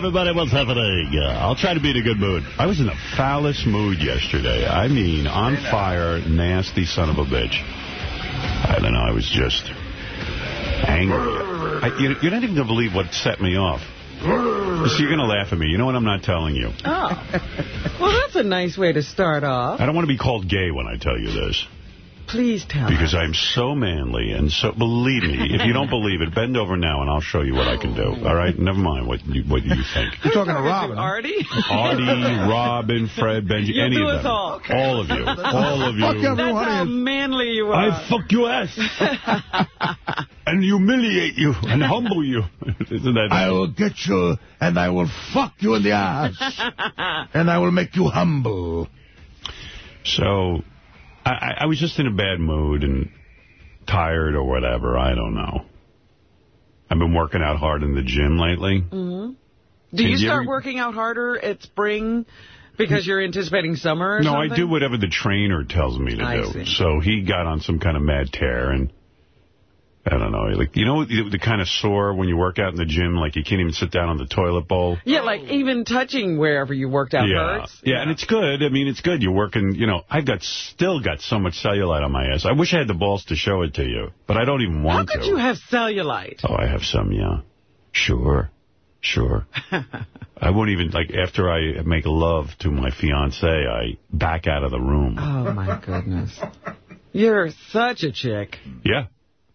Good morning, everybody. What's happening? Uh, I'll try to be in a good mood. I was in the foulest mood yesterday. I mean, on fire, nasty son of a bitch. I don't know. I was just angry. I, you, you're not even going to believe what set me off. So you're going to laugh at me. You know what I'm not telling you? Oh. Well, that's a nice way to start off. I don't want to be called gay when I tell you this. Please tell me. Because I'm so manly, and so, believe me, if you don't believe it, bend over now and I'll show you what I can do. All right? Never mind what you, what you think. You're talking to Robin. Artie? Artie, Robin, Fred, Benji, You'll any do of us them. all. All of you. All of you. That's how manly you are. I fuck your ass. and humiliate you and humble you. Isn't that I will get you, and I will fuck you in the ass, and I will make you humble. So, I, I- was just in a bad mood and tired or whatever. I don't know. I've been working out hard in the gym lately. Mhm. Do you you start ever- working out harder at spring because you're anticipating summer or No, something? I do whatever the trainer tells me to I do. see. So he got on some kind of mad tear, and I don't know. Like you know, the, the kind of sore when you work out in the gym, like you can't even sit down on the toilet bowl. Yeah, like even touching wherever you worked out yeah, hurts. yeah, and it's good. I mean, it's good. You're working. You know, I've got still got so much cellulite on my ass. I wish I had the balls to show it to you, but I don't even want to. How could to. you have cellulite? Oh, I have some, yeah. Sure. Sure. I won't even, like, after I make love to my fiance, I back out of the room. Oh, my goodness. You're such a chick. Yeah.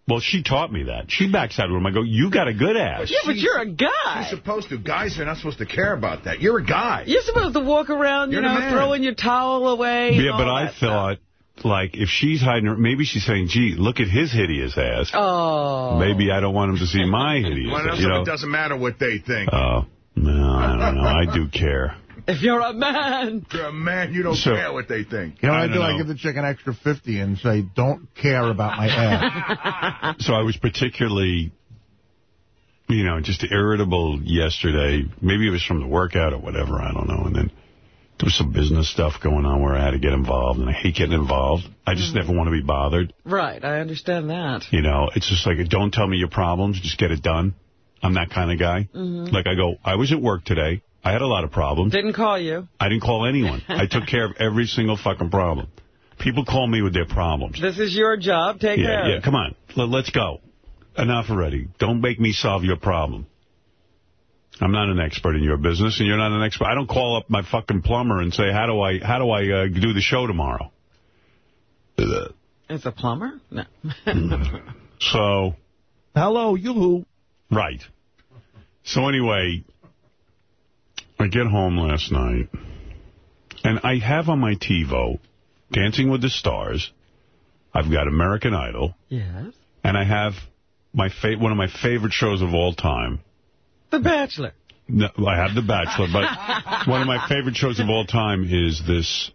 Well, she taught me that. She backs out of the room. I go, you got a good ass. Yeah, but you're a guy. You're supposed to. Guys are not supposed to care about that. You're a guy. You're supposed to walk around, you You're the know, throwing your towel away. and Yeah, but all I that thought, like, if she's hiding her, maybe she's saying, gee, look at his hideous ass. Oh. Maybe I don't want him to see my hideous Well, ass. You know? it doesn't matter what they think. Oh, no, I don't know. I do care. If you're a man. You're a man. You don't So- care what they think. You know what I I, don't do? I give the chick an extra 50 and say, don't care about my ass. So I was particularly, you know, just irritable yesterday. Maybe it was from the workout or whatever, I don't know. And then there was some business stuff going on where I had to get involved, and I hate getting involved. I just never want to be bothered. Right, I understand that. You know, it's just like, don't tell me your problems, just get it done. I'm that kind of guy. Mhm. Like I go, I was at work today. I had a lot of problems. Didn't call you. I didn't call anyone. I took care of every single fucking problem. People call me with their problems. This is your job. Take yeah, care yeah. of. Come on, Let, let's go. Enough already. Don't make me solve your problem. I'm not an expert in your business, and you're not an expert. I don't call up my fucking plumber and say, how do I how do I uh, do the show tomorrow? It's a plumber? No. So, hello, you. Right. So anyway, I get home last night, and I have on my TiVo Dancing with the Stars. I've got American Idol. Yes. And I have my one of my favorite shows of all time. The Bachelor. No, I have The Bachelor, but one of my favorite shows of all time is this,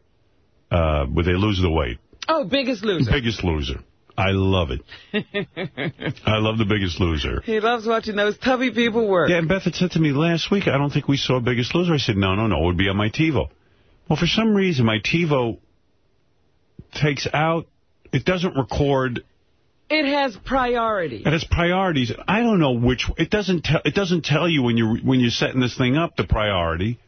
uh, where they lose the weight. Oh, Biggest Loser. Biggest Loser. I love it. I love The Biggest Loser. he loves watching those tubby people work. Yeah, and Beth had said to me last week, I don't think we saw Biggest Loser. I said, no, no, no, it would be on my TiVo. Well, for some reason, my TiVo takes out, it doesn't record It has priority. It has priorities. I don't know which. It doesn't tell. It doesn't tell you when you're when you're setting this thing up the priority.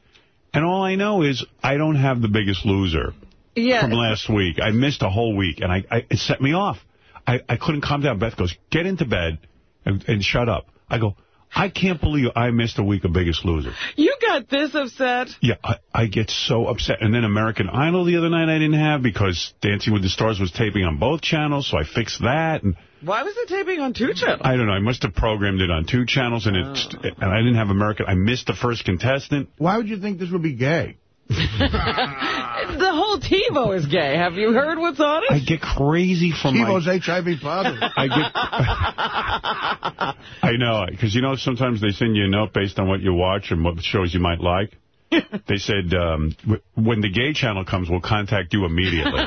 And all I know is I don't have the Biggest Loser Yeah. from last week. I missed a whole week, and I, I it set me off. I I couldn't calm down. Beth goes, "Get into bed and, and shut up." I go, "I can't believe I missed a week of Biggest Loser." You got this upset? Yeah, I, I get so upset. And then American Idol the other night I didn't have because Dancing with the Stars was taping on both channels, so I fixed that. And Why was it taping on two channels? I don't know. I must have programmed it on two channels, and it oh. and I didn't have American. I missed the first contestant. Why would you think this would be gay? the whole TiVo is gay. Have you heard what's on it? I get crazy from TiVo's my... HIV positive. I get... I know, because you know sometimes they send you a note based on what you watch and what shows you might like. They said, um, w- when the gay channel comes, we'll contact you immediately.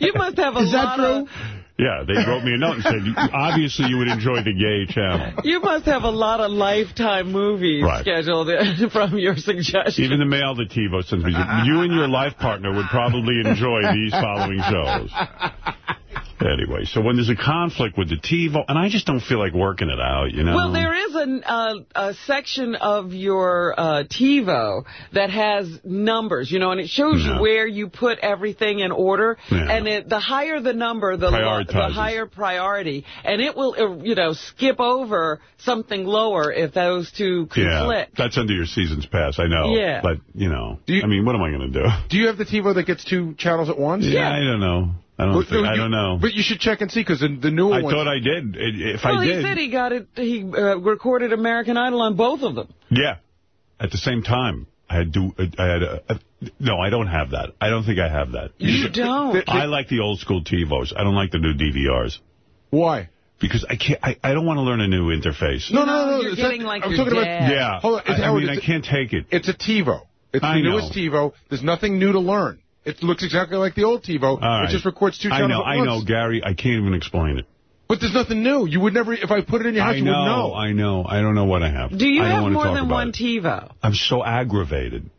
you must have a Is that lot true? of... Yeah, they wrote me a note and said, obviously you would enjoy the gay channel. You must have a lot of Lifetime movies Right. scheduled from your suggestion. Even the mail that TiVo sends me, you and your life partner would probably enjoy these following shows. Anyway. anyway. So when there's a conflict with the TiVo, and I just don't feel like working it out, you know? Well, there is an, uh, a section of your uh, TiVo that has numbers, you know, and it shows Yeah. you where you put everything in order. Yeah. And it, the higher the number, the, the higher priority. And it will, uh, you know, skip over something lower if those two conflict. Yeah, that's under your season's pass, I know. Yeah. But, you know, Do you- I mean, what am I going to do? Do you have the TiVo that gets two channels at once? Yeah, I don't know. I don't Well, think, no, I don't know. But you should check and see, because the, the newer one I thought I did. I- If well, I he said he got it, he uh, recorded American Idol on both of them. yeah. At the same time, I had do. I had a, a, no, I don't have that. I don't think I have that. You don't. I like the old school TiVos. I don't like the new DVRs Why? because I can't. I, I don't want to learn a new interface. No, You no, no. you're it's getting not- like I'm your talking dad. Yeah, Hold on, it's I, I Howard, mean, I can't take it. It's a TiVo. It's I the know. newest TiVo. There's nothing new to learn. It looks exactly like the old TiVo. All right. It just records two channels I know, at I know, Gary. I can't even explain it. But there's nothing new. You would never, if I put it in your house, I you would know, know. I know. I don't know what I have. Do you I have more than one it. TiVo? I'm so aggravated.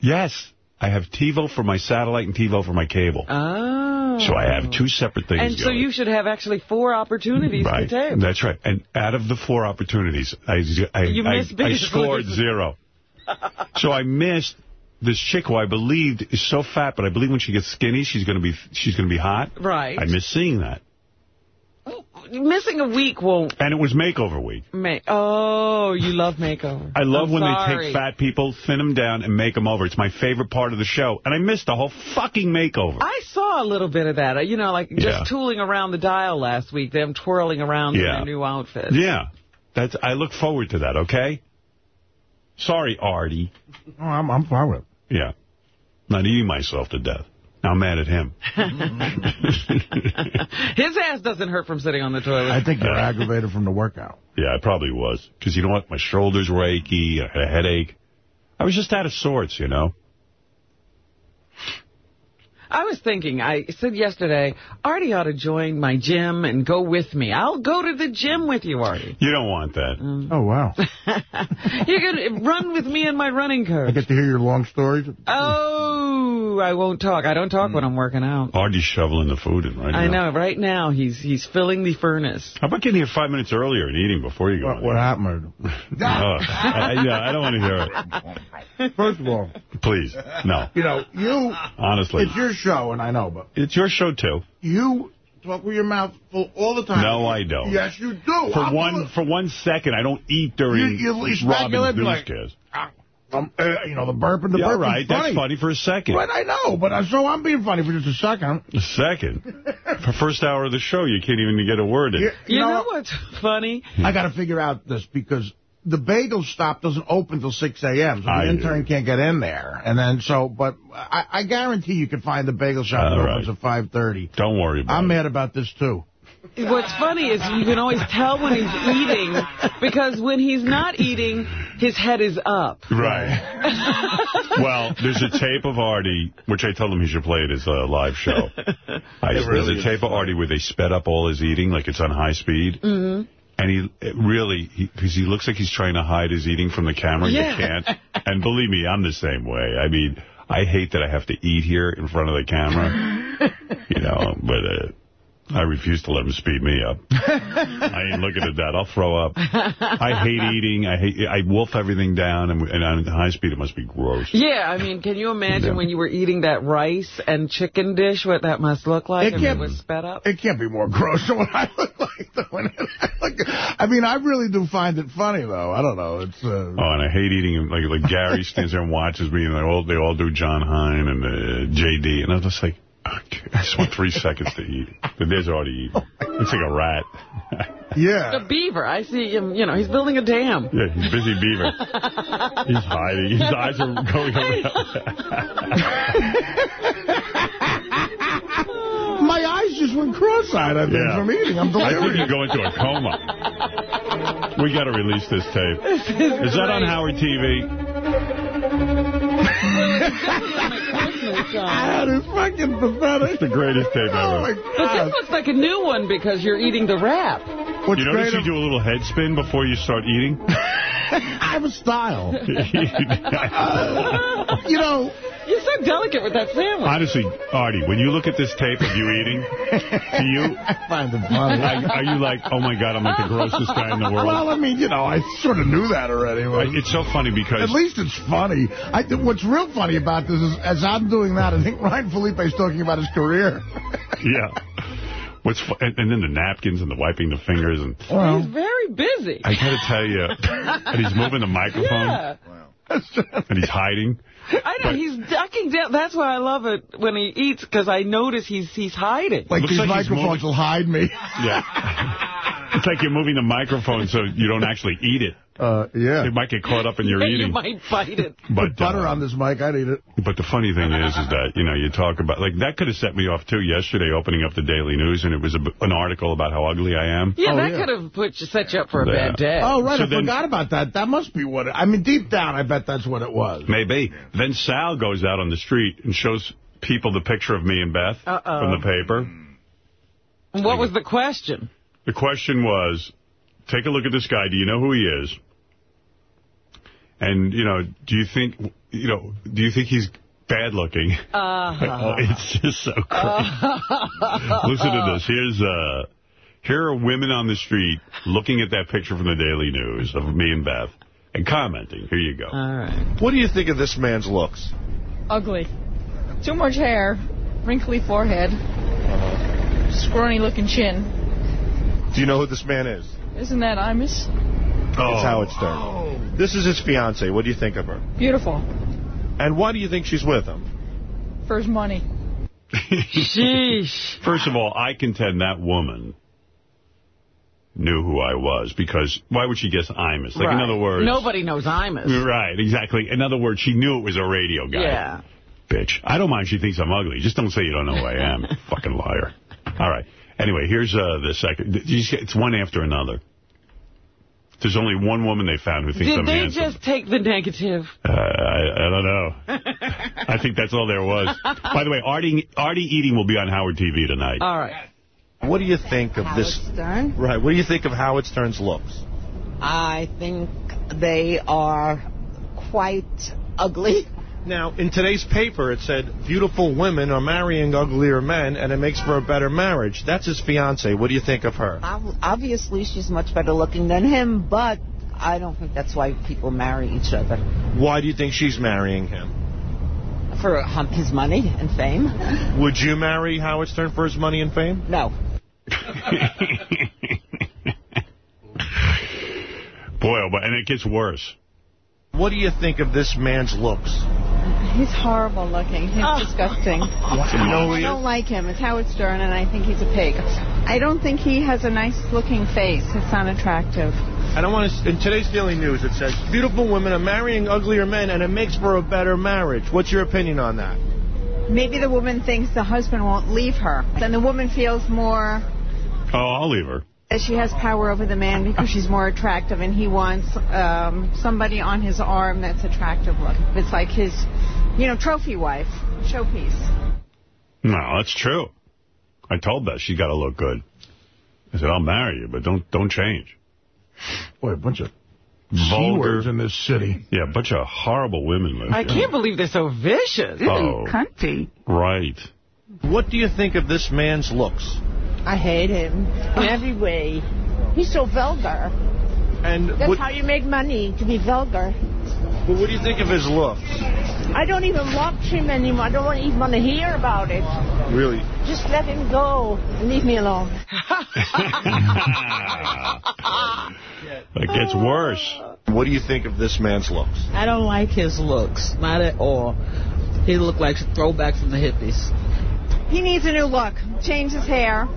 Yes, I have TiVo for my satellite and TiVo for my cable. Oh. So I have two separate things And so going. you should have actually four opportunities Right, to tape. that's right. And out of the four opportunities, I I, You I, missed I scored zero. so I missed this chick who I believed is so fat, but I believe when she gets skinny, she's going to be she's going to be hot. Right. I miss seeing that, oh, Missing a week won't and it was makeover week. make... Oh, you love makeover. I love I'm when they take fat people, thin them down, and make them over. It's my favorite part of the show, and I missed the whole fucking makeover. I saw a little bit of that. You know, like just Yeah. tooling around the dial last week, them twirling around in their new outfits. yeah, that's. I look forward to that. Okay. Sorry, Artie. Oh, I'm, I'm fine with it. Yeah. Not eating myself to death. Now I'm mad at him. His ass doesn't hurt from sitting on the toilet. I think you're Yeah. aggravated from the workout. Yeah, I probably was. Because you know what? My shoulders were achy. I had a headache. I was just out of sorts, you know? I was thinking, I said yesterday, Artie ought to join my gym and go with me. I'll go to the gym with you, Artie. You don't want that. Mm. Oh, wow. You can run with me in my running I coat. get to hear your long stories. Oh, I won't talk. I don't talk mm. when I'm working out. Artie's shoveling the food in right now. I know. Right now, he's he's filling the furnace. How about getting here five minutes earlier and eating before you go What, what happened? Oh, I, yeah, I don't want to hear it. First of all, Please. No. you know, you, Honestly. it's your show, and I know, but It's your show, too. you talk with your mouth full all the time. No, I don't. Yes, you do. For I'm one full- for one second, I don't eat during You- you- you smack your Robin's lip like- Um, uh, you know, the burp and the Yeah, burp right. funny. That's funny for a second. But I know, but I, so I'm being funny for just a second. A second. For first hour of the show, you can't even get a word in. You, You, know, what? what's funny? I got to figure out this because the bagel stop doesn't open till 6 a.m., so the I intern do. can't get in there. And then so, but I, I guarantee you can find the bagel shop that All opens at 5.30. Don't worry about it. I'm mad about this, too. What's funny is you can always tell when he's eating because when he's not eating, his head is up. Right. well, there's a tape of Artie, which I told him he should play at his uh, live show. I, there's a is tape of Artie where they sped up all his eating, like it's on high speed. Mm-hmm. And he really, because he, looks like he's trying to hide his eating from the camera. Yeah. You can't. And believe me, I'm the same way. I mean, I hate that I have to eat here in front of the camera. you know, but uh, I refuse to let him speed me up. I ain't looking at that. I'll throw up. I hate eating. I hate. I wolf everything down, and, and on high speed, it must be gross. Yeah, I mean, can you imagine Yeah. when you were eating that rice and chicken dish, what that must look like It if it can't- was sped up? It can't be more gross than what I look like. When I, look, I mean, I really do find it funny, though. I don't know. It's uh, Oh, and I hate eating. Like like Gary stands there and watches me, and they all they all do Jon Hein and uh, JD, and I'm just like, okay, I just want three seconds to eat. But there's already eating. It's like a rat. yeah. The beaver, I see him, you know, he's building a dam. yeah, he's busy beaver. He's hiding. His eyes are going around. My eyes just went cross-eyed, I think, Yeah. from eating. I'm I think you go into a coma. We got to release this tape. Is that on Howard TV? That is fucking pathetic. The greatest tape Oh, my ever. But this looks like a new one because you're eating the wrap. What's You great notice you do a little head spin before you start eating? I have a style. You know, You're so delicate with that sandwich. Honestly, Artie, when you look at this tape of you eating, do you... I find it funny. Are, are you like, oh, my God, I'm like the grossest guy in the world? Well, I mean, you know, I sort of knew that already. But It's so funny because... At least it's funny. I, what's real funny about this is, as I'm doing that, I think Ryan Phillippe's talking about his career. Yeah. What's fu- and, and then the napkins and the wiping the fingers and He's very busy. I got to tell you, and he's moving the microphone Yeah. and he's hiding. I know, he's ducking down. That's why I love it when he eats, because I notice he's he's hiding. Like these like microphones will hide me. Yeah. It's like you're moving the microphone so you don't actually eat it. Uh, yeah. It might get caught up in your you eating. might bite it. But Put butter uh, on this mic, I'd eat it. But the funny thing is, is that, you know, you talk about, like, that could have set me off, too, yesterday, opening up the Daily News, and it was a, an article about how ugly I am. Yeah, Oh, that yeah. could have put you, set you up for a Yeah. bad day. Oh, right, So I then- forgot about that. That must be what it... I mean, deep down, I bet that's what it was. Maybe. Then Sal goes out on the street and shows people the picture of me and Beth Uh-oh. from the paper. what was the question? The question was, take a look at this guy. Do you know who he is? And, you know, do you think, you know, do you think he's bad looking? Uh-huh. oh, it's just so crazy. Listen to this. Here's, uh, here are women on the street looking at that picture from the Daily News of me and Beth and commenting. Here you go. All right. What do you think of this man's looks? Ugly. Too much hair, wrinkly forehead, scrawny looking chin. Do you know who this man is? Isn't that Imus? Oh. It's Howard Stern. This is his fiance. What do you think of her? Beautiful. And why do you think she's with him? For his money. Sheesh. First of all, I contend that woman knew who I was because why would she guess Imus? Like, in other words... Nobody knows Imus. Right, exactly. In other words, she knew it was a radio guy. Yeah. Bitch. I don't mind she thinks I'm ugly. Just don't say you don't know who I am. Fucking liar. All right. Anyway, here's uh, the second. It's one after another. There's only one woman they found who thinks Did I'm handsome. Did they handsome. just take the negative? Uh, I, I don't know. I think that's all there was. By the way, Artie, Artie Eating will be on Howard TV tonight. All right. What do you think of this? Stern. Right. What do you think of Howard Stern's looks? I think they are quite ugly. Now, in today's paper, it said beautiful women are marrying uglier men, and it makes for a better marriage. That's his fiance. What do you think of her? Obviously, she's much better looking than him, but I don't think that's why people marry each other. Why do you think she's marrying him? For um, his money and fame? Would you marry Howard Stern for his money and fame? No. Boy, oh, but and it gets worse. What do you think of this man's looks? He's horrible looking. He's oh. disgusting. You know I don't like him. It's Howard Stern, and I think he's a pig. I don't think he has a nice looking face. It's not attractive. I don't want to. In today's Daily News, it says beautiful women are marrying uglier men, and it makes for a better marriage. What's your opinion on that? Maybe the woman thinks the husband won't leave her. Then the woman feels more Oh, I'll leave her. That she has power over the man because she's more attractive, and he wants um, somebody on his arm that's attractive looking. It's like his, you know, trophy wife, showpiece. No, that's true. I told Beth she's got to look good. I said, I'll marry you, but don't don't change. Boy, a bunch of Vulgar. In this city. Yeah, a bunch of horrible women live I here. can't believe they're so vicious. Oh. Cunty. Right. What do you think of this man's looks? I hate him in ah. every way. He's so vulgar. And That's what, how you make money, to be vulgar. but what do you think of his looks? I don't even watch him anymore. I don't even want to hear about it. Really? Just let him go and leave me alone. It gets worse. What do you think of this man's looks? I don't like his looks, not at all. He looked like a throwback from the hippies. He needs a new look. Change his hair.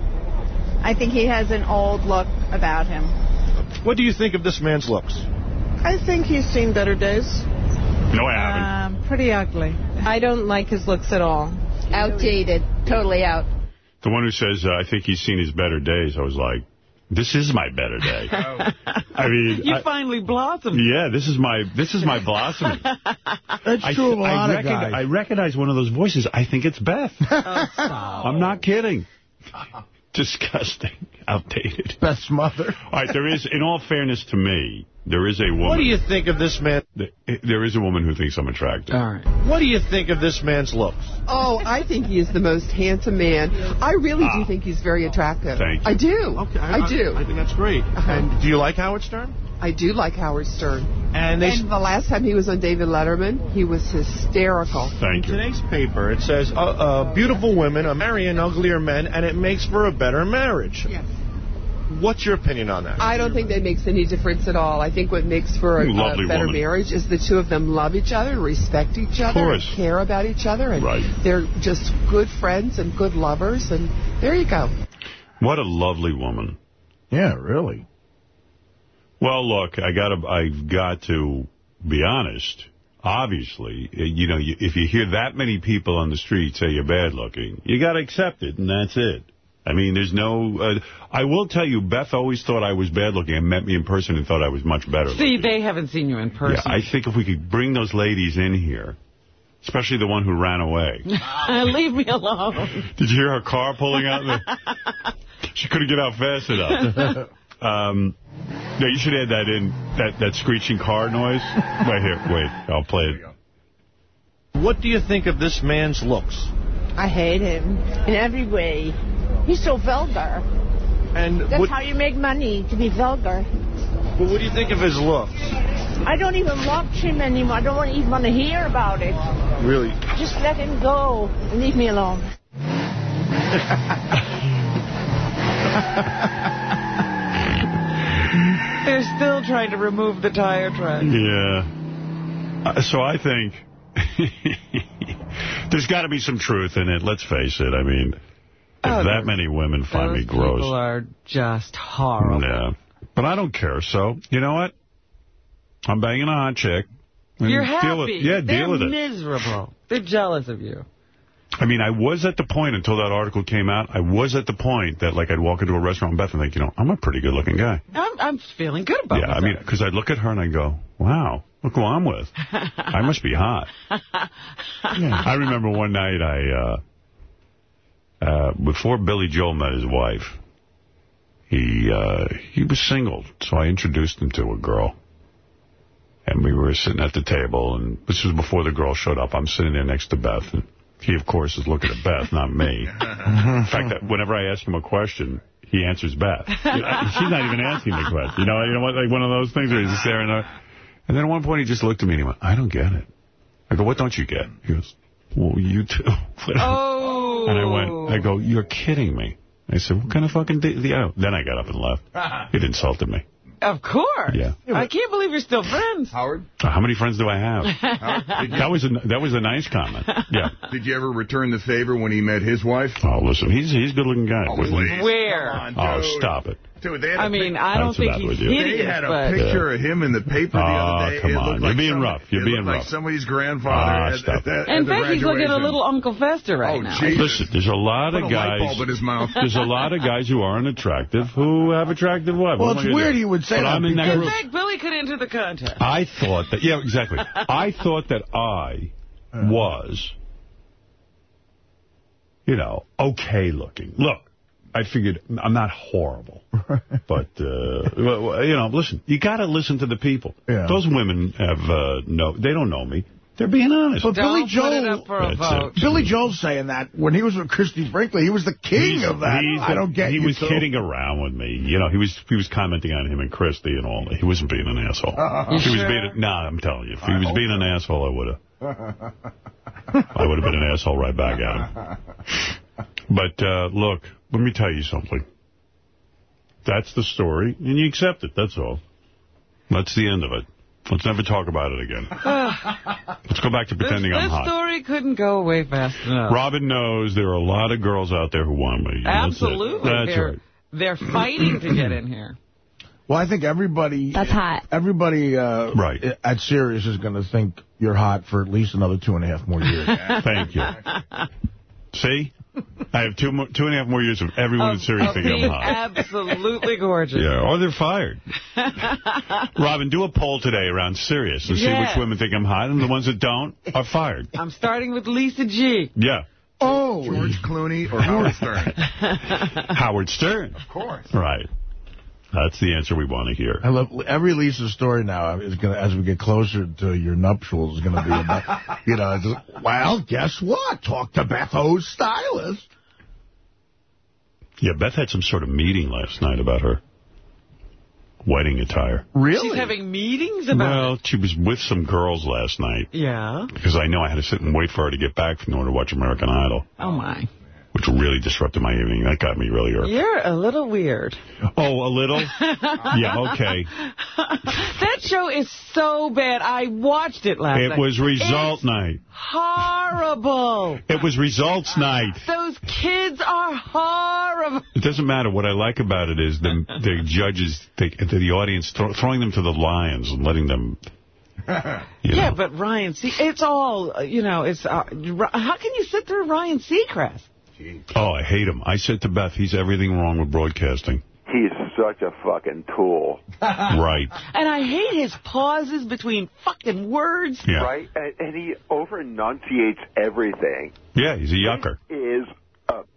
I think he has an old look about him. What do you think of this man's looks? I think he's seen better days. No, I haven't. Um, pretty ugly. I don't like his looks at all. Outdated. Totally out. The one who says, uh, I think he's seen his better days, I was like, this is my better day. I mean, You I- finally blossomed. yeah, this is my this is my blossoming. That's I, true of a I lot of recognize, guys. I recognize one of those voices. I think it's Beth. I'm not kidding. Disgusting. Outdated. Beth's mother. All right, there is, in all fairness to me, There is a woman. What do you think of this man? Eh, there is a woman who thinks I'm attractive. All right. What do you think of this man's looks? Oh, I think he is the most handsome man. I really do ah. think he's very attractive. Thank you. I do. Okay, I, do. I think that's great. Uh-huh. And do you like Howard Stern? I do like Howard Stern. And they. And the last time he was on David Letterman, he was hysterical. Thank you. In today's paper, it says, uh, uh, beautiful women are marrying uglier men, and it makes for a better marriage. Yes. What's your opinion on that? I don't think that makes any difference at all. I think what makes for a, a better woman. marriage is the two of them love each other, respect each other, and care about each other, and Right. they're just good friends and good lovers, and there you go. What a lovely woman. Yeah, really. Well, look, I gotta, I've got to be honest. Obviously, you know, if you hear that many people on the street say you're bad looking, you got to accept it, and that's it. I mean, there's no... Uh, I will tell you, Beth always thought I was bad looking and met me in person and thought I was much better See, looking. they haven't seen you in person. Yeah, I think if we could bring those ladies in here, especially the one who ran away. Leave me alone. Did you hear her car pulling out? The, she couldn't get out fast enough. Um, yeah, you should add that in, that, that screeching car noise. Right here. Wait, I'll play it. What do you think of this man's looks? I hate him in every way. He's so vulgar. And That's what, how you make money, to be vulgar. but what do you think of his looks? I don't even watch him anymore. I don't want- even want to hear about it. Really? Just let him go and leave me alone. They're still trying to remove the tire track. Yeah. Uh, so I think there's got to be some truth in it. Let's face it. I mean, if Oh, that many women find me gross. people are just horrible. Yeah. But I don't care. So, you know what? I'm banging a hot chick. You're deal happy. with- yeah, They're deal with it. They're miserable. They're jealous of you. I mean, I was at the point until that article came out. I was at the point that, like, I'd walk into a restaurant and Beth and think, you know, I'm a pretty good-looking guy. I'm, I'm feeling good about that. yeah, I mean, because I'd look at her and I'd go, wow, look who I'm with. I must be hot. I remember one night I, uh, uh, before Billy Joel met his wife, he, uh, he was single, so I introduced him to a girl. And we were sitting at the table, and this was before the girl showed up. I'm sitting there next to Beth, and he, of course, is looking at Beth, not me. In fact, that whenever I ask him a question, he answers Beth. She's not even asking the question. You know, you know what? Like one of those things where he's just staring at her. And then at one point he just looked at me and he went, I don't get it. I go, what don't you get? He goes, well, you too. Oh. And I went, I go, you're kidding me. I said, what kind of fucking deal? Yeah. Oh. Then I got up and left. It insulted me. Of course. Yeah. I can't believe you're still friends. Howard? Uh, how many friends do I have? Howard, That was a, that was a nice comment. Yeah. did you ever return the favor when he met his wife? Oh, listen, he's he's a good-looking guy. Oh, wasn't he? please. Where? Come on, Oh, stop it. Dude, they had I a mean, I don't That's think about he's with you. They had a but... picture of him in the paper the Oh, other day. come on. You're being some- rough. You're being looked like rough. somebody's grandfather. Ah, at, stop at, at, In the fact, he's looking a little Uncle Fester right Oh, now. gee. Listen, there's a lot Put of a light guys. bulb in his mouth. There's a lot of guys who aren't attractive who have attractive wives. Well, What am I it's gonna weird do? he would say but that I'm in that because- In group. fact, Billy could enter the contest. I thought that, yeah, exactly. I thought that I was, you know, okay looking. Look, I figured I'm not horrible. But, uh, well, you know, listen, you got to listen to the people. Yeah. Those women have, uh, no, they don't know me. They're being honest. But Billy Don't put it Joel, up for a vote. Billy Joel's saying that when he was with Christie Brinkley, he was the king He's- of that. I don't get it. He you was two. kidding around with me. You know, he was he was commenting on him and Christie and all. He wasn't being an asshole. You he was being a, nah, I'm telling you. If he was being an asshole, I would have. I would have been an asshole right back at him. But uh, look, let me tell you something. That's the story, and you accept it. That's all. That's the end of it. Let's never talk about it again. Let's go back to This, pretending I'm this hot. story couldn't go away fast enough. Robin knows there are a lot of girls out there who want me. That's. Absolutely. That's they're, right. they're fighting to get in here. Well, I think everybody... That's hot. Everybody uh, Right. at Sirius is going to think you're hot for at least another two and a half more years. Thank you. See? I have two more, two and a half more years of everyone in Sirius Of thinking I'm hot. absolutely gorgeous. Yeah, or they're fired. Robin, do a poll today around Sirius and see which women think I'm hot, and the ones that don't are fired. I'm starting with Lisa G. Yeah. oh, George Clooney or Howard Stern? Howard Stern. Of course. Right. That's the answer we want to hear. I love every Lisa story now is gonna as we get closer to your nuptials is gonna be about you know just, well guess what talk to Beth O's stylist Yeah, Beth had some sort of meeting last night about her wedding attire. really She's having meetings about Well, it. she was with some girls last night Yeah. because I know I had to sit and wait for her to get back in order to watch American Idol, Oh, my. Which really disrupted my evening. That got me really irked. You're a little weird. Oh, a little? yeah, okay. That show is so bad. I watched it last night. It was result It's night. horrible. It was results night. Those kids are horrible. It doesn't matter. What I like about it is the the judges, the, the audience, throw, throwing them to the lions and letting them. You Yeah, know. but Ryan, see, it's all, you know, it's, uh, how can you sit through Ryan Seacrest? Oh, I hate him. I said to Beth, he's everything wrong with broadcasting. He's such a fucking tool. right. And I hate his pauses between fucking words. Yeah. Right? And, and he over enunciates everything. Yeah, he's a yucker. Is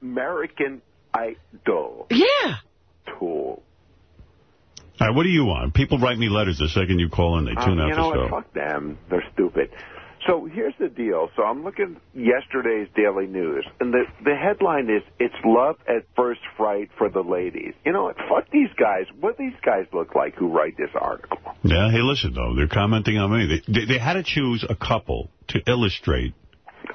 American Idol Yeah. tool. All right, what do you want? People write me letters the second you call in. They tune Um, out you the know show. what? Fuck them. They're stupid. So here's the deal. So I'm looking yesterday's Daily News, and the the headline is "It's Love at First Fright for the Ladies." You know? Fuck these guys. What these guys look like who write this article? Yeah, hey, listen, though. They're commenting on me. They, they, they had to choose a couple to illustrate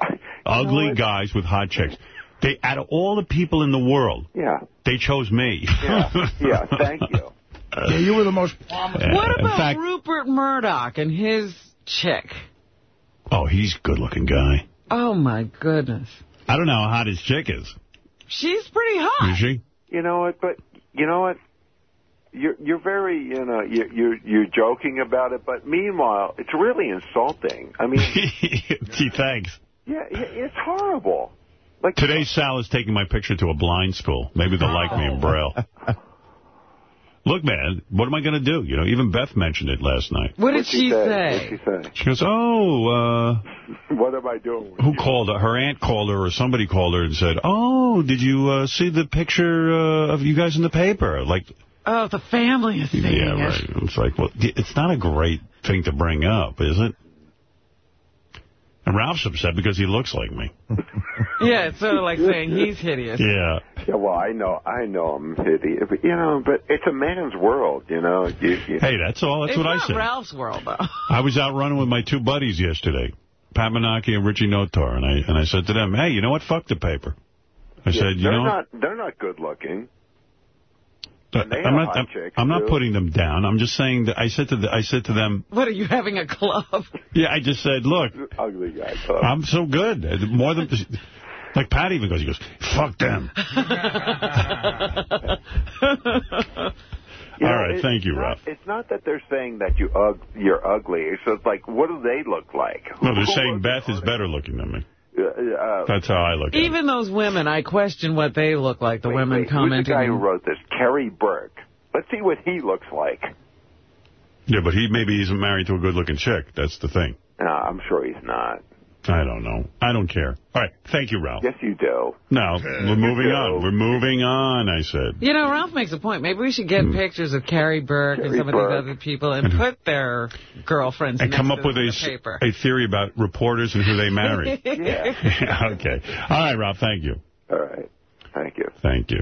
ugly what? guys with hot chicks. They, out of all the people in the world, Yeah. they chose me. Yeah. yeah. Thank you. yeah you were the most prominent Yeah, What about fact- Rupert Murdoch and his chick? Oh, he's a good-looking guy. Oh, my goodness. I don't know how hot his chick is. She's pretty hot. Is she? You know what? But you know what? You're you're very you know you're you're, you're joking about it, but meanwhile it's really insulting. I mean, Gee, thanks. yeah, yeah, it's horrible. Like Today, Sal is taking my picture to a blind school. Maybe they'll like me in Braille. Look, man, what am I going to do? You know, even Beth mentioned it last night. What did what'd she say? say? What'd she say? She goes, oh, uh, What am I doing? With who you? called her? Her aunt called her or somebody called her and said, oh, did you uh, see the picture uh, of you guys in the paper? Like, Oh, the family is seeing yeah, it. right. It's like, well, it's not a great thing to bring up, is it? And Ralph's upset because he looks like me. Yeah, it's sort of like saying he's hideous. Yeah. Yeah, well, I know, I know I'm hideous, but you know, but it's a man's world, you know. You, you, Hey, that's all. That's what I not said. Ralph's world, though. I was out running with my two buddies yesterday, Pat Menaki and Richie Notar, and I and I said to them, hey, you know what? Fuck the paper. I yeah, said, you they're know, not, they're not good looking. What? they I'm not, hot I'm, chicks, I'm not putting them down. I'm just saying that I said to the, I said to them, What, are you having a club? yeah, I just said, look, Ugly guy. Club. I'm so good. More than, like Pat even goes, he goes, fuck them. You All know, right, thank you, not, Ralph. It's not that they're saying that you ug you're ugly. So it's just like, what do they look like? No, they're Who saying Beth is better looking than me. Article? Uh, That's how I look at it. Even those women, I question what they look like, the wait, women wait, Who's the commenting. guy who wrote this? Kerry Burke. Let's see what he looks like. Yeah, but he maybe he's married to a good-looking chick. That's the thing. No, I'm sure he's not. I don't know. I don't care. All right, thank you, Ralph. Yes, you do. No, we're moving on. We're moving on, I said. You know, Ralph makes a point. Maybe we should get hmm. pictures of Kerry Burke and Kerry some of these other people and put their girlfriends And come up with a, the paper. a theory about reporters and who they marry. Yeah. okay. All right, Ralph, thank you. All right. Thank you. Thank you.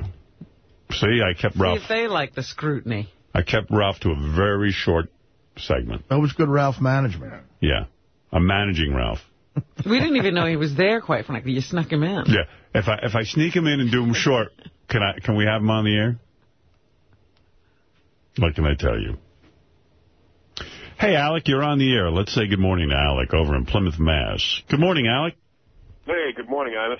See, I kept See Ralph. if they like the scrutiny. I kept Ralph to a very short segment. that was good Ralph management Yeah. I'm managing Ralph. We didn't even know he was there, quite frankly. You snuck him in. Yeah. If I if I sneak him in and do him short, can I can we have him on the air? What can I tell you? Hey, Alec, you're on the air. Let's say good morning to Alec over in Plymouth, Mass. Good morning, Alec. Hey, good morning, Imus.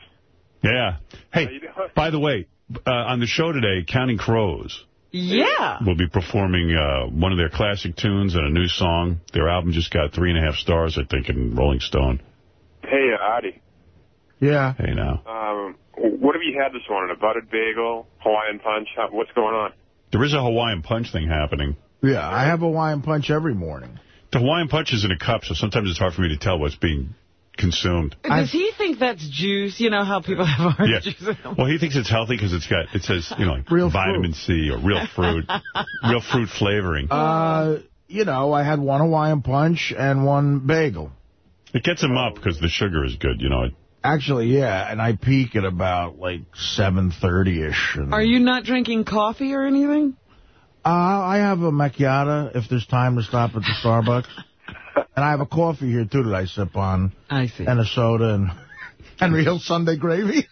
Yeah. Hey, How you doing? by the way, uh, on the show today, Counting Crows Yeah. will be performing uh, one of their classic tunes and a new song. Their album just got three and a half stars, I think, in Rolling Stone. Hey, uh, Artie. yeah Hey, now. Um, what have you had this morning? A buttered bagel, Hawaiian punch? What's going on? There is a Hawaiian Punch thing happening. yeah I have a Hawaiian punch every morning The Hawaiian Punch is in a cup, so sometimes it's hard for me to tell what's being consumed. Does he think that's juice? You know how people have orange Yeah. juice? Well, he thinks it's healthy because it's got, it says, you know, like Real vitamin C or real fruit, real fruit flavoring. Uh, you know, I had one Hawaiian Punch and one bagel. It gets him up because the sugar is good, you know. Actually, yeah, and I peak at about, like, 7.30ish. And, Are you not drinking coffee or anything? Uh, I have a macchiato if there's time to stop at the Starbucks. and I have a coffee here, too, that I sip on. I see. And a soda and Henry Hill Sunday gravy.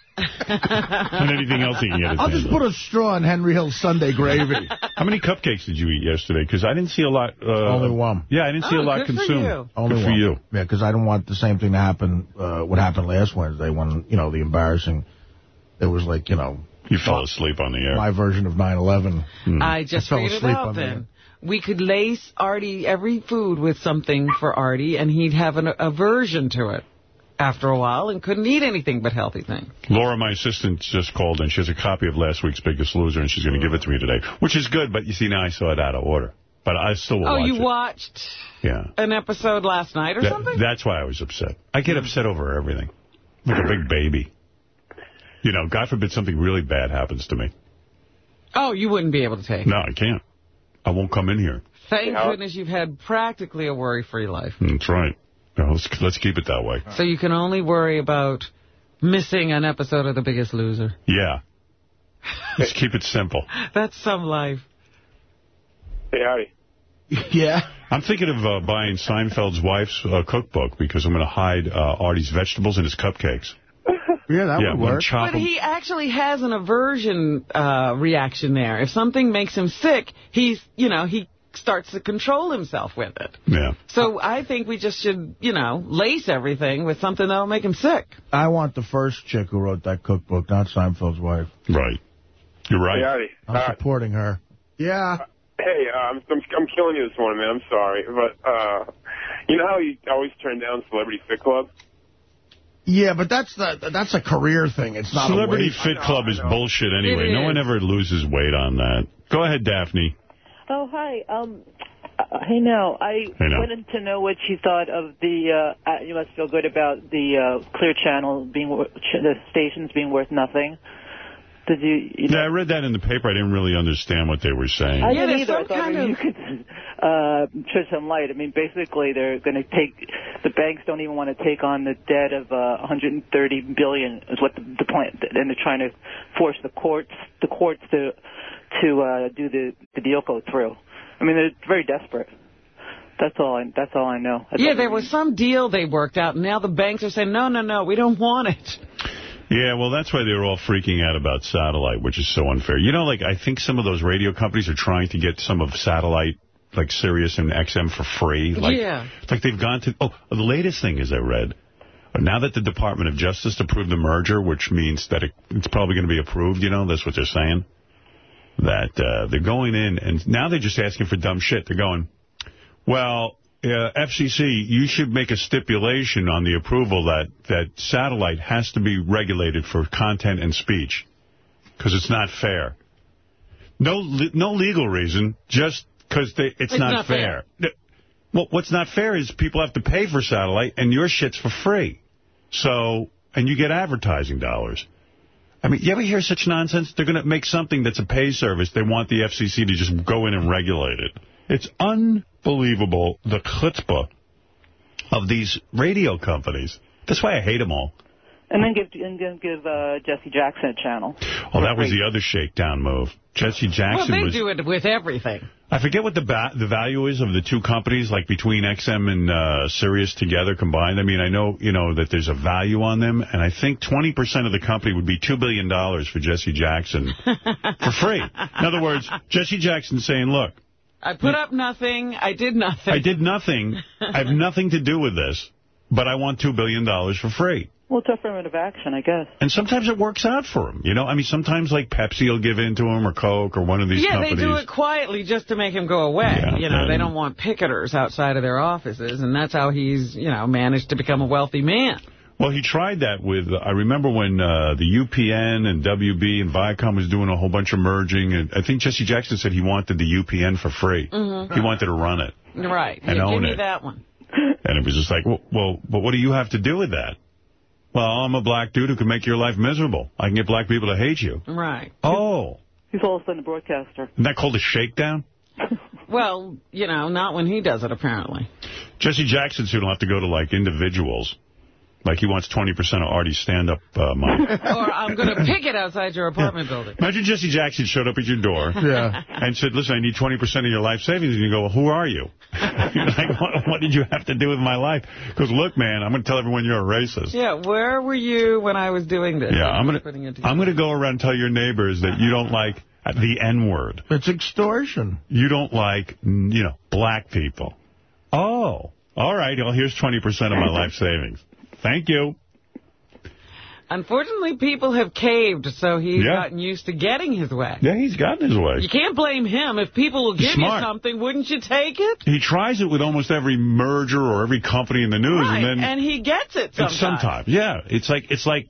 And anything else he can get his I'll hands just on. put a straw in Henry Hill's Sunday gravy. How many cupcakes did you eat yesterday? Because I didn't see a lot. Uh, Only one. Yeah, I didn't see Oh, a lot good for consumed. you. Only Good for one. you. Yeah, because I don't want the same thing to happen, uh, what happened last Wednesday when, you know, the embarrassing, it was like, you know, You fell asleep on the air. my version of 9-11. I just I fell asleep out on the then. We could lace Artie every food with something for Artie, and he'd have an aversion to it after a while and couldn't eat anything but healthy things. Laura, my assistant, just called, and she has a copy of last week's Biggest Loser, and she's going to give it to me today, which is good, but you see, now I saw it out of order. But I still will oh, you it. watched Yeah. an episode last night or That- something? that's why I was upset. I get hmm. upset over everything. Like a big baby. You know, God forbid something really bad happens to me. oh, you wouldn't be able to take it. No, I can't. I won't come in here. Thank Yeah. goodness you've had practically a worry-free life. That's right. Now, let's, let's keep it that way. So you can only worry about missing an episode of The Biggest Loser. Yeah. Let's keep it simple. That's some life. Hey, howdy. Yeah. I'm thinking of uh, buying Seinfeld's wife's uh, cookbook because I'm going to hide uh, Artie's vegetables in his cupcakes. Yeah, that yeah, would work. chop But 'em. he actually has an aversion uh, reaction there. If something makes him sick, he's, you know, he starts to control himself with it. Yeah. So I think we just should, you know, lace everything with something that'll make him sick. I want the first chick who wrote that cookbook, not Seinfeld's wife. Right. You're Hey, right. howdy. I'm Uh, supporting her. Yeah. hey, uh, I'm, I'm I'm killing you this morning, man. I'm sorry, but uh, you know how you always turn down Celebrity Fit Club? Yeah, but that's the, that's a career thing. It's not Celebrity a. Fit Club is bullshit anyway. It No is. one ever loses weight on that. Go ahead, Daphne. Oh, hi. Um, uh, hey, now, I Hey, now. wanted to know what you thought of the, uh, uh, you must feel good about the uh, Clear Channel being, wor- ch- the stations being worth nothing. Did you, you know, Yeah, I read that in the paper. I didn't really understand what they were saying. I didn't there's either. I some thought kind of- you could uh, shed some light. I mean, basically, they're going to take the banks don't even want to take on the debt of uh, 130 billion is what the, the plan, and they're trying to force the courts the courts to to uh, do the the deal go through. I mean, they're very desperate. That's all. I, that's all I know. I Yeah, thought there maybe- was some deal they worked out, and now the banks are saying, no, no, no, we don't want it. Yeah, well, that's why they're all freaking out about satellite, which is so unfair. You know, like, I think some of those radio companies are trying to get some of satellite, like Sirius and XM for free. Like, Yeah. Like, they've gone to... Oh, the latest thing is I read, now that the Department of Justice approved the merger, which means that it, it's probably going to be approved, you know, that's what they're saying, that uh, they're going in, and now they're just asking for dumb shit. They're going, well, uh, FCC, you should make a stipulation on the approval that, that satellite has to be regulated for content and speech because it's not fair. No no legal reason, just because it's, It's not, not fair. Th- Well, what's not fair is people have to pay for satellite, and your shit's for free. So, and you get advertising dollars. I mean, you ever hear such nonsense? They're going to make something that's a pay service. They want the FCC to just go in and regulate it. It's unbelievable, the chutzpah of these radio companies. That's why I hate them all. And then give and then give uh, Jesse Jackson a channel. Oh, that was the other shakedown move. Jesse Jackson. Well, Jackson they was... do it with everything. I forget what the ba the value is of the two companies, like between XM and uh, Sirius together combined. I mean, I know, you know, that there's a value on them, and I think 20% of the company would be $2 billion for Jesse Jackson for free. In other words, Jesse Jackson saying, look, I put up nothing. I did nothing. I did nothing. I have nothing to do with this, but I want $2 billion for free. Well, it's affirmative action, I guess. And sometimes it works out for him. You know, I mean, sometimes like Pepsi will give in to him or Coke or one of these yeah, companies. they do it quietly just to make him go away. Yeah, you know, they don't want picketers outside of their offices, and that's how he's, you know, managed to become a wealthy man. Well, he tried that with, I remember when uh, the UPN and WB and Viacom was doing a whole bunch of merging. And I think Jesse Jackson said he wanted the UPN for free. Mhm. He wanted to run it. Right. And Yeah, own give me it. that one. And it was just like, well, well, but what do you have to do with that? Well, I'm a black dude who can make your life miserable. I can get black people to hate you. Right. Oh. He's all of a sudden a broadcaster. Isn't that called a shakedown? Well, you know, not when he does it, apparently. Jesse Jackson soon will have to go to, like, individuals. Like, he wants 20% of Artie's stand-up uh, money. or I'm going to pick it outside your apartment building. Imagine Jesse Jackson showed up at your door Yeah. and said, listen, I need 20% of your life savings. And you go, well, who are you? Like, what, what did you have to do with my life? Because, look, man, I'm going to tell everyone you're a racist. Yeah, where were you when I was doing this? Yeah, I'm gonna. I'm gonna go around and tell your neighbors that you don't like the N word. It's extortion. You don't like you know black people. Oh, all right. Well, here's 20% of my life savings. Thank you. Unfortunately, people have caved, so he's Yeah. gotten used to getting his way. Yeah, he's gotten his way. You can't blame him. If people will give Smart. you something, wouldn't you take it? He tries it with almost every merger or every company in the news, right, and then and he gets it sometimes. sometimes, yeah, it's like it's like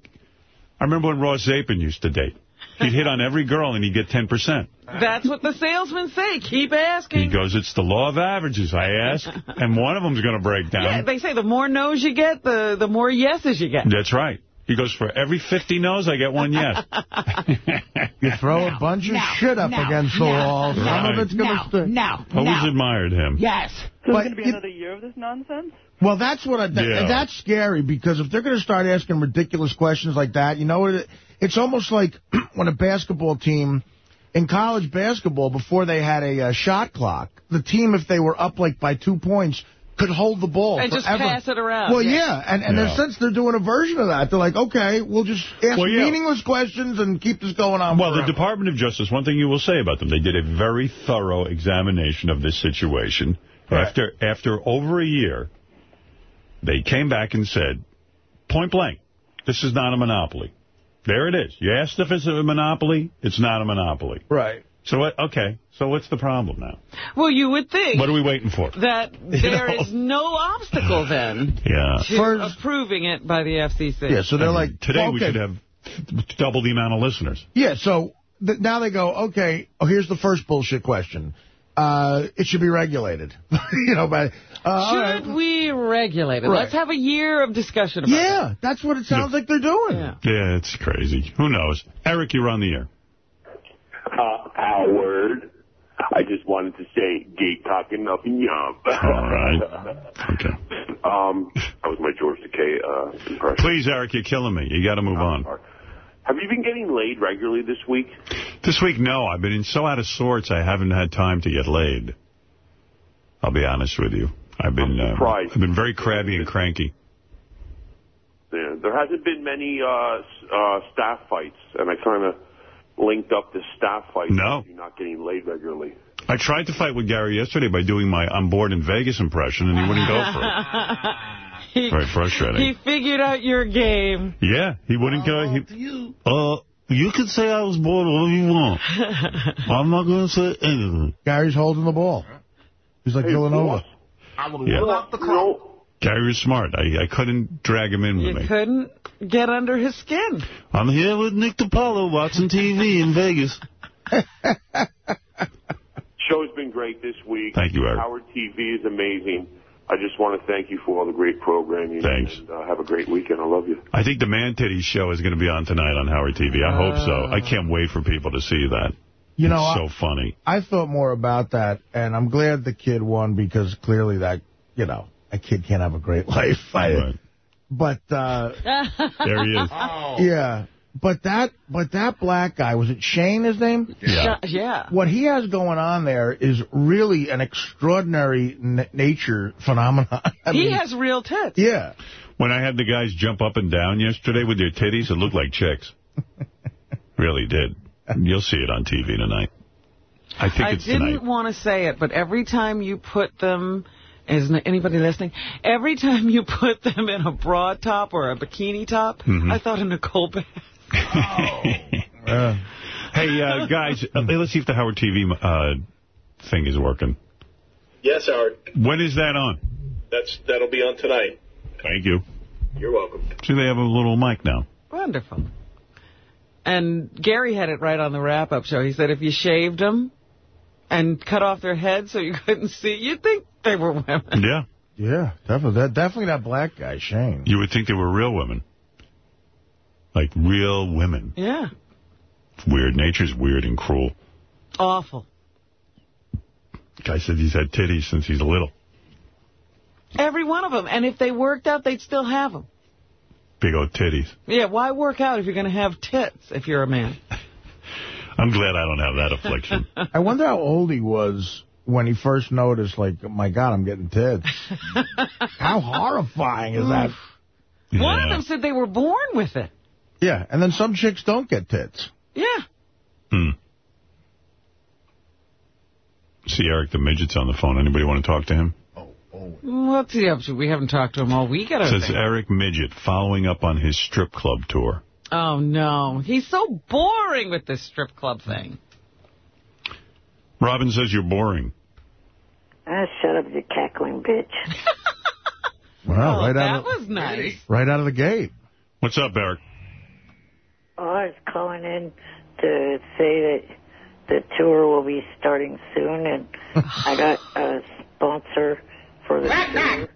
I remember when Ross Zapin used to date. He'd hit on every girl and he'd get 10%. That's what the salesmen say. Keep asking. He goes, it's the law of averages, I ask, and one of them's going to break down. Yeah, they say the more no's you get, the, the more yeses you get. That's right. He goes, for every 50 no's, I get one yes. You throw a bunch of shit up now, against the now, wall. Some now, of it's going to now, stick. now, Always now. admired him. Yes. So But it's going to be it- another year of this nonsense? Well, that's what I, that, Yeah. that's scary because if they're going to start asking ridiculous questions like that, you know what? It, it's almost like when a basketball team in college basketball before they had a uh, shot clock, the team if they were up like by two points could hold the ball And just pass it around, Well, yeah. yeah, and and Yeah. since they're doing a version of that, they're like, okay, we'll just ask Well, yeah. meaningless questions and keep this going on. Well, the. Department of Justice, one thing you will say about them, they did a very thorough examination of this situation. Right. After after over a year, they came back and said, point blank, this is not a monopoly. There it is. You asked if it's a monopoly, it's not a monopoly. right. So, what? okay, so what's the problem now? Well, you would think What are we waiting for? that there know? is no obstacle then Yeah. to First- approving it by the FCC. Yeah, so they're I mean, like, today we okay. should have double the amount of listeners. Yeah, so th now they go, okay, oh, here's the first bullshit question. Uh, it should be regulated. you know, but, uh, Should right. we regulate it? Right. Let's have a year of discussion about it. Yeah, that's what it sounds like they're doing. Yeah. Yeah, it's crazy. Who knows? Eric, you're on the air. Uh, Howard. I just wanted to say, gate talking up and yum. All right. Okay. Um, that was my George Takei uh, impression. Please, Eric, you're killing me. You got to move on. Have you been getting laid regularly this week? This week, no. I've been so out of sorts, I haven't had time to get laid. I'll be honest with you. I've been uh, surprised. I've been very crabby and cranky. Yeah, there hasn't been many uh, uh, staff fights, and I kind of linked up the staff fights. No. with you not getting laid regularly. I tried to fight with Gary yesterday by doing my I'm bored in Vegas impression, and he wouldn't go for it. He, Very frustrating. he figured out your game. Yeah, he wouldn't go. He, uh, you can say I was bored all you want. I'm not going to say anything. Gary's holding the ball. He's like Villanova. Yeah. No, Gary was smart. I, I couldn't drag him in with You me. couldn't get under his skin. I'm here with Nick DiPaolo watching TV in Vegas. show's been great this week. Thank you, Eric. Howard TV is amazing. I just want to thank you for all the great programming. Thanks. And, uh, have a great weekend. I love you. I think the Man Titties show is going to be on tonight on Howard TV. I hope so. I can't wait for people to see that. You know, it's I- so funny. I thought more about that, and I'm glad the kid won because clearly that, you know, a kid can't have a great life. I, Right. But, uh, There he is. yeah. But that, but that black guy, was it Shane, his name? Yeah. Yeah. What he has going on there is really an extraordinary n nature phenomenon. I he mean, has real tits. Yeah. When I had the guys jump up and down yesterday with their titties, it looked like chicks. really did. You'll see it on TV tonight. I think I it's didn't want to say it, but every time you put them, is anybody listening? Every time you put them in a broad top or a bikini top, Mhm. I thought of Nicole Bass. Uh, Hey, uh, guys, uh, let's see if the Howard TV uh, thing is working. Yes, Howard. When is that on? That's that'll be on tonight. Thank you. You're welcome. See, they have a little mic now. Wonderful. And Gary had it right on the wrap-up show. He said if you shaved them and cut off their heads so you couldn't see, you'd think they were women. Yeah. Yeah, definitely. That, definitely that black guy, Shane. You would think they were real women. Like real women. Yeah. It's weird. Nature's weird and cruel. Awful. Guy said he's had titties since he's a little. Every one of them. And if they worked out, they'd still have them. Big old titties. Yeah, why work out if you're going to have tits if you're a man? I'm glad I don't have that affliction. I wonder how old he was when he first noticed, like, my God, I'm getting tits. how horrifying is that? One of them said they were born with it. Yeah, and then some chicks don't get tits. Yeah. Hmm. See Eric the Midget's on the phone. Anybody want to talk to him? What's he up to? We haven't talked to him all week. I don't Says think. Eric Midget following up on his strip club tour. Oh, no. He's so boring with this strip club thing. Robin says you're boring. Ah, shut up, you cackling bitch. Wow, oh, right that out of, was nice. right out of the gate. What's up, Eric? Oh, I was calling in to say that the tour will be starting soon, and I got a sponsor for the.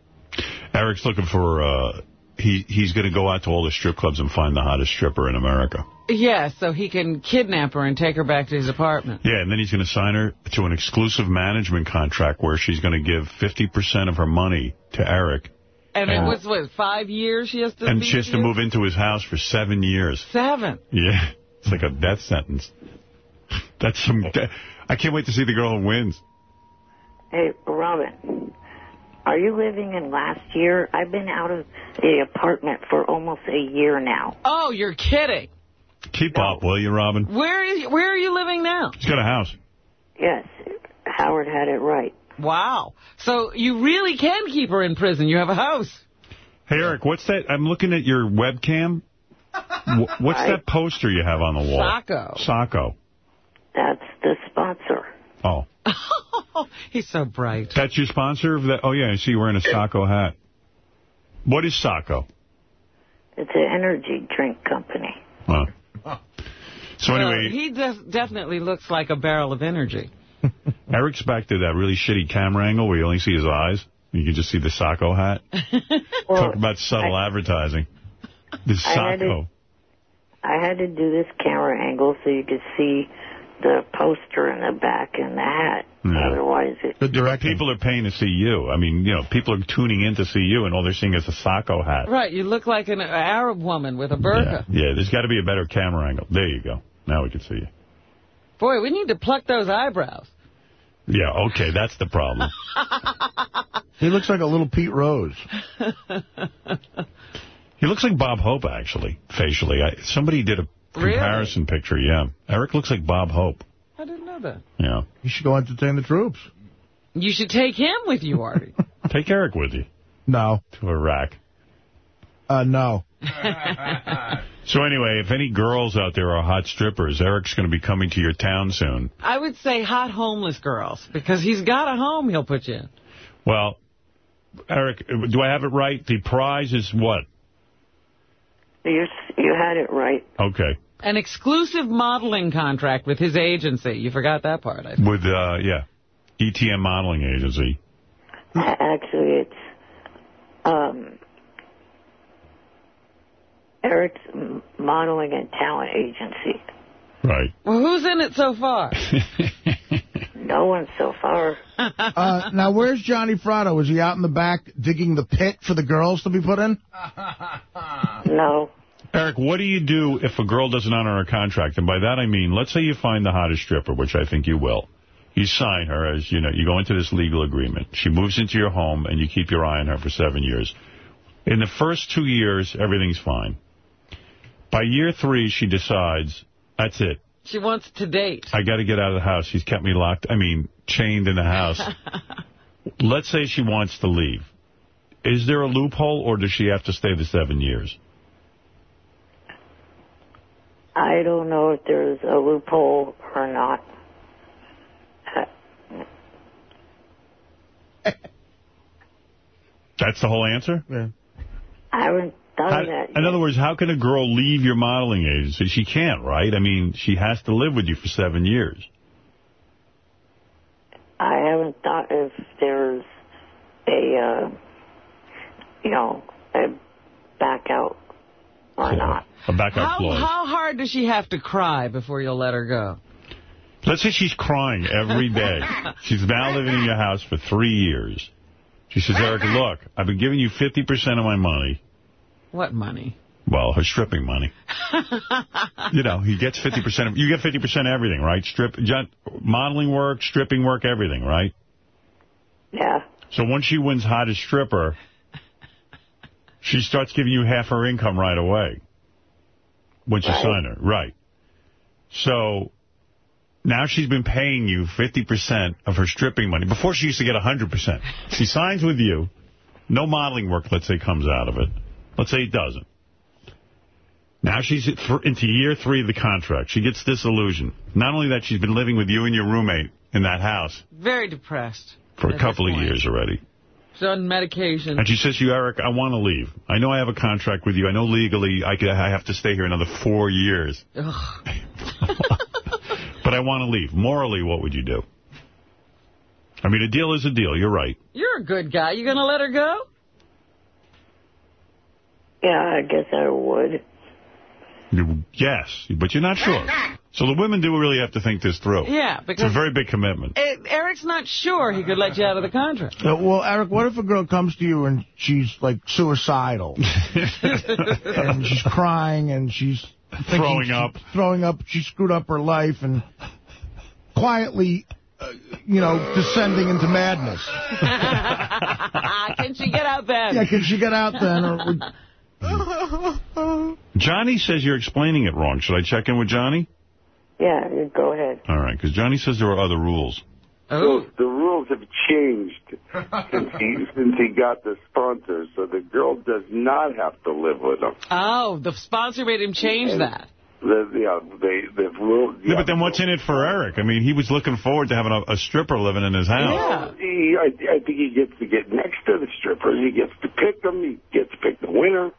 Eric's looking for, uh, he he's going to go out to all the strip clubs and find the hottest stripper in America. Yeah, so he can kidnap her and take her back to his apartment. Yeah, and then he's going to sign her to an exclusive management contract where she's going to give 50% of her money to Eric. And it was, what, five years she has to And she has to move into his house for seven years. Seven. Yeah, it's like a death sentence. That's some... I can't wait to see the girl who wins. Hey, Robin, are you living in last year? I've been out of the apartment for almost a year now. Oh, you're kidding. Keep up, will you, Robin? Where is where are you living now? He's got a house. Yes, Howard had it right. Wow. So you really can keep her in prison. You have a house. Hey, Eric, what's that? I'm looking at your webcam. Wh- What's that poster you have on the wall? Sacco. Sacco. That's the sponsor. Oh. He's so bright. That's your sponsor? of that? Oh, yeah, I see you wearing a Sacco hat. What is Sacco? It's an energy drink company. Oh. So Well, anyway, he def- definitely looks like a barrel of energy. Eric's back to that really shitty camera angle where you only see his eyes. You can just see the Sacco hat. Talk about subtle advertising. The I Sacco. I had to do this camera angle so you could see the poster in the back and the hat. Yeah. Otherwise, it. Good directing. People are paying to see you. I mean, you know, people are tuning in to see you, and all they're seeing is a Sacco hat. Right, you look like an Arab woman with a burqa. Yeah, there's got to be a better camera angle. There you go. Now we can see you. Boy, we need to pluck those eyebrows. Yeah, okay, that's the problem. He looks like a little Pete Rose. He looks like Bob Hope, actually, facially. I, somebody did a comparison picture, yeah. Eric looks like Bob Hope. I didn't know that. Yeah. You should go entertain the troops. You should take him with you, Artie. Take Eric with you. No. To Iraq. Uh, no. So anyway, if any girls out there are hot strippers, Eric's going to be coming to your town soon. I would say hot homeless girls, because he's got a home he'll put you in. Well, Eric, do I have it right? The prize is what? You you had it right. Okay. An exclusive modeling contract with his agency. You forgot that part, I think. With, uh, yeah, ETM Modeling Agency. A- Actually, it's um, Eric's modeling and talent agency. Right. Well, who's in it so far? No one so far. Uh, now, where's Johnny Fratto? Is he out in the back digging the pit for the girls to be put in? No. Eric, what do you do if a girl doesn't honor a contract? And by that I mean, let's say you find the hottest stripper, which I think you will. You sign her as, you know, you go into this legal agreement. She moves into your home and you keep your eye on her for seven years. In the first two years, everything's fine. By year three, she decides, that's it. She wants to date. I got to get out of the house. She's kept me locked, I mean, chained in the house. Let's say she wants to leave. Is there a loophole or does she have to stay the seven years? I don't know if there's a loophole or not. That's the whole answer? Yeah. I haven't done How- that. in other words, how can a girl leave your modeling agency? She can't, right? I mean, she has to live with you for seven years. I haven't thought if there's a uh, you know, a back out or not. A backup How, clause. how hard does she have to cry before you'll let her go? Let's say she's crying every day. she's now living in your house for three years. She says, Eric, look, I've been giving you 50% of my money. What money? Well, her stripping money. you know, he gets 50% of, you get 50% of everything, right? Strip, modeling work, stripping work, everything, right? Yeah. So once she wins hottest stripper, she starts giving you half her income right away. Once you Right. sign her. Right. So now she's been paying you 50% of her stripping money. Before she used to get 100%. She signs with you. No modeling work, let's say, comes out of it. Let's say it doesn't. Now she's into year three of the contract. She gets disillusioned. Not only that, she's been living with you and your roommate in that house Very depressed. for a couple of years already. She's on medication. And she says to you, Eric, I want to leave. I know I have a contract with you. I know legally I, could, I have to stay here another four years. Ugh. But I want to leave. Morally, what would you do? I mean, a deal is a deal. You're right. You're a good guy. You going to let her go? Yeah, I guess I would. You, yes, but you're not sure. So the women do really have to think this through. Yeah, because... It's a very big commitment. Eh, Eric's not sure he could let you out of the contract. Uh, well, Eric, what if a girl comes to you and she's, like, suicidal? and she's crying and she's... Throwing she- up. Throwing up. She screwed up her life and quietly, uh, you know, descending into madness. Can she get out then? Yeah, can she get out then? Or would- Johnny says you're explaining it wrong. Should I check in with Johnny? Yeah, go ahead. All right, because Johnny says there are other rules. Oh. So the rules have changed since he since he got the sponsor, so the girl does not have to live with him. Oh, the sponsor made him change that. The, yeah, they the rule. Yeah, but then what's in it for Eric? I mean, he was looking forward to having a, a stripper living in his house. He, I, I think he gets to get next to the strippers. He gets to pick them. He gets to pick the winner.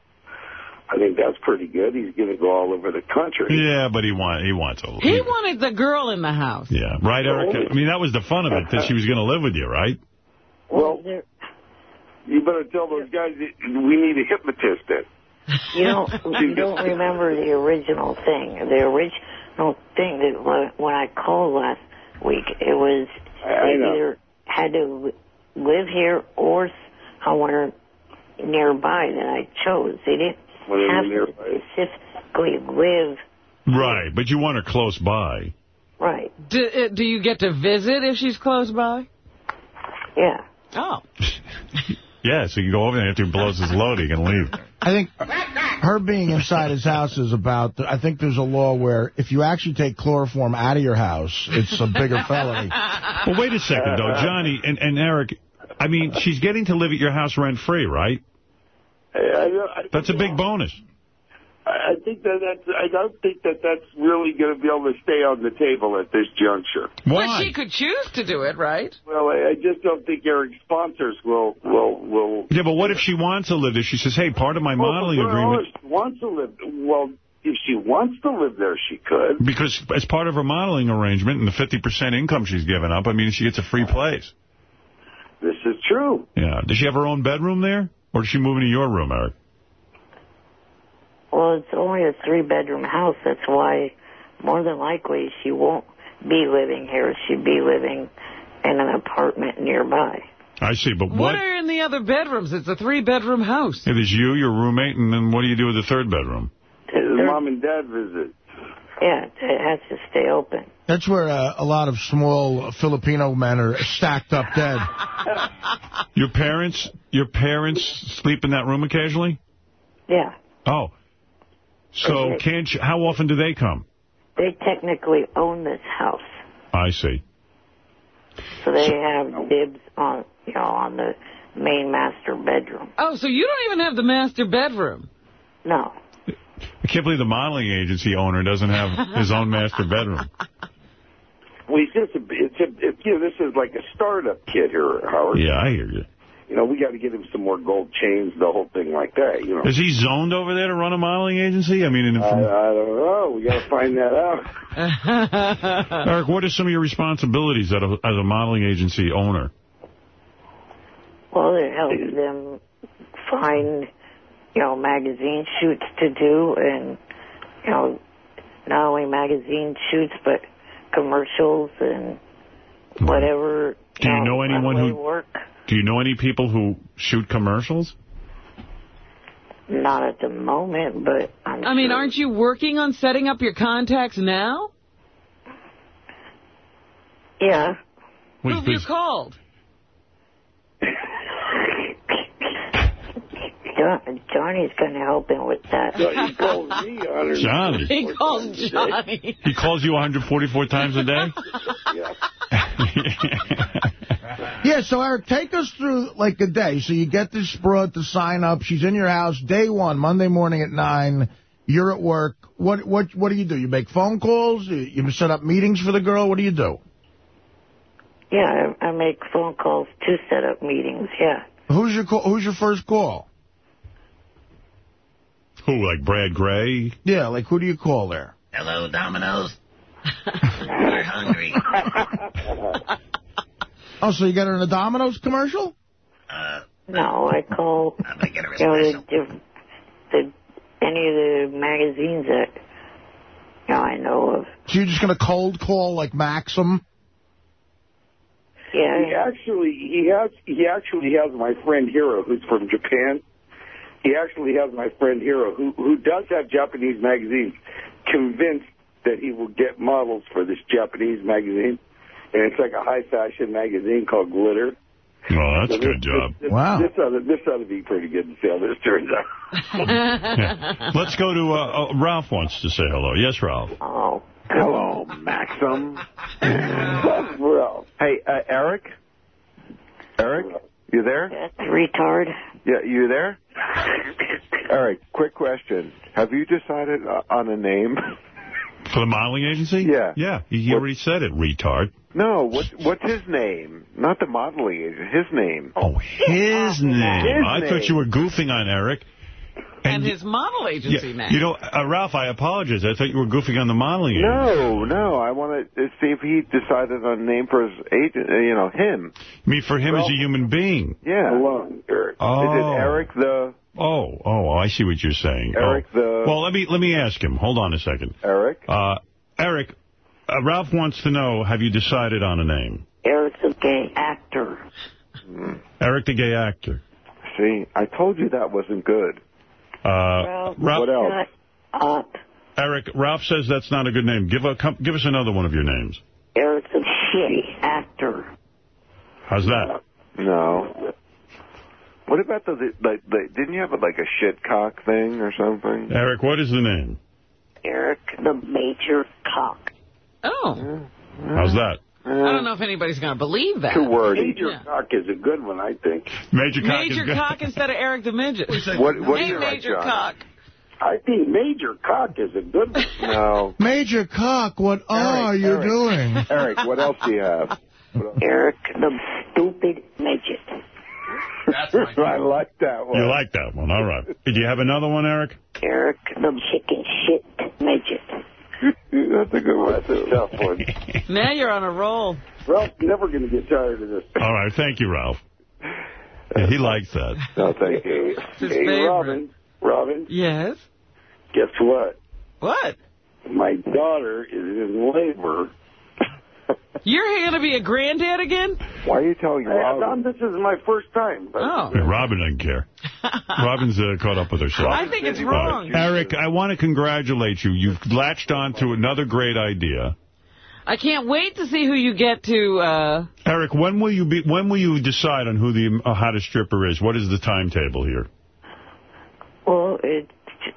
I think that's pretty good. He's going to go all over the country. Yeah, but he want he wants a He wanted the girl in the house. Yeah, right, Eric? I mean, that was the fun of it, that she was going to live with you, right? Well, you better tell those guys that we need a hypnotist then. You don't, you don't remember the original thing. The original thing that when- when I called last week, it was I they either had to live here or somewhere nearby that I chose. They didn't Whatever have to nearby. specifically live Right, but you want her close by. right. Do, uh, do you get to visit if she's close by? Yeah. Oh. Yeah, so you go over there after he blows his load, he can leave. I think her being inside his house is about, I think there's a law where if you actually take chloroform out of your house, it's a bigger felony. Well, wait a second, though. Johnny and, and Eric, I mean, she's getting to live at your house rent-free, right? I, I, That's a big bonus. I I think that that's. I don't think that that's really going to be able to stay on the table at this juncture. Well, she could choose to do it, right? Well, I, I just don't think Eric's sponsors will will will. Yeah, but what if she wants to live there? She says, hey, part of my modeling agreement, if she wants to live. Well, if she wants to live there, she could. because as part of her modeling arrangement and the 50% income she's given up, I mean, she gets a free place. This is true. Yeah. Does she have her own bedroom there? Or does she move into your room, Eric? Well, it's only a three-bedroom house. That's why, more than likely, she won't be living here. She'd be living in an apartment nearby. I see, but What, what? are in the other bedrooms? It's a three-bedroom house. Hey, there's you, your roommate, and then what do you do with the third bedroom? His mom and dad visit. Yeah, it has to stay open. That's where uh, a lot of small Filipino men are stacked up dead. Your parents, your parents sleep in that room occasionally? Yeah, Oh. So Okay. can't you, how often do they come? they technically own this house, I see. so they have dibs on, you know, on the main master bedroom. Oh, so you don't even have the master bedroom. No. I can't believe the modeling agency owner doesn't have his own master bedroom. Well, he's just a, it's a, it, you know, this is like a startup kid here, Howard. Yeah, I hear you. You know, we got to get him some more gold chains, the whole thing like that. You know. Is he zoned over there to run a modeling agency? I mean, in, I, I don't know. We got to find that out. Eric, what are some of your responsibilities as a, as a modeling agency owner? Well, it helps them find, you know, magazine shoots to do and, you know, not only magazine shoots, but commercials and whatever. Do you know anyone who- Work. Do you know any people who shoot commercials? Not at the moment, but I'm I mean, aren't you working on setting up your contacts now? Yeah. Who have you called? John, Johnny's going to help him with that. he called me on Johnny. He called Johnny. He calls you 144 times a day? Yeah, so Eric, take us through like a day. So you get this broad to sign up. She's in your house day one, Monday morning at 9. You're at work. What what what do you do? You make phone calls? You, you set up meetings for the girl? What do you do? Yeah, I, I make phone calls to set up meetings, yeah. Who's your call, Who's your first call? Who, like Brad Grey? Yeah, like who do you call there? Hello, Domino's. We're hungry. Oh, so you got her in a Domino's commercial? Uh, No, I call, you know, the, the, the, any of the magazines that, you know, I know of. So you're just going to cold call like Maxim? Yeah. He actually he has he actually has my friend Hiro who's from Japan. He actually has my friend Hiro who who does have Japanese magazines convinced that he will get models for this Japanese magazine. And it's like a high fashion magazine called Glitter. Oh, that's So a good this- job. This, Wow. This ought, to, this ought to be pretty good to see how this turns out. Let's go to, uh, uh, Ralph wants to say hello. Yes, Ralph. Oh. Hello, Maxim. well, hey, uh, Eric? Eric? You there? That's retard. Yeah, you there? All right, quick question. Have you decided uh, on a name? For the modeling agency? Yeah. Yeah, he, he already said it, retard. No, what, what's his name? Not the modeling agent, his name. Oh, his name. I name. thought you were goofing on Eric. And his model agency Yeah, now. you know, uh, Ralph, I apologize. I thought you were goofing on the modeling agency. No, no, I want to see if he decided on a name for his agent, uh, you know, him. I mean, for him as a human being. Yeah. Hello, Eric. Oh. Is it Eric the... Oh, oh, I see what you're saying. Eric oh. the- Well, let me let me ask him. Hold on a second. Eric? Uh, Eric, uh, Ralph wants to know, have you decided on a name? Eric's a gay actor. Eric the gay actor. See, I told you that wasn't good. Uh, Ralph, What else? Up. Eric, Ralph says that's not a good name. Give a com- give us another one of your names. Eric's a shitty actor. How's that? No. What about the, the, the, the didn't you have like a shit cock thing or something? Eric, what is the name? Eric the Major Cock. Oh. How's that? Uh, I don't know if anybody's going to believe that. Two words. Major Major cock is a good one, I think. Major cock Major is cock instead of Eric the Midget. What- what hey, Major John? cock. I think Major Cock is a good one. No. Major Cock, what are you Eric. doing? Eric, what else do you have? Eric the Stupid Midget. I like that one. You like that one. All right. Did you have another one, Eric? Eric the Chicken Shit Midget. That's a good one. That's a tough one. Now you're on a roll. Ralph's never going to get tired of this. All right. Thank you, Ralph. Yeah, he likes that. No, thank you. His hey, favorite. Robin. Robin, Yes? guess what? What? My daughter is in labor. You're going to be a granddad again? Why are you telling Robin? This is my first time. But Oh. Robin doesn't care. Robin's uh, caught up with herself. I think it's All right. wrong. Eric, I want to congratulate you. You've latched on to another great idea. I can't wait to see who you get to... Uh, Eric, when will you be? When will you decide on who the uh, hottest stripper is? What is the timetable here? Well, it,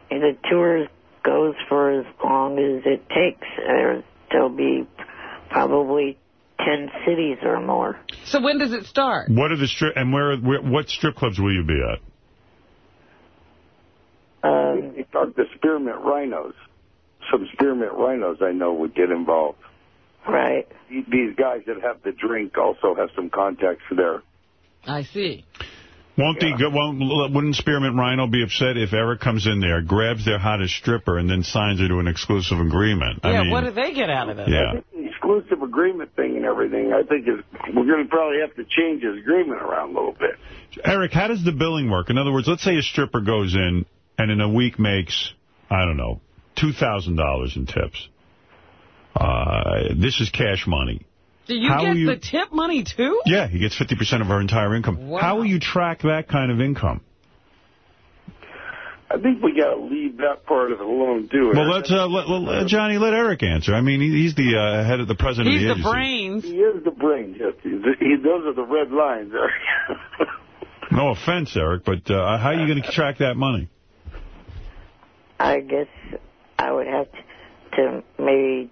the tour goes for as long as it takes. There, there'll be probably 10 cities or more. so when does it start? What are the strip and where, where? What strip clubs will you be at? Um, you talk to spearmint rhinos. Some spearmint rhinos I know would get involved. Right. These guys that have the drink also have some contacts there. I see. Won't the won't, wouldn't Spearmint Rhino be upset if Eric comes in there, grabs their hottest stripper, and then signs her to an exclusive agreement? I yeah, mean, what do they get out of it? Yeah. The exclusive agreement thing and everything, I think is we're going to probably have to change his agreement around a little bit. Eric, how does the billing work? In other words, let's say a stripper goes in and in a week makes, I don't know, $2,000 in tips. Uh, this is cash money. Do you How get you- the tip money, too? Yeah, he gets 50% of her entire income. How will you track that kind of income? I think we got to leave that part of it alone, too. Well, let's, uh, let, let- Johnny, let Eric answer. I mean, he's the uh, head of the president He's of the the agency. brains. He is the brain, yes. He, those are the red lines. Eric. No offense, Eric, but uh, how are you going to track that money? I guess I would have to, to maybe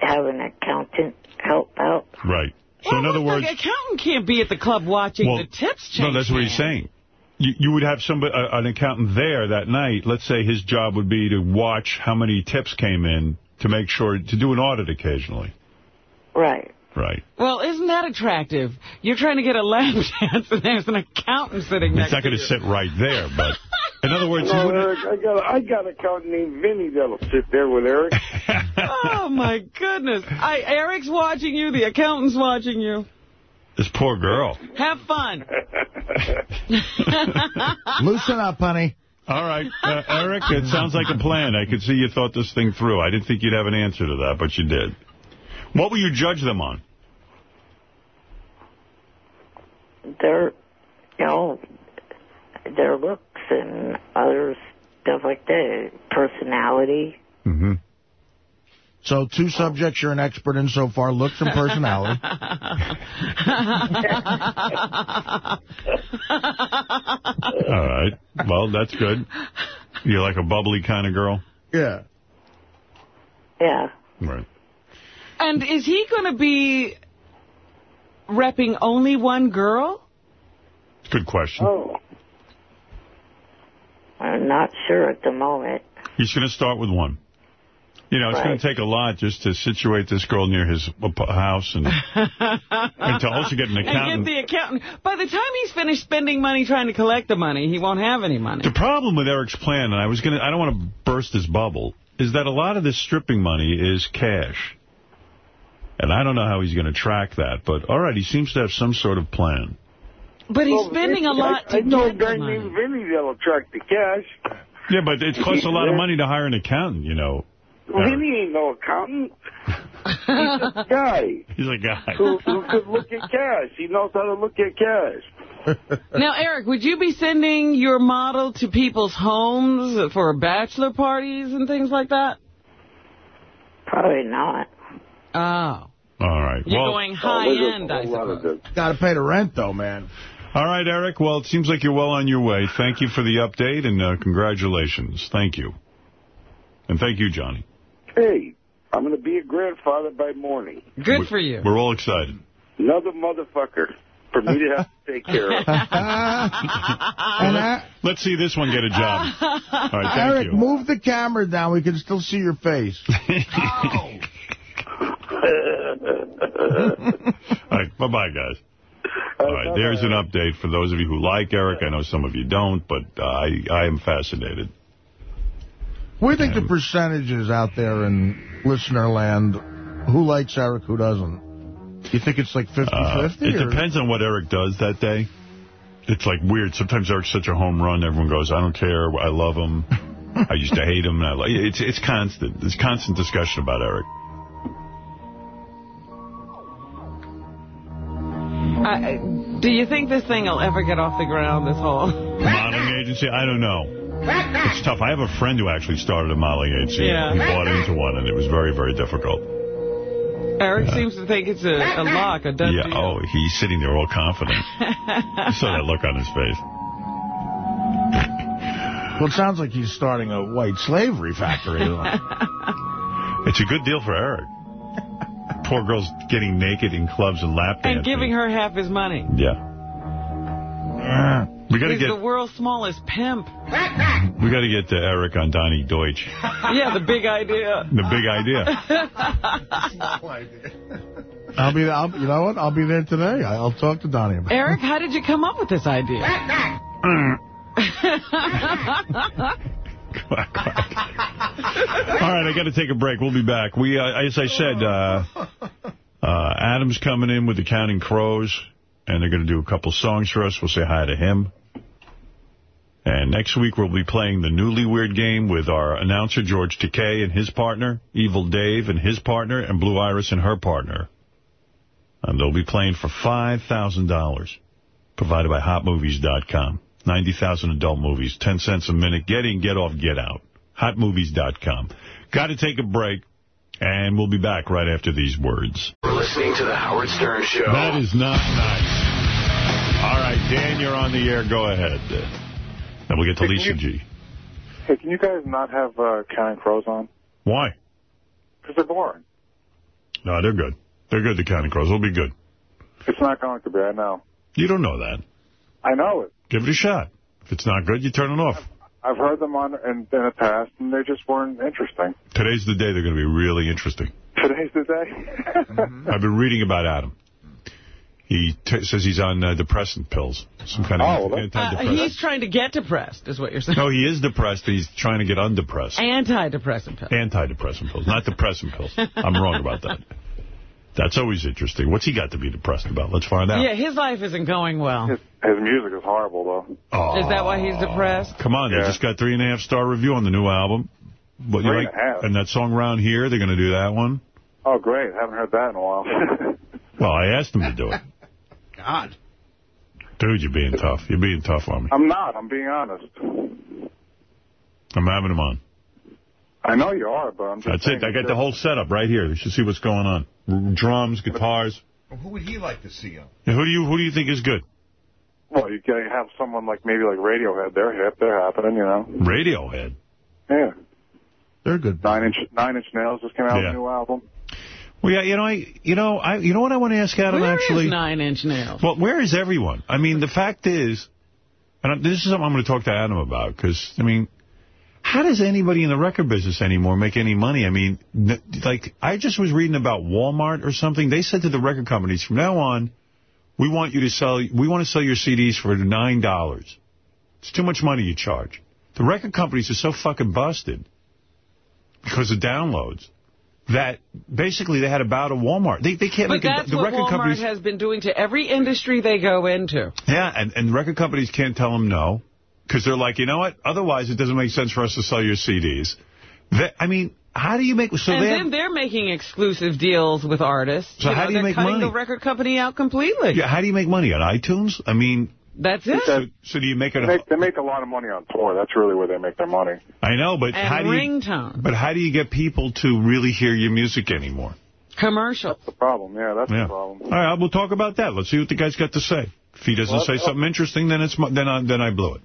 have an accountant help out. Right. So in other words... The accountant can't be at the club watching Well, the tips change. no, that's what he's saying. You, you would have somebody, uh, an accountant there that night. Let's say his job would be to watch how many tips came in to make sure, to do an audit occasionally. Right. Right. Well, isn't that attractive? You're trying to get a lap dance, and there's an accountant sitting next It's not going to sit right there, but in other words, you no, Eric, I got I got an accountant named Vinny that'll sit there with Eric. oh, my goodness. I, Eric's watching you. The accountant's watching you. this poor girl. Have fun. Loosen up, honey. All right, uh, Eric, it sounds like a plan. I could see you thought this thing through. I didn't think you'd have an answer to that, but you did. What will you judge them on? Their, you know, their looks and other stuff like that, personality. Mm-hmm. So two subjects you're an expert in so far, looks and personality. All right. Well, that's good. You're like a bubbly kind of girl? Yeah. Yeah. Right. And is he going to be repping only one girl? Good question. Oh. I'm not sure at the moment. He's going to start with one. You know, it's Right. going to take a lot just to situate this girl near his house and, and to also get an accountant. And accountant. get the accountant. By the time he's finished spending money trying to collect the money, he won't have any money. The problem with Eric's plan, and I was going to, I don't want to burst his bubble, is that a lot of this stripping money is cash. And I don't know how he's going to track that, but all right, he seems to have some sort of plan. But he's Well, spending a lot to I know a get guy the money. named Vinny that'll track the cash. Yeah, but it costs a lot of money to hire an accountant, you know. Eric. Vinny ain't no accountant. He's a guy He's a guy. who, who could look at cash. He knows how to look at cash. Now, Eric, would you be sending your model to people's homes for bachelor parties and things like that? Probably not. Oh. All right. You're well, going oh, high end, I suppose. Got to pay the rent, though, man. All right, Eric. Well, it seems like you're well on your way. Thank you for the update, and uh, congratulations. Thank you. And thank you, Johnny. Hey, I'm going to be a grandfather by morning. Good for you. We're all excited. Another motherfucker for me to have to take care of. And I, Let's see this one get a job. All right, thank Eric, you. move the camera down. We can still see your face. oh. All right, bye-bye, guys. All right, there's an update for those of you who like Eric. I know some of you don't, but uh, I, I am fascinated. What do you think the percentages out there in listener land? Who likes Eric, who doesn't? You think it's like 50-50? Uh, it or- depends on what Eric does that day. It's like weird. Sometimes Eric's such a home run. Everyone goes, I don't care. I love him. I used to hate him. And I like it's it's constant. There's constant discussion about Eric. I, do you think this thing will ever get off the ground, this whole... Modeling agency? I don't know. It's tough. I have a friend who actually started a modeling agency. Yeah. He bought into one, and it was very, very difficult. Eric seems to think it's a, a lock, a done Yeah. deal. Oh, he's sitting there all confident. You saw that look on his face. Well, it sounds like he's starting a white slavery factory. It's a good deal for Eric. Poor girl's getting naked in clubs and lap dancing. and giving her half his money. Yeah. We got to He's get the world's smallest pimp. we got to get to Eric on Donny Deutsch. yeah, the big idea. The big idea. I'll be. I'll, you know what? I'll be there today. I'll talk to Donny about. Eric, how did you come up with this idea? All right, I got to take a break. We'll be back. We, uh, as I said, uh, uh, Adam's coming in with the Counting Crows, and they're going to do a couple songs for us. We'll say hi to him. And next week we'll be playing the Newly Weird game with our announcer, George Takei, and his partner, Evil Dave, and his partner, and Blue Iris and her partner. And they'll be playing for $5,000, provided by HotMovies.com. 90,000 adult movies, 10 cents a minute. Get in, get off, get out. HotMovies.com. Got to take a break, and we'll be back right after these words. We're listening to The Howard Stern Show. That is not nice. All right, Dan, you're on the air. Go ahead. Then we'll get to Hey, can Lisa you- G. Hey, can you guys not have uh, Counting Crows on? Why? Because they're boring. No, they're good. They're good, the Counting Crows. They'll be good. It's not going to be, I know. You don't know that. I know it. Give it a shot. If it's not good, you turn it off. I've heard them on in, in the past, and they just weren't interesting. Today's the day they're going to be really interesting. Today's the day. I've been reading about Adam. He t says he's on uh, depressant pills. Some kind of Oh, well, Uh, antidepressant. he's trying to get depressed, is what you're saying. no, he is depressed. He's trying to get undepressed. Antidepressant pills. Antidepressant pills, not depressant pills. I'm wrong about that. That's always interesting. What's he got to be depressed about? Let's find out. Yeah, his life isn't going well. His music is horrible, though. Oh, Is that why he's depressed? Come on, they just got three and a half star review on the new album. What, you Three and like? a half? And that song Round Here, they're going to do that one. Oh, great. Haven't heard that in a while. Well, I asked them to do it. God. Dude, you're being tough. You're being tough on me. I'm not. I'm being honest. I'm having him on. I know you are, but I'm just That's it. I got the whole setup right here. You should see what's going on. Drums, guitars. Well, who would he like to see on? Yeah, Who do you Who do you think is good? Well, you can have someone like maybe like Radiohead. They're hip. They're happening, you know. Radiohead. Yeah. They're good. Nine Inch Nine Inch Nails just came out with Yeah. a new album. Well, yeah, you know, I, you know, I, you know what I want to ask Adam Where is actually. Nine Inch Nails? Well, where is everyone? I mean, the fact is, and this is something I'm going to talk to Adam about, because, I mean, how does anybody in the record business anymore make any money? I mean, like, I just was reading about Walmart or something. They said to the record companies, from now on, we want you to sell, we want to sell your CDs for $9. It's too much money you charge. The record companies are so fucking busted because of downloads that basically they had to bow to Walmart. They, they can't But make that's The what record Walmart companies. has been doing to every industry they go into. Yeah, and, and record companies can't tell them no because they're like, you know what? Otherwise, it doesn't make sense for us to sell your CDs. That, I mean, how do you make... So and they then they're making exclusive deals with artists. So You how know, do you make money? they're make cutting money? the record company out completely. yeah, how do you make money on iTunes? I mean, That's it. so, so do you make it? They make, they make a lot of money on tour. That's really where they make their money. I know, but and how do you? ringtone. But how do you get people to really hear your music anymore? Commercials. The problem, yeah, that's Yeah. the problem. All right, we'll talk about that. Let's see what the guy's got to say. If he doesn't Well, say uh, something interesting, then it's then I, then I blew it.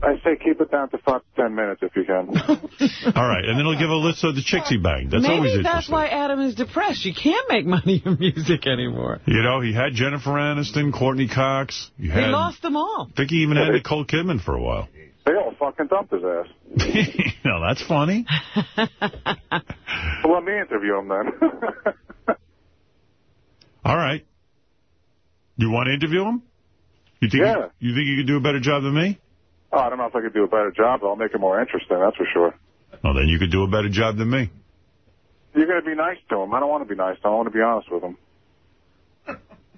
I say keep it down to five to ten minutes if you can. All right, and then he'll give a list of the chicks he banged. That's always Maybe that's why Adam is depressed. You can't make money in music anymore. You know, he had Jennifer Aniston, Courteney Cox. You He had, lost them all. I think he even had Nicole Kidman for a while. They all fucking dumped his ass. no, that's funny. Well, let me interview him then. All right. You want to interview him? You think Yeah. you, you think you could do a better job than me? Oh, I don't know if I could do a better job, but I'll make it more interesting, that's for sure. Well, then you could do a better job than me. You're going to be nice to him. I don't want to be nice to him. I want to be honest with him.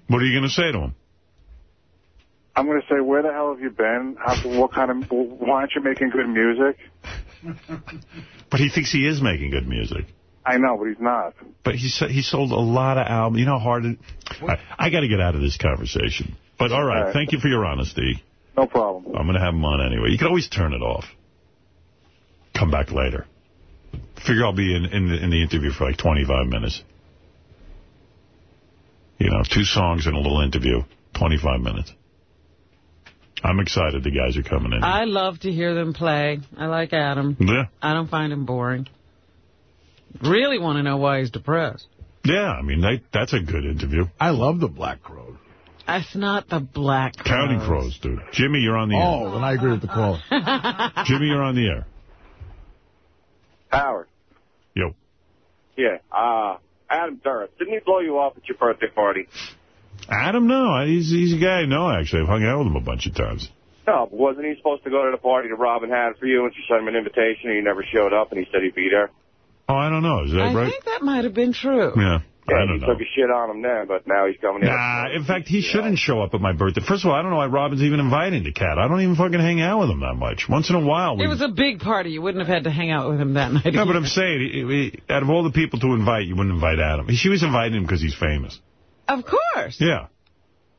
What are you going to say to him? I'm going to say, where the hell have you been? How, what kind of, why aren't you making good music? But he thinks he is making good music. I know, but he's not. But he he sold a lot of albums. You know how hard it... I, I got to get out of this conversation. But all right, All right. thank you for your honesty. No problem. I'm going to have him on anyway. You can always turn it off. Come back later. Figure I'll be in, in, the, in the interview for like 25 minutes. You know, two songs and a little interview. 25 minutes. I'm excited the guys are coming in. I love to hear them play. I like Adam. yeah. I don't find him boring. Really want to know why he's depressed. Yeah, I mean, they, that's a good interview. I love the Black Crow. That's not the black Counting Crows, dude. Jimmy, you're on the air. Oh, and I agree with the call. Jimmy, you're on the air. Howard. Yo. Yeah. Uh, Adam Duritz. Didn't he blow you off at your birthday party? Adam, no. He's, he's a guy I know, actually. I've hung out with him a bunch of times. No, but wasn't he supposed to go to the party that Robin had for you and she sent him an invitation and he never showed up and he said he'd be there? Oh, I don't know. Is that I right? I think that might have been true. Yeah. Yeah, I don't he know. took a shit on him then, but now he's coming in. Nah, in fact, he shouldn't show up at my birthday. First of all, I don't know why Robin's even inviting the cat. I don't even fucking hang out with him that much. Once in a while. We... It was a big party. You wouldn't have had to hang out with him that night. No, but I'm saying, he- he- out of all the people to invite, you wouldn't invite Adam. She was inviting him because he's famous. Of course. Yeah.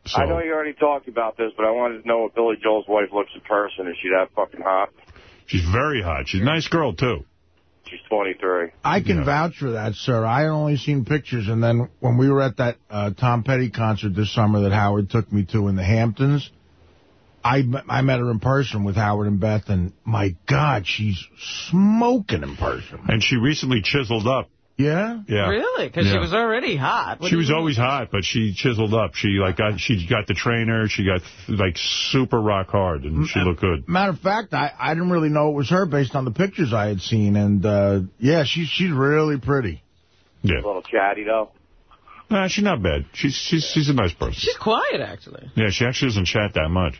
So, I know you already talked about this, but I wanted to know what Billy Joel's wife looks in person. Is she that fucking hot? she's very hot. She's a nice girl, too. She's 23. I can vouch for that, sir. I had only seen pictures, and then when we were at that uh, Tom Petty concert this summer that Howard took me to in the Hamptons, I, I met her in person with Howard and Beth, and my God, she's smoking in person. And she recently chiseled up. Yeah? Yeah. Really? Because she was already hot. What She was mean? always hot, but she chiseled up. She like got she got the trainer. She got like super rock hard, and she looked good. Matter of fact, I, I didn't really know it was her based on the pictures I had seen, and uh, yeah, she's she's really pretty. Yeah. A little chatty, though. Nah, she's not bad. She's she's she's a nice person. She's quiet, actually. Yeah, she actually doesn't chat that much.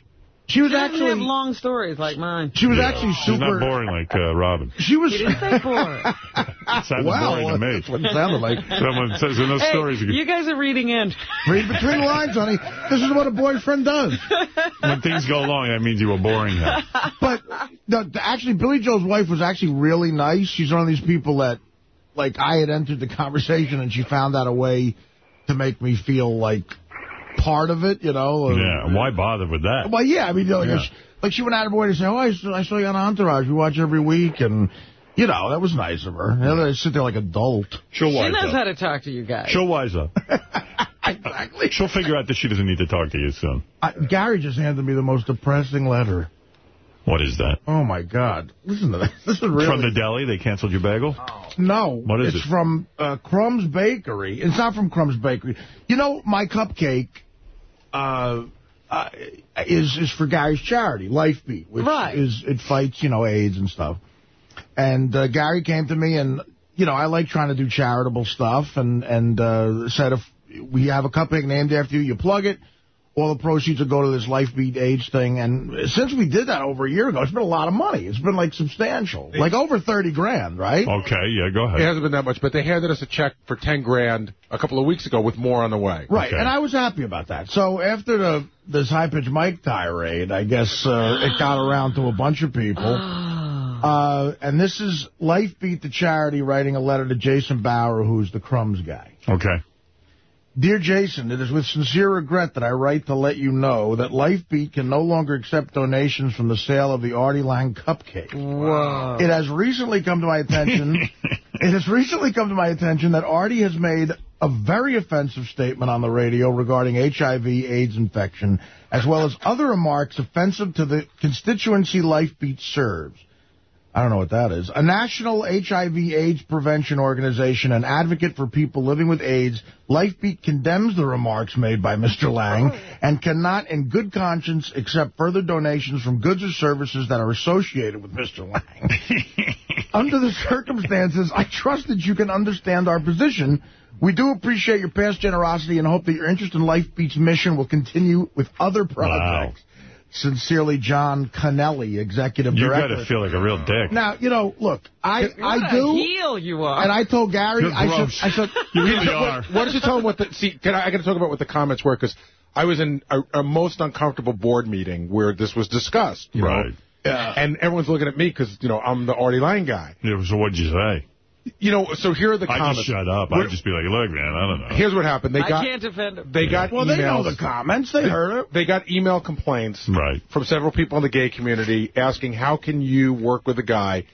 She was She doesn't have actually long stories like mine. she was Yeah. actually She's not boring like uh, Robin. She was. He didn't say boring. Sounded Wow, boring to me. that's what it sounded like. Someone says in those hey, stories, you guys are reading in. Read between the lines, honey. This is what a boyfriend does. when things go along, that means you were boring him. But the, the- actually, Billy Joel's wife was actually really nice. She's one of these people that, like, I had entered the conversation and she found out a way to make me feel like part of it, you know. or- Yeah, why bother with that? Well, yeah, I mean, you know, like, Yeah. she, like she went out of her way to say, oh, I saw, I saw you on Entourage. We watch every week. And, you know, that was nice of her. You know, I sit there like adult. She'll she knows up. how to talk to you guys. She'll wise up. exactly. She'll figure out that she doesn't need to talk to you soon. I, Gary just handed me the most depressing letter. What is that? Oh, my God. Listen to this. This is really... From the deli, they canceled your bagel? No. What is it's it? from uh, Crumb's Bakery. It's not from Crumb's Bakery. You know, my cupcake uh, uh, is is for Gary's charity, Lifebeat, which Right. is it fights, you know, AIDS and stuff. And uh, Gary came to me and, you know, I like trying to do charitable stuff and, and uh, said if we have a cupcake named after you, you plug it, all the proceeds will go to this Lifebeat AIDS thing. And since we did that over a year ago, it's been a lot of money. It's been, like, substantial. Like, over 30 grand, right? Okay, yeah, go ahead. It hasn't been that much, but they handed us a check for 10 grand a couple of weeks ago with more on the way. Right, and I was happy about that. So after the this high-pitched mic tirade, I guess uh, it got around to a bunch of people. Uh, and this is Lifebeat the Charity writing a letter to Jason Bauer, who's the Crumbs guy. Okay. Dear Jason, it is with sincere regret that I write to let you know that Lifebeat can no longer accept donations from the sale of the Artie Lang cupcake. It has recently come to my attention. it has recently come to my attention that Artie has made a very offensive statement on the radio regarding HIV/AIDS infection, as well as other remarks offensive to the constituency Lifebeat serves. I don't know what that is. A national HIV/AIDS prevention organization an advocate for people living with AIDS, Lifebeat condemns the remarks made by Mr. Lang oh. and cannot, in good conscience, accept further donations from goods or services that are associated with Mr. Lang. Under the circumstances, I trust that you can understand our position. We do appreciate your past generosity and hope that your interest in Lifebeat's mission will continue with other projects. Sincerely, John Canelli, Executive You Director. got to feel like a real dick. Now, you know, look, I What I a do. heel you are. And I told Gary, You're I gross. said, I said, You really What- are. Why don't you tell him what the... See, can I, I got to talk about what the comments were, because I was in a, a most uncomfortable board meeting where this was discussed. You Right. Know? And everyone's looking at me because, you know, I'm the Artie Lang guy. Yeah, so what'd you say? You know, so here are the comments. I'd comments. just shut up. What- I'd just be like, look, man, I don't know. Here's what happened. They got, I can't defend him. they got well, emails. they know the comments. They heard it. They got email complaints Right. from several people in the gay community asking how can you work with a guy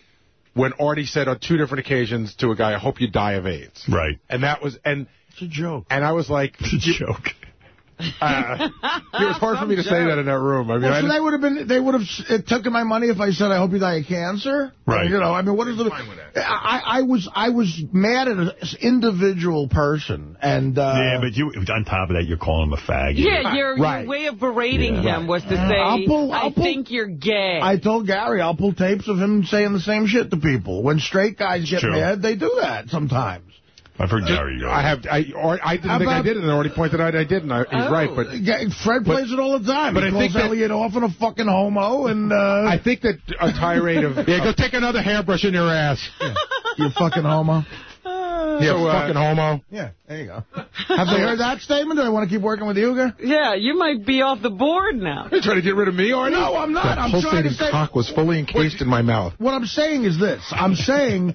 when Artie said on two different occasions to a guy, I hope you die of AIDS. Right. And that was and It's a joke. and I was like, It's a joke. Uh, it was hard for me to say that in that room. I mean, I so they would have been, they would have it taken my money if I said, I hope you die of cancer. Right. You know, I mean, what is the, I, I was, I was mad at an individual person and, uh, yeah, but you on top of that, you're calling him a faggot. Yeah, your, Right. your way of berating Yeah. him was to say, I'll pull- I'll I pull- think you're gay. I told Gary I'll pull tapes of him saying the same shit to people. When straight guys get True. mad, they do that sometimes. I've heard Gary go. I have. I or, I didn't How think I did it, and I already pointed out I didn't. I, he's Oh, right, but Yeah, Fred but- plays it all the time. but he I calls think that- Elliot off in a fucking homo, and uh, I think that a tirade of Yeah, go take another hairbrush in your ass. you fucking homo. Yeah, So, uh, fucking homo. Yeah, there you go. Have they heard that statement? Do they want to keep working with Hugo? Yeah, you might be off the board now. You're trying to get rid of me, Arnie? No, I'm not. That I'm trying to pulsating say. cock was fully encased in my mouth. What I'm saying is this. I'm saying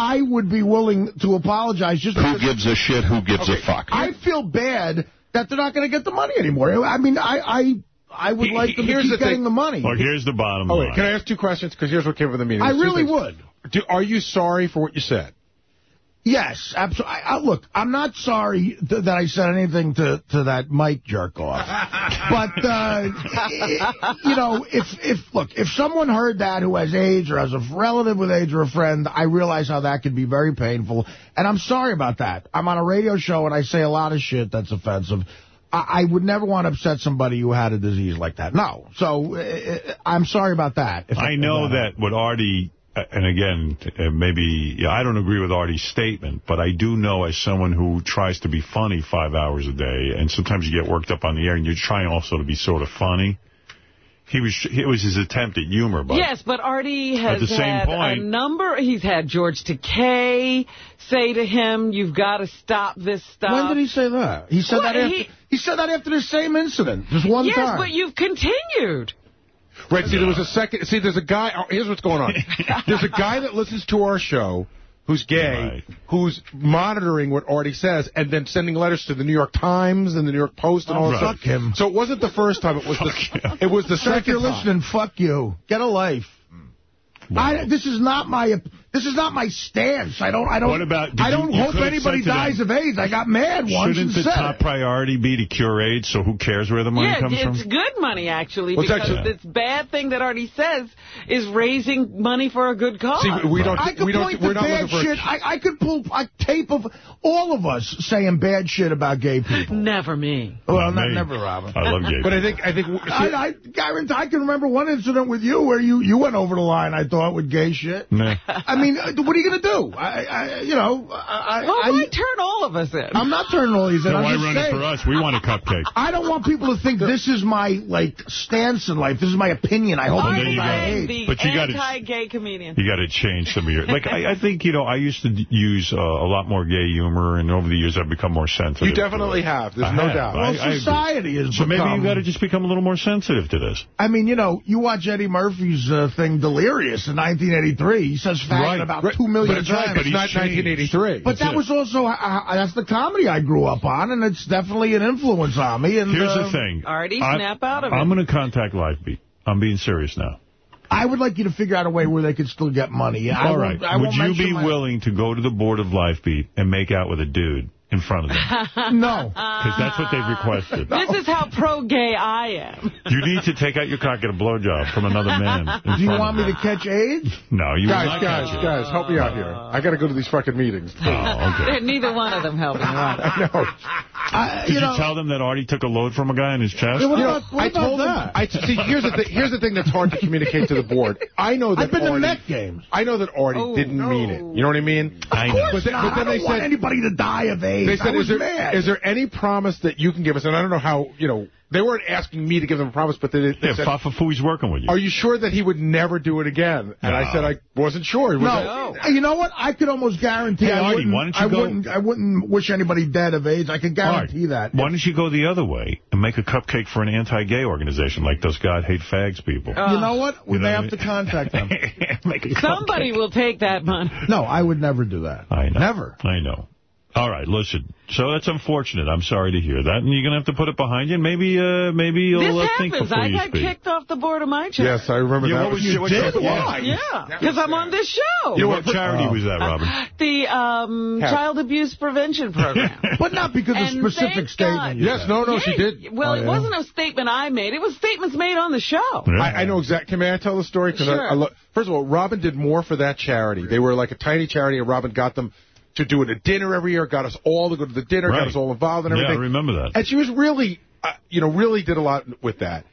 I would be willing to apologize just Who gives a shit? Who gives a fuck? I feel bad that they're not going to get the money anymore. I mean, I I I would He- like them to here's keep the thing. getting the money. Look, here's the bottom Oh, line. wait, can I ask two questions? Because here's what came from the meeting. I There's two really would. Do, are you sorry for what you said? Yes, absolutely. I, I, look, I'm not sorry th that I said anything to, to that Mike jerk off. but, uh, i- you know, if, if, look, if someone heard that who has AIDS or has a relative with AIDS or a friend, I realize how that could be very painful. And I'm sorry about that. I'm on a radio show and I say a lot of shit that's offensive. I, I would never want to upset somebody who had a disease like that. No. So, uh, I'm sorry about that. If I know that what Artie, and again, uh, maybe, yeah, I don't agree with Artie's statement, but I do know as someone who tries to be funny five hours a day, and sometimes you get worked up on the air, and you're trying also to be sort of funny. He was, it was his attempt at humor, but Yes, but Artie has the same had point- a number. He's had George Takei say to him, "You've got to stop this stuff." When did he say that? He said Well, that after he- he, said that after the same incident, just one yes, time. but you've continued. Right, see, there was a second... See, there's a guy... Oh, here's what's going on. There's a guy that listens to our show who's gay, who's monitoring what Artie says, and then sending letters to the New York Times and the New York Post and all that fuck stuff. him. So it wasn't the first time. It was the, it was the Sir, if you're listening, fuck you. Get a life. I, this is not my this is not my stance. I don't I don't What about- I don't you hope anybody said them, dies of AIDS. I got mad once shouldn't and the said top it. priority be to cure AIDS, so who cares where the money yeah, comes it's from? It's good money, actually, What's because actually- this bad thing that Artie says is raising money for a good cause. See, we don't- I could we don't- point we're not bad looking for a- shit. I, I could pull a tape of all of us saying bad shit about gay people. Never me. Well, Not not me. never, Robin. I love gay people, But I think... I think I, I, guarantee, I can remember one incident with you where you, you went over the line, I thought, with gay shit. Nah. I mean, uh, what are you going to do? I, I, you know, I, Well, I, why turn all of us in? I'm not turning all these in. So I'm why run saying, it for us? We want a cupcake. I don't want people to think this is my, like, stance in life. This is my opinion. I hope Well, there you die go. I'm the But you gotta- anti-gay comedian. You got to change some of your... Like, I, I think, you know, I used to use uh, a lot more gay humor, and over the years I've become more sensitive. You definitely have. There's I no have. doubt. Well, society has So maybe become- you got to just become a little more sensitive to this. I mean, you know, you watch Eddie Murphy's uh, thing Delirious in 1983. He says faggot Right. about Right. two million But it's not- times. but it's not 1983. But that was also, uh, uh, that's the comedy I grew up on, and it's definitely an influence on me. And Here's uh, the thing. Artie, I- snap out of it. I'm going to contact Lifebeat. I'm being serious now. I would like you to figure out a way where they could still get money. I All won't- right. I Would you be willing to go to the board of Lifebeat and make out with a dude in front of them? No. Because that's what they've requested. This is how pro-gay I am. You need to take out your cock and a blowjob from another man. Do you want me to catch AIDS? No, you will Guys, not guys, catch guys, help me out here. I got to go to these fucking meetings. Oh, okay. Neither one of them helping you out. I know. I, Did you, you know, tell them that Artie took a load from a guy in his chest? What You know, about, what I told that? them. I see. Here's the thing. Here's the thing that's hard to communicate to the board. I know that I've been to Artie, Met games. I know that Artie Oh, didn't no. mean it. You know what I mean? I Of know. course But then- not. but then I don't they want said- anybody to die of AIDS. They said, I was is there, mad. is there any promise that you can give us? And I don't know how, you know, they weren't asking me to give them a promise, but they, they Yeah, said, Fafafui's working with you. are you sure that he would never do it again? And I said I wasn't sure. Was No, you know what? I could almost guarantee. Hey, I wouldn't, why don't you I go- wouldn't. I wouldn't wish anybody dead of AIDS. I can guarantee that. Why don't you go the other way and make a cupcake for an anti-gay organization like those God Hate Fags people? Oh. You know what? We You may have I to contact them. make a Somebody cupcake. will take that money. no, I would never do that. I know. Never. I know. All right, listen. So that's unfortunate. I'm sorry to hear that. And you're going to have to put it behind you. and Maybe uh, maybe you'll This uh, think happens. before I you got kicked off the board of my charity. Yes, I remember Yeah, that. what was You your- what did? Why? Yeah, because I'm on this show. Yeah, what charity was that, Robin? The um, Child Abuse Prevention Program. But not because of And specific statement. God. Yes, said. no, no, she Yeah, did. Well, Oh, it yeah? wasn't a statement I made. It was statements made on the show. Yeah. I, I know exactly. Can may I tell the story? 'Cause I, Sure. I lo- first of all, Robin did more for that charity. They were like a tiny charity, and Robin got them to do a dinner every year, got us all to go to the dinner, Right. got us all involved and Yeah, everything. I remember that. And she was really, uh, you know, really did a lot with that.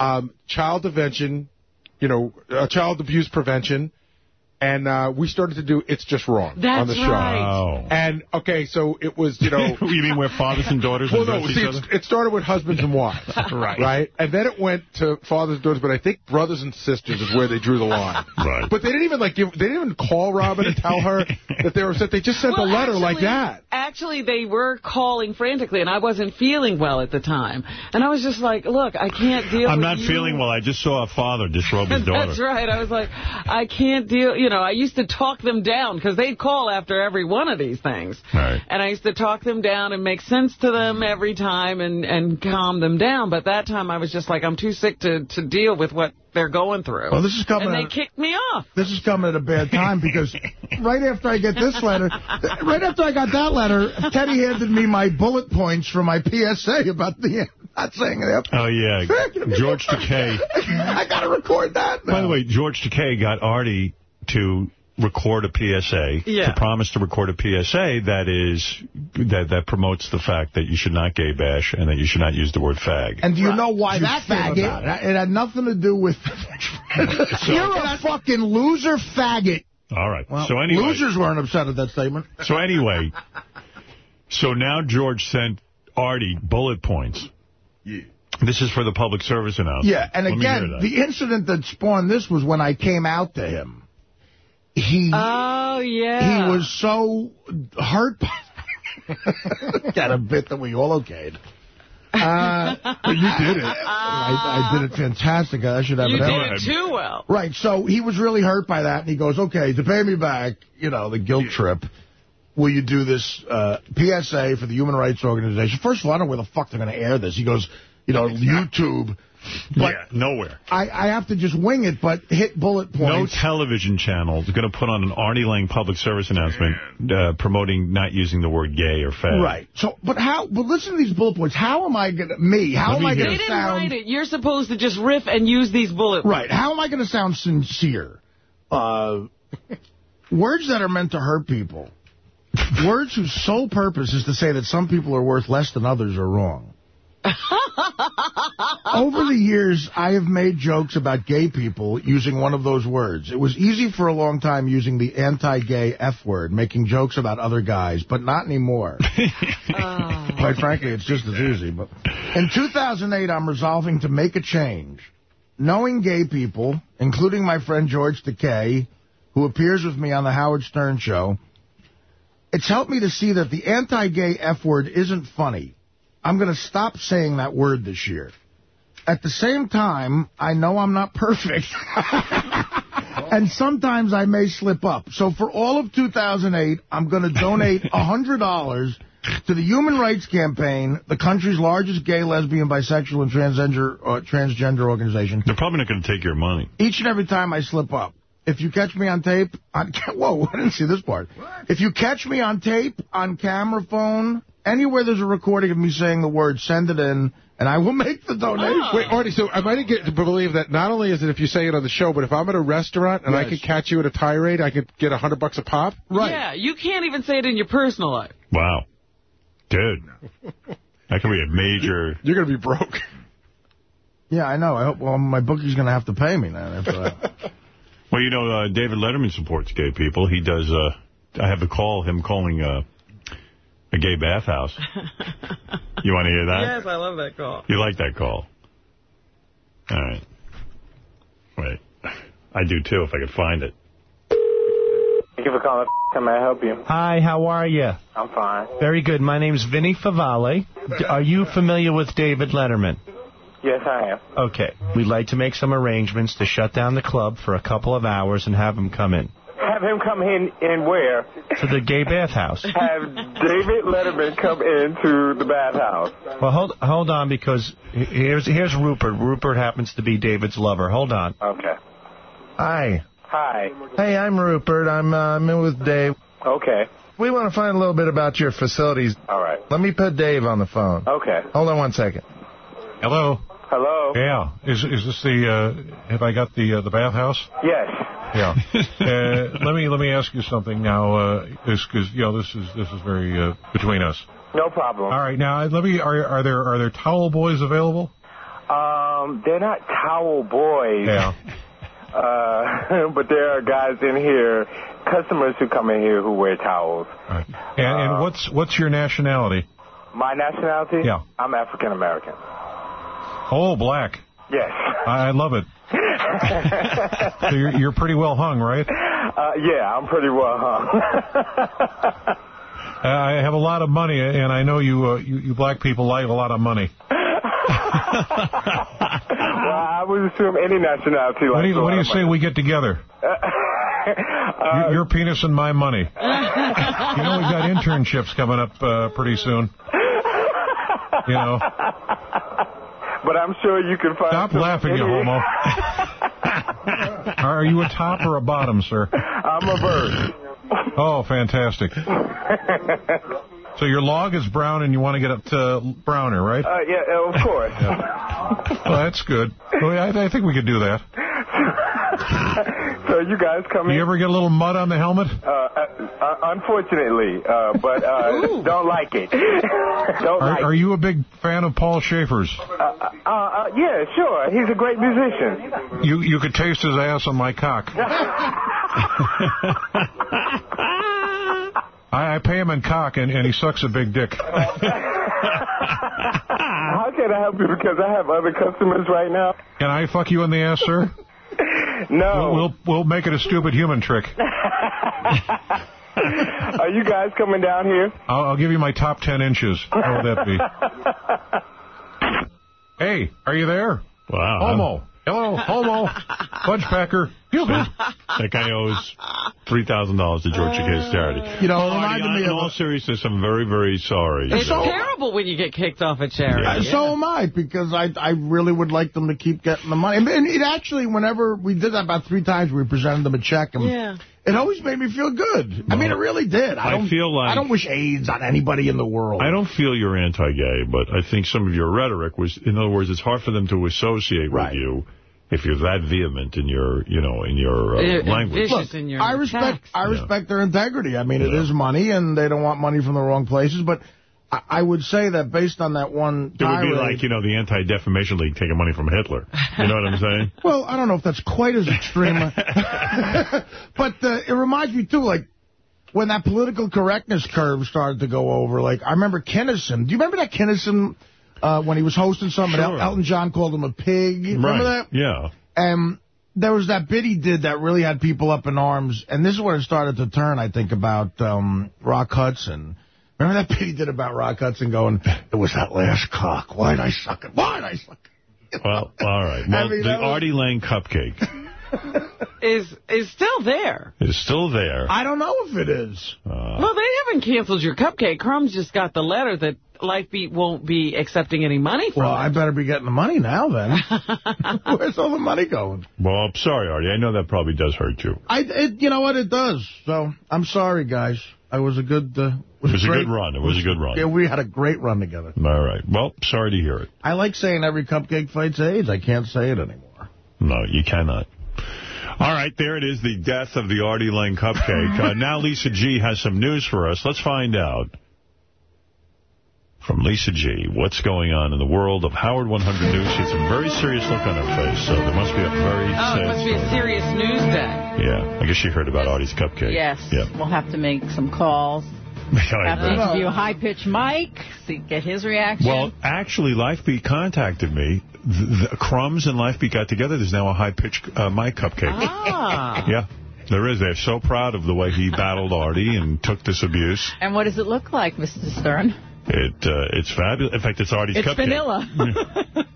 Um, child prevention, you know, uh, child abuse prevention, and uh, we started to do It's Just Wrong That's on the show. right. Oh. And, okay, so it was, you know... you mean where fathers and daughters Well, endorse no, each see, other? it started with husbands and wives. Right. Right? And then it went to fathers and daughters, but I think brothers and sisters is where they drew the line. Right. But they didn't even, like, give, they didn't even call Robin and tell her that they were upset. They just sent Well, a letter like that. Actually, they were calling frantically, and I wasn't feeling well at the time. And I was just like, look, I can't deal I'm with not you. feeling well. I just saw a father disrobe his daughter. That's right. I was like, I can't deal. You know, I used to talk them down because they'd call after every one of these things. Right. And I used to talk them down and make sense to them every time and, and calm them down. But that time I was just like, I'm too sick to, to deal with what they're going through. Well, this is coming And they out- kicked me off. This is coming at a bad time because right after I get this letter, right after I got that letter, Teddy handed me my bullet points for my PSA about the, not saying it. Oh, yeah. George Takei. I got to record that. By the way, George Takei got Artie to record a PSA, Yeah. to promise to record a PSA that is that that promotes the fact that you should not gay bash and that you should not use the word fag. And do you know why You that faggot. came? It had nothing to do with... You're a fucking loser faggot. All right. Well, so anyway, losers weren't upset at that statement. So anyway, so now George sent Artie bullet points. Yeah. This is for the public service announcement. Yeah, and Let again, the incident that spawned this was when I came out to him. He Oh, yeah. he was so hurt. by- Got a bit that we all okayed. Uh, but you did it. I, I did it fantastic. I should have You it did it too well. Right, so he was really hurt by that, and he goes, okay, to pay me back, you know, the guilt trip, will you do this uh, PSA for the Human Rights Organization? First of all, I don't know where the fuck they're going to air this. He goes, you know, YouTube. But yeah, nowhere. I, I have to just wing it, but hit bullet points. No television channel is going to put on an Artie Lang public service announcement uh, promoting not using the word gay or fag. Right. So, but how? But listen to these bullet points. How am I going to me? How Let am me I hear going They to didn't sound write it. You're supposed to just riff and use these bullet right? How am I going to sound sincere? Uh, words that are meant to hurt people. words whose sole purpose is to say that some people are worth less than others are wrong. Over the years, I have made jokes about gay people using one of those words. It was easy for a long time using the anti-gay F word, making jokes about other guys, but not anymore. Oh. Quite frankly, it's just as easy. But In 2008, I'm resolving to make a change. Knowing gay people, including my friend George Takei, who appears with me on the Howard Stern Show, it's helped me to see that the anti-gay F word isn't funny. I'm going to stop saying that word this year. At the same time, I know I'm not perfect. and sometimes I may slip up. So for all of 2008, I'm going to donate $100 to the Human Rights Campaign, the country's largest gay, lesbian, bisexual, and transgender, uh, transgender organization. They're probably not going to take your money. Each and every time I slip up. If you catch me on tape, on whoa, I didn't see this part. If you catch me on tape, on camera phone, anywhere there's a recording of me saying the word, send it in, and I will make the donation. Wait, Artie, so am I to get to believe that not only is it if you say it on the show, but if I'm at a restaurant and I could catch you at a tirade, I could get a hundred bucks a pop? Right. Yeah, you can't even say it in your personal life. Wow. Dude. That could be a major... You're going to be broke. Yeah, I know. I hope. Well, my bookie's going to have to pay me now after that. Well, you know, uh, David Letterman supports gay people. He does, uh, I have to call him calling uh, a gay bathhouse. you want to hear that? Yes, I love that call. You like that call? All right. Wait. I do, too, if I could find it. Thank you for calling. How may I help you? Hi, how are you? I'm fine. Very good. My name's Vinnie Favale. D- Are you familiar with David Letterman? Yes, I am. Okay. We'd like to make some arrangements to shut down the club for a couple of hours and have him come in Have him come in in where? to the gay bathhouse. Have David Letterman come into the bathhouse. Well, hold hold on because here's here's Rupert. Rupert happens to be David's lover. Hold on. Okay. Hi. Hi. Hey, I'm Rupert. I'm uh, I'm in with Dave. Okay. We want to find a little bit about your facilities. All right. Let me put Dave on the phone. Okay. Hold on one second. Hello. Hello. Yeah. Is is this the? Uh, have I got the uh, the bathhouse? Yes. Yeah. uh, let me let me ask you something now. Uh, because you know this is this is very uh, between us. No problem. All right. Now let me. Are are there are there towel boys available? Um, they're not towel boys. Yeah. Uh, but there are guys in here, customers who come in here who wear towels. And, and what's what's your nationality? My nationality? Yeah. I'm African American. Oh, black. Yes. I I love it. So you're, you're pretty well hung, right? Uh, yeah, I'm pretty well hung. I have a lot of money, and I know you, uh, you, you black people like a lot of money. well, I would assume any nationality What do you, what do you say we get together? Uh, your, your penis and my money. You know, we've got internships coming up uh, pretty soon. You know. But I'm sure you can find Stop laughing, you homo. Are you a top or a bottom, sir? I'm a bird. Oh, fantastic. So your log is brown and you want to get up to browner, right? Uh, yeah, of course. Well, that's good. Well, I, I think we could do that. so you guys come Do in. you ever get a little mud on the helmet? Uh, uh, unfortunately, uh, but uh, don't like it. don't Are, like are you a big fan of Paul Shaffer's? Uh, uh, uh, yeah, sure. He's a great musician. You you could taste his ass on my cock. I, I pay him in cock, and, and he sucks a big dick. How can I help you? Because I have other customers right now. Can I fuck you in the ass, sir? No. We'll, we'll, we'll make it a stupid human trick. Are you guys coming down here? I'll, I'll give you my top ten inches. How would that be? Hey, are you there? Wow. Homo. Hello, homo. Fudge packer. That guy owes $3,000 to George Takei's charity. You know, it reminded me in of all seriousness, I'm very, very sorry. It's So- terrible when you get kicked off a charity. Uh, So am I, because I I really would like them to keep getting the money. And, and it actually, whenever we did that about three times, we presented them a check. And Yeah. It always made me feel good. I mean, it really did. I, I don't feel like- I don't wish AIDS on anybody in the world. I don't feel you're anti-gay, but I think some of your rhetoric was, in other words, it's hard for them to associate with you if you're that vehement in your, you know, in your uh, language. vicious in your I respect text. I respect their integrity. I mean, it is money, and they don't want money from the wrong places. But I, would say that based on that one It would be like, you know, the Anti-Defamation League taking money from Hitler. You know what I'm saying? Well, I don't know if that's quite as extreme. but uh, it reminds me, too, like, when that political correctness curve started to go over, like, I remember Kinison. Do you remember that Kinison, uh, when he was hosting something, Sure. El- Elton John called him a pig? Remember right. that? Yeah. And there was that bit he did that really had people up in arms. And this is where it started to turn, I think, about um, Rock Hudson. Remember that bit he did about Rock Hudson going, it was that last cock. Why'd I suck it? Why'd I suck it? Well, all right. Well, I mean, the was- Artie Lang cupcake Is is still there. is still there. I don't know if it is. Uh, Well, they haven't canceled your cupcake. Crumbs just got the letter that Lifebeat won't be accepting any money from Well, it. I better be getting the money now, then. Where's all the money going? well, I'm sorry, Artie. I know that probably does hurt you. I, it, you know what? It does. So I'm sorry, guys. I was a good. Uh, It was a great- good run. It was a good run. Yeah, we had a great run together. All right. Well, sorry to hear it. I like saying every cupcake fights AIDS. I can't say it anymore. No, you cannot. All right, there it is, the death of the Artie Lang cupcake. Uh, now Lisa G has some news for us. Let's find out from Lisa G what's going on in the world of Howard 100 News. She has a very serious look on her face, so there must be a very Oh, it must be a serious news day. Yeah, I guess she heard about Artie's cupcake. Yes. Yeah. We'll have to make some calls. Have to interview High Pitch Mike, see, get his reaction. Well, actually, Lifebeat contacted me. The, the Crumbs and Lifebeat got together. There's now a high-pitched uh, my cupcake. Ah. Yeah, there is. They're so proud of the way he battled Artie and took this abuse. and what does it look like, Mr. Stern? It uh, It's fabulous. In fact, it's Artie's It's cupcake. vanilla.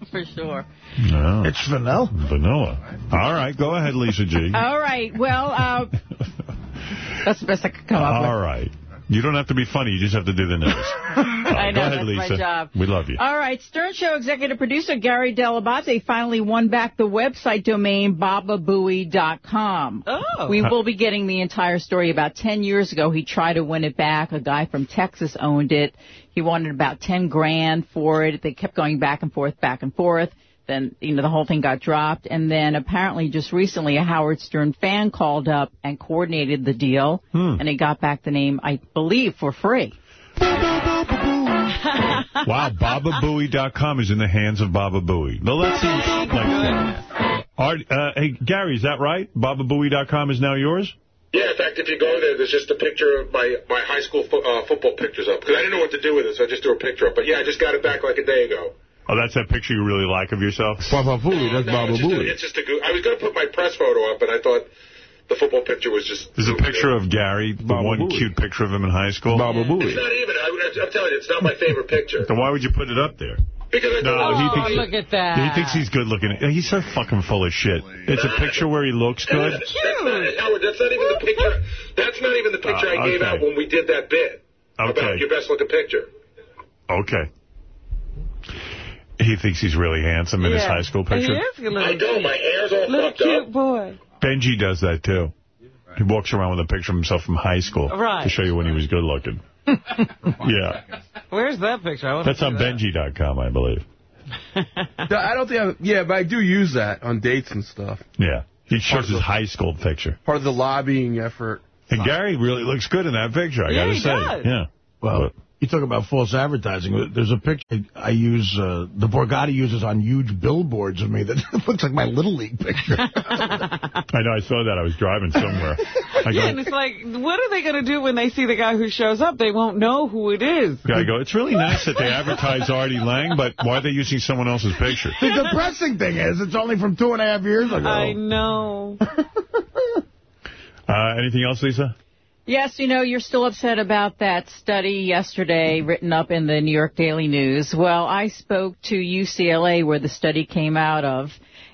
For sure. No. It's vanilla. Vanilla. All right, go ahead, Lisa G. All right. Well, uh, that's the best I could come up with. All right. You don't have to be funny. You just have to do the news. I know, go ahead, that's Lisa. my job. We love you. All right, Stern Show executive producer Gary Dell'Abate finally won back the website domain bababooey.com. Oh. We will be getting the entire story. About 10 years ago, he tried to win it back. A guy from Texas owned it. He wanted about 10 grand for it. They kept going back and forth, back and forth. Then, you know, the whole thing got dropped. And then apparently just recently a Howard Stern fan called up and coordinated the deal. Hmm. And he got back the name, I believe, for free. Wow, BabaBooey.com is in the hands of Baba Booey. Now, that seems like... Art, uh, hey, Gary, is that right? BabaBooey.com is now yours? Yeah, in fact, if you go there, there's just a picture of my, my high school fo uh, football pictures up. Because I didn't know what to do with it, so I just threw a picture up. But yeah, I just got it back like a day ago. Oh, that's that picture you really like of yourself? Baba Booey, that's No, Baba it's just, a, Booey. it's just a goo- I was going to put my press photo up, but I thought the football picture was just... There's a picture of Gary, the one cute picture of him in high school. Baba Boo. It's not even. I, I'm telling you, it's not my favorite picture. Then why would you put it up there? Because I No, thought... he Oh, thinks look at that. he thinks he's good looking. He's so fucking full of shit. It's a picture where he looks good. That's not, Howard, that's not even the picture. That's not even the picture Oh, I uh, gave okay. out when we did that bit about your best looking picture. Okay. He thinks he's really handsome in his high school picture. He is a little I know, my hair's all Little fucked cute up. boy. Benji does that, too. He walks around with a picture of himself from high school Right. to show you when he was good looking. yeah. Where's that picture? I wanna That's see on that. Benji.com, I believe. I don't think I, yeah, but I do use that on dates and stuff. Yeah. He shows his high school picture. Part of the lobbying effort. And Gary really looks good in that picture, I Yeah, gotta say. does. Yeah. Well, you talk about false advertising. There's a picture I use, uh, the Borgata uses on huge billboards of me that looks like my Little League picture. I know, I saw that. I was driving somewhere. I Yeah, go, and it's like, what are they going to do when they see the guy who shows up? They won't know who it is. I go, it's really nice that they advertise Artie Lang, but why are they using someone else's picture? the depressing thing is, it's only from two and a half years ago. I know. Uh, anything else, Lisa? Yes, you know, you're still upset about that study yesterday written up in the New York Daily News. Well, I spoke to UCLA where the study came out of,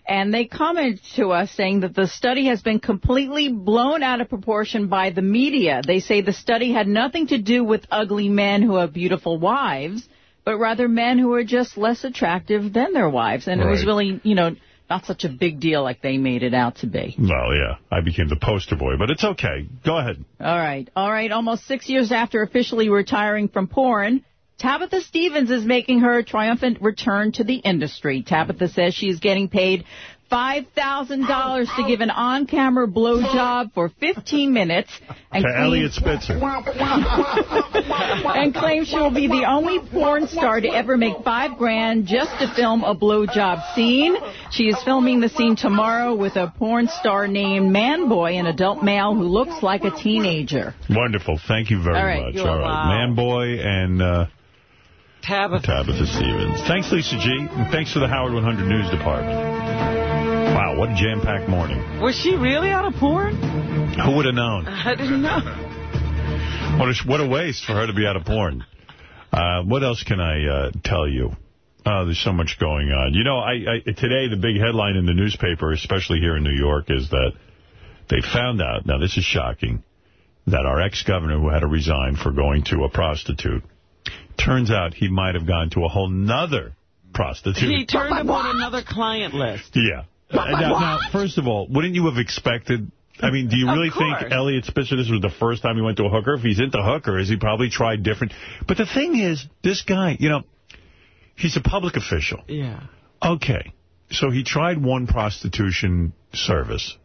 and they commented to us saying that the study has been completely blown out of proportion by the media. They say the study had nothing to do with ugly men who have beautiful wives, but rather men who are just less attractive than their wives. And it was really, you know, not such a big deal like they made it out to be. Well, yeah, I became the poster boy, but it's okay. Go ahead. All right. All right. Almost six years after officially retiring from porn, Tabitha Stevens is making her triumphant return to the industry. Tabitha says she is getting paid $5,000 to give an on-camera blowjob for 15 minutes and, To claims- Eliot Spitzer. and claims she will be the only porn star to ever make five grand just to film a blowjob scene. She is filming the scene tomorrow with a porn star named Manboy, an adult male who looks like a teenager. Wonderful. Thank you very All right, much. All right. welcome. Man and uh, Tabitha. Tabitha Stevens. Thanks, Lisa G. And thanks to the Howard 100 News Department. Wow, what a jam-packed morning. Was she really out of porn? Who would have known? I didn't know. What a, what a waste for her to be out of porn. Uh, what else can I uh, tell you? Oh, there's so much going on. You know, I, I today the big headline in the newspaper, especially here in New York, is that they found out, now this is shocking, that our ex-governor who had to resign for going to a prostitute, turns out he might have gone to a whole nother prostitute. He turned him on another client list. Yeah. Now, now, first of all, wouldn't you have expected... I mean, do you really think Eliot Spitzer, this was the first time he went to a hooker? If he's into hookers, he probably tried different... But the thing is, this guy, you know, he's a public official. Yeah. Okay, so he tried one prostitution service.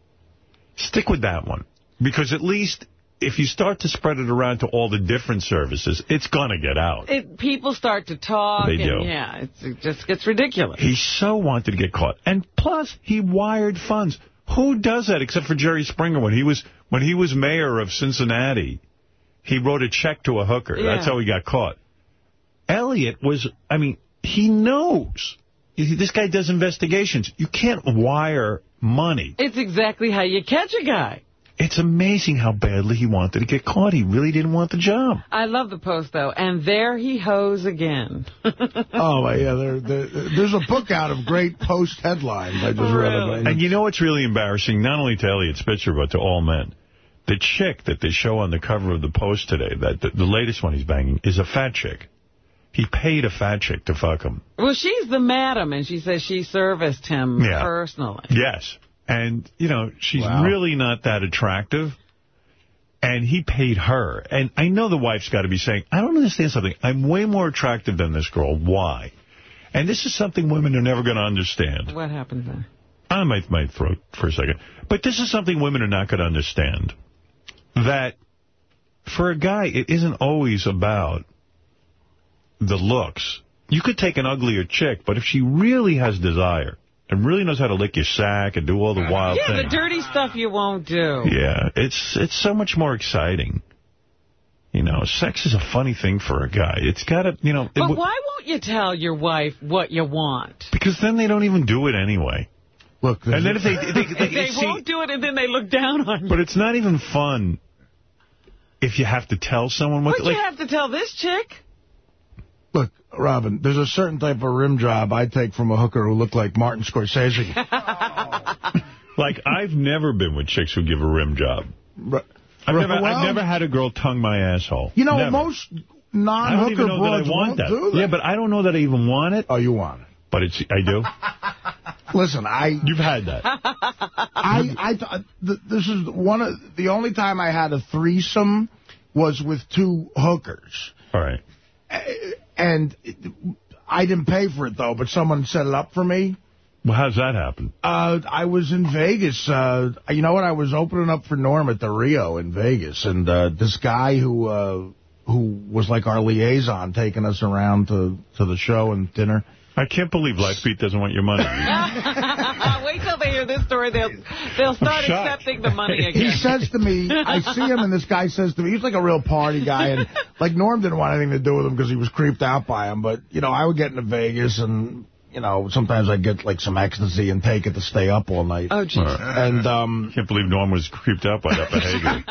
Stick with that one. Because at least if you start to spread it around to all the different services, it's going to get out. It, people start to talk. They and do. Yeah, it's, it just gets ridiculous. He so wanted to get caught. And plus, he wired funds. Who does that except for Jerry Springer? When he was when he was mayor of Cincinnati, he wrote a check to a hooker. Yeah. That's how he got caught. Eliot was, I mean, he knows. This guy does investigations. You can't wire money. It's exactly how you catch a guy. It's amazing how badly he wanted to get caught. He really didn't want the job. I love the post, though. And there he hoes again. Oh, my, yeah. There, there, there's a book out of great post headlines. I just read about And you know what's really embarrassing? Not only to Eliot Spitzer, but to all men. The chick that they show on the cover of the Post today, that the, the latest one he's banging, is a fat chick. He paid a fat chick to fuck him. Well, she's the madam, and she says she serviced him Yeah. personally. Yes. And, you know, she's really not that attractive. And he paid her. And I know the wife's got to be saying, I don't understand something. I'm way more attractive than this girl. Why? And this is something women are never going to understand. What happened there? I might my throat for a second. But this is something women are not going to understand. That for a guy, it isn't always about the looks. You could take an uglier chick, but if she really has desire, and really knows how to lick your sack and do all the wild Yeah, the dirty stuff you won't do. Yeah, it's it's so much more exciting. You know, sex is a funny thing for a guy. It's got to, you know... But why won't you tell your wife what you want? Because then they don't even do it anyway. Look, and then if they... they, they, They see, won't do it, and then they look down on you. But it's not even fun if you have to tell someone what... What like, you have to tell this chick? Look, Robin, there's a certain type of rim job I take from a hooker who looked like Martin Scorsese. Like, I've never been with chicks who give a rim job. I've never, I've never had a girl tongue my asshole. You know, Never. most non-hooker even know that I broads want won't that. do that. Yeah, but I don't know that I even want it. Oh, you want it. But it's I do. Listen, I... You've had that. I, I, th- th- this is one of the only time I had a threesome was with two hookers. All right. Eh, And I didn't pay for it, though, but someone set it up for me. Well, how's that happen? Uh, I was in Vegas. Uh, you know what? I was opening up for Norm at the Rio in Vegas, and uh, this guy who uh, who was like our liaison, taking us around to to the show and dinner. I can't believe Lifebeat doesn't want your money. Wait till they hear this story. They'll they'll start accepting the money again. He says to me, I see him, and this guy says to me, he's like a real party guy, and like Norm didn't want anything to do with him because he was creeped out by him. But you know, I would get into Vegas and. You know, sometimes I'd get, like, some ecstasy and take it to stay up all night. Oh, jeez. And, um... Can't believe Norm was creeped out by that behavior.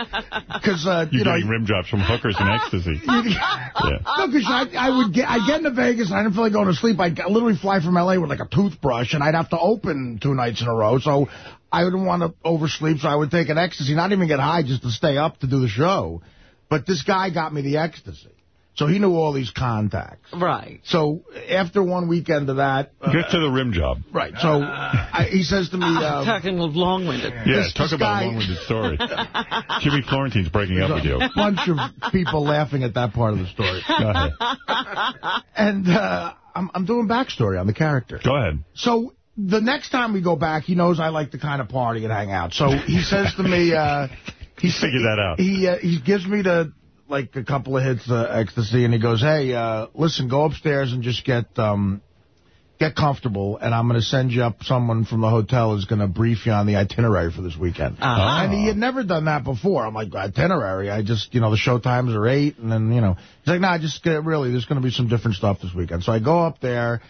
Because, uh, You're you know... getting rim jobs from hookers and ecstasy. yeah. No, because I, I would get, I'd get into Vegas and I didn't feel like going to sleep. I'd literally fly from L.A. with like a toothbrush and I'd have to open two nights in a row. So I wouldn't want to oversleep, so I would take an ecstasy, not even get high, just to stay up to do the show. But this guy got me the ecstasy. So he knew all these contacts. Right. So after one weekend of that... uh, Get to the rim job. Right. So I, he says to me... Uh, Talking long-winded. Yeah, This- talk this about guy- a long-winded story. Jimmy Florentine's breaking up with you. a bunch of people laughing at that part of the story. Go ahead. And uh, I'm, I'm doing backstory on the character. Go ahead. So the next time we go back, he knows I like to kind of party and hang out. So he says to me, uh, he Figure that out. He uh, he gives me the like a couple of hits of ecstasy, and he goes, "Hey, uh, listen, go upstairs and just get um get comfortable, and I'm going to send you up someone from the hotel who's going to brief you on the itinerary for this weekend." Uh-huh. And he had never done that before. I'm like, itinerary? I just, you know, the show times are 8, and then, you know. He's like, no, nah, just get, really, there's going to be some different stuff this weekend. So I go up there,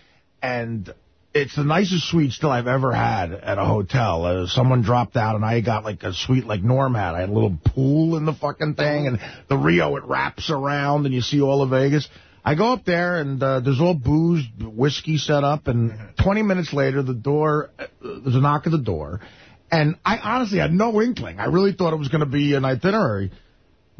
and it's the nicest suite still I've ever had at a hotel. Uh, someone dropped out, and I got, like, a suite like Norm had. I had a little pool in the fucking thing, and the Rio, it wraps around, and you see all of Vegas. I go up there, and uh, there's all booze, whiskey set up, and 20 minutes later, the door, uh, there's a knock at the door, and I honestly had no inkling. I really thought it was going to be an itinerary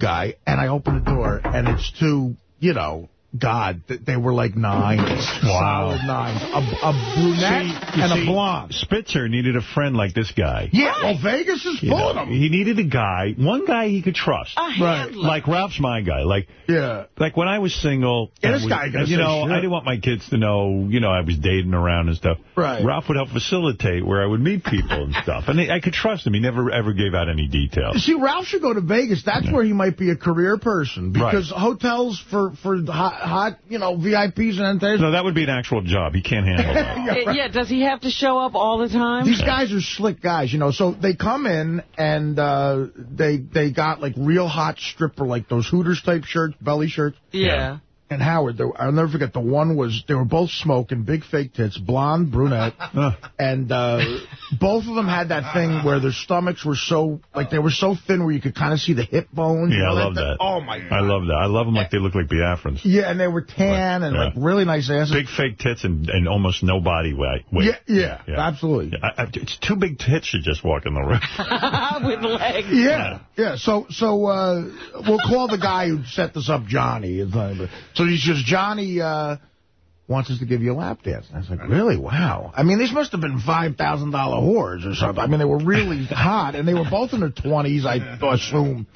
guy, and I open the door, and it's two, you know, God, they were like nines. Wow. Solid nines. A, a brunette You and see, a blonde. Spitzer needed a friend like this guy. Yeah, well, Vegas is You full know, of them. he needed a guy, one guy he could trust. A handler. Like Ralph's my guy. Like Yeah. like when I was single, Yeah, and this we- guy gonna and, you know, shit. I didn't want my kids to know, you know, I was dating around and stuff. Right. Ralph would help facilitate where I would meet people and stuff. And I could trust him. He never ever gave out any details. See, Ralph should go to Vegas. That's where he might be a career person. Because hotels for, for hot, hot, you know, VIPs and entertainers. No, that would be an actual job. He can't handle that. Uh, yeah, does he have to show up all the time? These guys are slick guys, you know. So they come in and uh, they they got like real hot stripper, like those Hooters type shirts, belly shirts. Yeah. And Howard, they were, I'll never forget, the one was, they were both smoking, big fake tits, blonde, brunette, and uh, both of them had that thing where their stomachs were so, like they were so thin where you could kind of see the hip bones. you Yeah, I love that. Oh, my God. I love that. I love them like they look like Biafrans. Yeah, and they were tan and Yeah. like really nice asses. Big fake tits and, and almost no body weight. weight. Yeah, yeah, absolutely. I, I, it's two big tits should just walk in the room. With legs. Yeah, yeah. So, so uh, we'll call the guy who set this up Johnny. So he says Johnny uh, wants us to give you a lap dance. And I was like, really? Wow. I mean, these must have been five thousand dollar whores or something. I mean, they were really hot, and they were both in their twenties, I assume.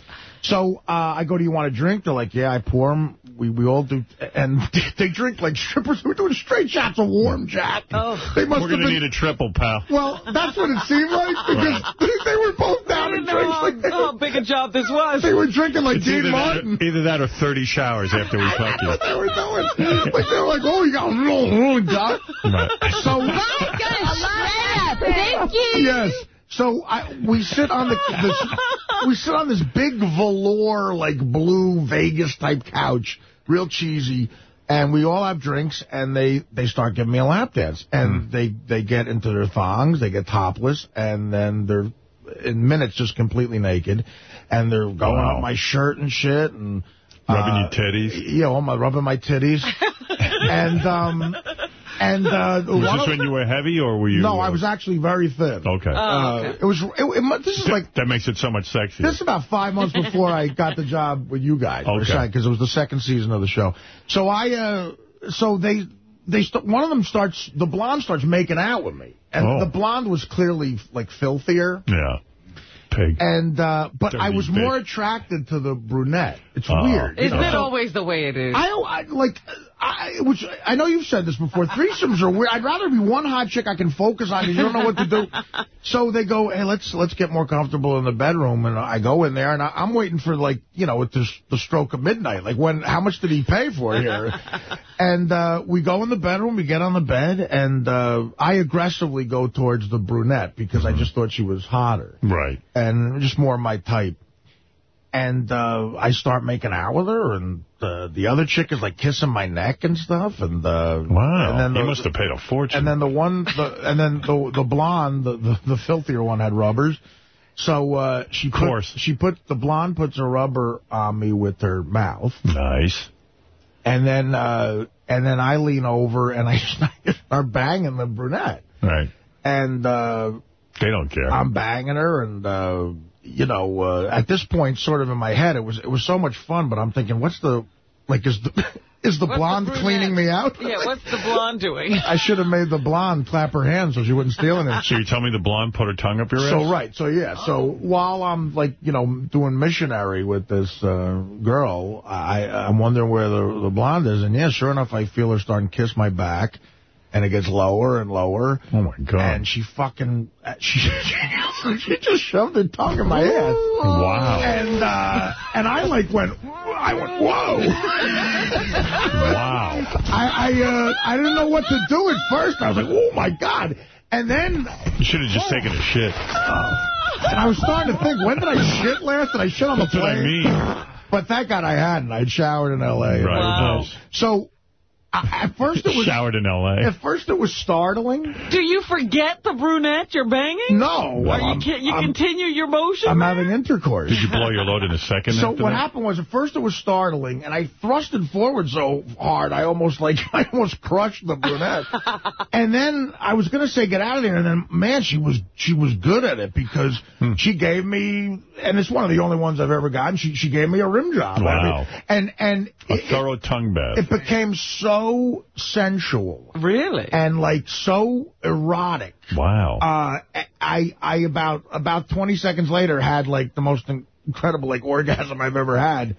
So uh, I go, do you want a drink? They're like, yeah, I pour them. We we all do, and they drink like strippers. We're doing straight shots of warm Jack. Oh, they must We're going to need a triple, pal. well, that's what it seemed like because they were both down in didn't know drinks. how, Like they, how big a job this was. they were drinking like It's Dean either that, Martin. or, either that or 30 showers after we fuck you. That's what they were doing. Like they were like, oh, you got a little Jack. Right. So Vodka shredder. yes. So I, we sit on the this, we sit on this big velour like blue Vegas type couch, real cheesy, and we all have drinks, and they they start giving me a lap dance, and they they get into their thongs, they get topless, and then they're in minutes just completely naked, and they're going Wow. on my shirt and shit, and Rubbing uh, your titties? Yeah, all my rubbing my titties, and um. And uh, Was this when you were heavy, or were you... no, I was actually very thin. Okay. Uh, it was. It, it, this is like That makes it so much sexier. this is about five months before I got the job with you guys. Okay. Because it was the second season of the show. So I, uh, so they, they, st one of them starts, the blonde starts making out with me. And Oh. the blonde was clearly, like, filthier. Yeah. Pig. And, uh, but I was bitch. more attracted to the brunette. It's Oh. weird. Isn't know? it So- always the way it is? I, I like, I, which I know you've said this before. Threesomes are weird. I'd rather be one hot chick I can focus on because you don't know what to do. So they go, hey, let's let's get more comfortable in the bedroom, and I go in there, and I, I'm waiting for like, you know, at the, the stroke of midnight. Like when, how much did he pay for here? and uh, we go in the bedroom, we get on the bed, and uh, I aggressively go towards the brunette because I just thought she was hotter Right. and just more my type. And uh, I start making out with her, and uh, the other chick is like kissing my neck and stuff. And uh, Wow. and then you the, must have paid a fortune. And then the one, the, and then the the blonde, the, the the filthier one had rubbers. So uh, she put, course. she put the blonde puts a rubber on me with her mouth, nice. and then uh, and then I lean over and I start banging the brunette, Right. and. Uh, They don't care. I'm banging her, and uh, you know, uh, at this point, sort of in my head, it was it was so much fun. But I'm thinking, what's the like? Is the is the What's blonde brunette? cleaning me out? Yeah, what's the blonde doing? I should have made the blonde clap her hands so she wouldn't steal anything. so you tell me the blonde put her tongue up your ass? So right, so yeah, so while I'm like you know doing missionary with this uh, girl, I I'm wondering where the the blonde is, and yeah, sure enough, I feel her starting to kiss my back, and it gets lower and lower. Oh my god! And she fucking she she just shoved her tongue in my ass. Wow. And uh, and I like went I went whoa. wow. I I uh, I didn't know what to do at first. I was like, oh my god. And then You should have just taken a shit. and I was starting to think, when did I shit last? Did I shit on That's the what I plane? mean. But thank God I hadn't. I'd showered in L.A. Right. Wow. So I, at first it was Showered in L.A. at first it was startling. Do you forget the brunette you're banging? No, Or you, can, you I'm- continue your motion? I'm having intercourse. Did you blow your load in a second? So what that? happened was, at first it was startling, and I thrusted forward so hard, I almost like I almost crushed the brunette. and then I was going to say get out of there, and then man, she was she was good at it because Hmm. she gave me, and it's one of the only ones I've ever gotten. She she gave me a rim job. Wow. and and A it, thorough tongue bath. it became so sensual Really? and like so erotic. wow. Uh, I I about about 20 seconds later had like the most incredible like orgasm I've ever had.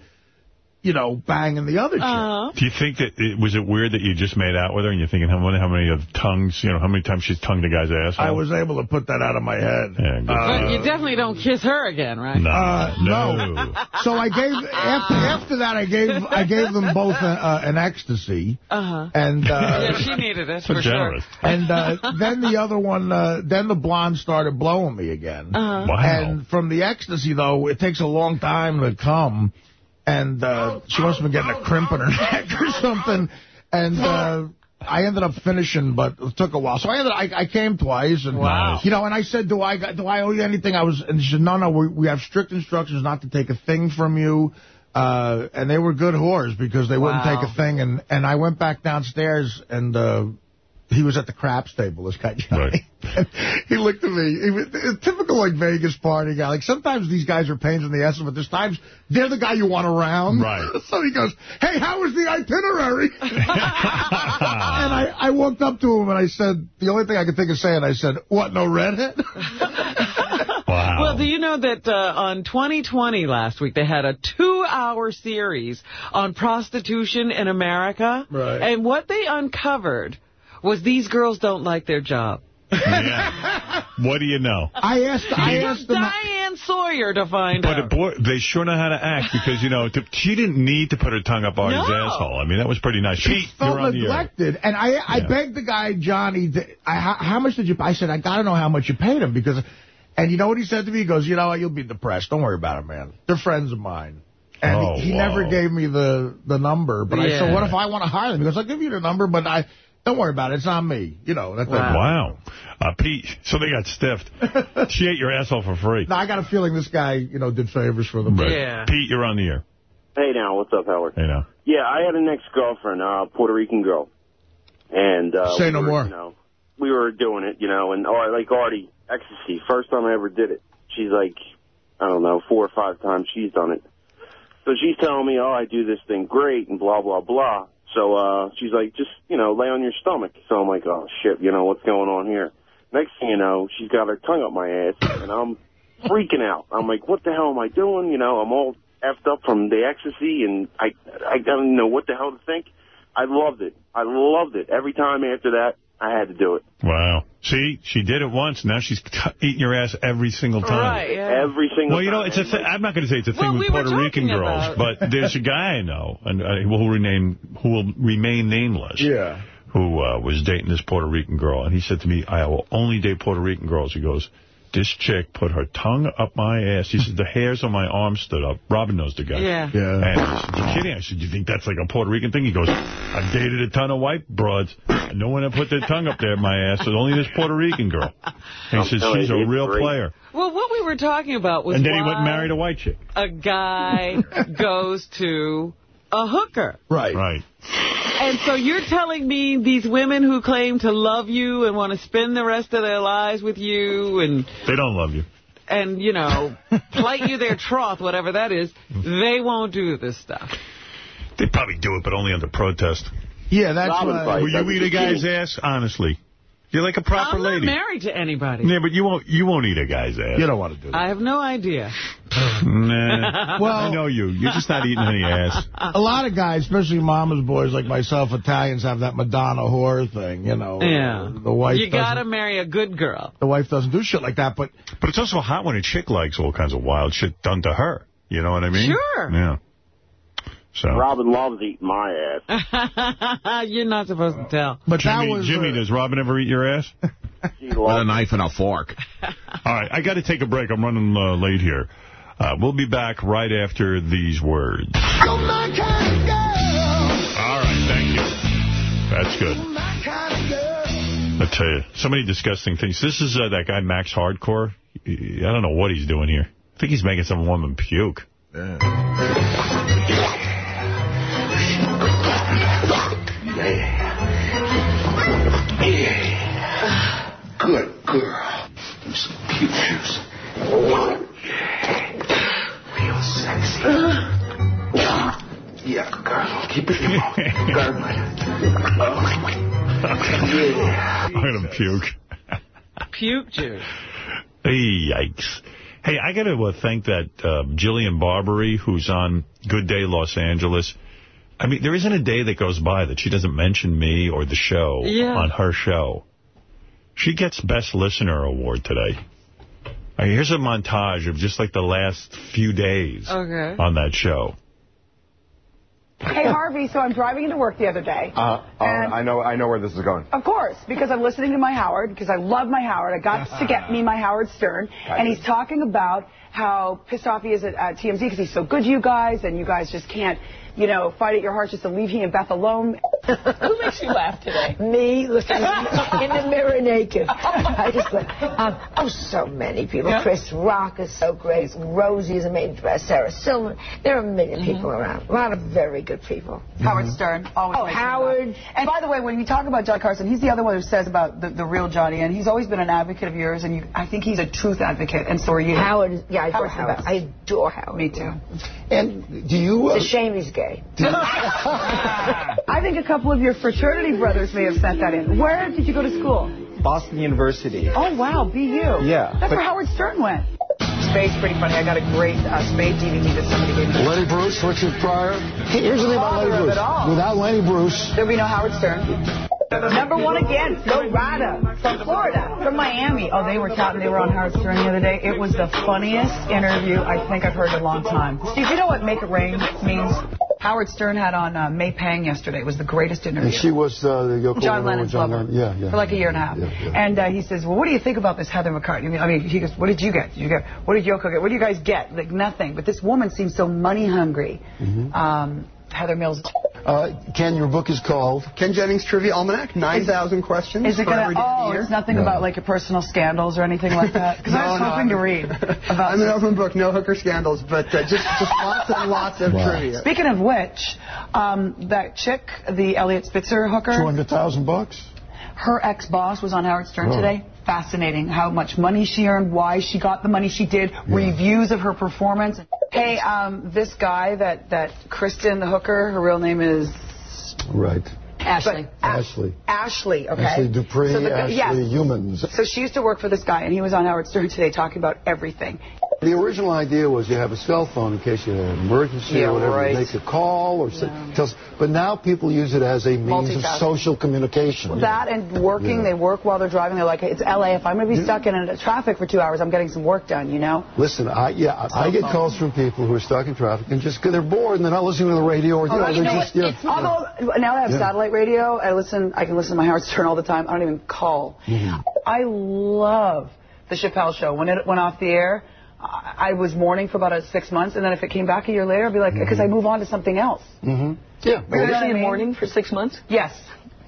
You know, banging the other chick. Uh-huh. Do you think that, it, was it weird that you just made out with her and you're thinking, how many, how many of tongues, you know, how many times she's tongued a guy's ass? I was able to put that out of my head. Yeah. Uh, But you definitely don't kiss her again, right? no, Uh, no. no. So I gave after after that I gave I gave them both a, uh, an ecstasy Uh-huh. and uh, yeah, she needed it, So for generous. and uh, then the other one uh, then the blonde started blowing me again. Uh-huh. Wow. And from the ecstasy though, it takes a long time to come, and uh, she must have been getting a crimp in her neck or something, and. Uh, I ended up finishing, but it took a while. So I ended. I, I came twice, and Wow. you know, and I said, "Do I got do I owe you anything?" I was, and she said, "No, no, we we have strict instructions not to take a thing from you." Uh, and they were good whores because they wouldn't take a thing. And and I went back downstairs, and uh, he was at the craps table. This guy Johnny. Right. he looked at me. He was, a typical like Vegas party guy. Like sometimes these guys are pains in the ass, but there's times they're the guy you want around. Right. So he goes, "Hey, how was the itinerary?" and I, I walked up to him and I said, the only thing I could think of saying, I said, "What? No redhead?" Wow. Well, do you know that uh, on 2020 last week, they had a two-hour series on prostitution in America? Right. And what they uncovered was these girls don't like their job. yeah. What do you know? I asked. I asked them. Diane Sawyer to find But out. it, boy, they sure know how to act because, you know, to, she didn't need to put her tongue up Artie's No. asshole. I mean, that was pretty nice. Pete, felt you're on the air. neglected. And I I Yeah. begged the guy, Johnny, to, I, how, how much did you I said, I got to know how much you paid him because, and you know what he said to me? He goes, you know what, you'll be depressed. Don't worry about it, man. They're friends of mine. And Oh, he, he never gave me the, the number. But I said, what if I want to hire them? He goes, I'll give you the number, but I don't worry about it. It's not me. You know. That's Wow. Uh, Pete, so they got stiffed. she ate your asshole for free. No, I got a feeling this guy, you know, did favors for them. Right. Pete, you're on the air. Hey now, what's up, Howard? Hey now. Yeah, I had an ex-girlfriend, uh, Puerto Rican girl. And, uh... Say we no were, more. You know, we were doing it, you know, and, or like Artie, ecstasy, first time I ever did it. She's like, I don't know, four or five times she's done it. So she's telling me, oh, I do this thing great and blah, blah, blah. So, uh, she's like, just, you know, lay on your stomach. So I'm like, oh, shit, you know, what's going on here? Next thing you know, she's got her tongue up my ass, and I'm freaking out. I'm like, what the hell am I doing? You know, I'm all effed up from the ecstasy, and I, I don't know what the hell to think. I loved it. I loved it. Every time after that, I had to do it. Wow. See, she did it once. Now she's t eating your ass every single time. Right, yeah. Every single Well, you know, it's a th I'm not going to say it's a thing Well, with we Puerto Rican talking girls, about- but there's a guy I know, and uh, who will remain who will remain nameless. Yeah. Who uh, was dating this Puerto Rican girl, and he said to me, "I will only date Puerto Rican girls." He goes, "This chick put her tongue up my ass." He said the hairs on my arm stood up. Robin knows the guy. Yeah. Yeah. And I said, you kidding? I said, you think that's like a Puerto Rican thing? He goes, I've dated a ton of white broads. No one had put their tongue up there my ass. It was only this Puerto Rican girl. And he I'm says, she's a real great. player. Well, what we were talking about was And then he went and married a white chick. a guy goes to a hooker. Right. Right. And so you're telling me these women who claim to love you and want to spend the rest of their lives with you and, They don't love you. and you know, plight you their troth, whatever that is, they won't do this stuff. They probably do it, but only under protest. Yeah, that's Robin why. fight. Will you eat a guy's ass? Honestly. You're like a proper I'm not lady. married to anybody. Yeah, but you won't you won't eat a guy's ass. You don't want to do that. I have no idea. Nah. Well- I know you. You're just not eating any ass. A lot of guys, especially mama's boys like myself, Italians have that Madonna whore thing, you know. Yeah. The wife You got to marry a good girl. The wife doesn't do shit like that, but But it's also hot when a chick likes all kinds of wild shit done to her. You know what I mean? Sure. Yeah. So. Robin loves eating my ass. You're not supposed to tell. but Jimmy, that was Jimmy, uh, does Robin ever eat your ass? With a knife and a fork. All right, I got to take a break. I'm running uh, late here. Uh, we'll be back right after these words. All right, thank you. That's good. I tell you, so many disgusting things. This is uh, that guy Max Hardcore. I don't know what he's doing here. I think he's making some woman puke. Good girl. Some puke juice. Real sexy. Yeah, girl. Keep it going. Gargle Yeah. I'm going to puke. Puke juice. Hey, yikes. Hey, I got to uh, thank that uh, Jillian Barberie, who's on Good Day Los Angeles. I mean, there isn't a day that goes by that she doesn't mention me or the show Yeah. on her show. She gets Best Listener Award today. Uh, here's a montage of just like the last few days Okay. on that show. Hey, Harvey, so I'm driving into work the other day. Uh, uh, I know I know where this is going. Of course, because I'm listening to my Howard, because I love my Howard. I got to get me my Howard Stern, and he's talking about how pissed off he is at, at TMZ because he's so good to you guys, and you guys just can't, you know, fight at your heart just to leave he and Beth alone. Who makes you laugh today? Me, looking in the mirror naked. I just went, um, oh, so many people. Yeah. Chris Rock is so great. Rosie is amazing. Sarah Silverman. There are a 1000000 Mm-hmm. people around. A lot of very good people. Howard Stern. Always Oh, Howard. And by the way, when you talk about Johnny Carson, he's the other one who says about the, the real Johnny, and he's always been an advocate of yours, and you, I think he's a truth advocate, and so are you. Howard, yeah, I adore Howard's Howard. I adore Howard. Me too. And do you? Uh, It's a shame he's gay. I think a couple of your fraternity brothers may have sent that in. Where did you go to school? Boston University. Oh, wow, BU. Yeah, That's but- where Howard Stern went. Spade's pretty funny. I got a great uh, Spade DVD that somebody gave me. Lenny Bruce, Richard Pryor. Here's the thing about Father Lenny Bruce. Without Lenny Bruce, There'd be no Howard Stern. Number one again, Flo Rida from Florida, from Miami. Oh, they were counting. They were on Howard Stern the other day. It was the funniest interview I think I've heard in a long time. Steve, you know what "Make It Rain" means? Howard Stern had on uh, May Pang yesterday. It was the greatest interview. And she was uh, the Yoko John Lennon's John lover. Lennon. Yeah, yeah. For like a year and a half. Yeah, yeah. And uh, he says, well, what do you think about this Heather McCartney? I mean, he goes, what did you get? Did you get? What did Yoko get? What do you guys get? Like, nothing. But this woman seems so money hungry. Mhm. Um, Heather Mills. Uh, Ken, your book is called Ken Jennings Trivia Almanac, 9,000 questions Is it gonna? every day of Oh, the year. it's nothing No. about like your personal scandals or anything like that. Because I was No, no, hoping to I'm- read about. I'm an open book, no hooker scandals, but uh, just, just lots and lots of trivia. Speaking of which, um, that chick, the Eliot Spitzer hooker, 200,000 bucks? her ex-boss was on Howard Stern Oh. today. Fascinating how much money she earned, why she got the money she did, reviews of her performance. Hey, um, this guy that that Kristen, the hooker, her real name is Right. Ashley. Ashley. Ashley, okay. Ashley Dupree, So the Ashley yes. Humans. So she used to work for this guy, and he was on Howard Stern today talking about everything. The original idea was you have a cell phone in case you have an emergency Yeah, or whatever. right. You make a call or say, tells, but now people use it as a means of social communication. That and working, Yeah. they work while they're driving. They're like, it's LA. If I'm going to be stuck in a traffic for two hours, I'm getting some work done, you know? Listen, I yeah, I, I get calls from people who are stuck in traffic and just because they're bored and they're not listening to the radio or you know, Oh, you know just yeah. Although now I have Yeah. satellite radio, I listen. I can listen to my Howard Stern all the time. I don't even call. Mhm. I love the Chappelle Show. When it went off the air, I I was mourning for about uh, six months, and then if it came back a year later, I'd be like, because I move on to something else. Mm-hmm. Yeah. You know what I mean? mourning for six months? Yes.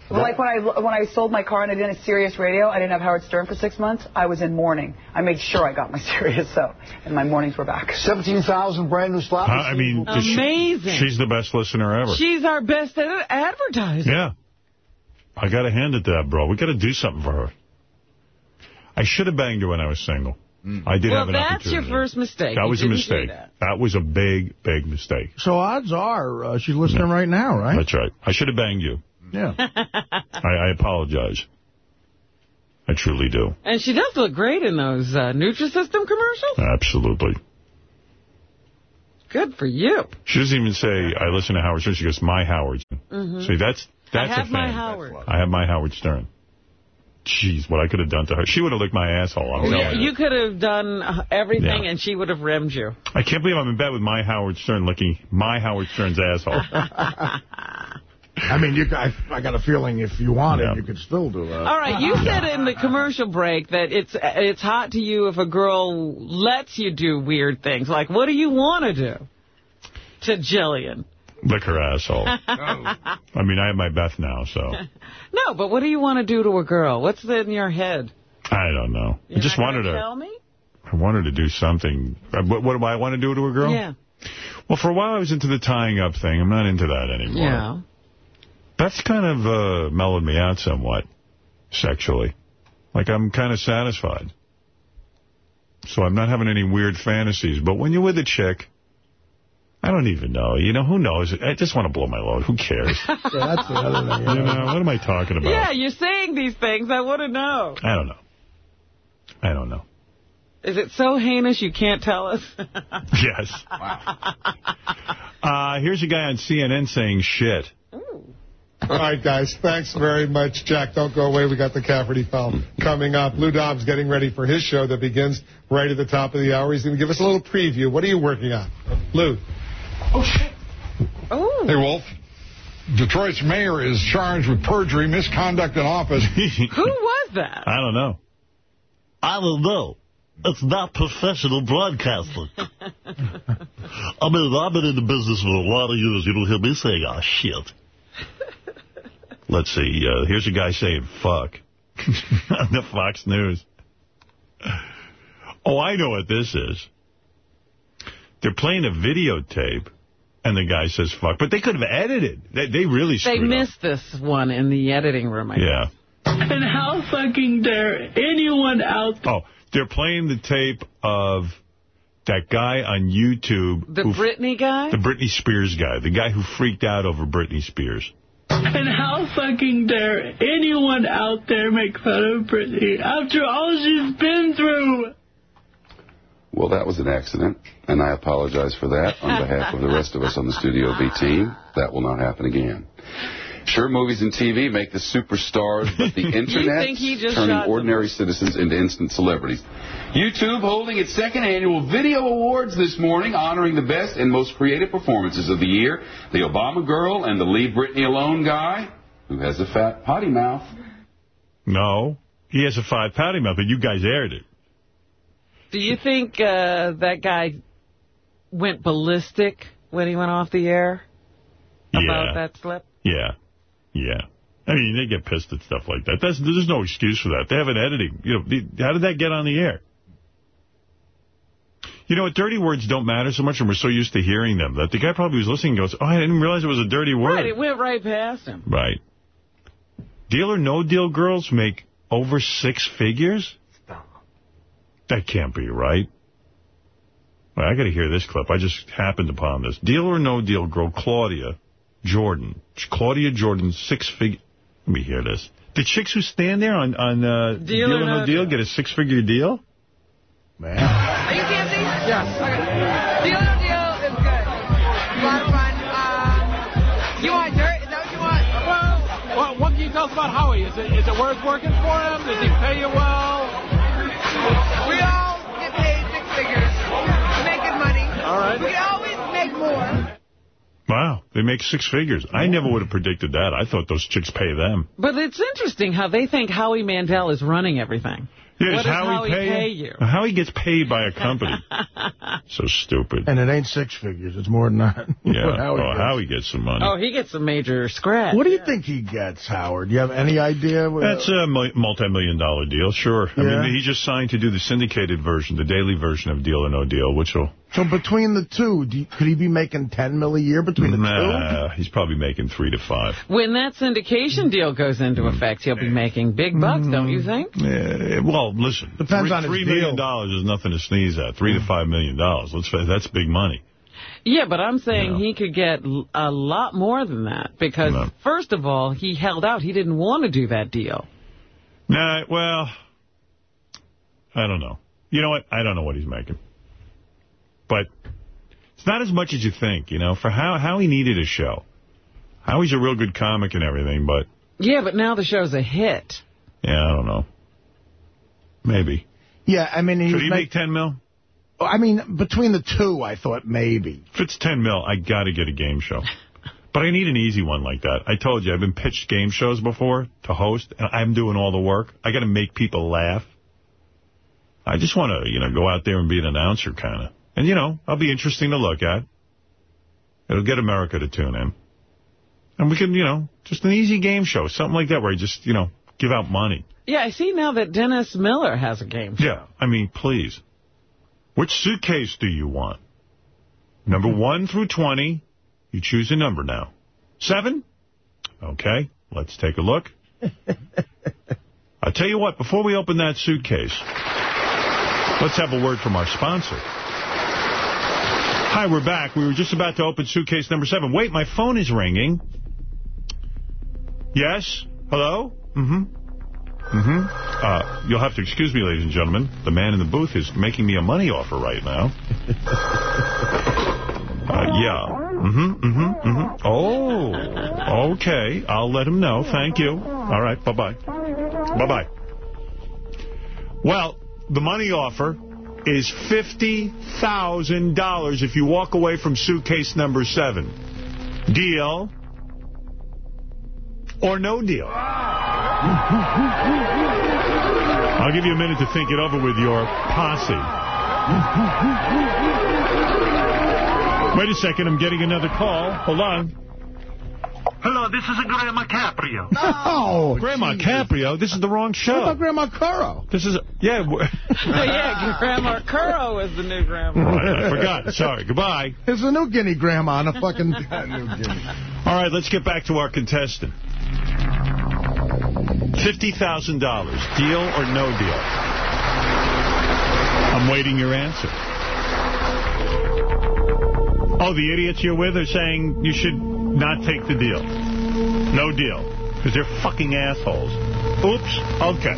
Like when I when I sold my car and I did a Sirius radio, I didn't have Howard Stern for six months. I was in mourning. I made sure I got my Sirius, so and my mornings were back. Seventeen thousand brand new slot. I mean, does she- Amazing. she's the best listener ever. She's our best ad- advertiser. Yeah. I got to hand it to that, bro. We got to do something for her. I should have banged her when I was single. I did well, have an that's your first mistake. That You was a mistake. that. That. was a big, big mistake. So odds are uh, she's listening right now, right? That's right. I should have banged you. Yeah. I, I apologize. I truly do. And she does look great in those uh, Nutrisystem commercials. Absolutely. Good for you. She doesn't even say, I listen to Howard Stern. She goes, my Howard Stern. Mhm. See, that's that's I have a fan. my Howard. I have my Howard Stern. Jeez, what I could have done to her. She would have licked my asshole. I'm Yeah, you. you could have done uh, everything, Yeah. and she would have rimmed you. I can't believe I'm in bed with my Howard Stern licking my Howard Stern's asshole. I mean, you, I, I got a feeling if you wanted, you could still do that. All right, you said in the commercial break that it's it's hot to you if a girl lets you do weird things. Like, what do you want to do to Jillian? Lick her asshole. I mean, I have my Beth now, so No, but what do you want to do to a girl? What's in your head? I don't know. I You're just not wanted gonna. Tell me. I wanted to do something. Uh, What, what do I want to do to a girl? Yeah. Well, for a while I was into the tying up thing. I'm not into that anymore. Yeah. That's kind of uh, mellowed me out somewhat, sexually. Like, I'm kind of satisfied. So I'm not having any weird fantasies. But when you're with a chick, I don't even know. You know, who knows? I just want to blow my load. Who cares? Yeah, that's the other thing. you know, what am I talking about? Yeah, you're saying these things. I want to know. I don't know. I don't know. Is it so heinous you can't tell us? Yes. Uh, here's a guy on CNN saying shit. All right, guys. Thanks very much, Jack. Don't go away. We got the Cafferty file coming up. Lou Dobbs getting ready for his show that begins right at the top of the hour. He's going to give us a little preview. What are you working on? Lou. Oh. shit. Oh. Hey, Wolf. Detroit's mayor is charged with perjury, misconduct in office. Who was that? I don't know. I don't know. It's not professional broadcasting. I mean, I've been in the business for a lot of years. You don't hear me saying, oh, shit. Let's see. Uh, here's a guy saying fuck on the Fox News. Oh, I know what this is. They're playing a videotape, and the guy says fuck. But they could have edited. They, they really They screwed up. missed this one in the editing room. I Yeah. And how fucking dare anyone out there? Oh, they're playing the tape of that guy on YouTube. The who- Britney guy? The Britney Spears guy. The guy who freaked out over Britney Spears. And how fucking dare anyone out there make fun of Britney after all she's been through? Well, that was an accident, and I apologize for that on behalf of the rest of us on the Studio B team. That will not happen again. Sure, movies and TV make the superstars, but the internet think he just turning shot ordinary citizens into instant celebrities. YouTube holding its second annual Video Awards this morning, honoring the best and most creative performances of the year. The Obama girl and the Leave Britney Alone guy, who has a fat potty mouth. No, he has a five potty mouth, but you guys aired it. Do you think uh, that guy went ballistic when he went off the air about Yeah. that slip? Yeah. Yeah. I mean, they get pissed at stuff like that. That's, there's no excuse for that. They have an editing. You know, the, how did that get on the air? You know what? Dirty words don't matter so much, and we're so used to hearing them that the guy probably was listening and goes, oh, I didn't realize it was a dirty word. Right, it went right past him. Right. Deal or no deal girls make over six figures? That can't be right. Well, I got to hear this clip. I just happened upon this. Deal or no deal girl Claudia Jordan. Claudia Jordan, six figure. Let me hear this. The chicks who stand there on, on uh, Deal or No deal get a six-figure deal? Man. Are you camping? Yes. Okay. Deal or No deal is good. A lot of fun. Um, you want dirt? Is that what you want? Well, what, what can you tell us about Howie? Is it, is it worth working for him? Does he pay you well? We all get paid six figures. We make good money. All right. We always make more. Wow, they make six figures. I never would have predicted that. I thought those chicks pay them. But it's interesting how they think Howie Mandel is running everything. Yeah, what is does Howie Howie pay, pay you? Howie gets paid by a company. so stupid. And it ain't six figures. It's more than that. Yeah, What Howie oh, gets. Howie gets some money. Oh, he gets a major scratch. What do you think he gets, Howard? Do you have any idea? That's a mu- multi-million dollar deal, sure. I mean, he just signed to do the syndicated version, the daily version of Deal or No Deal, which will... So between the two, do you, could he be making 10 mil a year between the two? Nah, he's probably making three to five. When that syndication deal goes into mm. effect, he'll be making big bucks, don't you mm. think? Yeah, well, listen. Depends three, on his Three deal. million dollars is nothing to sneeze at. Three to mm. five million dollars. Let's face That's big money. Yeah, but I'm saying he could get a lot more than that because, first of all, he held out. He didn't want to do that deal. Nah, well, I don't know. You know what? I don't know what he's making. But it's not as much as you think, you know, for how, how he needed a show. Howie's a real good comic and everything, but, Yeah, but now the show's a hit. yeah, I don't know. Maybe. Yeah, I mean... Should he make- make 10 mil? I mean, between the two, I thought maybe. If it's 10 mil, I got to get a game show. But I need an easy one like that. I told you, I've been pitched game shows before to host, and I'm doing all the work. I got to make people laugh. I just want to, you know, go out there and be an announcer kind of. And, you know, I'll be interesting to look at. It'll get America to tune in. And we can, you know, just an easy game show, something like that where you just, you know, give out money. Yeah, I see now that Dennis Miller has a game show. Yeah, I mean, please. Which suitcase do you want? Number 1 through 20. You choose a number now. 7? Okay, let's take a look. I'll tell you what, before we open that suitcase, let's have a word from our sponsor. Hi, we're back. We were just about to open suitcase number 7. Wait, my phone is ringing. Yes? Hello? Mm-hmm. Mm-hmm. Uh, you'll have to excuse me, ladies and gentlemen. The man in the booth is making me a money offer right now. Uh, yeah. Mm-hmm, mm-hmm, mm-hmm. Oh, okay. I'll let him know. Thank you. All right, bye-bye. Bye-bye. Well, the money offer is $50,000 if you walk away from suitcase number seven. Deal or no deal? I'll give you a minute to think it over with your posse. Wait a second, I'm getting another call. Hold on. Hello, this is a Grandma Caprio. No! Grandma Caprio, this is the wrong show. What about Grandma Curro? This is, yeah. Oh, yeah, Grandma Curro is the new grandma. Right, I forgot. Sorry. Goodbye. It's a New Guinea grandma and a fucking New Guinea. All right, let's get back to our contestant. $50,000. Deal or no deal? I'm waiting your answer. Oh, the idiots you're with are saying you should not take the deal. No deal. Because they're fucking assholes. Oops. Okay.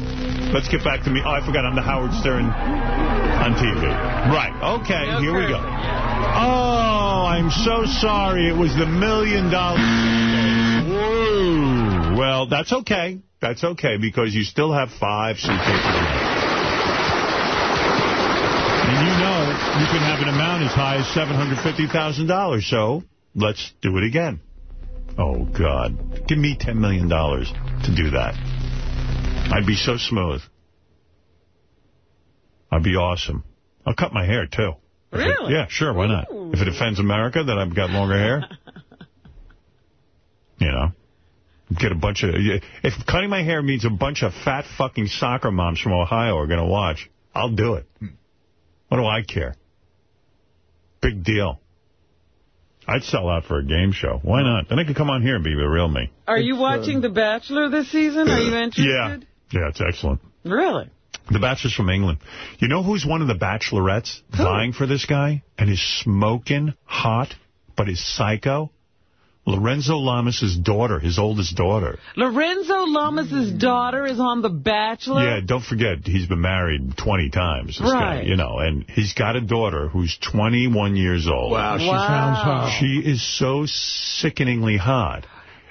Let's get back to me. Oh, I forgot. I'm the Howard Stern on TV. Right. Okay. Here we go. Oh, I'm so sorry. It was the million dollar. Whoa. Well, that's okay. That's okay, because you still have five suitcases left. And you know you can have an amount as high as $750,000, so let's do it again. Oh, God. Give me $10 million to do that. I'd be so smooth. I'd be awesome. I'll cut my hair, too. If it- Really? yeah, sure, why not? If it offends America that I've got longer hair. You know? Get a bunch of... If cutting my hair means a bunch of fat fucking soccer moms from Ohio are going to watch, I'll do it. Hmm. What do I care? Big deal. I'd sell out for a game show. Why not? Then I could come on here and be the real me. Are you watching The Bachelor this season? Are you interested? Yeah. Yeah, it's excellent. Really? The Bachelor's from England. You know who's one of the Bachelorettes vying for this guy and is smoking hot, but is psycho? Lorenzo Lamas' daughter, his oldest daughter. Lorenzo Lamas' daughter is on The Bachelor? Yeah, don't forget, he's been married 20 times, this guy, Right. you know, and he's got a daughter who's 21 years old. Wow, she Wow. sounds hot. She is so sickeningly hot.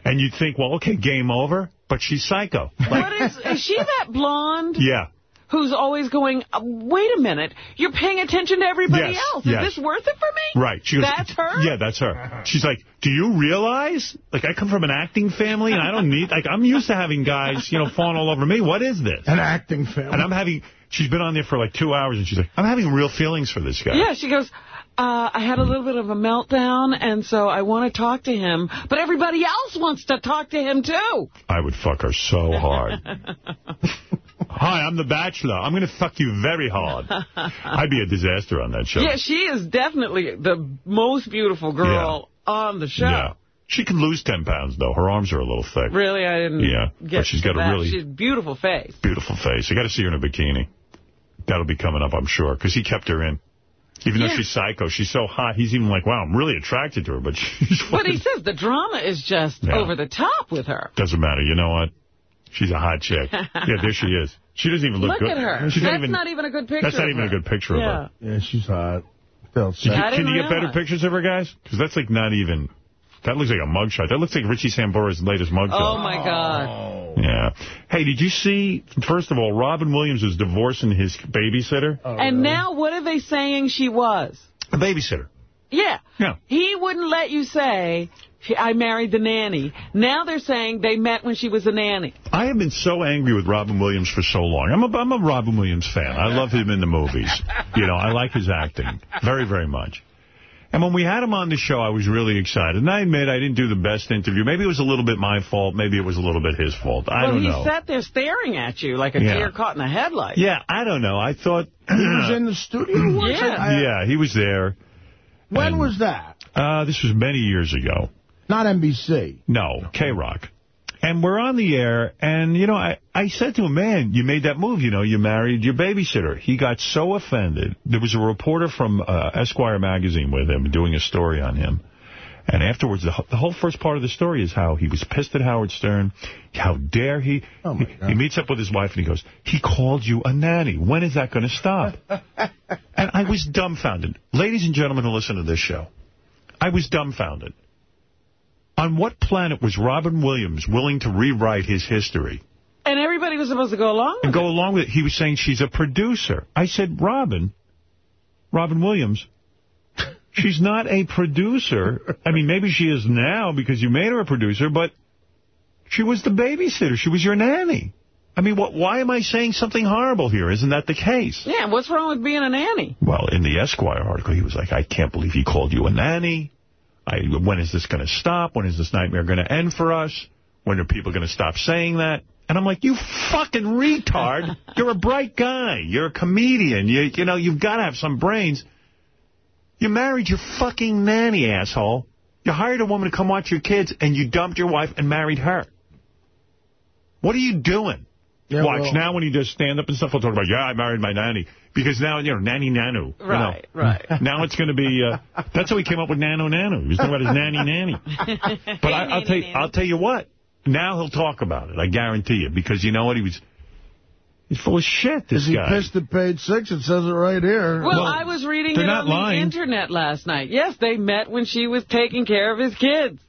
And you'd think, well, okay, game over, but she's psycho. What is, is she that blonde Yeah. Who's always going, uh, wait a minute, you're paying attention to everybody Yes, else. Is yes. this worth it for me? Right. She goes, That's her? Yeah, that's her. She's like, do you realize? Like, I come from an acting family, and I don't need, like, I'm used to having guys, you know, falling all over me. What is this? An acting family. And I'm having, she's been on there for like two hours, and she's like, I'm having real feelings for this guy. Yeah, she goes, uh, I had a little bit of a meltdown, and so I want to talk to him, but everybody else wants to talk to him, too. I would fuck her so hard. Hi, I'm the Bachelor. I'm going to fuck you very hard. I'd be a disaster on that show. Yeah, she is definitely the most beautiful girl on the show. Yeah. She can lose 10 pounds, though. Her arms are a little thick. Really, I didn't Yeah, but she's got a really- She's beautiful face. Beautiful face. You got to see her in a bikini. That'll be coming up, I'm sure, because he kept her in. Even though she's psycho, she's so hot, he's even like, wow, I'm really attracted to her, but she's But he says the drama is just Yeah. over the top with her. Doesn't matter. You know what? She's a hot chick. yeah, there she is. She doesn't even look, Look good. Look at her. She's That's not even a good picture That's not of even her. a good picture of her. Yeah, she's hot. Felt Did you- can you get better pictures of her, guys? Because that's like not even... That looks like a mugshot. That looks like Richie Sambora's latest mugshot. Oh, my oh. God. Yeah. Hey, did you see, first of all, Robin Williams is divorcing his babysitter? Oh, and now what are they saying she was? A babysitter. Yeah. Yeah. He wouldn't let you say, I married the nanny. Now they're saying they met when she was a nanny. I have been so angry with Robin Williams for so long. I'm a, I'm a Robin Williams fan. I love him in the movies. You know, I like his acting very, very much. And when we had him on the show, I was really excited. And I admit I didn't do the best interview. Maybe it was a little bit my fault. Maybe it was a little bit his fault. I well, don't know. he sat there staring at you like a Yeah. deer caught in a headlight. Yeah, I don't know. I thought... He was in the studio once? Yeah. I- yeah, he was there. When And- was that? Uh, this was many years ago. Not NBC. No, K-Rock. And we're on the air, and, you know, I, I said to him, man, you made that move, you know, you married your babysitter. He got so offended. There was a reporter from uh, Esquire magazine with him doing a story on him. And afterwards, the, the whole first part of the story is how he was pissed at Howard Stern. How dare he? he, he meets up with his wife and he goes, he called you a nanny. When is that going to stop? and I was dumbfounded. Ladies and gentlemen who listen to this show, I was dumbfounded. On what planet was Robin Williams willing to rewrite his history And everybody was supposed to go along and go along with it? He was saying she's a producer. I said, Robin, Robin Williams, she's not a producer. I mean, maybe she is now because you made her a producer, but she was the babysitter. She was your nanny. I mean, what? why am I saying something horrible here? Isn't that the case? Yeah, what's wrong with being a nanny? Well, in the Esquire article, he was like, I can't believe he called you a nanny. I, when is this going to stop? When is this nightmare going to end for us? When are people going to stop saying that? And I'm like, you fucking retard. You're a bright guy. You're a comedian. You, you know, you've got to have some brains. You married your fucking nanny, asshole. You hired a woman to come watch your kids, and you dumped your wife and married her. What are you doing? Yeah, Watch, well- now when he does stand-up and stuff, he'll talk about, yeah, I married my nanny. Because now, you know, nanny nanu. you know. Right, right. Now it's going to be, uh, that's how he came up with nanu nanu. He was talking about his nanny nanny. But I, I'll, tell you, I'll tell you what. Now he'll talk about it. I guarantee you. Because you know what? He was, he's full of shit, this Is he guy. pissed at page six? It says it right here. Well, I was reading it on lying. the internet last night. Yes, they met when she was taking care of his kids.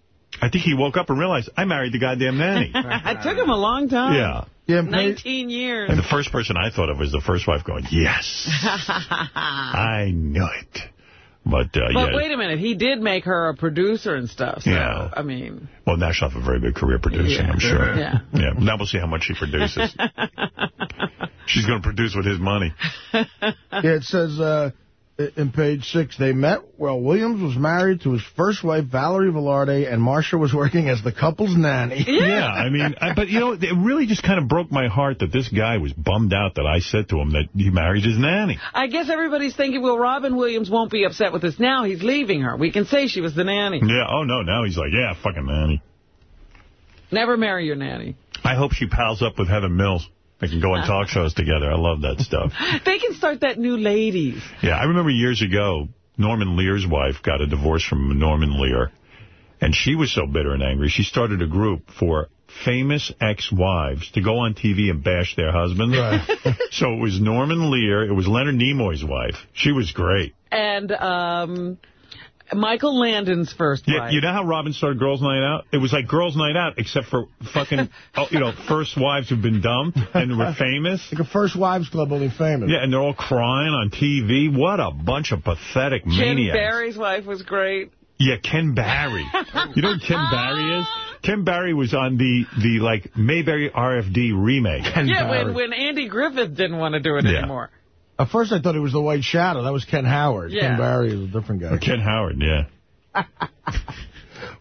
I think he woke up and realized, I married the goddamn nanny. it took him a long time. Yeah. Yeah, 19 years. And the first person I thought of was the first wife going, yes, I knew it. But, uh, But yeah. wait a minute, he did make her a producer and stuff. So, Yeah. I mean, Well, now she'll have a very big career producing, Yeah. I'm sure. Yeah. Yeah. Now we'll see how much she produces. She's going to produce with his money. Yeah, it says uh, in page six, they met while Williams was married to his first wife, Valerie Velarde, and Marsha was working as the couple's nanny. Yeah, I mean, I, but, you know, it really just kind of broke my heart that this guy was bummed out that I said to him that he married his nanny. I guess everybody's thinking, well, Robin Williams won't be upset with us now. He's leaving her. We can say she was the nanny. Yeah, oh, no, now he's like, yeah, fucking nanny. Never marry your nanny. I hope she pals up with Heather Mills. They can go on talk shows together. I love that stuff. They can start that new ladies. Yeah, I remember years ago, Norman Lear's wife got a divorce from Norman Lear, and she was so bitter and angry, she started a group for famous ex-wives to go on TV and bash their husbands. so it was Norman Lear, it was Leonard Nimoy's wife. She was great. And um, Michael Landon's first Yeah, wife. you know how Robin started Girls Night Out? It was like Girls Night Out, except for fucking, oh, you know, first wives who've been dumped and were famous. Like a first wives club, only famous. Yeah, and they're all crying on TV. What a bunch of pathetic Ken maniacs. Berry's wife was great. Yeah, Ken Berry. You know who Ken Berry is? Ken Berry was on the, the like, Mayberry RFD remake. yeah, when, when Andy Griffith didn't want to do it Yeah. anymore. At first, I thought it was the White Shadow. That was Ken Howard. Yeah. Ken Berry is a different guy. Or Ken Howard, yeah.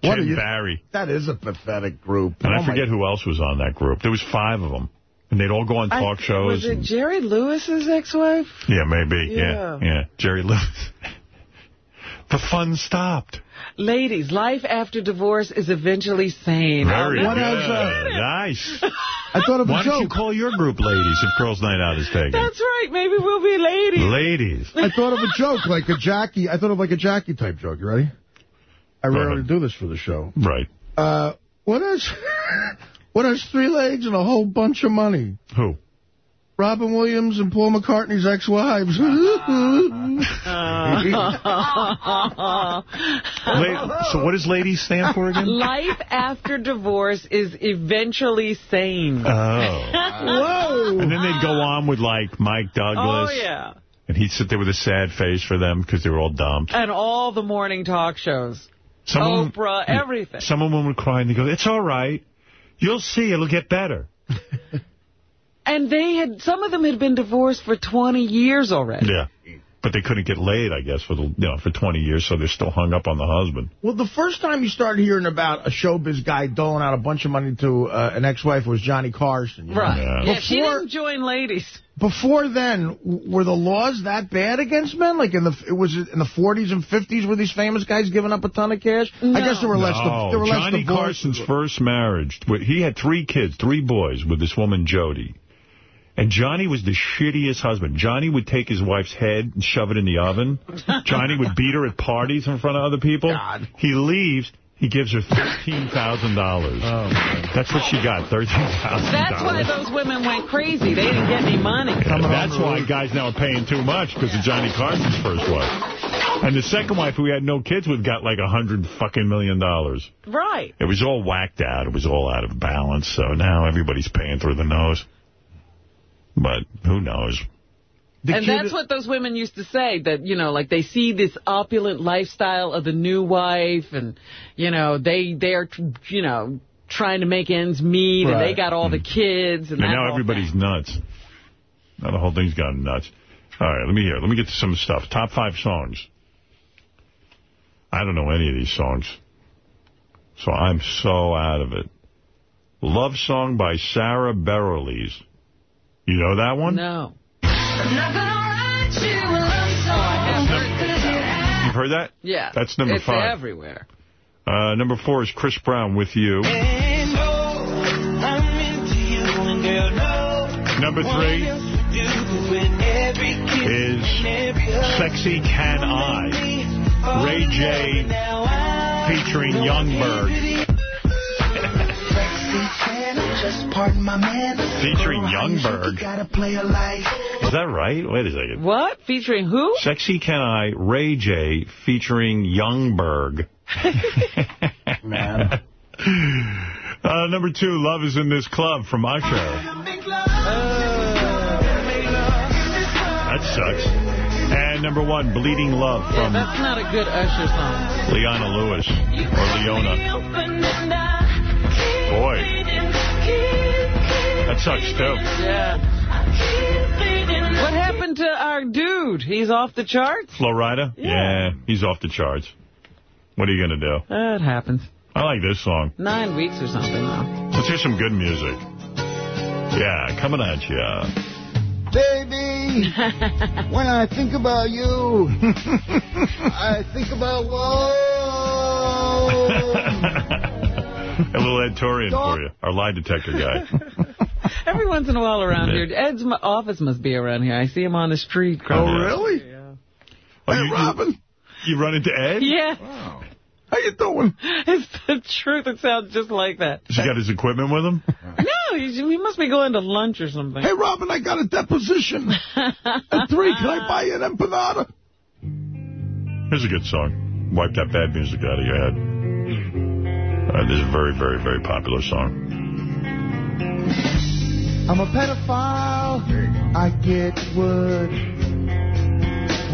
What are Ken you- Berry. That is a pathetic group. And Oh, I my- forget who else was on that group. There was five of them. And they'd all go on I- talk shows. Was it Jerry Lewis's ex-wife? yeah, maybe. Yeah. Yeah. yeah. Jerry Lewis. the fun stopped. Ladies, life after divorce is eventually sane. Very Oh, good. that's- nice. I thought of a joke. Why don't you joke. call your group ladies if Girls Night Out is taken? That's right. Maybe we'll be ladies. Ladies. I thought of a joke, like a Jackie. I thought of like a Jackie type joke. You ready? I Go rarely ahead. do this for the show. Right. Uh, what has what has three legs and a whole bunch of money? Who? Robin Williams and Paul McCartney's ex-wives. So what does ladies stand for again? Life after divorce is eventually sane. Oh. Whoa. And then they'd go on with, like, Mike Douglas. Oh, yeah. And he'd sit there with a sad face for them because they were all dumped. And all the morning talk shows. Some of them- Oprah, hmm. everything. Some of them would cry and they go, it's all right. You'll see. It'll get better. And they had, some of them had been divorced for 20 years already. Yeah. But they couldn't get laid, I guess, for the, you know, for 20 years, so they're still hung up on the husband. Well, the first time you started hearing about a showbiz guy doling out a bunch of money to uh, an ex-wife was Johnny Carson. you know? Right. Yeah. Yeah, she Before- didn't join ladies. Before then, were the laws that bad against men? Like in the it was in the 40s and 50s, were these famous guys giving up a ton of cash? I guess there were less. No, there were less Johnny divorces. Carson's first marriage, he had three kids, three boys with this woman, Jody. And Johnny was the shittiest husband. Johnny would take his wife's head and shove it in the oven. Johnny would beat her at parties in front of other people. God. He leaves. He gives her $13,000. Oh, That's what she got, $13,000. That's why those women went crazy. They didn't get any money. That's why guys now are paying too much because of Johnny Carson's first wife. And the second wife, who he had no kids with, got like a hundred fucking million dollars. Right. It was all whacked out. It was all out of balance. So now everybody's paying through the nose. But who knows? and that's what those women used to say, that, you know, like they see this opulent lifestyle of the new wife and, you know, they, they're, you know, trying to make ends meet and they got all the mm. kids and And now whole everybody's nuts. Now the whole thing's gone nuts. All right, let me hear. Let me get to some stuff. Top five songs. I don't know any of these songs. So I'm so out of it. Love Song by Sara Bareilles. You know that one? No. You've heard that? Yeah. That's number it's five. everywhere. Uh, number four is Chris Brown, With You. Number three is Sexy Can I, Ray J featuring Yung Berg. Featuring Yung Berg. Is that right? Wait a second. What? Featuring who? Sexy Can I, Ray J featuring Yung Berg. man. uh, number two, Love is in this club from Usher. That sucks. And number one, Bleeding Love Yeah, from that's not a good Usher song. Leona Lewis or Leona. Boy. That sucks too. Yeah. What happened to our dude? He's off the charts? Flo Rida? Yeah. he's off the charts. What are you going to do? It happens. I like this song. Nine weeks or something though. Let's hear some good music. Yeah, coming at you. Baby, when I think about you, I think about love. A little Ed Torian for you, our lie detector guy. Every once in a while around here, Ed's office must be around here. I see him on the street. Oh, really? Oh, you, Robin. You, you run into Ed? Yeah. Wow. How you doing? It's the truth. It sounds just like that. Has he got his equipment with him? No, he, he must be going to lunch or something. Hey, Robin, I got a deposition. At three, can I buy you an empanada? Here's a good song. Wipe that bad music out of your head. Hmm. Uh, this is a very, very, very popular song. I'm a pedophile. I get word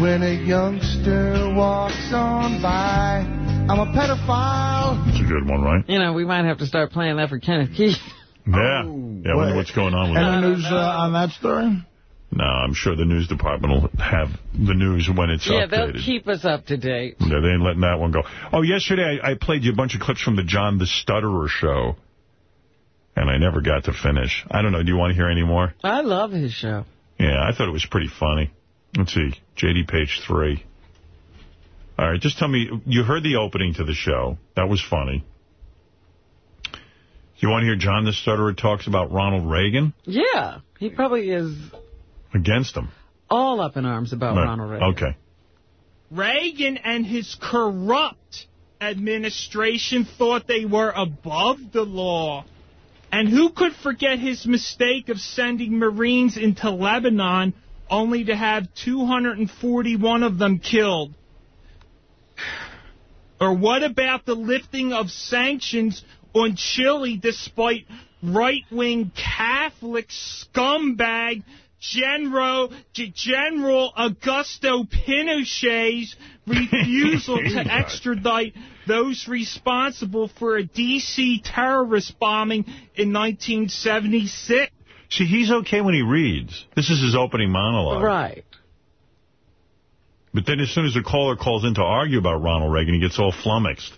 when a youngster walks on by. I'm a pedophile. It's a good one, right? You know, we might have to start playing that for Kenneth Keith. Yeah. yeah, I wonder what's going on with Any that. news uh, on that story? No, I'm sure the news department will have the news when it's Yeah, updated. Yeah, they'll keep us up to date. Yeah, they ain't letting that one go. Oh, yesterday I, I played you a bunch of clips from the John the Stutterer show, and I never got to finish. I don't know. Do you want to hear any more? I love his show. Yeah, I thought it was pretty funny. Let's see. JD page three. All right, just tell me, you heard the opening to the show. That was funny. You want to hear John the Stutterer talks about Ronald Reagan? Yeah, he probably is Against him. all up in arms about Right. Ronald Reagan. Okay. Reagan and his corrupt administration thought they were above the law. And who could forget his mistake of sending Marines into Lebanon only to have 241 of them killed? Or what about the lifting of sanctions on Chile despite right-wing Catholic scumbag General, G- General Augusto Pinochet's refusal to extradite those responsible for a D.C. terrorist bombing in 1976? See, he's okay when he reads. This is his opening monologue. Right. But then as soon as a caller calls in to argue about Ronald Reagan, he gets all flummoxed.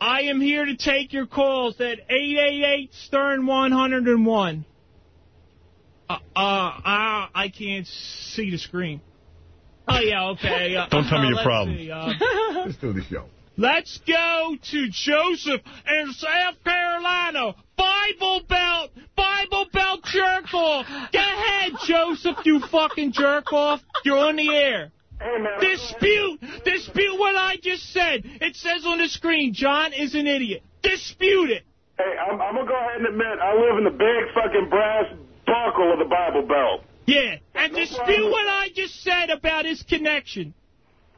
I am here to take your calls at 888 Stern 101. Uh, uh, uh, I can't see the screen. Oh, yeah, okay. Uh, Don't tell me uh, your let's problem. see, uh, Let's do the show. Let's go to Joseph in South Carolina. Bible Belt. Bible Belt jerk off. Go ahead, Joseph, you fucking jerk off. You're on the air. Dispute. Dispute what I just said. It says on the screen, John is an idiot. Dispute it. Hey, I'm, I'm going to go ahead and admit, I live in the big fucking brass buckle of the Bible Belt. Yeah. And dispute what I just said about his connection.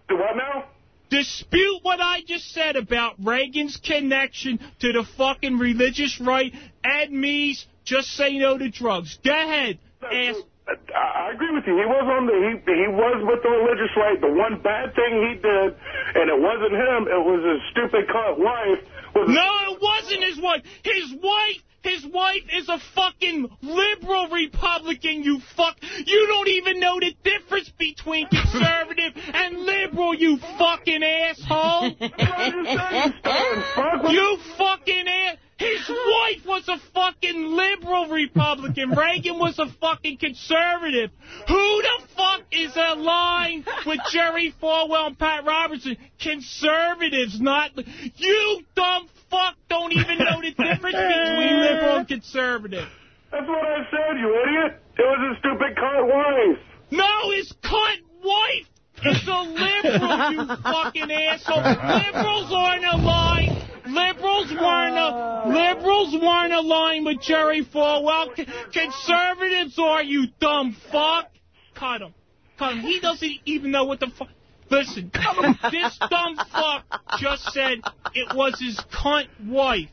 Do what now? Dispute what I just said about Reagan's connection to the fucking religious right. and Meese, just say no to drugs. Go ahead. Ask. I, I agree with you. He was on the he he was with the religious right. The one bad thing he did, and it wasn't him. It was his stupid cunt wife. Was No, it wasn't his wife. His wife, his wife is a fucking liberal Republican, you fuck. You don't even know the difference between conservative and liberal, you fucking asshole. you fucking ass. His wife was a fucking liberal Republican. Reagan was a fucking conservative. Who the fuck is aligned with Jerry Falwell and Pat Robertson? Conservatives, not... You dumb fuck don't even know the difference between liberal and conservative. That's what I said, you idiot. It was his stupid cunt wife. No, his cunt wife is a liberal, you fucking asshole. Liberals aren't aligned. Liberals weren't a, liberals weren't aligned with Jerry Falwell. C- conservatives are, you dumb fuck. Cut him. Cut him. He doesn't even know what the fuck. Listen, this dumb fuck just said it was his cunt wife.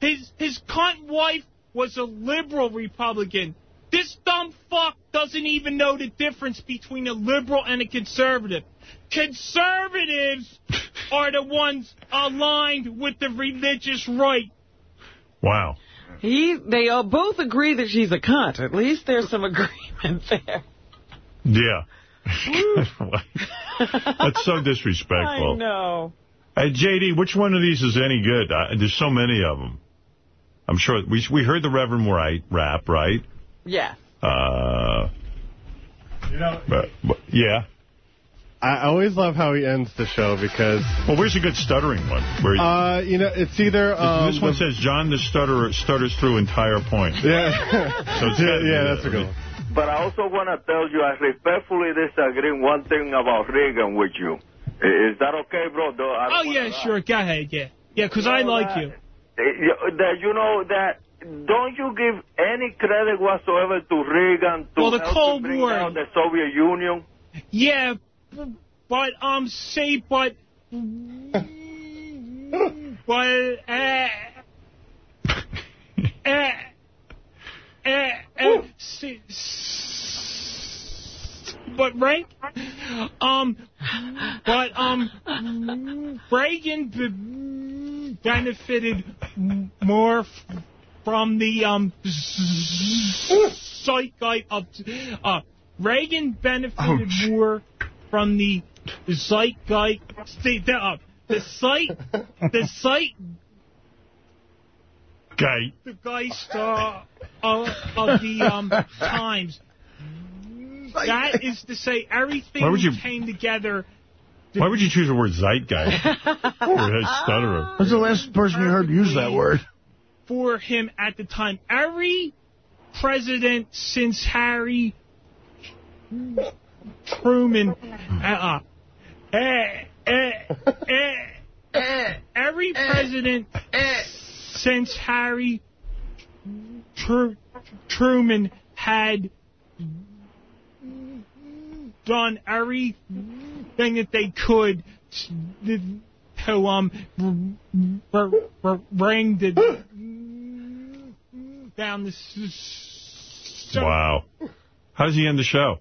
His his cunt wife was a liberal Republican. This dumb fuck doesn't even know the difference between a liberal and a conservative. Conservatives are the ones aligned with the religious right. Wow. He, they all both agree that she's a cunt. At least there's some agreement there. Yeah. That's so disrespectful. I know. Hey, JD, which one of these is any good? Uh, there's so many of them. I'm sure we we heard the Reverend Wright rap, right? Yeah. Uh, You know, but, but, yeah. I always love how he ends the show because... Well, where's a good stuttering one? Where he- Uh, you know, it's either... Um, this one the- says John the Stutterer stutters through entire point. Yeah. So yeah, yeah, that's a good one. But I also want to tell you, I respectfully disagree one thing about Reagan with you. Is that okay, bro? Though I Oh, yeah, sure. Go ahead, yeah. Yeah, because I like you. Uh, that you know that don't you give any credit whatsoever to Reagan to Well, the Cold to bring War- down the Soviet Union? Yeah, but, um, say, but... but, uh... uh, uh, uh, see, but rank, um, but um, Reagan b- benefited more f- from the um zeitgeist of uh Reagan benefited more from the zeitgeist the the, uh, the site the site Guy. the geist star of, of the um times. That is to say, everything Why would you- came together. Why would you choose the word zeitgeist? or a stutterer? When's the last person you heard use that word? for him at the time. Every president since Harry Truman, uh, uh, uh, uh, uh, every president since Harry Tru- Truman had done everything that they could to um bring the down the s- Wow. How does he end the show?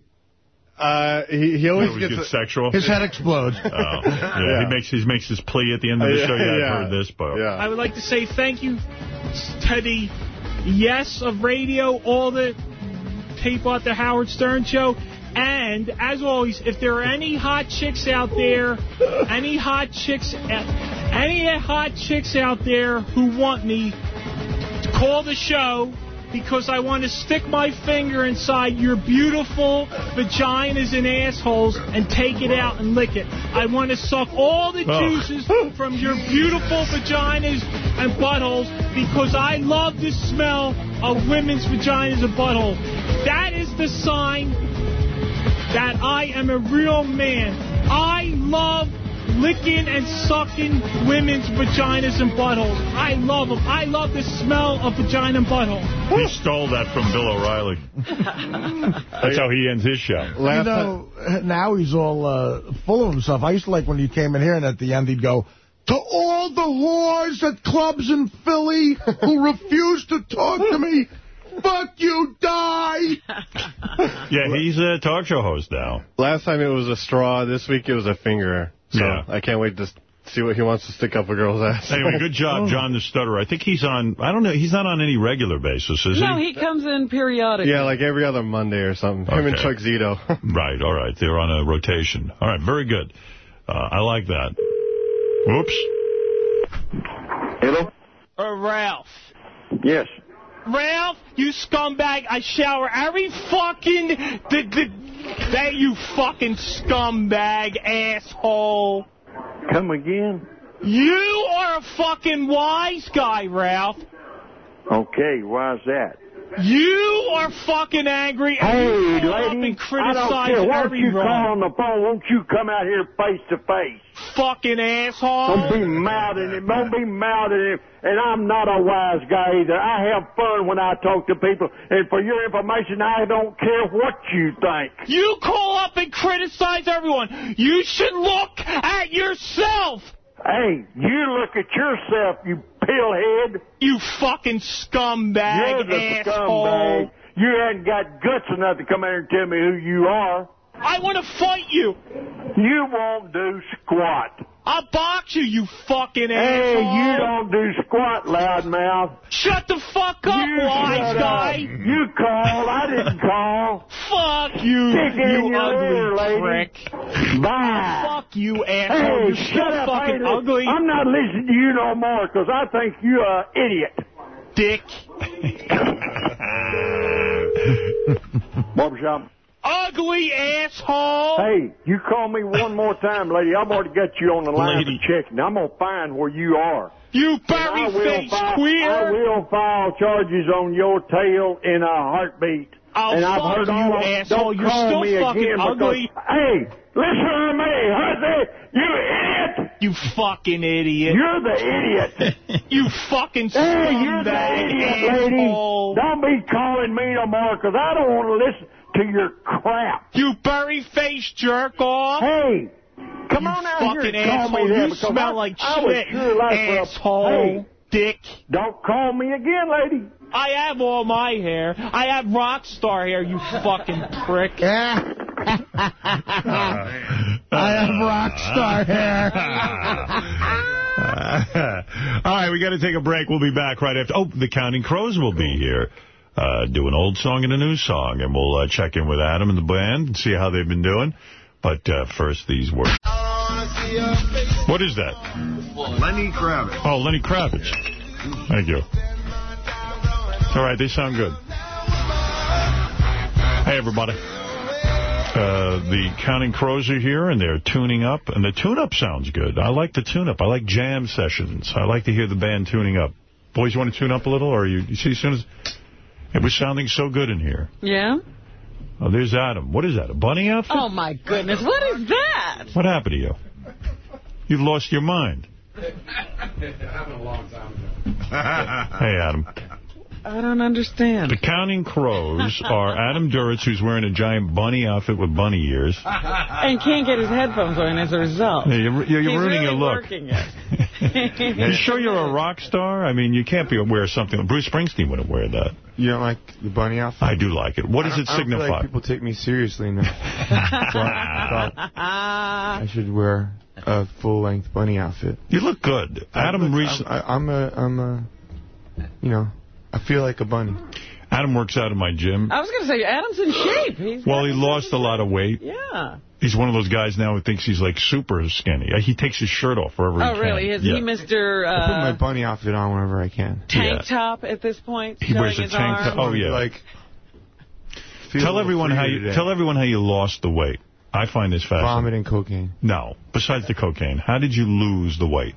Uh, he, he always Always gets... gets sexual? His head explodes. Oh, yeah, Yeah. He makes he makes his plea at the end of the show. Yeah, yeah. I've heard this, but I would like to say thank you Teddy. yes of radio, all the people at the Howard Stern show. And as always, if there are any hot chicks out there, any hot chicks, any hot chicks out there who want me, to call the show because I want to stick my finger inside your beautiful vaginas and assholes and take it out and lick it. I want to suck all the Oh. juices from your beautiful vaginas and buttholes because I love the smell of women's vaginas and buttholes. That is the sign that I am a real man. I love licking and sucking women's vaginas and buttholes. I love them. I love the smell of vagina and butthole. he stole that from Bill O'Reilly. That's how he ends his show. you know, now he's all uh, full of himself. I used to like when he came in here and at the end he'd go, to all the whores at clubs in Philly who refuse to talk to me, fuck you, die. Yeah, he's a talk show host now. Last time it was a straw. This week it was a finger. So Yeah. I can't wait to see what he wants to stick up a girl's ass. Anyway, good job, John the Stutterer. I think he's on, I don't know, he's not on any regular basis, is No, he? he comes in periodically. Yeah, like every other Monday or something. Him and Okay. Chuck Zito. Right, all right. They're on a rotation. All right, very good. Uh, I like that. Whoops. Hello? Uh, Ralph. Yes. Ralph, you scumbag. I shower every fucking day, you fucking scumbag asshole. Come again? You are a fucking wise guy, Ralph. Okay, why's that? You are fucking angry and Hey, you lady, I don't criticize care. Why don't you call on the phone? Won't you come out here face to face? Fucking asshole. Don't be mad at him. Don't be mad at him. And I'm not a wise guy either. I have fun when I talk to people. And for your information, I don't care what you think. You call up and criticize everyone. You should look at yourself. Hey, you look at yourself, you pillhead. You fucking scumbag You're the asshole. scumbag. You hadn't got guts enough to come here and tell me who you are. I want to fight you. You won't do squat. I'll box you, you fucking Hey, asshole. you don't do squat, loudmouth. Shut the fuck up, You wise guy. up. You called. I didn't call. Fuck you, Stick you ugly ear, lady. prick. Bye. Fuck you, asshole. Hey, You're shut so up. fucking Hey, ugly. I'm not listening to you no more because I think you're an idiot. Dick. Barbershop. Ugly asshole. Hey, you call me one more time, lady. I've already got you on the line Lady. for checking. I'm going to find where you are. You And I will berry-faced queer. I will file charges on your tail in a heartbeat. Oh, and I've fuck heard you, all of- asshole. Don't You're call still me fucking again because- ugly. Hey, listen to me, Hussy. You idiot. You fucking idiot. You're the idiot. You fucking Hey, you're the scumbag idiot, lady. Don't be calling me no more because I don't want to listen to your crap. You berry-faced jerk off. Hey, come You on out here fucking and call asshole. me that You because smell I- like I would shit, sure like for a- asshole. Hey, Dick. don't call me again, lady. I have all my hair. I have rock star hair, you fucking prick. Yeah. I have rock star hair. All right, we got to take a break. We'll be back right after. Oh, the Counting Crows will be here. Uh, do an old song and a new song, and we'll uh, check in with Adam and the band and see how they've been doing. But uh, first, these words. What is that? Lenny Kravitz. Oh, Lenny Kravitz. Thank you. All right, they sound good. Hey, everybody. Uh, the Counting Crows are here, and they're tuning up, and the tune-up sounds good. I like the tune-up. I like jam sessions. I like to hear the band tuning up. Boys, you want to tune up a little? Or you, you see, as soon as... It was sounding so good in here. Yeah? Oh, there's Adam. What is that, a bunny outfit? Oh, my goodness. What is that? What happened to you? You've lost your mind. It happened a long time ago. hey, Adam. I don't understand. The Counting Crows are Adam Duritz, who's wearing a giant bunny outfit with bunny ears. And can't get his headphones on as a result. Yeah, you're, you're, you're He's ruining really your look. working it. You sure you're a rock star? I mean, you can't be wear something. Bruce Springsteen wouldn't wear that. You don't like the bunny outfit? I do like it. What does it don't- I don't feel signify? like people take me seriously now. so I I should wear a full-length bunny outfit. You look good. Adam I'm, I'm, I'm a... I'm a, you know, I feel like a bunny. Adam works out in my gym. I was going to say, Adam's in shape. He's Well, he lost a lot of weight. Yeah. He's one of those guys now who thinks he's like super skinny. Uh, He takes his shirt off wherever he Oh, can. really? Is yeah. he Mr. I put my Uh, bunny outfit on whenever I can. tank top at this point? He wears a tank top. Oh, yeah. Like, Tell everyone how you today. tell everyone how you lost the weight. I find this fascinating. Vomit and cocaine. No, besides the cocaine, how did you lose the weight?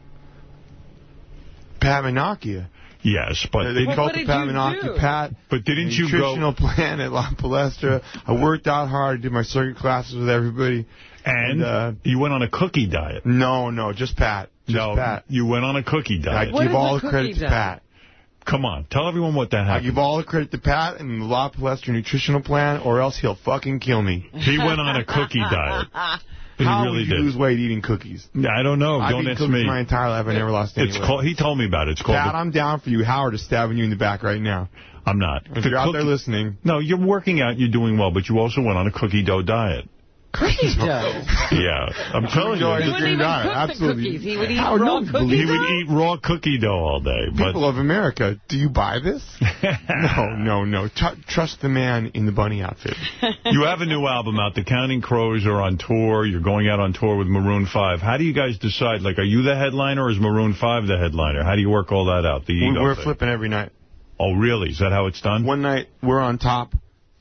Pat Manocchia. Yes, but they didn't- called the Pat Manocchia Pat. But didn't you go? nutritional plan at La Palestra. I worked out hard. I did my circuit classes with everybody. And, uh, you went on a cookie diet. No, no, just Pat. Just no, Pat. you went on a cookie diet. I diet. give all the credit to Pat. Come on, tell everyone what that happened. I give all the credit to Pat and the La Palestra nutritional plan, or else he'll fucking kill me. He went on a cookie diet. How really would you did. lose weight eating cookies? Yeah, I don't know. I've don't ask cookies me. my entire life. I never lost any It's weight. called. He told me about it. It's called. The- I'm down for you. Howard is stabbing you in the back right now. I'm not. If The you're out there listening. No, you're working out. You're doing well, but you also went on a cookie dough diet. Cookie dough. Yeah, I'm telling dough you. is a green diet. cook the Absolutely. cookies. He would eat Howard, raw no, cookie He dough? would eat raw cookie dough all day. But People of America, do you buy this? no, no, no. Tr- trust the man in the bunny outfit. you have a new album out. The Counting Crows are on tour. You're going out on tour with Maroon 5. How do you guys decide? Like, are you the headliner or is Maroon 5 the headliner? How do you work all that out? The We- ego We're thing? flipping every night. Oh, really? Is that how it's done? One night we're on top,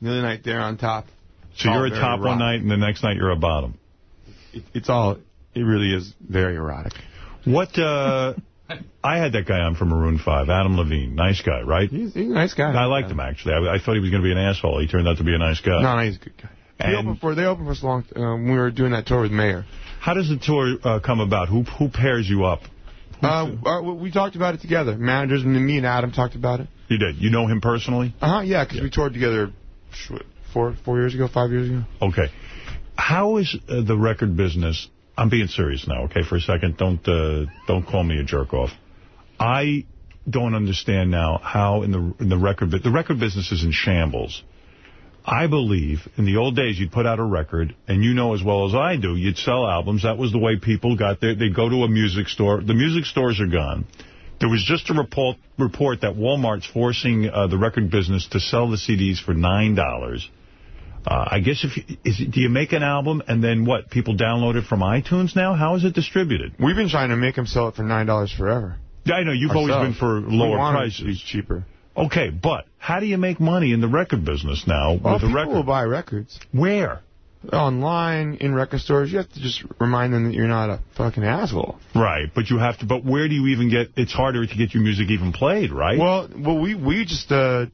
the other night they're on top. So you're a top one night and the next night you're a bottom. It, it's all. It really is very erotic. What? uh I had that guy on from Maroon 5, Adam Levine. Nice guy, right? He's, he's a nice guy. I liked him, actually. I, I thought he was going to be an asshole. He turned out to be a nice guy. No, no, he's a good guy. They And- opened for they opened for us long um, we were doing that tour with Mayor. How does the tour uh, come about? Who who pairs you up? Uh, uh, we talked about it together. Managers, and me and Adam talked about it. You did. You know him personally? Uh huh. Yeah, because we toured together four four years ago, five years ago. Okay. How is uh, the record business? I'm being serious now, okay, for a second. Don't uh, don't call me a jerk off. I don't understand now how in the in the record the record business is in shambles. I believe in the old days you'd put out a record, and you know as well as I do, you'd sell albums. That was the way people got there. They'd go to a music store. The music stores are gone. There was just a report, report that Walmart's forcing uh, the record business to sell the CDs for $9. Uh, I guess if you, is do you make an album and then what? People download it from iTunes now? How is it distributed? We've been trying to make them sell it for nine dollars forever. Yeah, I know you've always been Ourselves. for We lower prices. be cheaper. Okay, but how do you make money in the record business now Well, with a people record? will buy records. Where? Online, in record stores. You have to just remind them that you're not a fucking asshole. Right, but you have to. But where do you even get? It's harder to get your music even played, right? Well, well, we we just uh,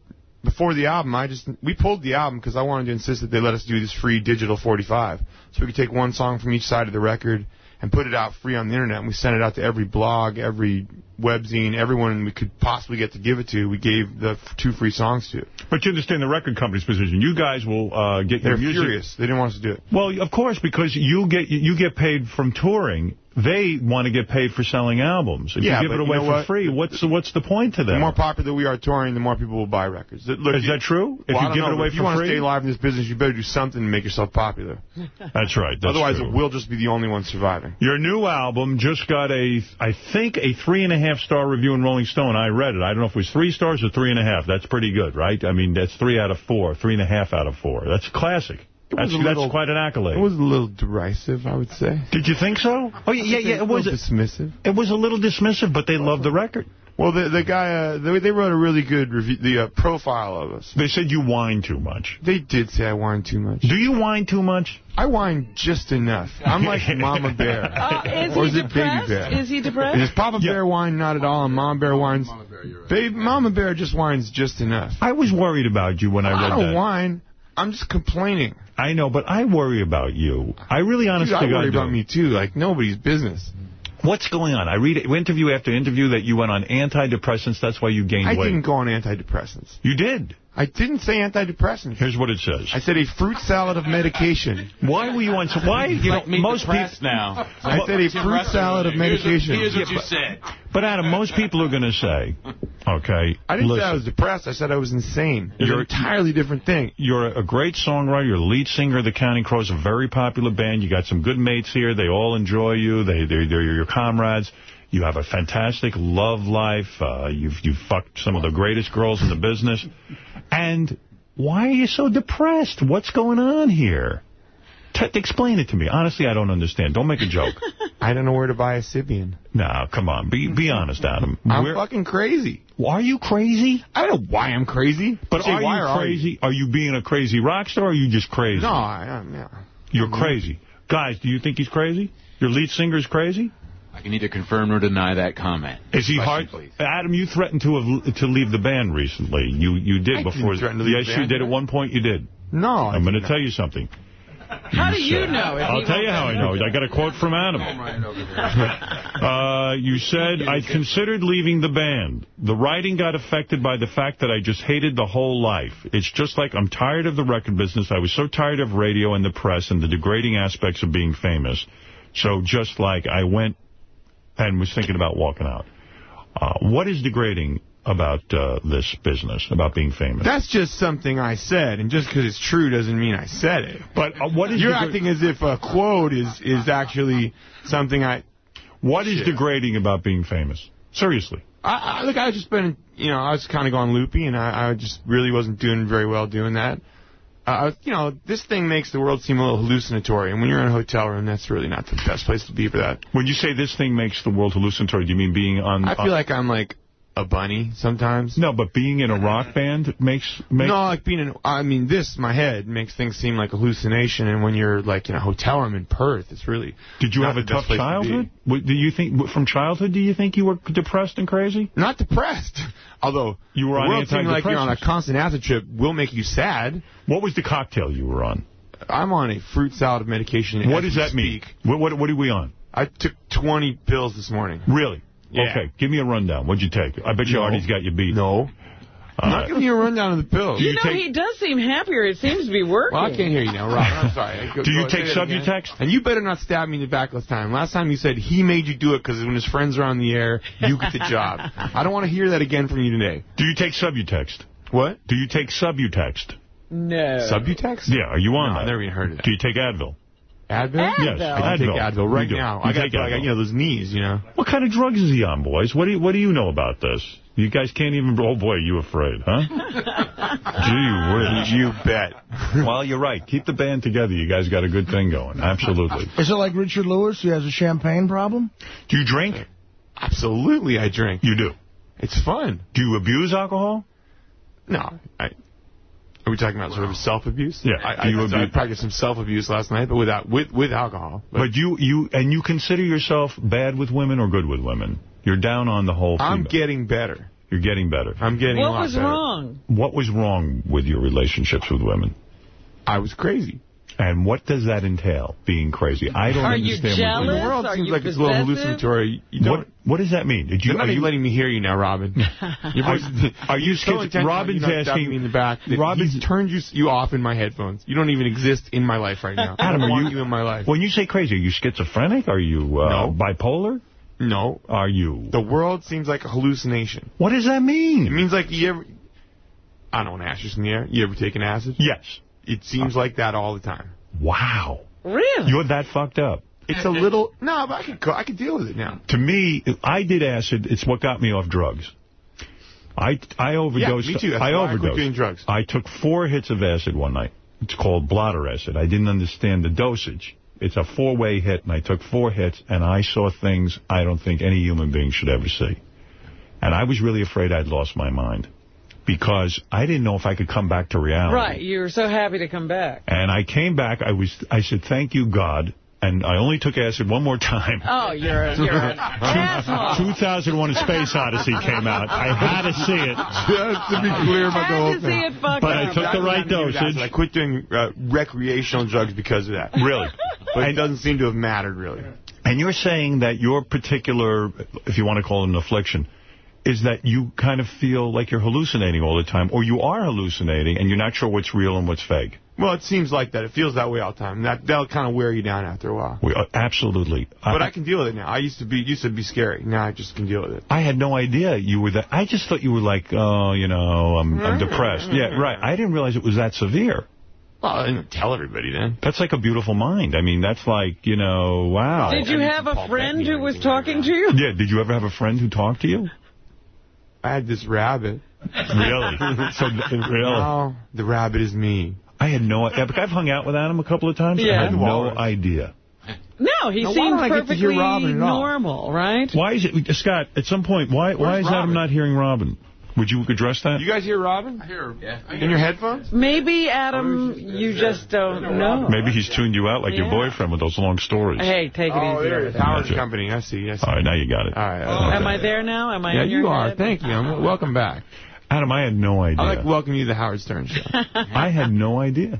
before the album, I just we pulled the album because I wanted to insist that they let us do this free digital 45, so we could take one song from each side of the record and put it out free on the internet. And we sent it out to every blog, every webzine, everyone we could possibly get to give it to. We gave the f- two free songs to. But you understand the record company's position. You guys will uh, get They're your music. furious. They didn't want us to do it. Well, of course, because you get you get paid from touring. They want to get paid for selling albums. If Yeah, you give it you away know for what? free, what's the, what's the point to that? The more popular we are touring, the more people will buy records. Look, Is that true? If Well, you give know, it away if you want to stay alive in this business, you better do something to make yourself popular. That's right. That's Otherwise, true. it will just be the only one surviving. Your new album just got a, I think, a three and a half star review in Rolling Stone. I read it. I don't know if it was three stars or three and a half. That's pretty good, right? I mean, that's three out of four, three and a half out of four. That's classic. That's, a that's quite an accolade. It was a little derisive, I would say. Did you think so? Oh, yeah, yeah, yeah. It was, dismissive. it was a little dismissive, but they loved the record. Well, the the guy, uh, they, they wrote a really good review, the uh, profile of us. They said you whine too much. They did say I whine too much. Do you whine too much? I whine just enough. I'm like Mama Bear. Oh, is or he is it depressed? Baby Bear? Is he depressed? Does Papa Bear whine not at all, and Mama Bear whines? Baby, Mama Bear just whines just enough. I was worried about you when I read that. I don't that. whine. I'm just complaining. I know, but I worry about you. I really honestly Dude, I worry God do. about me too, like nobody's business. What's going on? I read interview after interview that you went on antidepressants. That's why you gained I weight. I didn't go on antidepressants. You did. I didn't say antidepressant. Here's what it says. I said a fruit salad of medication. Why were you on? Why you know most people now. I said a fruit salad of medication. Here's what Yeah, you but- said. But Adam, most people are going to say, okay, I didn't listen, say I was depressed. I said I was insane. It's You're- an entirely different thing. you're a great songwriter. You're the lead singer of the Counting Crows, a very popular band. You got some good mates here. They all enjoy you. They they're, they're your comrades. You have a fantastic love life. Uh, you've you've fucked some of the greatest girls in the business. And why are you so depressed? What's going on here? T explain it to me. Honestly, I don't understand. Don't make a joke. I don't know where to buy a Sybian. no, come on. Be be honest, Adam. I'm Where- fucking crazy. Why are you crazy? I don't know why I'm crazy. But Say, are you are crazy? Are you being a crazy rock star or are you just crazy? No, I am, yeah. You're crazy. Guys, do you think he's crazy? Your lead singer's crazy? I can either confirm or deny that comment. Is he Question, hard? please. Adam, you threatened to have, to leave the band recently. You you did I before. didn't threaten to leave yes, the you did. At one point, you did. No. I'm going to tell you something. How do you know? if I'll tell you how I know. I got a quote from Adam. uh, you said, I considered leaving the band. The writing got affected by the fact that I just hated the whole life. It's just like I'm tired of the record business. I was so tired of radio and the press and the degrading aspects of being famous. So just like I went and was thinking about walking out. Uh, what is degrading about uh, this business, about being famous? That's just something I said, and just because it's true doesn't mean I said it. but uh, what is You're acting as if a quote is is actually something I. what is Shit. degrading about being famous? Seriously. I, I look, I just been, you know, I was kind of going loopy, and I, I just really wasn't doing very well doing that. Uh, you know, this thing makes the world seem a little hallucinatory, and when you're in a hotel room, that's really not the best place to be for that. When you say this thing makes the world hallucinatory, do you mean being on... I feel like I'm like a bunny sometimes. No, but being in a rock band makes... makes No, like being in, I mean, this, my head, makes things seem like hallucination, and when you're, like, in a hotel room in Perth, it's really Did you have a tough to childhood? What, Do you think, from childhood, do you think you were depressed and crazy? Not depressed. Although, You were on world seeming like you're on a constant acid trip will make you sad. What was the cocktail you were on? I'm on a fruit salad of medication. What does that mean? What, what, what are we on? I took 20 pills this morning. Really? Yeah. Okay, give me a rundown. What'd you take? I bet you No. Artie's got you beat. No. I'm not giving you a rundown of the pills. You, know, he does seem happier. It seems to be working. Well, I can't hear you now, Rob. I'm sorry. Go- Do you take say that again. Subutex? And you better not stab me in the back last time. Last time you said he made you do it because when his friends are on the air, you get the job. I don't want to hear that again from you today. Do you take Subutex? What? Do you take Subutex? No. Subutex? Yeah, are you on No, that? I've never even heard of that. Do you take Advil? Advil? Yes, I do take Advil. Advil right now. You I got, take I got, Advil. you know, those knees, you know. What kind of drugs is he on, boys? What do you, what do you know about this? You guys can't even... Oh, boy, you afraid, huh? Gee whiz. You bet. well, you're right. Keep the band together. You guys got a good thing going. Absolutely. Is it like Richard Lewis? He has a champagne problem? Do you drink? Absolutely, I drink. You do? It's fun. Do you abuse alcohol? No. I, are we talking about sort of self-abuse? Yeah. I, Do you I, I practiced some self-abuse last night, but without with with alcohol. But, you, you, and you consider yourself bad with women or good with women? You're down on the whole thing. I'm getting better. You're getting better. I'm getting a What was better. wrong? What was wrong with your relationships with women? I was crazy. And what does that entail, being crazy? I don't Are you understand. jealous? The world Are seems you like it's a little hallucinatory. You What, what does that mean? Did you, you're are you, letting me hear you now, Robin. Your voice, are you so schizo- intentional, Robin's you're not asking- me in the back. that Robin's- he's turned you, you off in my headphones. You don't even exist in my life right now. I Adam, don't are want you, you in my life. when you say crazy, are you schizophrenic? Are you uh, No. bipolar? No. Are you? The world seems like a hallucination. What does that mean? It means like you ever... I don't want to ask in the air. You ever taken acid? Yes. It seems like that all the time. Wow. Really? You're that fucked up. It's a little... No, but I could, go- I could deal with it now. To me, I did acid. It's what got me off drugs. I I overdosed. me too. That's I why I quit doing drugs. I took four hits of acid one night. It's called blotter acid. I didn't understand the dosage. It's a four-way hit, and I took four hits, and I saw things I don't think any human being should ever see. And I was really afraid I'd lost my mind because I didn't know if I could come back to reality. Right. You were so happy to come back. And I came back. I was. I said, "Thank you, God." And I only took acid one more time. Oh, you're, a, you're an asshole. 2001: A Space Odyssey came out. I had to see it. Just to be clear about the whole thing. But I took the right not dosage. I quit doing uh, recreational drugs because of that. Really. But it doesn't seem to have mattered, really. And you're saying that your particular, if you want to call it an affliction, is that you kind of feel like you're hallucinating all the time, or you are hallucinating and you're not sure what's real and what's fake. Well, it seems like that. It feels that way all the time. That, that'll kind of wear you down after a while. We, uh, absolutely. But I can deal with it now. I used to be used to be scary. Now I just can deal with it. I had no idea you were that. I just thought you were like, oh, you know, I'm, I'm depressed. Yeah, right. I didn't realize it was that severe. Well, I didn't tell everybody then. That's like a beautiful mind. I mean, that's like, you know, wow. Did you have a friend who was talking to you? Yeah, did you ever have a friend who talked to you? I had this rabbit. Really? so, really? Now the rabbit is me. I had no idea. I've hung out with Adam a couple of times. Yeah. I had no idea. No, he Now, why seemed don't I get to hear perfectly Robin at all? normal, right? Why is it, Scott, at some point, why why Where's is Adam Robin? not hearing Robin? Would you address that? You guys hear Robin? I hear him. Yeah. In your headphones? Maybe, Adam, oh, you just don't know. Maybe he's tuned you out like your boyfriend with those long stories. Hey, take it Oh, easy. there it there. Howard's Gotcha. Company. I see. I see. All right, now you got it. All right. Okay. Am I there now? Am I Yeah, in your you are. head? Thank you. I'm- Welcome back. Adam, I had no idea. I'd like to welcome you to the Howard Stern Show. I had no idea.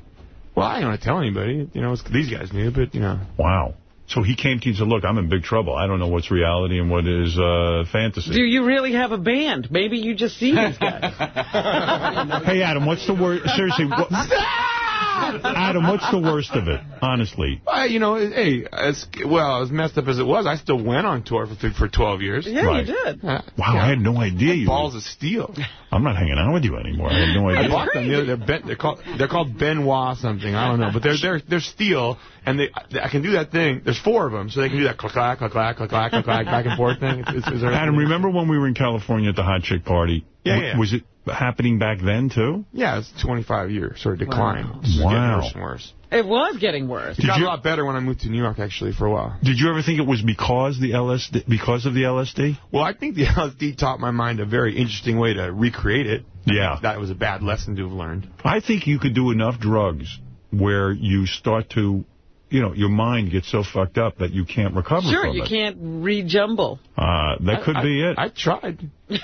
well, I don't want to tell anybody. You know, these guys knew, but, you know. Wow. So he came to you and said, look, I'm in big trouble. I don't know what's reality and what is uh, fantasy. Do you really have a band? Maybe you just see these guys. hey, Adam, what's the word? Seriously, what, Adam, what's the worst of it? Honestly. I, you know, hey, as well as messed up as it was, I still went on tour for for 12 years. Yeah, Right. you did. Uh, Wow, yeah. I had no idea you. balls of steel. I'm not hanging out with you anymore. I had no idea. I bought them. They're, they're, ben, they're called they're called Benoit something. I don't know, but they're they're they're steel, and they I can do that thing. There's four of them, so they can do that clack clack clack clack clack clack clack back and forth thing. It's, it's, it's Adam, remember when we were in California at the hot chick party? Yeah, W- yeah. Was it happening back then, too? Yeah, it's 25 years sort of decline. It's Wow. getting worse and worse. It was getting worse. It got a lot better when I moved to New York, actually, for a while. Did you ever think it was because the LSD, because of the LSD? Well, I think the LSD taught my mind a very interesting way to recreate it. Yeah. That was a bad lesson to have learned. I think you could do enough drugs where you start to, you know, your mind gets so fucked up that you can't recover Sure, from you can't rejumble. Uh, that could I- be it. I tried when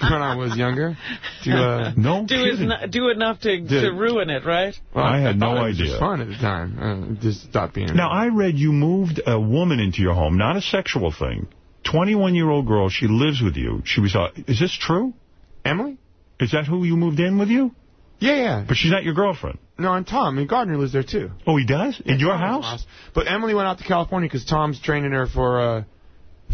I was younger to uh, no Do, is no- do enough to, Did- to ruin it, right? Well, I had no thought it was idea. just fun at the time. Uh, just stopped being. Now, I read you moved a woman into your home, not a sexual thing. 21-year-old girl, she lives with you. She was, uh, is this true? Emily? Is that who you moved in with you? Yeah, yeah. But she's not your girlfriend. No, and Tom. And Gardner lives there, too. Oh, he does? In your Tom's house? But Emily went out to California because Tom's training her for uh,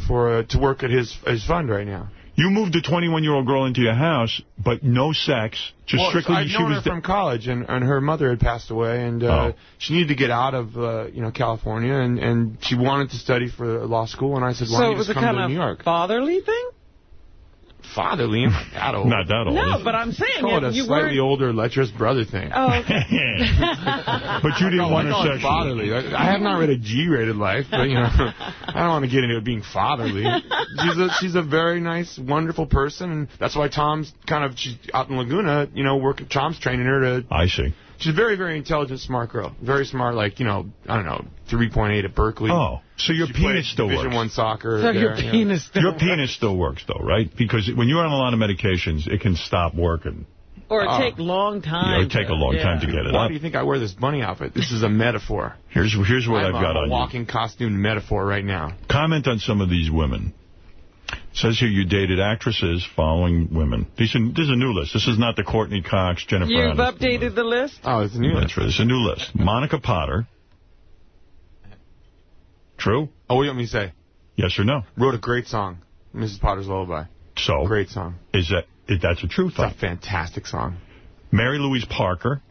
for uh, to work at his his fund right now. You moved a 21-year-old girl into your house, but no sex, just well, strictly I'd she known was... her from college, and, and her mother had passed away, and uh, Oh. she needed to get out of uh, you know California, and, and she wanted to study for law school, and I said, why so don't it you was just a come kind to of New York? fatherly thing? Fatherly, I'm not that old. Not that old. No, but I'm saying Call it a if you slightly weren't... older, lecherous brother thing. Oh, okay. But you didn't I want to her sexually. fatherly. I, I have not read a G-rated life, but you know, I don't want to get into it being fatherly. She's a she's a very nice, wonderful person, and that's why Tom's kind of she's out in Laguna. You know, working, Tom's training her to. I see. She's a very, very intelligent, smart girl. Very smart, like you know, I don't know, 3.8 at Berkeley. Oh, so your She penis still Division works. One soccer. So there, your you know. penis still Your penis still works, though, right? Because when you're on a lot of medications, it can stop working. Or Oh. take long time. know, it take a long yeah. time to get it Why up. do you think I wear this bunny outfit? This is a metaphor. Here's here's what I'm I've got on you. I'm a walking costume metaphor right now. Comment on some of these women. It says here you dated actresses following women. These are, this is a new list. This is not the Courteney Cox, Jennifer You've Aniston. updated the list? Oh, it's a new That's right. It's a new list. Monica Potter. True? Oh, what do you want me to say? Yes or no? Wrote a great song, Mrs. Potter's Lullaby. So? Great song. Is that is, that's a true It's a fantastic song. Mary Louise Parker.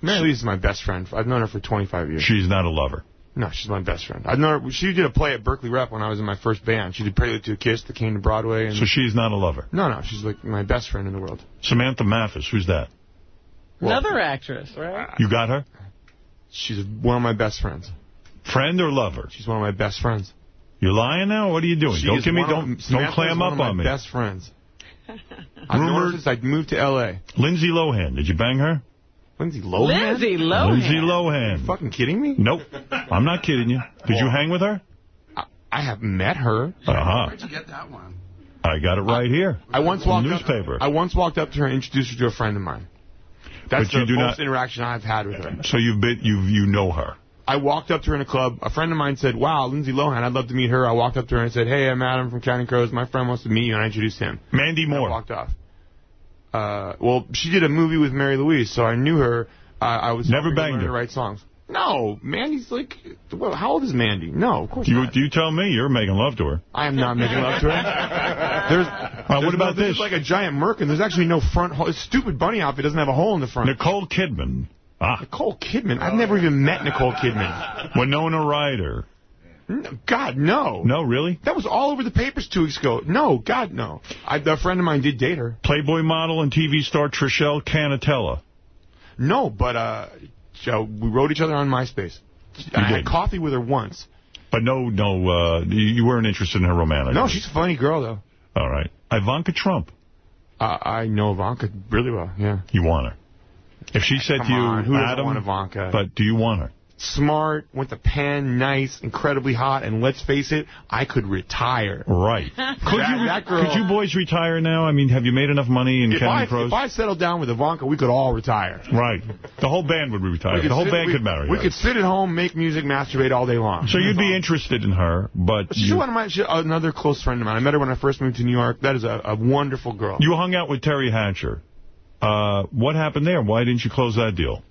Mary Louise is my best friend. I've known her for 25 years. She's not a lover. No, she's my best friend. I've known her. She did a play at Berkeley Rep when I was in my first band. She did Prelude to a Kiss that came to Broadway. And So she's not a lover. no, no, she's like my best friend in the world. Samantha Mathis. Who's that? Another actress, right? You got her? She's one of my best friends. Friend or lover? She's one of my best friends. You're lying now? What are you doing? She don't give me one of- don't don't Samantha clam one up of my on me. Best friends. I've known her since I moved to L.A. Lindsay Lohan. Did you bang her? Lindsay Lohan. Lindsay Lohan. Lindsay Lohan. Are you Fucking kidding me? Nope. I'm not kidding you. Did you hang with her? I have met her. Uh-huh. Where'd you get that one? I got it right here. I once In the walked newspaper. Up, I once walked up to her and introduced her to a friend of mine. That's But you the do most not- interaction I've had with her. So you've been you you know her. I walked up to her in a club. A friend of mine said, "Wow, Lindsay Lohan, I'd love to meet her." I walked up to her and said, "Hey, I'm Adam from Counting Crows. My friend wants to meet you," and I introduced him. Mandy And I Moore. walked off. Uh, well, she did a movie with Mary Louise, so I knew her. Uh, I was Never helping her banged her. to write songs. No, Mandy's like, well, how old is Mandy? No, of course You not. you tell me you're making love to her. I am not making love to her. There's, Uh, there's what about no, this? is like a giant merkin. There's actually no front hole. Stupid bunny outfit doesn't have a hole in the front. Nicole Kidman. Ah, Nicole Kidman? I've never even met Nicole Kidman. Winona Ryder. No, God, no. No, really? That was all over the papers two weeks ago. No, God, no. I, a friend of mine did date her. Playboy model and TV star Trishelle Canatella. No, but uh, we wrote each other on MySpace. I had did. coffee with her once. But no, no, uh, you you weren't interested in her romantic. No, she's a funny girl, though. All right. Ivanka Trump. Uh, I know Ivanka really well, yeah. You want her. If she said Come to you, on, who Adam, want Ivanka? but do you want her? Smart, went to Penn, nice, incredibly hot, and let's face it, I could retire. Right. Could That- you that girl- could you boys retire now? I mean, have you made enough money in If I, Counting Crows? if I settled down with Ivanka, we could all retire. Right. The whole band would retire. Could The whole sit- band we- could marry We her. could sit at home, make music, masturbate all day long. So you'd be interested in her, but She's you, one of my, she, another close friend of mine. I met her when I first moved to New York. That is a, a wonderful girl. you hung out with Teri Hatcher. Uh, what happened there? Why didn't you close that deal?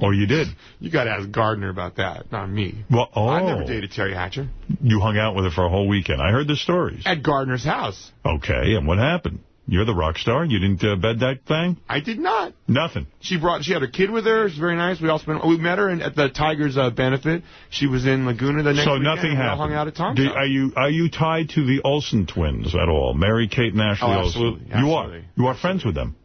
Or you did? You got to ask Gardner about that, not me. Well, oh, I've never dated Teri Hatcher. you hung out with her for a whole weekend. I heard the stories. At Gardner's house. Okay, and what happened? You're the rock star. You didn't uh, bed that thing? I did not. Nothing. She brought. She had her kid with her. She's very nice. We all spent. We met her in, at the Tigers uh, benefit. She was in Laguna the next so weekend, nothing and we all happened. hung out at Tom's Do- are you are you tied to the Olsen twins at all? Mary Kate and Ashley Oh, Olsen. absolutely, You are. You are friends with them.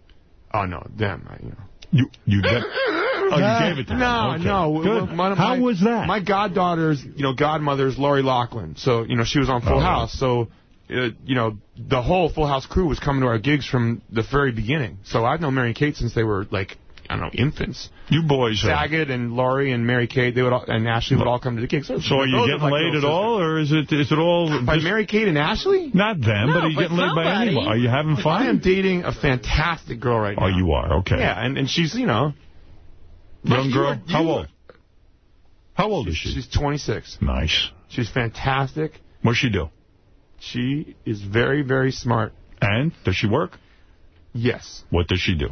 Oh no, them. I, you know. You you get. Oh, you gave it to them. No, Okay. no. Good. Of How my- was that? My goddaughter's, you know, godmother's Lori Loughlin. So, you know, she was on Full Oh. House. So, uh, you know, the whole Full House crew was coming to our gigs from the very beginning. So I've known Mary Kate since they were, like, I don't know, infants. You boys are. Saget and Lori and Mary Kate, they would all, and Ashley would all come to the gigs. So are you getting like laid at all, or is it is it all By Mary Kate and Ashley? Not them, but are you but getting laid by anyone? Are you having fun? I am dating a fantastic girl right now. Oh, you are okay. Yeah, and, and she's, you know, Young you girl. were- How old? How old is she? She's 26. Nice. She's fantastic. What's she do? She is very, very smart. And does she work? Yes. What does she do?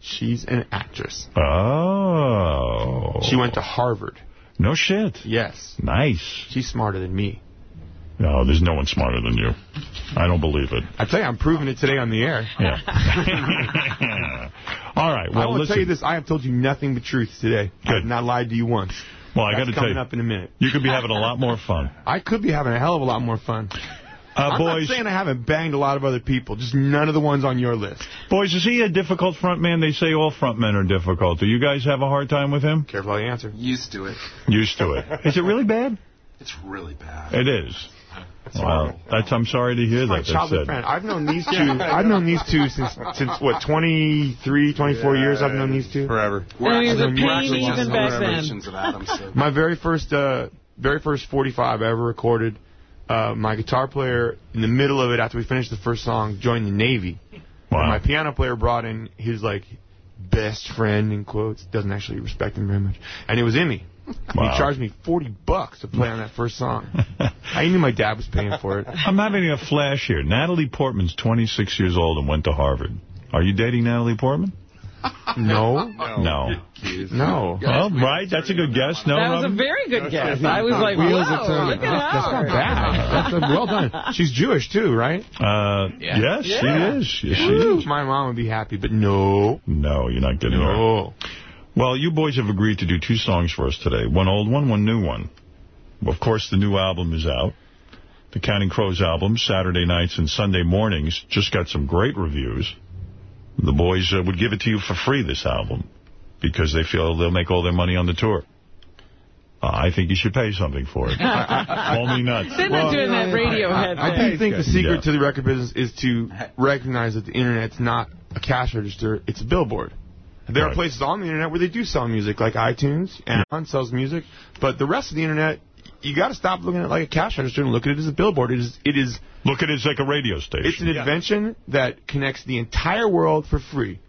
She's an actress. Oh. She went to Harvard. No shit. Yes. Nice. She's smarter than me. No, there's no one smarter than you. I don't believe it. I tell you, I'm proving it today on the air. Yeah. All right. Well, I Well, will listen. tell you this: I have told you nothing but truth today. I have not lied to you once. Well, I got to tell you. coming up in a minute. you could be having a lot more fun. I could be having a hell of a lot more fun. Uh, I'm boys, not saying I haven't banged a lot of other people, just none of the ones on your list. boys, is he a difficult front man? They say all front men are difficult. Do you guys have a hard time with him? Careful how you answer. Used to it. Used to it. Is it really bad? It's really bad. It is. Well, that's, I'm sorry to hear My that. They childhood said. friend. I've known these two. I've known these two since since what 23, 24 years. I've known these two Forever. And he was a I've known you pain actually even back then. Adam, so. My very first, uh, very first 45 I ever recorded. Uh, my guitar player, in the middle of it, after we finished the first song, joined the Navy. Wow. And my piano player brought in his like best friend in quotes. Doesn't actually respect him very much, and it was Emmy. Wow. He charged me 40 bucks to play on that first song. I knew my dad was paying for it. I'm having a flash here. Natalie Portman's 26 years old and went to Harvard. Are you dating Natalie Portman? No. No. No. Well, right. That's a good guess. No, that was a very good guess. I was like, Wheels whoa, look at That's, that's not bad. That's a, well done. She's Jewish too, right? Uh, Yes, Yeah. she is. Yes, she is. My mom would be happy, but no. No, you're not getting her. No. Well, you boys have agreed to do two songs for us today. One old one, one new one. Of course, the new album is out. The Counting Crows album, Saturday nights and Sunday mornings, just got some great reviews. The boys uh, would give it to you for free, this album, because they feel they'll make all their money on the tour. Uh, I think you should pay something for it. Call me nuts. They're not doing that Radiohead I thing. do think the secret Yeah. to the record business is to recognize that the internet's not a cash register, it's a billboard. There Right. are places on the internet where they do sell music, like iTunes, Amazon sells music, but the rest of the internet, you got to stop looking at it like a cash register and look at it as a billboard. It is, it is, Look at it as like a radio station. it's an invention that connects the entire world for free.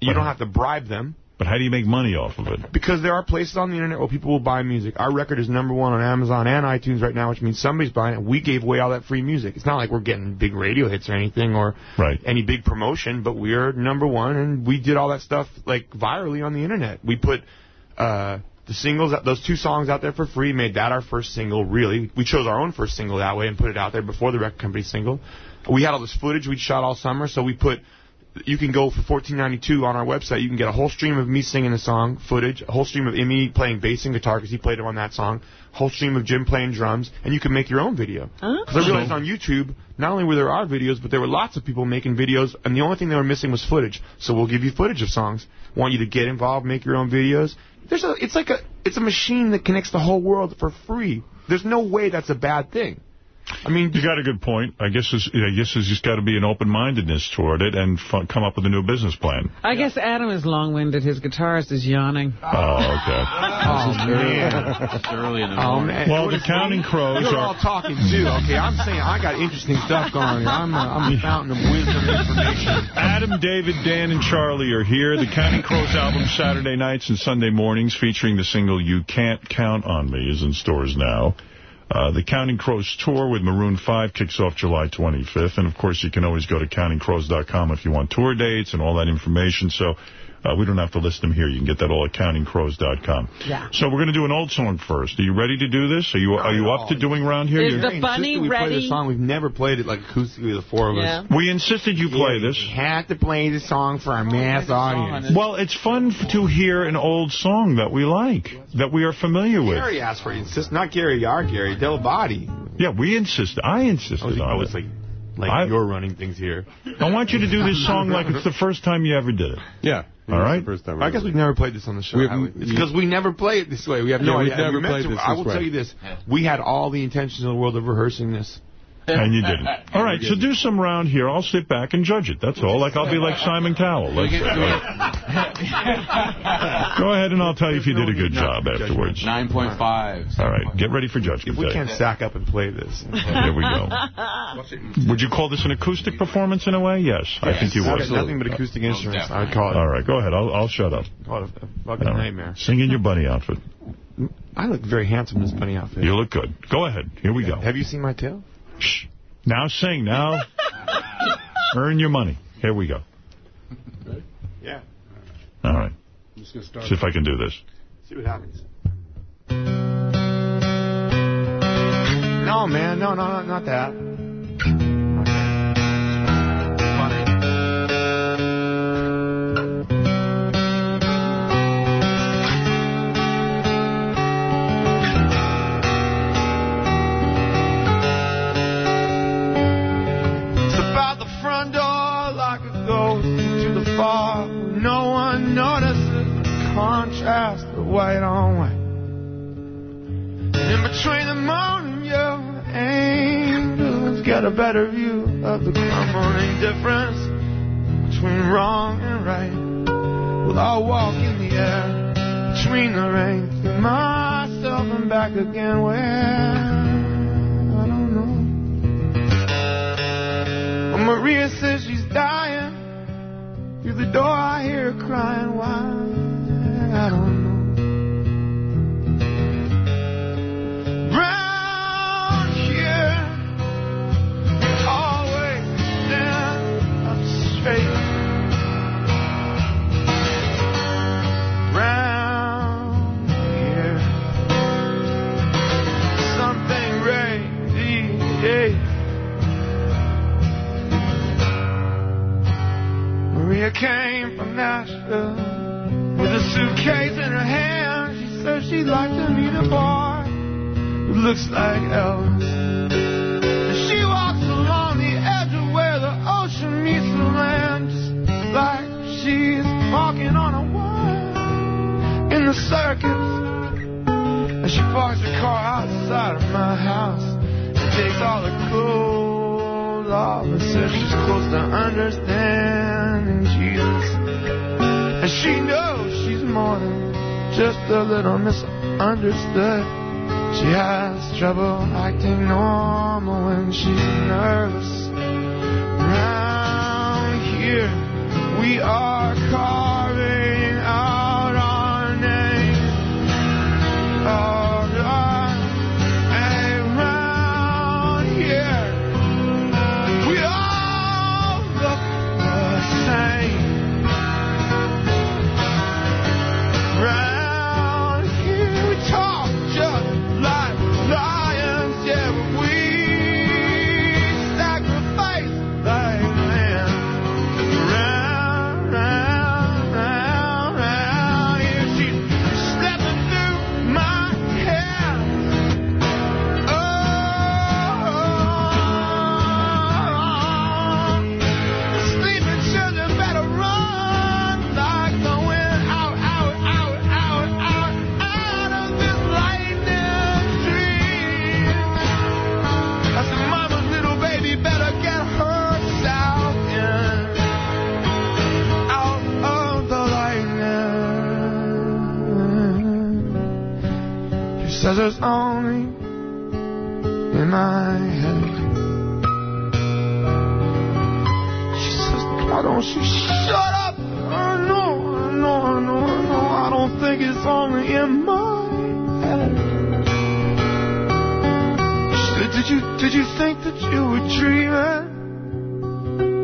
You Right. don't have to bribe them. But how do you make money off of it? Because there are places on the internet where people will buy music. Our record is number one on Amazon and iTunes right now, which means somebody's buying it. We gave away all that free music. It's not like we're getting big radio hits or anything or Right. any big promotion, but we're number one and we did all that stuff like virally on the internet. We put uh, the singles, those two songs out there for free, made that our first single, really. We chose our own first single that way and put it out there before the record company single. We had all this footage we'd shot all summer, so we put you can go for fourteen ninety two on our website. You can get a whole stream of me singing the song, footage, a whole stream of Immy playing bass and guitar because he played it on that song, whole stream of Jim playing drums, and you can make your own video. Oh. Because I realized on YouTube, not only were there our videos, but there were lots of people making videos, and the only thing they were missing was footage. So we'll give you footage of songs. Want you to get involved, make your own videos. There's a, it's like a, it's a machine that connects the whole world for free. There's no way that's a bad thing. I mean, You got a good point. I guess there's, I guess there's just got to be an open-mindedness toward it and f come up with a new business plan. I guess Adam is long-winded. His guitarist is yawning. Oh, okay. oh man. It's early in the Oh morning. man. Well, the Counting Crows You're are... all talking too, hmm. okay? I'm saying I got interesting stuff going on here. Uh, I'm a, I'm a fountain of wisdom and information. Adam, David, Dan, and Charlie are here. The Counting Crows album, Saturday nights and Sunday mornings, featuring the single You Can't Count on Me, is in stores now. Uh, the Counting Crows tour with Maroon 5 kicks off July 25th. And, of course, you can always go to countingcrows.com if you want tour dates and all that information. So Uh, we don't have to list them here. You can get that all at countingcrows.com. Yeah. So we're going to do an old song first. Are you ready to do this? Are you are you up to doing around here? Is You're- the bunny we play ready? the song. We've never played it like acoustically, the four of Yeah. us. we insisted you play this. We had to play the song for our mass audience. Well, it's fun f- to hear an old song that we like, that we are familiar with. Gary asked for it. Insist, not Gary, our Gary, Dell'Abate. Yeah, we insist. I insisted I was, on I was it. like, like I- you're running things here. I want you to do this song like it's the first time you ever did it. Yeah. All right? First time I guess we've never played this on the show. Have- have? It's because we never play it this way. We have no Yeah, we've idea. never We played to- this I this will way. tell you this: we had all the intentions in the world of rehearsing this. And you didn't. All right, so do some round here. I'll sit back and judge it. That's all. Like I'll be like Simon Cowell. Let's say. Go ahead and I'll tell you if you did a good job afterwards. 9.5. All right, get ready for judgment If we can't sack up and play this, Here we go. Would you call this an acoustic performance in a way? Yes, I think you It's would. Nothing but acoustic instruments. I would call it. All right, go ahead. I'll, I'll shut up. Call it a, a fucking All right. nightmare. Sing in your bunny outfit. I look very handsome in this bunny outfit. You look good. Go ahead. Here we go. Have you seen my tail? Now sing. Now earn your money. Here we go. Yeah. All right. I'm just to start. See if I can do this. See what happens. No, man. No, no, no, not that. No one notices the contrast of white on white. And in between the moon and you, angels get a better view of the crumbling difference between wrong and right. Well, I'll walk in the air between the rain, through myself and back again. Where I don't know. When Maria says she's dying, through the door I hear her crying. Why? I don't Maria came from Nashville with a suitcase in her hand. She said she'd like to meet a boy who looks like Elvis. And she walks along the edge of where the ocean meets the land, just like she's walking on a wire in the circus. And she parks her car outside of my house and takes all the clothes off and says she's close to understanding Jesus. And she knows she's more than just a little misunderstood. She has trouble acting normal when she's nervous. Round here, we are carving She it's only in my head. She says, why don't you shut up? Oh, no, no, no, no, I don't think it's only in my head. She said, did you, did you think that you were dreaming?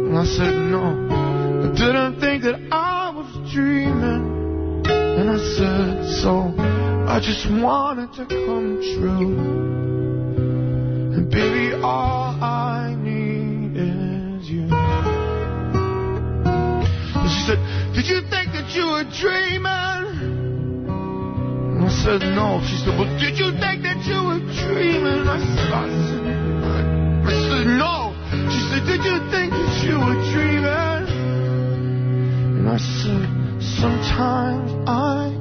And I said, no, I didn't think that I was dreaming. And I said, so I just want it to come true. And baby, all I need is you. And she said, did you think that you were dreaming? And I said, no. She said, well, did you think that you were dreaming? I said, I said, I said, no. She said, did you think that you were dreaming? And I said, sometimes I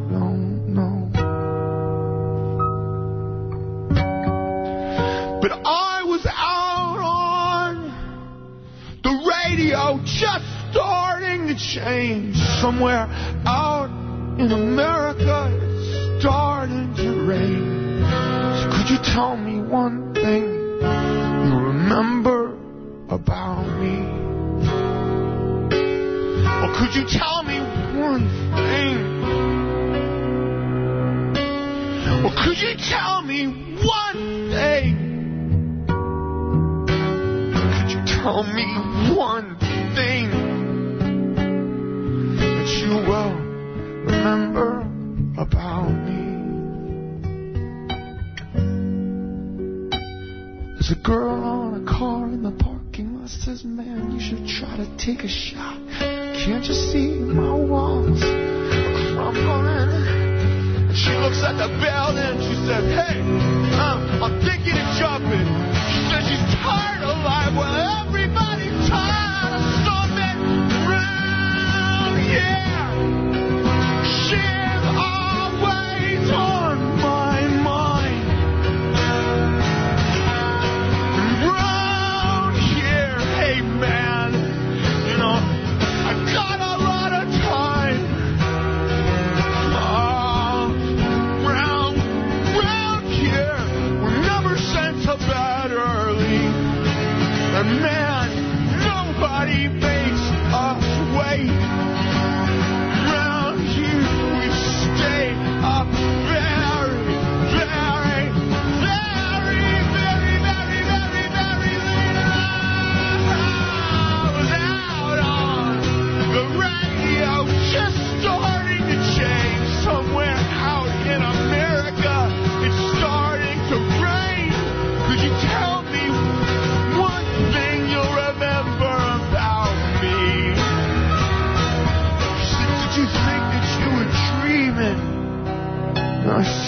just starting to change. Somewhere out in America, it's starting to rain. So could you tell me one thing you remember about me? Or could you tell me one thing? Or could you tell me one thing? Could you tell me one thing you will remember about me? There's a girl on a car in the parking lot says, man, you should try to take a shot. Can't you see my walls crumbling? And she looks at the building. She says, hey, I'm thinking of jumping. She said she's tired of life. Well, everybody's tired of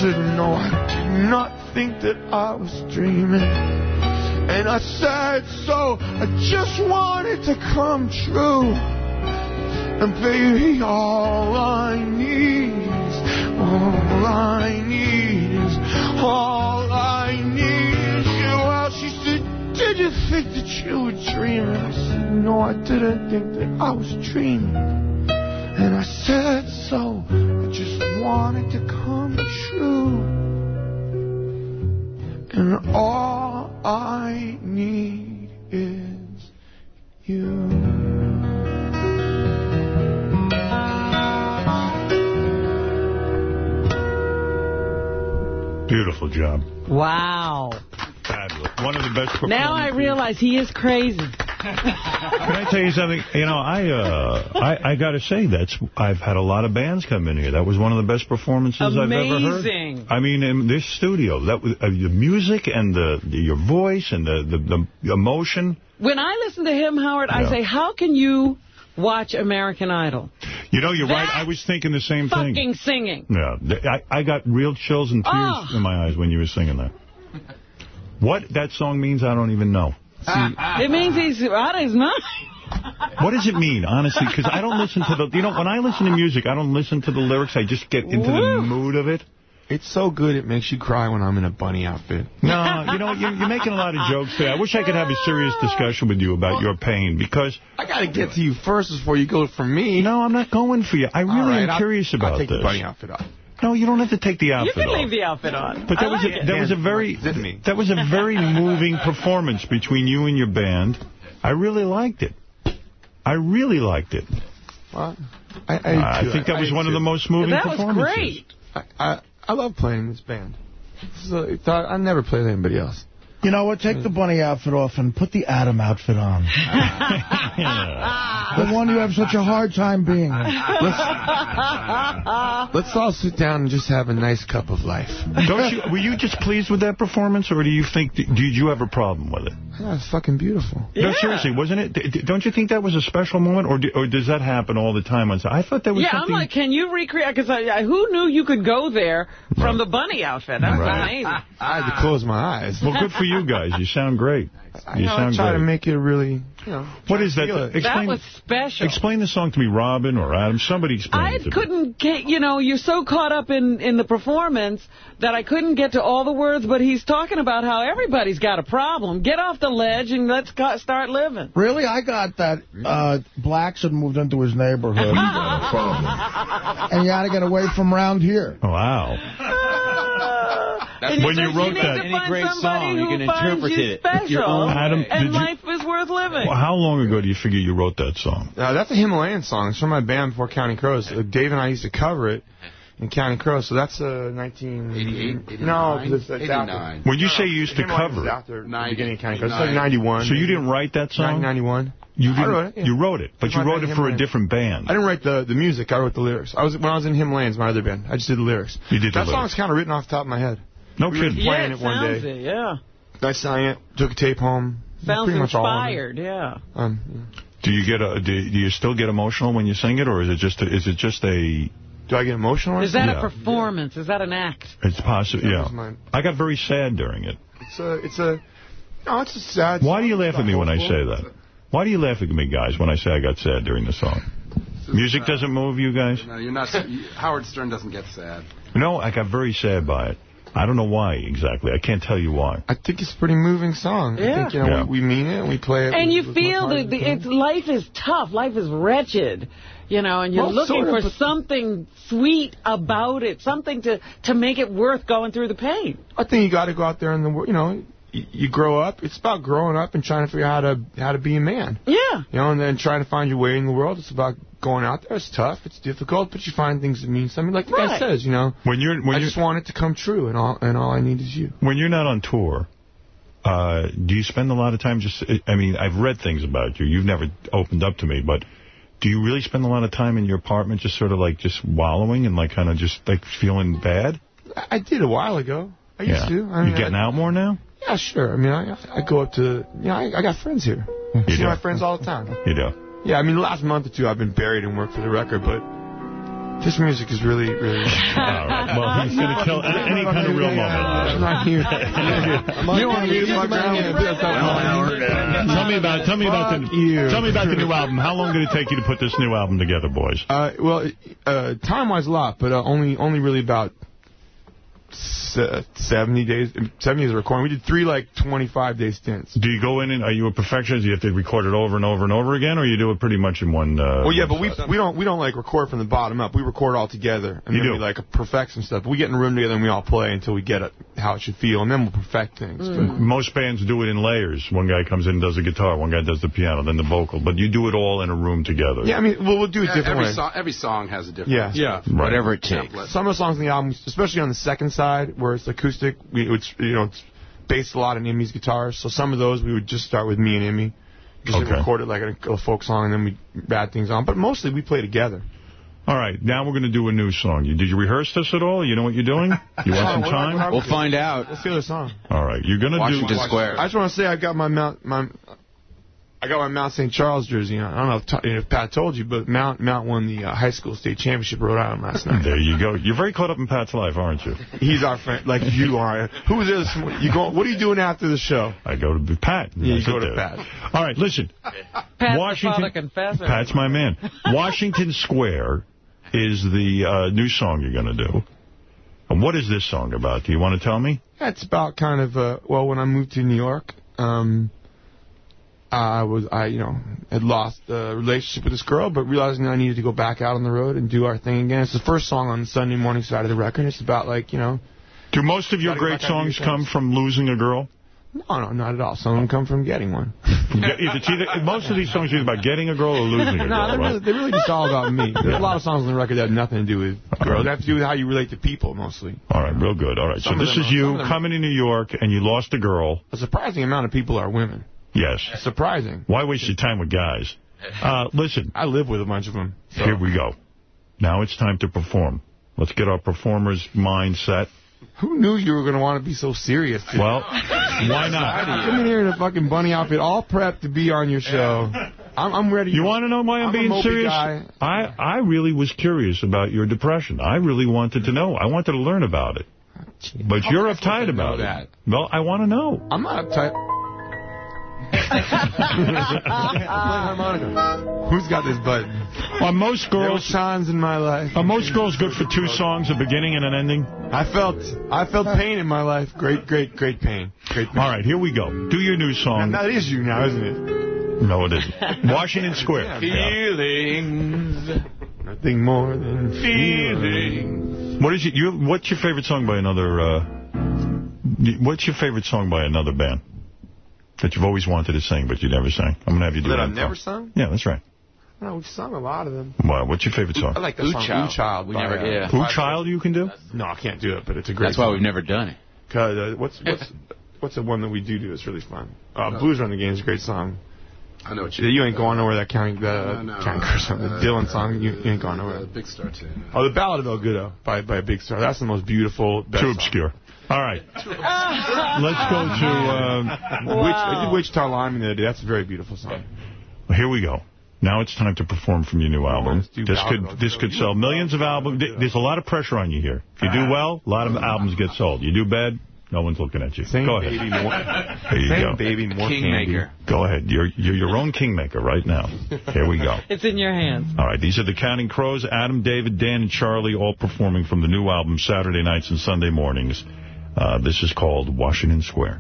said, No, I did not think that I was dreaming. And I said, So I just want it to come true. And baby, all I need is, all I need is, all I need is you. Well, she said, Did you think that you were dreaming? I said, No, I didn't think that I was dreaming. And I said, So I just want it to come. And all I need is you. Beautiful job. Wow. Fabulous. One of the best. Now I realize he is crazy. Can I tell you something? You know, I uh, I, I got to say that's I've had a lot of bands come in here. That was one of the best performances I've ever heard. Amazing. I mean, in this studio, that was, uh, the music and the, the your voice and the, the the emotion. When I listen to him, Howard, I say, how can you watch American Idol? You know, you're right. I was thinking the same thing. Fucking singing. Yeah, I, I got real chills and tears Oh. in my eyes when you were singing that. What that song means, I don't even know. Ah, ah. It means he's out of his mind. What does it mean, honestly? Because I don't listen to the, you know, when I listen to music, I don't listen to the lyrics. I just get into the mood of it. It's so good it makes you cry when I'm in a bunny outfit. No, you know, you're, you're making a lot of jokes there. I wish I could have a serious discussion with you about your pain because... I got to get to you first before you go for me. No, I'm not going for you. I really All right, am I'll- curious about I'll take this. the bunny outfit off. No, you don't have to take the outfit off. You can off. leave the outfit on. But that I was like a, it. that was a very that was a very moving performance between you and your band. I really liked it. I really liked it. Well, I, I, I think that I was do one of the most moving performances. That was great. I, I, I love playing in this band. So, I never played with anybody else. You know what? Take the mm. bunny outfit off and put the Adam outfit on. the one you have such a hard time being in. Let's all sit down and just have a nice cup of life. Don't you? Were you just pleased with that performance, or do you think? Did you have a problem with it? Yeah, it's fucking beautiful. No, seriously, wasn't it? D- d- Don't you think that was a special moment, or do, or does that happen all the time on? set? I thought that was Yeah, I'm like, can you recreate? Because I, I, who knew you could go there from the bunny outfit? That was Right. amazing. I had to close my eyes. well, good for you guys. You sound great. I, You know, I sound try great. to make it really, you know. What is that? feel. Explain, that was special. explain the song to me, Robin or Adam. Somebody explain I it to couldn't get, you know, you're so caught up in, in the performance that I couldn't get to all the words, but he's talking about how everybody's got a problem. Get off the ledge and let's go, start living. Really? I got that uh, blacks had moved into his neighborhood. and you got to get away from around here. Wow. And when you wrote need that- Any great song, you can interpret you it with your own- Adam, and did you- life is worth living. Well, how long ago do you figure you wrote that song? Uh, that's a Himalayan song. It's from my band before Counting Crows. Uh, Dave and I used to cover it in Counting Crows. So that's uh, 1988. No, 'cause it's, it's after. When you say you used to cover is it, after the beginning of Counting Crows. It's like 91. So you didn't write that song? 1991. You didn't. wrote it, yeah. You wrote it, but It's you wrote it for a different band. I didn't write the, the music. I wrote the lyrics. I was when I was in Himalayans, my other band. I just did the lyrics. You did the that lyrics. song's kind of written off the top of my head. No we were kidding. playing yeah, it one day. it, yeah. I sang it, took a tape home. Sounds pretty much all of it. inspired, yeah. Um, Do you get a? Do do you still get emotional when you sing it, or is it just? A, is it just a? Do I get emotional? Is that Yeah. a performance? Is that an act? It's possible. Yeah. I got very sad during it. It's a, it's a, no, it's a sad. Why do you laugh at me when I say that? Why do you laugh at me, guys, when I say I got sad during the song? Music doesn't move you guys? No, you're not. Howard Stern doesn't get sad. No, I got very sad by it. I don't know why exactly. I can't tell you why. I think it's a pretty moving song. I Yeah. think, you know, Yeah. we, we mean it and we play it. And with- you with feel that the, it's, life is tough. Life is wretched. You know, and you're Well, looking sort of, for something sweet about it, something to, to make it worth going through the pain. I think you got to go out there in the world. You know, you, you grow up. It's about growing up and trying to figure out how to how to be a man. Yeah. You know, and then trying to find your way in the world. It's about going out there. It's tough. It's difficult, but you find things that mean something. Like the guy says, you know, When you're when I you're just want it to come true, and all and all I need is you. when you're not on tour, uh, do you spend a lot of time just? I mean, I've read things about you. You've never opened up to me, but do you really spend a lot of time in your apartment, just sort of like just wallowing and like kind of just like feeling bad? I, I did a while ago. I used to. I mean, you getting I, out more now? Yeah, sure. I mean, I I go up to you know I, I got friends here. I see do. my friends all the time. You do. Yeah, I mean, the last month or two I've been buried in work for the record, but this music is really, really. All right. Well, he's going to kill any, any kind of real moment. I'm not here. you don't want me to fuck around with. Tell me about tell me about the you. tell me about the new album. How long did it take you to put this new album together, boys? Uh, well, uh, time-wise, a lot, but uh, only only really about se- 70 days. 70 days of recording. We did three like 25-day stints. Do you go in and are you a perfectionist? Do you have to record it over and over and over again, or you do it pretty much in one? Uh, Well, yeah, one but we we don't we don't like record from the bottom up. We record all together, and You then do. we like perfect some stuff. We get in a room together and we all play until we get it, how it should feel, and then we'll perfect things. Mm. Most bands do it in layers. One guy comes in and does the guitar, one guy does the piano, then the vocal. But you do it all in a room together. Yeah, I mean, well, we'll do it Yeah, different every, ways. song, every song has a different. Yeah. Yeah. Whatever it takes. Some of the songs on the album, especially on the second side where it's acoustic, we it's you know it's based a lot on Immy's guitars. So some of those we would just start with me and Emmy, just Okay. record it like a, a folk song, and then we add things on. But mostly we play together. All right, now we're going to do a new song. You, did you rehearse this at all? You know what you're doing? You want some time? We'll find out. Let's hear the song. All right, you're going to do... Washington Square. I just want to say I've got my Mount my I got my Mount St. Charles jersey on. I don't know if, T- if Pat told you, but Mount Mount won the uh, high school state championship in Rhode Island last night. There you go. You're very caught up in Pat's life, aren't you? He's our friend, like you are. Who was this? You going? What are you doing after the show? I go to Pat. Yeah, you go to there. Pat. All right, listen. Pat's Washington- the confessor. Pat's my man. Washington Square is the uh, new song you're going to do. And what is this song about? Do you want to tell me? Yeah, it's about kind of uh, well, when I moved to New York, um, I was I you know had lost the relationship with this girl, but realizing that I needed to go back out on the road and do our thing again. It's the first song on the Sunday morning side of the record. It's about like you know Do most of your great back out and do songs come from losing a girl? No, no, not at all. Some of them come from getting one. It's either, most of these songs are either about getting a girl or losing a no, girl, they're, right? really, they're really just all about me. There's a lot of songs on the record that have nothing to do with girls. They have to do with how you relate to people, mostly. All right, real good. All right, so Some of this is you some of them- coming to New York and you lost a girl. A surprising amount of people are women. Yes. Surprising. Why waste your time with guys? Uh, listen. I live with a bunch of them. so- Here we go. Now it's time to perform. Let's get our performer's mindset. Who knew you were going to want to be so serious? today? Well, why not? Come in here in a fucking bunny outfit, all prepped to be on your show. I'm, I'm ready. You want to know why I'm, I'm being serious? guy. I, I really was curious about your depression. I really wanted to know. I wanted to learn about it. But you're I supposed uptight about that? it. Well, I want to know. I'm not uptight. Playing harmonica. Who's got this button? Are most There were girls times in my life. are most girls good for two songs, a beginning and an ending? I felt I felt pain in my life. Great, great, great pain. Great pain. All right, here we go. Do your new song. That is you now, isn't it? No, it isn't. Washington Square. Feelings. Nothing more than feelings. What is it? You, what's your favorite song by another? Uh, what's your favorite song by another band that you've always wanted to sing but you never sang? I'm gonna have you do That it I've never top. sung? Yeah, that's right. No, we've sung a lot of them. Wow, what's your favorite song? I like the Ooh song Child. Ooh Child. We never- uh, yeah. Who Five- Child you can do? No, I can't do it, but it's a great song. That's why we've never done it. Cause, uh, what's what's what's the one that we do do? It's really fun. Uh, Blues Run the Game is a great song. I know what You, you ain't going nowhere. That county, the No, no, county uh, song, the uh, Dylan song. You, you ain't going Uh, nowhere. Big Star tune. Oh, the Ballad of El Goodo by by Big Star. That's the most beautiful. best Too obscure. All right. Let's go to... Um, Which, I did Wichita Lime the day. That's a very beautiful song. Well, Here we go. Now it's time to perform from your new album. This Ballad could this could sell millions of albums. There's a lot of pressure on you here. If you do well, a lot of albums get sold. You do bad, no one's looking at you. Same Go ahead. baby, more, There you same go. baby, more Kingmaker. candy. Go ahead. You're, you're your own kingmaker right now. Here we go. It's in your hands. All right, these are the Counting Crows. Adam, David, Dan, and Charlie all performing from the new album Saturday nights and Sunday mornings. Uh, this is called Washington Square.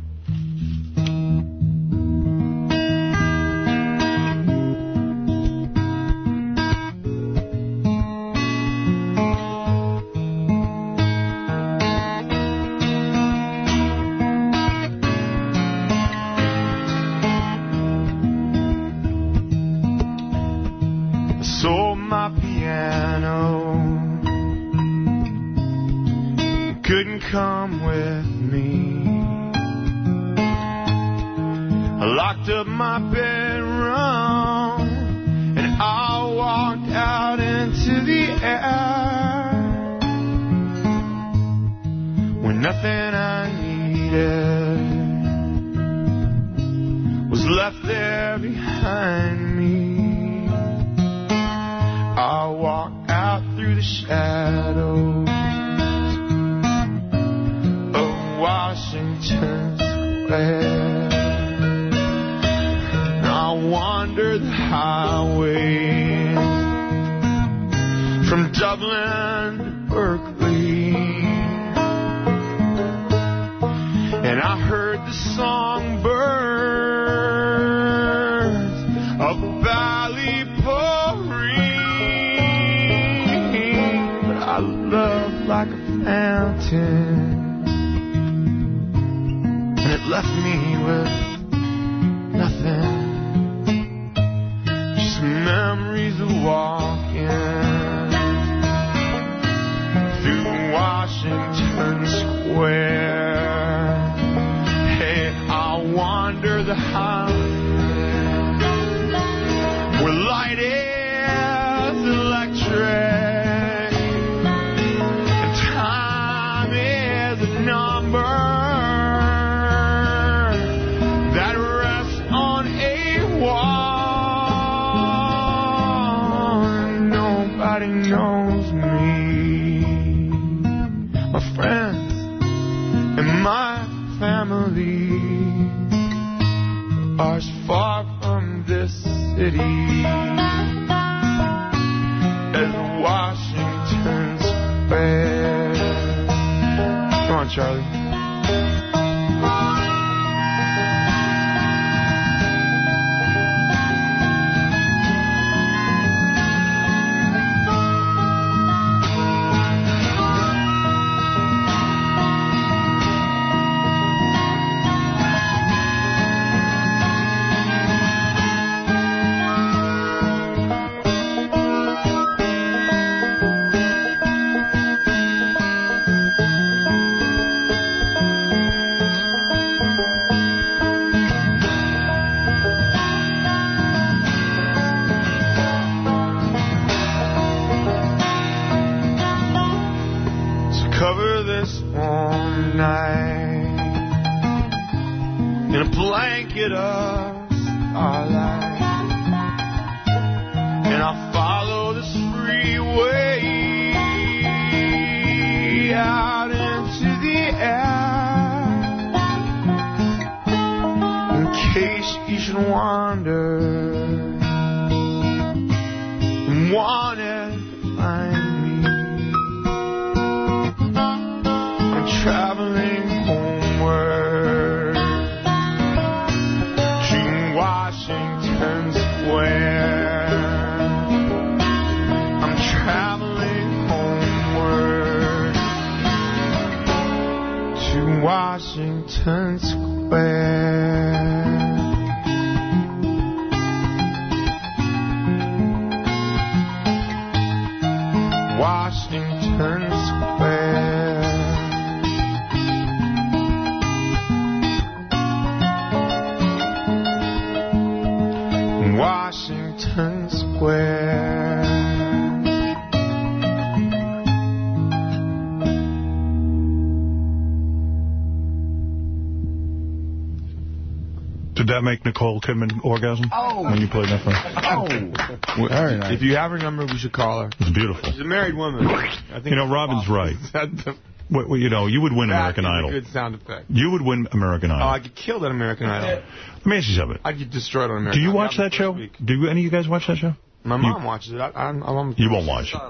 That make Nicole Kidman orgasm? Oh. When you play that for Oh. Very nice. If you have her number, we should call her. It's beautiful. She's a married woman. I think You know, Robin's right. That, Well, well, you know, you would win American that is Idol. a good sound effect. You would win American Oh, Idol. I could kill that American Idol. Let me ask you something. I could get destroyed on Do you watch that show? Do any of you guys watch that show? My You- mom watches it. I, I'm, I'm, You won't watch it.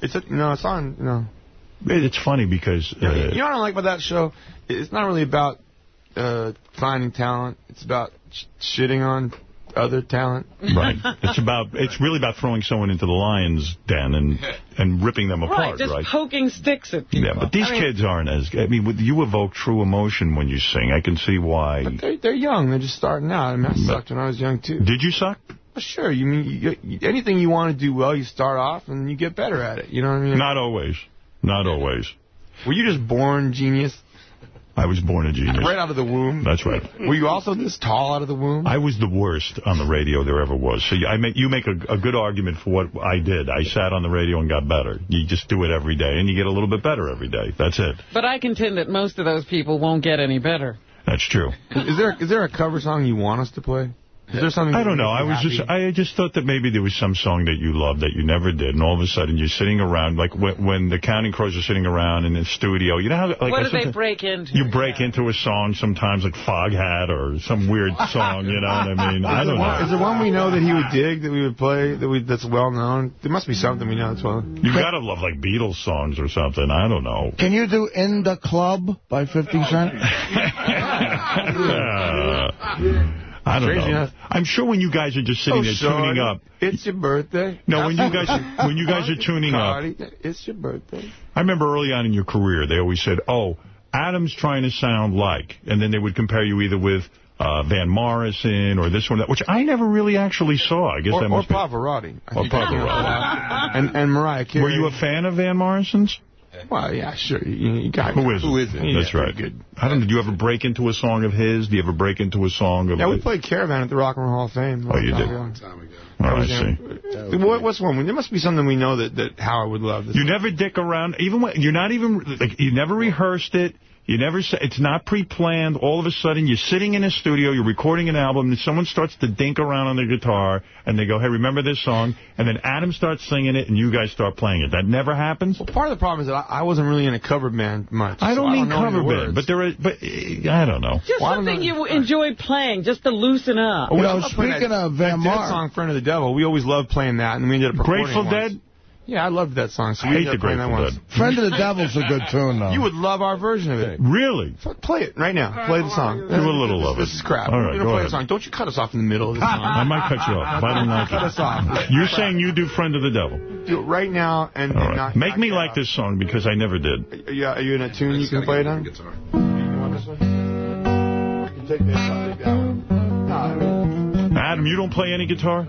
It's a, no, it's on. No. It's funny because uh, you know what I like about that show? It's not really about uh, finding talent. It's about sh- shitting on other talent. right. It's about it's really about throwing someone into the lion's den and and ripping them apart. Right, apart, just right? poking sticks at people. Yeah, but these I mean, kids aren't as. I mean, with- you evoke true emotion when you sing. I can see why. But they're, they're young. They're just starting out. I mean, I sucked when I was young, too. Did you suck? Well, sure. You mean you, you, anything you want to do well, you start off and you get better at it. You know what I mean? Not always. Not always. Were you just born genius? I was born a genius. Right out of the womb? That's right. Were you also this tall out of the womb? I was the worst on the radio there ever was. So you, I make, you make a, a good argument for what I did. I sat on the radio and got better. You just do it every day, and you get a little bit better every day. That's it. But I contend that most of those people won't get any better. That's true. Is there is there a cover song you want us to play? Is there something? I don't know. I was happy? just I just thought that maybe there was some song that you loved that you never did, and all of a sudden you're sitting around like when, when the Counting Crows are sitting around in the studio. You know how like what do they break into? You break into a song sometimes like Foghat or some weird song. You know what I mean? I don't one- know. Is there one we know that he would dig that we would play that we that's well known? There must be something we know that's well. You gotta love like Beatles songs or something. I don't know. Can you do In the Club by 50 Cent? Uh, I don't Strange know. enough. I'm sure when you guys are just sitting Oh, there Shorty, tuning up. It's your birthday. No, when you guys when you guys are tuning up. It's your birthday. I remember early on in your career, they always said, oh, Adam's trying to sound like, and then they would compare you either with uh, Van Morrison or this one, that, which I never really actually saw. I guess Or, that or must be. Pavarotti. Or Pavarotti. And, and Mariah Carey. Were you a fan of Van Morrison's? Well, yeah, sure. You, you got Who is Who is it? That's right. Good. I don't know. Do you ever break into a song of his? Do you ever break into a song of... Yeah, we played Caravan at the Rock and Roll Hall of Fame. Oh, you did? A Long All right, I see. What, what's one? There must be something we know that, that Howard would love. This You never dick around, even when you're not even like you never rehearsed it. You never say it's not pre-planned. All of a sudden, you're sitting in a studio, you're recording an album, and someone starts to dink around on the guitar, and they go, "Hey, remember this song?" And then Adam starts singing it, and you guys start playing it. That never happens. Well, part of the problem is that I, I wasn't really in a cover band much. I don't mean know any cover of the band, but there are, but uh, I don't know. Just Well, something know. you enjoy playing, just to loosen up. Well, we You know, love playing speaking of Van that Dead Mar- song, "Friend of the Devil," we always loved playing that, and we ended up recording Grateful it once. Dead. Yeah, I loved that song. So I we hate ended the up playing that Grateful once. Dead. Friend of the Devil's a good tune, though. You would love our version of it. Really? So play it right now. Play the song. Do a little this, of it. This is crap. All right, We're go gonna play ahead. the song. Don't you cut us off in the middle of the song. I might cut you off if I don't like Cut us off. You're saying you do "Friend of the Devil." Do it right now and, All and right. not Make not me like off. this song because I never did. Are you, are you in a tune you can play it on? Guitar. You want this one? You take this. I'll take that one. No, I mean, Adam, you don't play any guitar?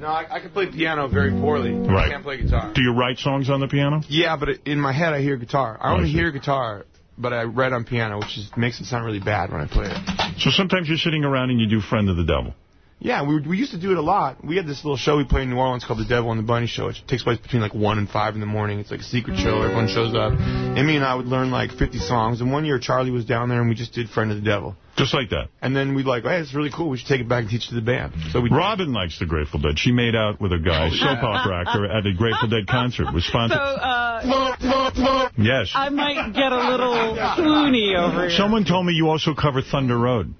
No, I, I can play piano very poorly. Right. I can't play guitar. Do you write songs on the piano? Yeah, but it, in my head I hear guitar. I I only see. hear guitar, but I write on piano, which is, makes it sound really bad when I play it. So sometimes you're sitting around and you do Friend of the Devil. Yeah, we, we used to do it a lot. We had this little show we played in New Orleans called The Devil and the Bunny Show, which takes place between like 1 and 5 in the morning. It's like a secret show. Everyone shows up. Immy and I would learn like 50 songs. And one year Charlie was down there and we just did Friend of the Devil. Just like that. And then we'd like, hey, it's really cool. We should take it back and teach it to the band. So we Robin likes the Grateful Dead. She made out with a guy, soap opera actor, at a Grateful Dead concert. Was So, sponsored. uh, yes. I might get a little swoony over here. Someone told me you also cover Thunder Road.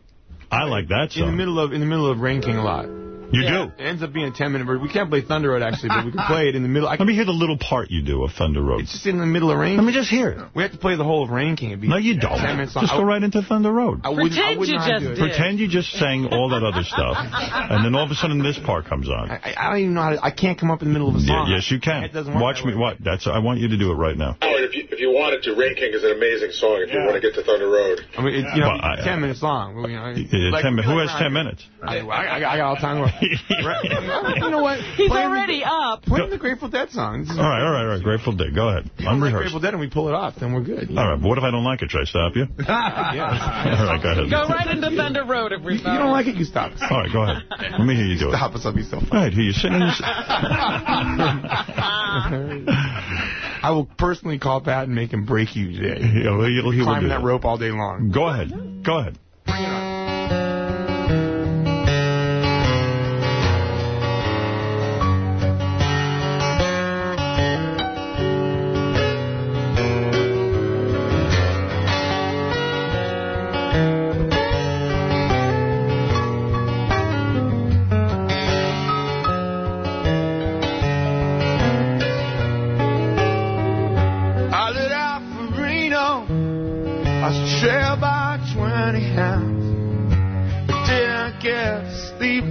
I like that in the middle of in the middle of Rain King a lot. You Yeah, do? It ends up being a 10 minute version. We can't play Thunder Road actually, but we can play it in the middle. I Let me hear the little part you do of Thunder Road. It's just in the middle of Rain. Let me just hear it. We have to play the whole of Rain King. It'd be No, you don't. 10 minutes long. Just go right into Thunder Road. I wouldn't, I would not do it. Pretend you just sang all that other stuff, and then all of a sudden this part comes on. I, I don't even know how to, I can't come up in the middle of a Yeah, song. yes, you can. It doesn't work Watch that me. way. What? That's. I want you to do it right now. Oh, Howard, if you, if you wanted to, Rain King is an amazing song if you want to get to Thunder Road. I mean, it, you know, Well, I- 10 minutes long. You know, like- 10 mi- who has 10 minutes? I, I, I got all the time. you know what? He's Play already up. Play the Grateful Dead songs. All right, all right, all right. Grateful Dead. Go ahead. If you don't like Unrehearsed. Grateful Dead and we pull it off, then we're good. All right, but what if I don't like it? Should I stop you? yeah. All right, go ahead. Go right into Thunder Road, If everybody. you don't like it, you stop us. All right, go ahead. Let me hear you do it. Stop us, I'll be so All right, here you sitting in this. I will personally call Pat and make him break you today. Yeah, well, he'll- he will Climbing that that. rope all day long. Go ahead. Go ahead.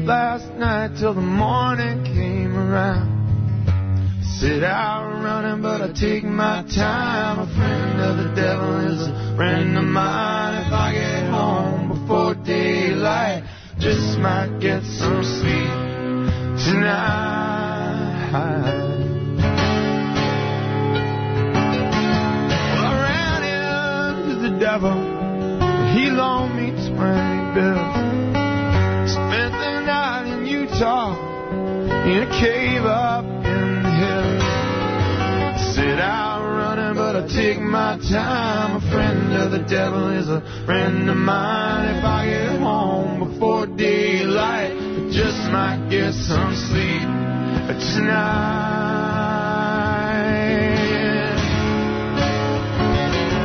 Last night till the morning came around. Sit out running, but I take my time. A friend of the devil is a friend of mine. If I get home before daylight, just might get some sleep tonight. I ran into the devil. He loaned me 20 bills. In a cave up in the hills. Sit out running, but I take my time. A friend of the devil is a friend of mine. If I get home before daylight, I just might get some sleep tonight.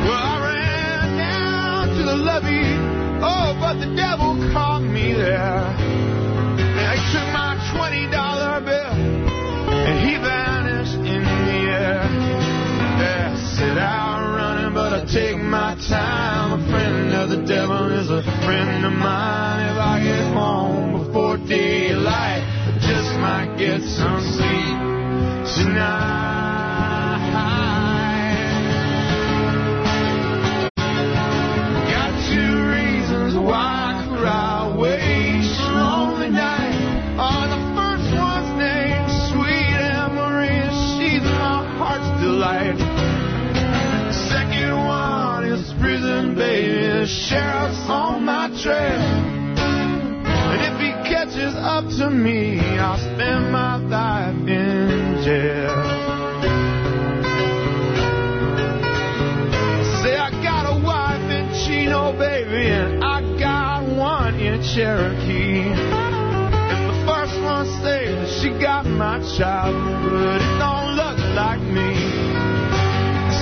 Well, I ran down to the levee. Oh, but the devil caught me there. Take my time. A friend of the devil is a friend of mine. If I get home before daylight, I just might get some sleep tonight. On my trail. And if he catches up to me, I'll spend my life in jail. Say I got a wife in Chino, baby, and I got one in Cherokee. And the first one says that she got my child, but it don't look like me.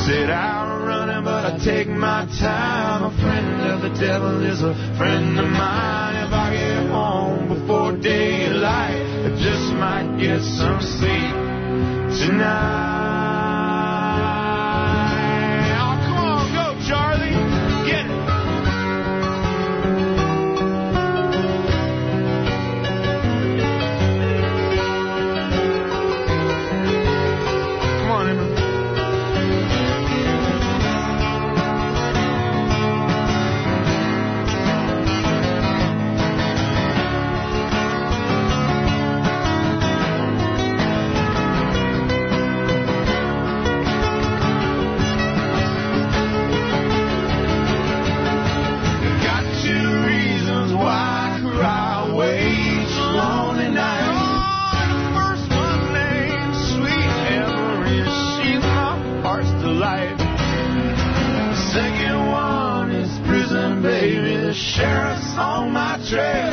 Sit running, but I take my time. A friend of the devil is a friend of mine. If I get home before daylight, I just might get some sleep tonight. On my trail.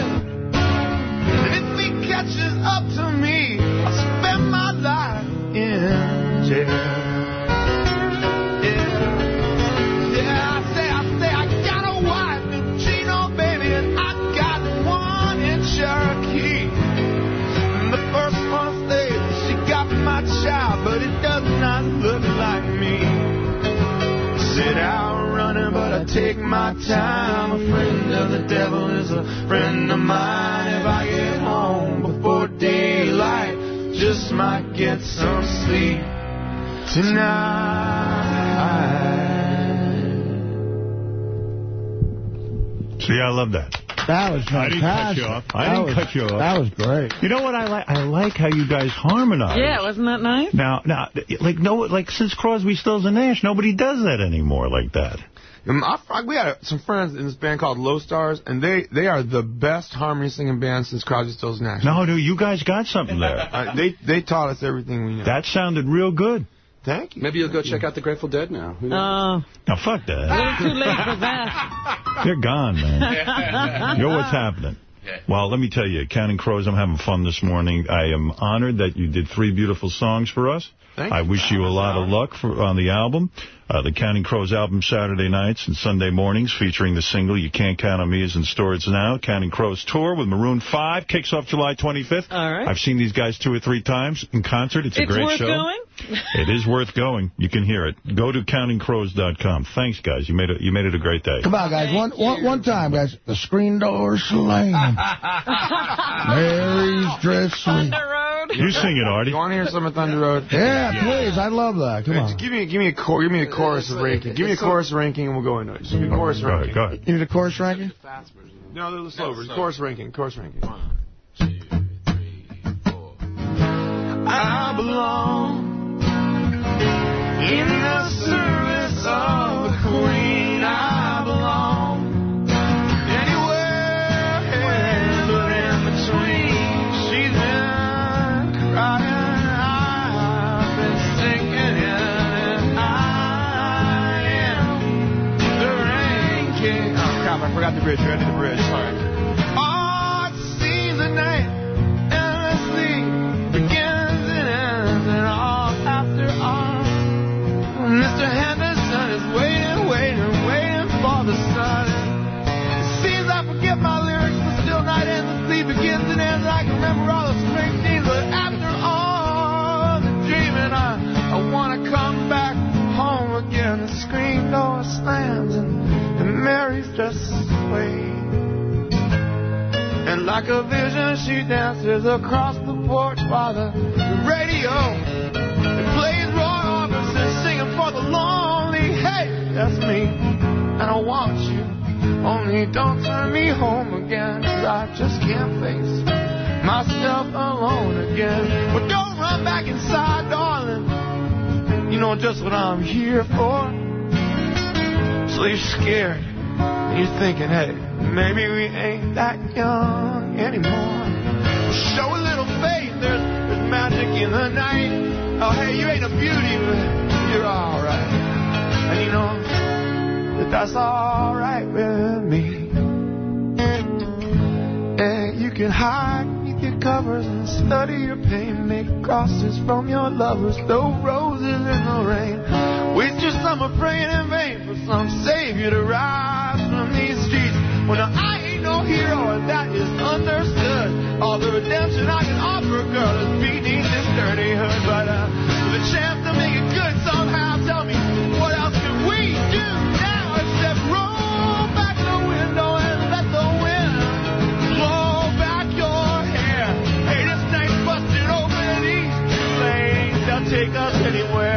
Take my time. A friend of the devil is a friend of mine. If I get home before daylight, just might get some sleep tonight. See, I love that. That was I didn't cut you fantastic. off. I That didn't was- cut you off. That was great. You know what I like? I like how you guys harmonize. Yeah, wasn't that nice? Now, now, like no, like since Crosby, Stills, and Nash, nobody does that anymore like that. Um, I, I- we had some friends in this band called Low Stars, and they, they are the best harmony singing band since Crosby, Stills, Nash. No, dude, you guys got something there. Uh, they they taught us everything we know. That sounded real good. Thank you. Maybe you'll go check out the Grateful Dead now. Who knows? Oh, Now, fuck a little too late for that. They're gone, man. You're what's happening. Well, let me tell you, Counting Crows, I'm having fun this morning. I am honored that you did three beautiful songs for us. Thank I you. wish you a lot of luck for on the album. Uh, the Counting Crows album Saturday nights and Sunday mornings featuring the single You Can't Count on Me is in stores now. Counting Crows tour with Maroon 5 kicks off July 25th. All right. I've seen these guys two or three times in concert. It's a It's great worth show. going? It is worth going. You can hear it. Go to countingcrows.com. Thanks, guys. You made it. You made it a great day. Come on, guys. One, one, one time, guys. The screen door slam. Mary's dress sweet. You sing it, Artie. You want to hear some of Thunder Road? Yeah, please. I love that. Come Hey, on. give me, give me a chor- give me a chorus ranking. Give me a chorus ranking, and we'll go into it. Just give me a chorus Go ranking. go ahead. You need a chorus ranking? No, they're the slow version. Chorus ranking. Chorus ranking. I belong in the service of the Queen. I forgot the bridge. Did the bridge. Sorry. Oh, it seems the night endlessly begins and ends, and all after all. Mr. Henderson is waiting, waiting, waiting for the sun. It seems I forget my lyrics, but still night endlessly begins and ends. I can remember all the spring scenes, but after all the dreaming, I, I want to come back home again. The screen door slams and, and Mary's just away. And like a vision, she dances across the porch while the radio it plays Roy Orbison singing for the lonely. Hey, that's me, and I want you. Only don't turn me home again, 'cause I just can't face myself alone again. But don't run back inside, darling. You know just what I'm here for. So you're scared. You're thinking, hey, maybe we ain't that young anymore. Show a little faith. There's, there's magic in the night. Oh, hey, you ain't a beauty, but you're alright. And you know that that's alright with me. And you can hide beneath your covers and study your pain. Make crosses from your lovers, throw roses in the rain. Waste your summer praying in vain for some savior to rise. Well, I ain't no hero, and that is understood. All the redemption I can offer, girl, is beneath this dirty hood. But uh, a chance to make it good somehow, tell me what else can we do now except roll back the window and let the wind blow back your hair. Hey, this night's busted open these lanes. They'll take us anywhere.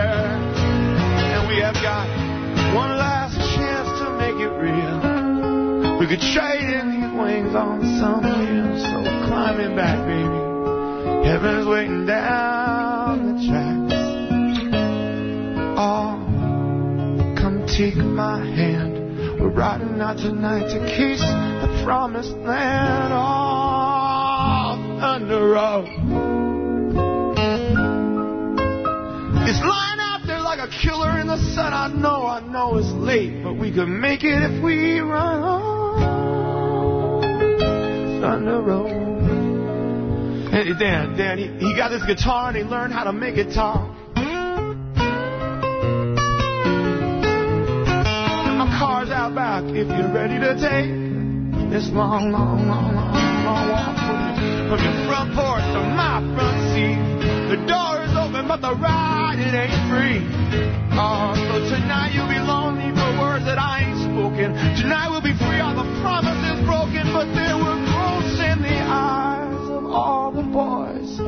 We could trade in these wings on some hill. So we're climbing back, baby. Heaven's waiting down the tracks. Oh, come take my hand. We're riding out tonight to kiss the promised land. Oh, Thunder Road. It's lying out there like a killer in the sun. I know, I know it's late, but we could make it if we run on. Thunder Road. Hey, Dan, Dan, he, he got this guitar and he learned how to make it talk. My car's out back if you're ready to take this long, long, long, long, long walk from, your front porch to my front seat. The door open, but the ride, it ain't free. Oh, so tonight you'll be lonely for words that I ain't spoken. Tonight we'll be free, all the promises broken, but there were ghosts in the eyes of all the boys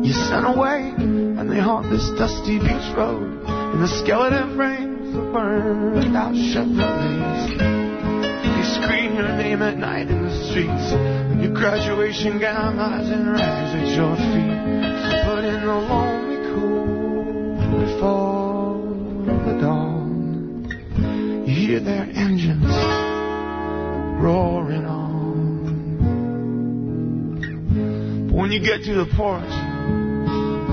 you sent away, and they haunt this dusty beach road in the skeleton frames of burned out Chevrolets. You scream your name at night in the streets, and your graduation gown lies in rags at your feet. Lonely cool before the dawn, you hear their engines roaring on. But when you get to the porch,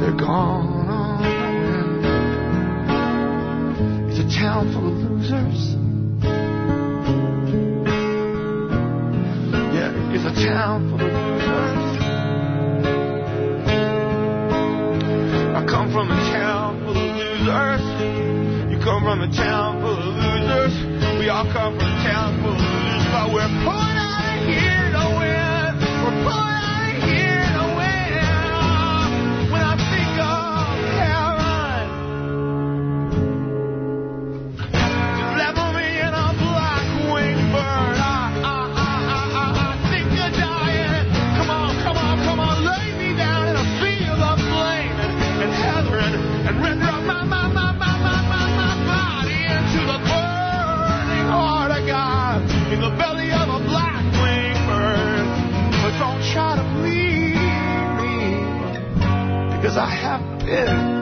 they're gone on the wind. It's a town full of losers. Yeah, it's a town full of from a town full of losers. You come from a town full of losers. We all come from a town full of losers, but we're pulling out of here to win. We're pulling I have been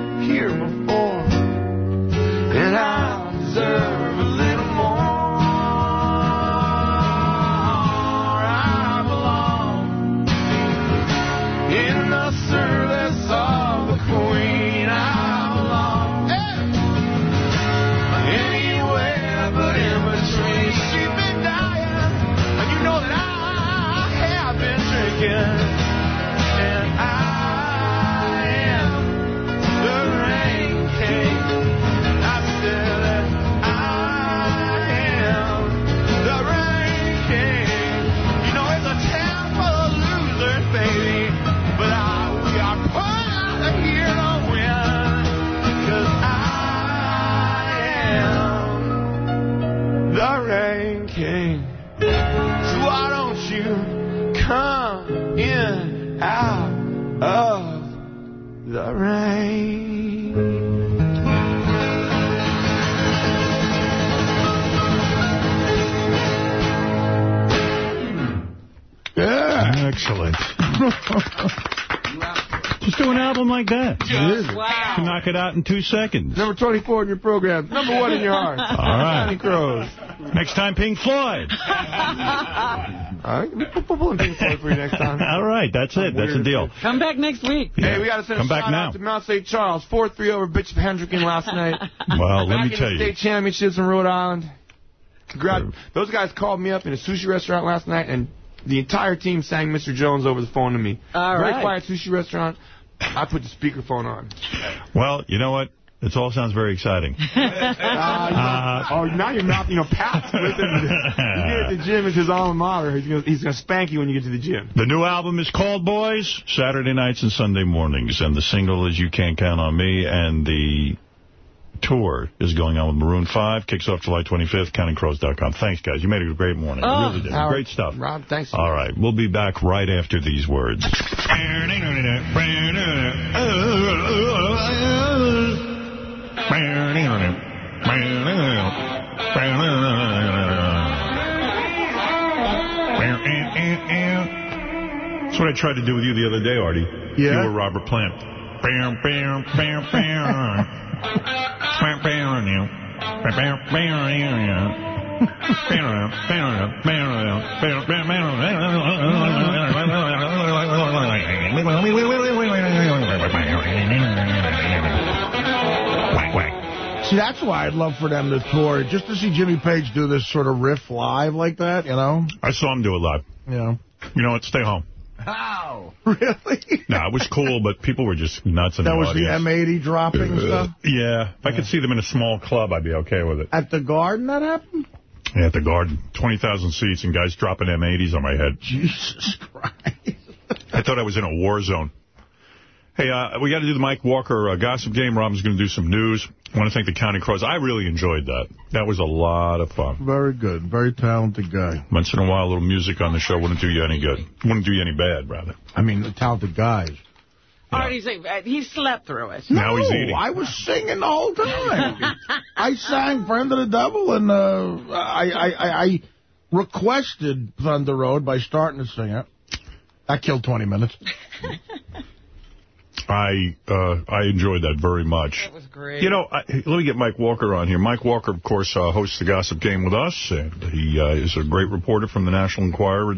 Just do an album like that. Wow. You can knock it out in two seconds. Number 24 in your program. Number one in your heart. All right. Counting Crows. Next time, Pink Floyd. All right, we'll pull in Pink Floyd for you next time. All right, that's it. That's the deal. Come back next week. Hey, we got to send Come a back shout now. out to Mount St. Charles. 4-3 over Bishop Hendricken last night. Well, let me in tell the you. state championships in Rhode Island. Congrats. Uh, Those guys called me up in a sushi restaurant last night, and the entire team sang Mr. Jones over the phone to me. All Very right. quiet sushi restaurant. I put the speakerphone on. Well, you know what? It all sounds very exciting. Uh, oh, now you're not, you know, Pat's with him. You get at the gym, it's his alma mater. He's gonna, he's gonna spank you when you get to the gym. The new album is called Boys, Saturday nights and Sunday mornings. And the single is You Can't Count on Me. And the tour is going on with Maroon 5. Kicks off July 25th, countingcrows.com. Thanks, guys. You made it a great morning. You Oh, really did. Howard, Great stuff. Rob, thanks. All right. We'll be back right after these words. That's what I tried to do with you the other day, Artie. Yeah? You were Robert Plant. See, that's why I'd love for them to tour, just to see Jimmy Page do this sort of riff live like that, you know? I saw him do it live. Yeah. You know what? Stay home. How? Really? No, it was cool, but people were just nuts in That the was audience. the M80 dropping and stuff? Uh, yeah. If I could see them in a small club, I'd be okay with it. At the Garden that happened? Yeah, at the Garden. 20,000 seats and guys dropping M80s on my head. Jesus Christ. I thought I was in a war zone. Hey, uh, we got to do the Mike Walker uh, gossip game. Robin's going to do some news. I want to thank the Counting Crows. I really enjoyed that. That was a lot of fun. Very good. Very talented guy. Once in a while, a little music on the show wouldn't do you any good. Wouldn't do you any bad, rather. I mean, the talented guys. Artie's like, he slept through it. Now he's eating. I was singing the whole time. I sang Friend of the Devil, and uh, I, I, I, I requested Thunder Road by starting to sing it. That killed 20 minutes. I uh, I enjoyed that very much. That was great. You know, I, let me get Mike Walker on here. Mike Walker, of course, uh, hosts the Gossip Game with us, and he uh, is a great reporter from the National Enquirer.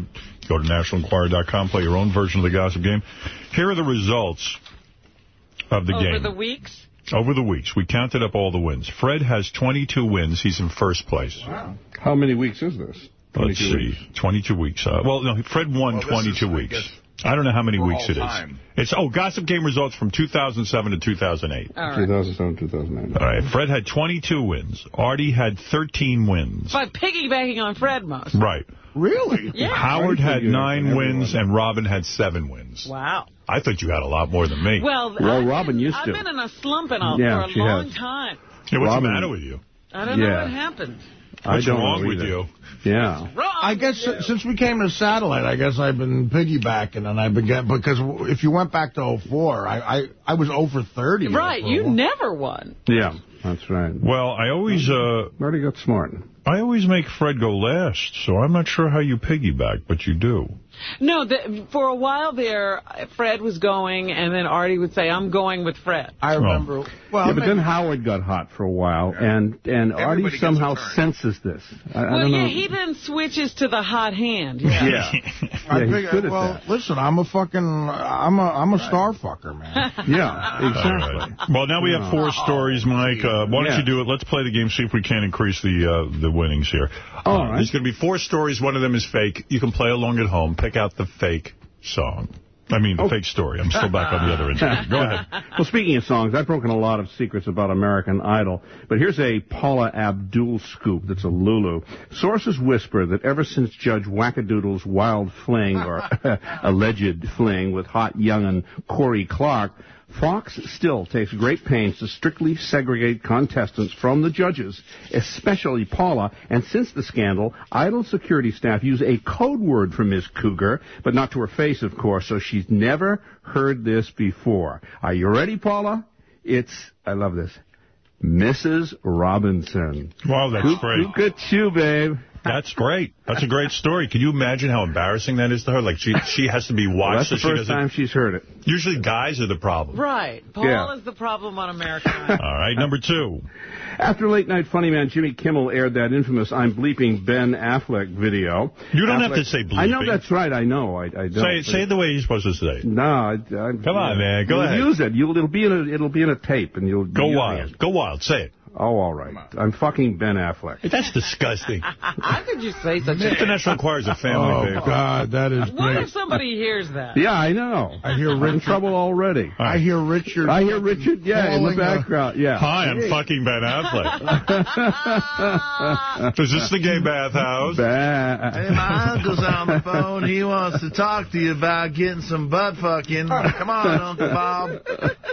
Go to nationalenquirer.com, play your own version of the Gossip Game. Here are the results of the Over game. Over the weeks? Over the weeks. We counted up all the wins. Fred has 22 wins. He's in first place. Wow. How many weeks is this? Let's 22 see. weeks. 22 weeks. Uh, well, no, Fred won Well, 22 is, I weeks. Guess, I don't know how many weeks it is. time. It's Oh, Gossip Game results from 2007 to 2008. All right. 2007, 2008. All right. Fred had 22 wins. Artie had 13 wins. By piggybacking on Fred most. Right. Really? Yeah. Howard had nine and wins, and Robin had seven wins. Wow. I thought you had a lot more than me. Well, Well, Robin been, used I've to. been in a slump in a, Yeah, for a long has. time. Yeah, what's Robin- the matter with you? I don't know what happened. I don't wrong know with either. you? Yeah. I guess you. since we came to satellite, I guess I've been piggybacking, and I've been getting, because if you went back to 04, I, I, I was over 30. Right, you never won. Yeah, that's right. Well, I always uh, Already got smart. I always make Fred go last, so I'm not sure how you piggyback, but you do. No, the, for a while there, Fred was going, and then Artie would say, I'm going with Fred. I remember. Well, yeah, but then Howard got hot for a while, and and Artie Everybody gets somehow senses this. I, I well, don't yeah, know. he then switches to the hot hand. Yeah. yeah, I yeah, he's figure- good at well, that. listen, I'm a fucking, I'm a, I'm a star fucker, man. Yeah, exactly. right. Well, now we have four stories, Mike. Uh, why don't Yeah. you do it? Let's play the game, see if we can increase the uh, the winnings here. All Uh, right. There's going to be four stories. One of them is fake. You can play along at home. Pick out the fake song. I mean, the Oh. fake story. I'm still back on the other end. Go ahead. Well, speaking of songs, I've broken a lot of secrets about American Idol, but here's a Paula Abdul scoop that's a Lulu. Sources whisper that ever since Judge Wackadoodle's wild fling, or alleged fling, with hot young'un Corey Clark, Fox still takes great pains to strictly segregate contestants from the judges, especially Paula, and since the scandal, Idol security staff use a code word for Miss Cougar, but not to her face, of course, so she's never heard this before. Are you ready, Paula? It's, I love this, Mrs. Robinson. Wow, that's great. Look at you, babe. That's great. That's a great story. Can you imagine how embarrassing that is to her? Like, she she has to be Well, watched that's so the she first doesn't... time she's heard it. Usually guys are the problem. Right. Paula Yeah. is the problem on American Idol. All right, number two. After late night funny man Jimmy Kimmel aired that infamous "I'm bleeping Ben Affleck" video, You don't have to say bleeping. I know that's right. I know. I, I don't. Say it, say it the way you're supposed to say it. No, I, I, Come on, man. Go you'll ahead. Use it. You'll, it'll be in a it'll be in a tape, and you'll Go be wild. Go wild. Say it. Oh, all right. I'm fucking Ben Affleck. That's disgusting. How could you say such The a National Enquirer is a family Oh, paper. God, that is What great. if somebody hears that? Yeah, I know. I hear We're in trouble already. I hear Richard. I hear Richard. Yeah, in the uh, background. Yeah. Hi, I'm fucking Ben Affleck. is this the gay bathhouse? Ben. Hey, my uncle's on the phone. He wants to talk to you about getting some butt fucking. Come on, Uncle Bob.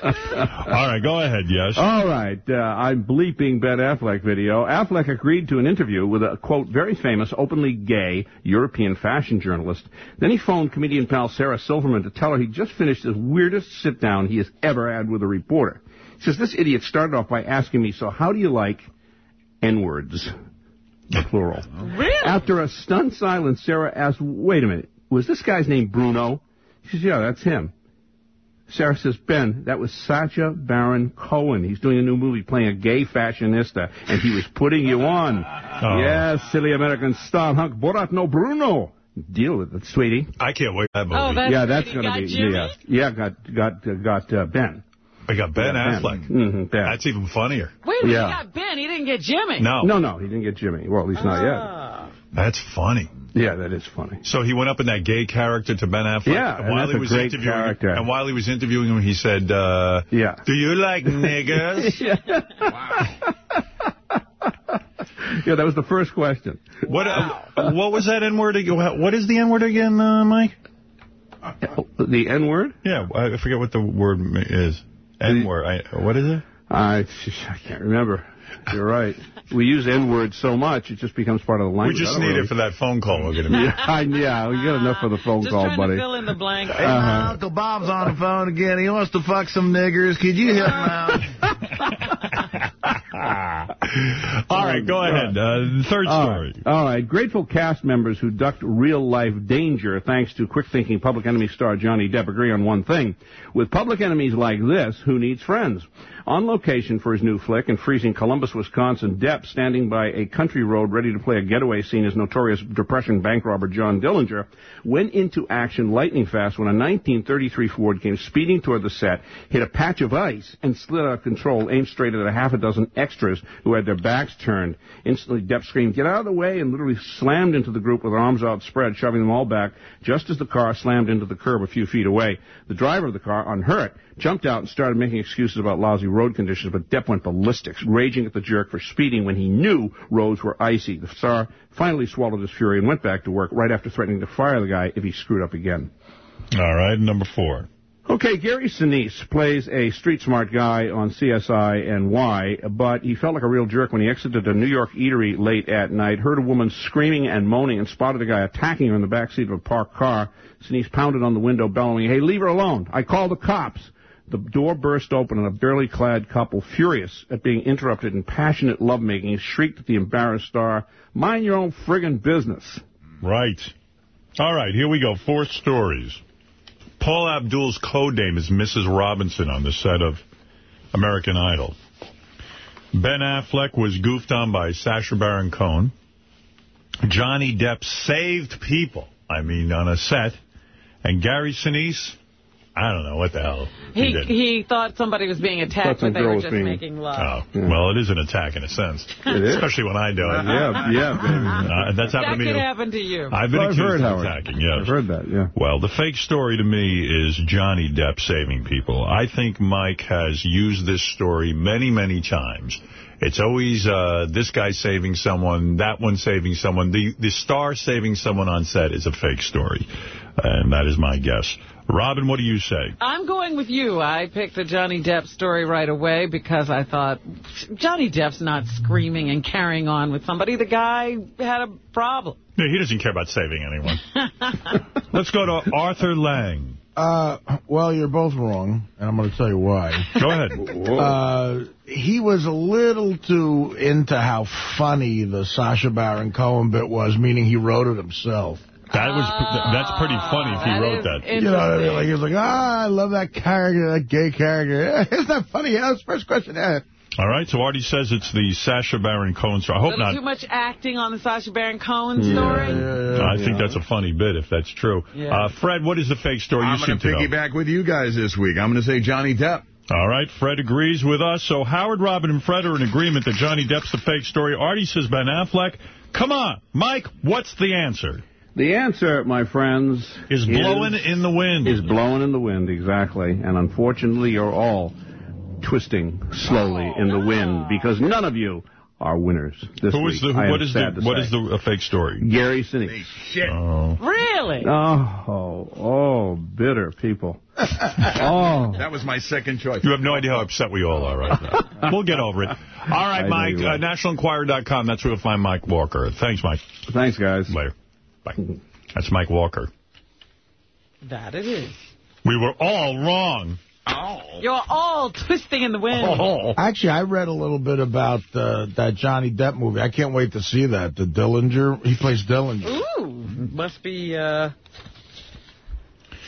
All right, go ahead, yes. All right, uh, I'm bleeping Ben Affleck video. Affleck agreed to an interview with a, quote, very famous, openly gay European fashion journalist. Then he phoned comedian pal Sarah Silverman to tell her he just finished the weirdest sit-down he has ever had with a reporter. He says, this idiot started off by asking me, so how do you like N-words? Plural. Really? After a stunned silence, Sarah asked, wait a minute, was this guy's name Bruno? She says, yeah, that's him. Sarah says, Ben, that was Sacha Baron Cohen. He's doing a new movie playing a gay fashionista, and he was putting you on. Oh. Yes, silly American star hunk Borat no Bruno. Deal with it, sweetie. I can't wait that movie. Oh, that's yeah, that's going to be, Jimmy? yeah. Yeah, got, got, uh, got, uh, Ben. I got Ben Yeah, Affleck. hmm Ben. That's even funnier. Wait a minute, Yeah. he got Ben. He didn't get Jimmy. No. No, no, he didn't get Jimmy. Well, at least not yet. Ah. That's funny. Yeah, that is funny. So he went up in that gay character to Ben Affleck. Yeah, and while that's he a was great interviewing character. and while he was interviewing him, he said, uh, "Yeah, do you like niggers?" Yeah, that was the first question. What uh, what was that N word again? What is the N word again, uh, Mike? The N word? Yeah, I forget what the word is. N word. I, what is it? I, I can't remember. You're right. We use N words so much, it just becomes part of the language. We just need really- it for that phone call we're going to make. Yeah, yeah, we got enough for the phone Just call, trying buddy. to fill in the blank. Hey, my Uncle Bob's on the phone again. He wants to fuck some niggers. Could you help him out? All right, go ahead. Uh, third story. right. All right. Grateful cast members who ducked real-life danger thanks to quick-thinking Public Enemy star Johnny Depp agree on one thing. With public enemies like this, who needs friends? On location for his new flick in freezing Columbus, Wisconsin, Depp, standing by a country road ready to play a getaway scene as notorious Depression bank robber John Dillinger, went into action lightning fast when a 1933 Ford came speeding toward the set, hit a patch of ice, and slid out of control, aimed straight at a half a dozen extras who had their backs turned. Instantly, Depp screamed, get out of the way, and literally slammed into the group with arms outspread, shoving them all back, just as the car slammed into the curb a few feet away. The driver of the car, unhurt, jumped out and started making excuses about lousy road conditions, but Depp went ballistic, raging at the jerk for speeding when he knew roads were icy. The star finally swallowed his fury and went back to work right after threatening to fire the guy if he screwed up again. All right, number four. Okay, Gary Sinise plays a street-smart guy on CSI: NY, but he felt like a real jerk when he exited a New York eatery late at night, heard a woman screaming and moaning, and spotted a guy attacking her in the backseat of a parked car. Sinise pounded on the window, bellowing, hey, leave her alone. I called the cops. The door burst open and a barely clad couple, furious at being interrupted in passionate lovemaking, shrieked at the embarrassed star, mind your own friggin' business. Right. All right, here we go. Four stories. Paula Abdul's code name is Mrs. Robinson on the set of American Idol. Ben Affleck was goofed on by Sacha Baron Cohen. Johnny Depp saved people, I mean, on a set. And Gary Sinise, I don't know what the hell he, He did. he thought somebody was being attacked, but they were just being- making love. Oh, well, it is an attack in a sense. It is. Especially when I do it. Yeah, yeah, baby. Uh, that's that happened to me. That could happen to you. I've been I've accused heard, of Howard. attacking, yes. I've heard that, yeah. Well, the fake story to me is Johnny Depp saving people. I think Mike has used this story many, many times. It's always uh, this guy saving someone, that one saving someone. The, the star saving someone on set is a fake story, and that is my guess. Robin, what do you say? I'm going with you. I picked the Johnny Depp story right away because I thought Johnny Depp's not screaming and carrying on with somebody. The guy had a problem. No, he doesn't care about saving anyone. Let's go to Arthur Lang. Uh, well, you're both wrong, and I'm going to tell you why. Go ahead. Uh, he was a little too into how funny the Sacha Baron Cohen bit was, meaning he wrote it himself. That was that's pretty funny if he that wrote that. You know what I mean? Like, he was like, ah, I love that character, that gay character. Isn't that funny? Yeah, that's the first question. Yeah. All right, so Artie says it's the Sacha Baron Cohen story. I hope not. too much acting on the Sacha Baron Cohen story. I think that's a funny bit, if that's true. Yeah. Uh, Fred, what is the fake story I'm you going seem to to piggyback with you guys this week. I'm going to say Johnny Depp. All right, Fred agrees with us. So Howard, Robin, and Fred are in agreement that Johnny Depp's the fake story. Artie says Ben Affleck. Come on, Mike, what's the answer? The answer, my friends, Is blowing in the wind. Is blowing in the wind, exactly. And unfortunately, you're all twisting slowly in the wind because none of you are winners this Who week. the, I am what is the, sad to say. is the fake story? Gary Sinise. Oh. Really? Oh, oh, oh, bitter people. oh. That was my second choice. You have no idea how upset we all are right now. we'll get over it. All right, I Mike, you uh, nationalenquirer.com. That's where you'll find Mike Walker. Thanks, Mike. Thanks, guys. Later. Bye. That's Mike Walker. That it is. We were all wrong. You're all twisting in the wind. Oh. Actually, I read a little bit about uh, that Johnny Depp movie. I can't wait to see that. The Dillinger. He plays Dillinger. Ooh, must be uh,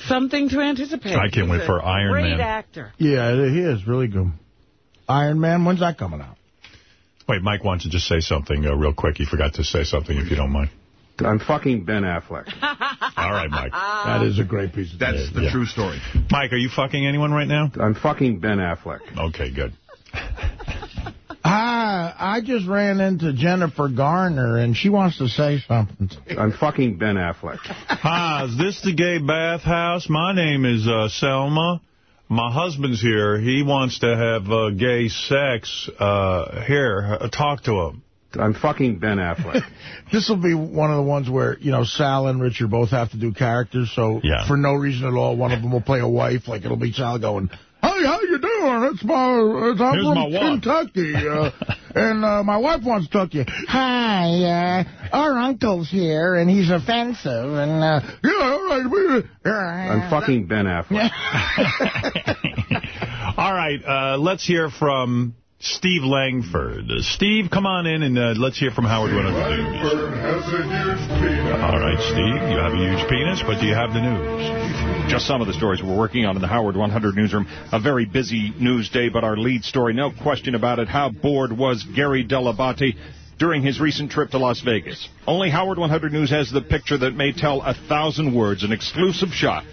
something to anticipate. I can't He's wait for Iron great Man. Great actor. Yeah, he is really good. Iron Man, when's that coming out? Wait, Mike wants to just say something uh, real quick. He forgot to say something, if you don't mind. I'm fucking Ben Affleck. All right, Mike. That is a great piece of That's the Yeah. true story. Mike, are you fucking anyone right now? I'm fucking Ben Affleck. Okay, good. Ah, uh, I just ran into Jennifer Garner, and she wants to say something. I'm fucking Ben Affleck. Hi, is this the gay bathhouse? My name is uh, Selma. My husband's here. He wants to have uh, gay sex. Uh, here, uh, talk to him. I'm fucking Ben Affleck. This will be one of the ones where, you know, Sal and Richard both have to do characters, so Yeah. for no reason at all, one of them will play a wife, like it'll be Sal going, Hey, how you doing? It's my, it's, I'm Here's from my wife." Kentucky, uh, and uh, my wife wants to talk to you. Hi, uh, our uncle's here, and he's offensive, and, uh, yeah, all right. we- I'm fucking Ben Affleck. All right, uh, let's hear from Steve Langford. Uh, Steve, come on in and uh, let's hear from Howard 100 News. All right, Steve, you have a huge penis, but do you have the news? Just some of the stories we're working on in the Howard 100 newsroom. A very busy news day, but our lead story, no question about it, how bored was Gary Dell'Abate during his recent trip to Las Vegas? Only Howard 100 News has the picture that may tell a thousand words, an exclusive shot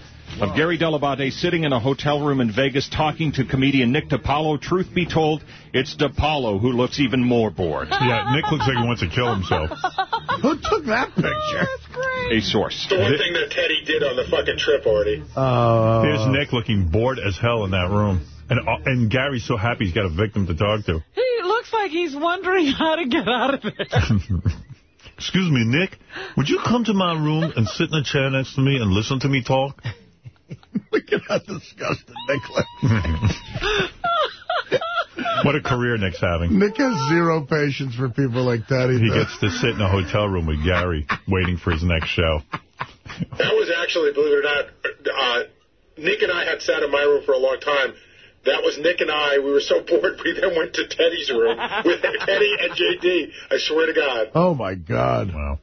of Gary Dell'Abate sitting in a hotel room in Vegas talking to comedian Nick DiPaolo. Truth be told, it's DiPaolo who looks even more bored. Yeah, Nick looks like he wants to kill himself. Who took that picture? A source. The one thing that Teddy did on the fucking trip already. Uh, Here's Nick looking bored as hell in that room. And uh, and Gary's so happy he's got a victim to talk to. He looks like he's wondering how to get out of it. Excuse me, Nick, would you come to my room and sit in a chair next to me and listen to me talk? Look at how disgusted Nick looks. What a career Nick's having. Nick has zero patience for people like that. He gets to sit in a hotel room with Gary, waiting for his next show. That was actually, believe it or not, uh, Nick and I had sat in my room for a long time. That was Nick and I. We were so bored, we then went to Teddy's room with Teddy and JD. I swear to God. Oh, my God. Wow.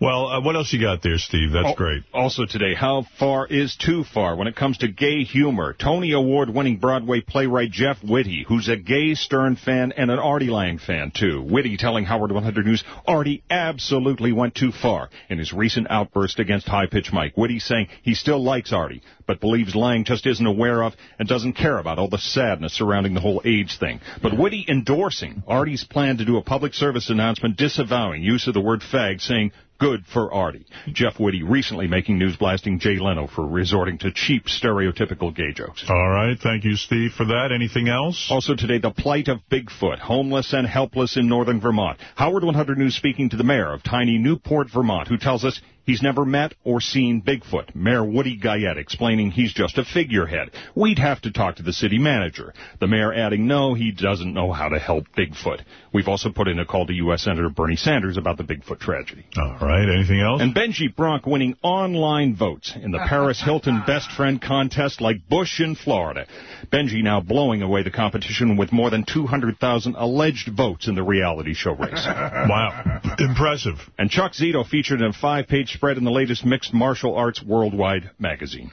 Well, uh, what else you got there, Steve? That's Al- great. Also today, how far is too far when it comes to gay humor? Tony Award-winning Broadway playwright Jeff Whitty, who's a gay Stern fan and an Artie Lang fan, too. Whitty telling Howard 100 News, Artie absolutely went too far in his recent outburst against High Pitch Mike. Whitty saying he still likes Artie, but believes Lang just isn't aware of and doesn't care about all the sadness surrounding the whole AIDS thing. But Whitty endorsing Artie's plan to do a public service announcement disavowing use of the word fag, saying, Good for Artie. Jeff Whitty recently making news blasting Jay Leno for resorting to cheap, stereotypical gay jokes. All right. Thank you, Steve, for that. Anything else? Also today, the plight of Bigfoot, homeless and helpless in northern Vermont. Howard 100 News speaking to the mayor of tiny Newport, Vermont, who tells us he's never met or seen Bigfoot. Mayor Woody Guyette explaining he's just a figurehead. We'd have to talk to the city manager. The mayor adding no, he doesn't know how to help Bigfoot. We've also put in a call to U.S. Senator Bernie Sanders about the Bigfoot tragedy. All right. Anything else? And Benji Bronk winning online votes in the Paris Hilton Best Friend contest like Bush in Florida. Benji now blowing away the competition with more than 200,000 alleged votes in the reality show race. wow. Impressive. And Chuck Zito featured in a five-page spread in the latest Mixed Martial Arts Worldwide magazine.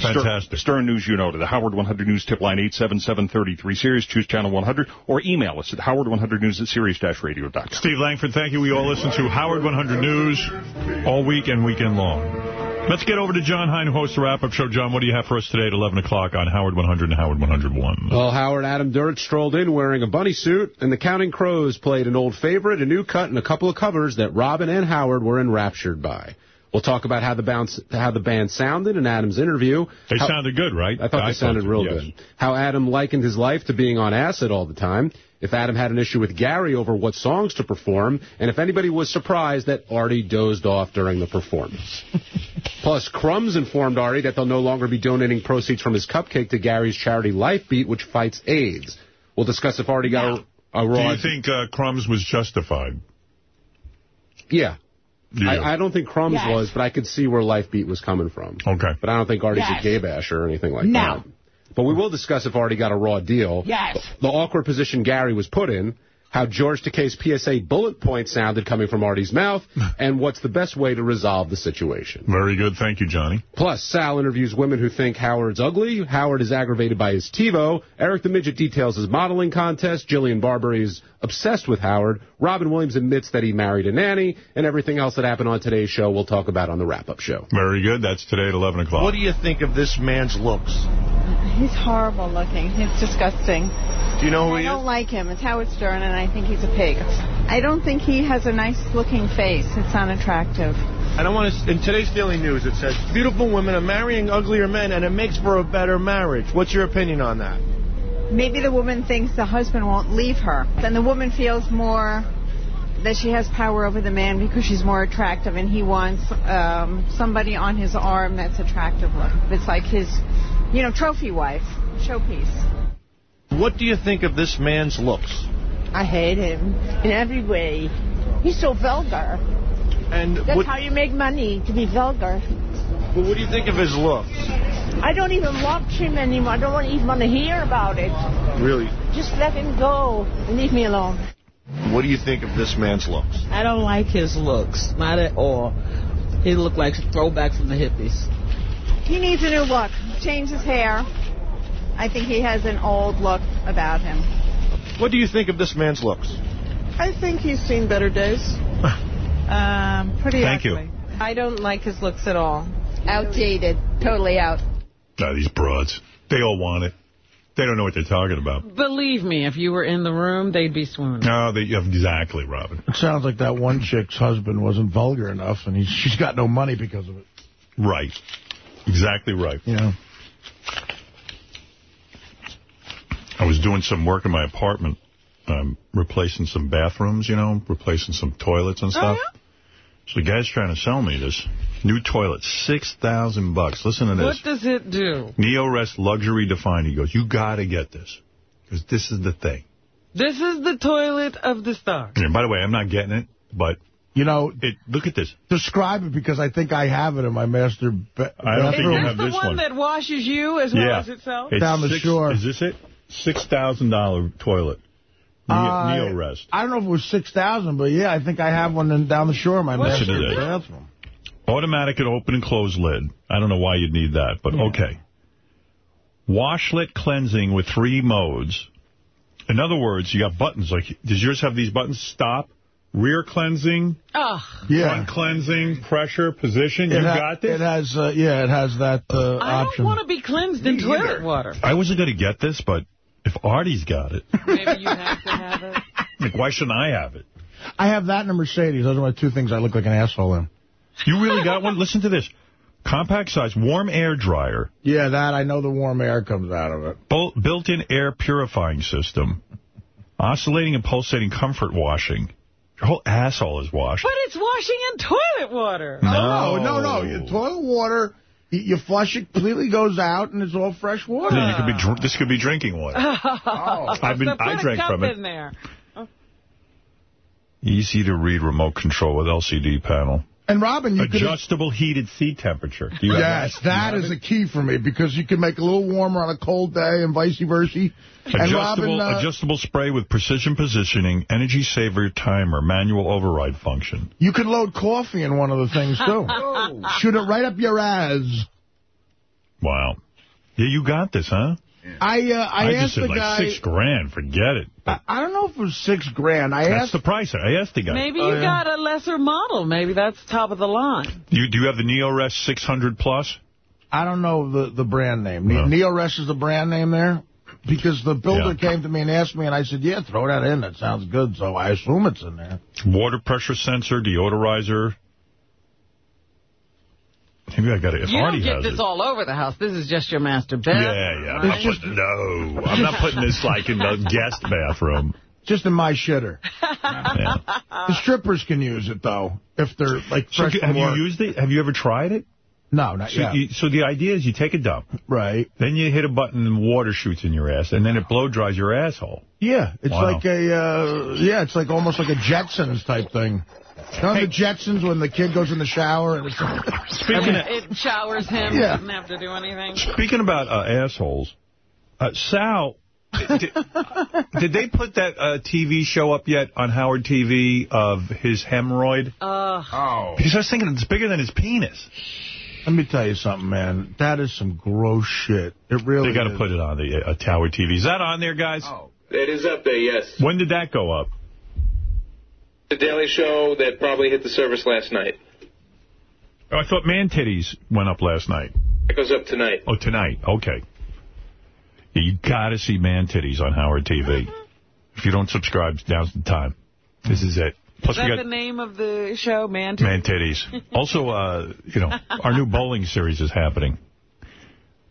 Fantastic. Stern, Stern News, you know, to the Howard 100 News tip line 877-33 Sirius. Choose channel 100 or email us at howard100news at sirius-radio.com. Steve Langford, thank you. We all listen to Howard 100 News all week and weekend long. Let's get over to Jon Hein, who hosts the wrap-up show. John, what do you have for us today at 11 o'clock on Howard 100 and Howard 101? Well, Howard Adam Duritz strolled in wearing a bunny suit, and the Counting Crows played an old favorite, a new cut, and a couple of covers that Robin and Howard were enraptured by. We'll talk about how the, bounce, how the band sounded in Adam's interview. They How- sounded good, right? I thought I they sounded real yes. good. How Adam likened his life to being on acid all the time. If Adam had an issue with Gary over what songs to perform, and if anybody was surprised that Artie dozed off during the performance. Plus, Crumbs informed Artie that they'll no longer be donating proceeds from his cupcake to Gary's charity Lifebeat, which fights AIDS. We'll discuss if Artie got a, a Do you think uh, Crumbs was justified? Yeah. Do you? I, I don't think Crumbs Yes. was, but I could see where Lifebeat was coming from. Okay. But I don't think Artie's Yes. a gay basher or anything like No. that. But we will discuss if Artie got a raw deal. Yes. The awkward position Gary was put in, how George Takei's PSA bullet point sounded coming from Artie's mouth, and what's the best way to resolve the situation. Very good. Thank you, Johnny. Plus, Sal interviews women who think Howard's ugly. Howard is aggravated by his TiVo. Eric the Midget details his modeling contest. Jillian Barberie is obsessed with Howard. Robin Williams admits that he married a nanny. And everything else that happened on today's show we'll talk about on the wrap-up show. Very good. That's today at 11 o'clock. What do you think of this man's looks? He's horrible looking. He's disgusting. Do you know who I he is? I don't like him. It's Howard Stern, and I think he's a pig. I don't think he has a nice-looking face. It's unattractive. I don't want to. In today's Daily News, it says beautiful women are marrying uglier men, and it makes for a better marriage. What's your opinion on that? Maybe the woman thinks the husband won't leave her. Then the woman feels more that she has power over the man because she's more attractive, and he wants um, somebody on his arm that's attractive. It's like his, you know, trophy wife, showpiece. What do you think of this man's looks? I hate him in every way. He's so vulgar. And That's what, how you make money, to be vulgar. well, what do you think of his looks? I don't even watch him anymore. I don't even want to hear about it. Really? Just let him go and leave me alone. What do you think of this man's looks? I don't like his looks, not at all. He looked like a throwback from the hippies. He needs a new look. Change his hair. I think he has an old look about him. What do you think of this man's looks? I think he's seen better days. Um, pretty Thank you. I don't like his looks at all. Outdated. Totally out. Ah, these broads. They all want it. They don't know what they're talking about. Believe me, if you were in the room, they'd be swooning. No, they, exactly, Robin. It sounds like that one chick's husband wasn't vulgar enough, and he's, she's got no money because of it. Right. Exactly right. Yeah. I was doing some work in my apartment, um, replacing some bathrooms, you know, replacing some toilets and stuff. So the guy's trying to sell me this new toilet, 6000 bucks. Listen to this. What does it do? Neorest Luxury Defined. He goes, you got to get this. Because this is the thing. This is the toilet of the stars. And by the way, I'm not getting it, but You know, it. look at this. describe it because I think I have it in my master ba- I don't think you bathroom. have the this one, one. that washes you as well as itself? It's Down the six- shore. Is this it? $6,000 toilet. Neo, Uh, Neorest. I don't know if it was 6000 but yeah, I think I have one in, down the shore in my Listen master to this. bathroom. Automatic and open and close lid. I don't know why you'd need that, but okay. Washlet cleansing with three modes. In other words, you got buttons. Like, does yours have these buttons? Stop, rear cleansing, Oh, front cleansing, pressure, position. You It ha- got this? It has, uh, yeah, it has that uh, I option. don't want to be cleansed in toilet water. I wasn't going to get this, but if Artie's got it, Maybe you have to have it. like, why shouldn't I have it? I have that and a Mercedes. Those are my two things I look like an asshole in. You really got one? Listen to this. Compact size, warm air dryer, Yeah, that, I know the warm air comes out of it. built-in air purifying system, oscillating and pulsating comfort washing. Your whole asshole is washed. But it's washing in toilet water. No, oh, no, no. Your toilet water, you, you flush it, completely goes out, and it's all fresh water. Yeah, you could be dr- this could be drinking water. Oh. I've been So put I a drank from it. in there. Oh. Easy to read remote control with LCD panel. And Robin, you could... Adjustable heated seat temperature. Do you have Yes, that? that Do you is have a key for me because you can make it a little warmer on a cold day and vice versa. And Adjustable, Robin, uh, adjustable spray with precision positioning, energy saver timer, manual override function. you could load coffee in one of the things too. Shoot it right up your ass. Wow. Yeah, you got this, huh? I uh, I, I asked just said the like guy. six grand. Forget it. I, I don't know if it was six grand. I That's asked. the price. I asked the guy. Maybe Oh, you yeah. got a lesser model. Maybe that's top of the line. You, do you have the NeoRest 600 Plus? I don't know the the brand name. No. Neorest is the brand name there. Because the builder Yeah. came to me and asked me, and I said, yeah, throw that in. That sounds good. So I assume it's in there. Water pressure sensor, deodorizer. Maybe I got it. If you don't get this it. all over the house. This is just your master bedroom. Yeah, yeah. I'm not no, I'm not putting this like in the guest bathroom. Just in my shitter. Yeah. The strippers can use it, though, if they're, like, So fresh have from work. you used it? Have you ever tried it? No, not So, yet. you, so the idea is you take a dump. Right. Then you hit a button and water shoots in your ass, and then it blow dries your asshole. Yeah, it's Wow. like a, uh, yeah, it's like almost like a Jetsons type thing. You know the Jetsons when the kid goes in the shower and it's... Speaking of, It showers him. Yeah. Doesn't have to do anything. speaking about uh, assholes, uh, Sal, did, did they put that uh, TV show up yet on Howard TV of his hemorrhoid? Uh, oh. Because I was thinking it's bigger than his penis. Let me tell you something, man. That is some gross shit. It really They got to put it on the uh, Howard TV. Is that on there, guys? Oh. It is up there, yes. When did that go up? The Daily Show that probably hit the service last night. Oh, I thought Man Titties went up last night. It goes up tonight. Oh, tonight. Okay. You got to see Man Titties on Howard TV. If you don't subscribe, now's the time. This is it. Plus, Is we that got the name of the show, Man? Man Titties. Also, uh, you know, our new bowling series is happening.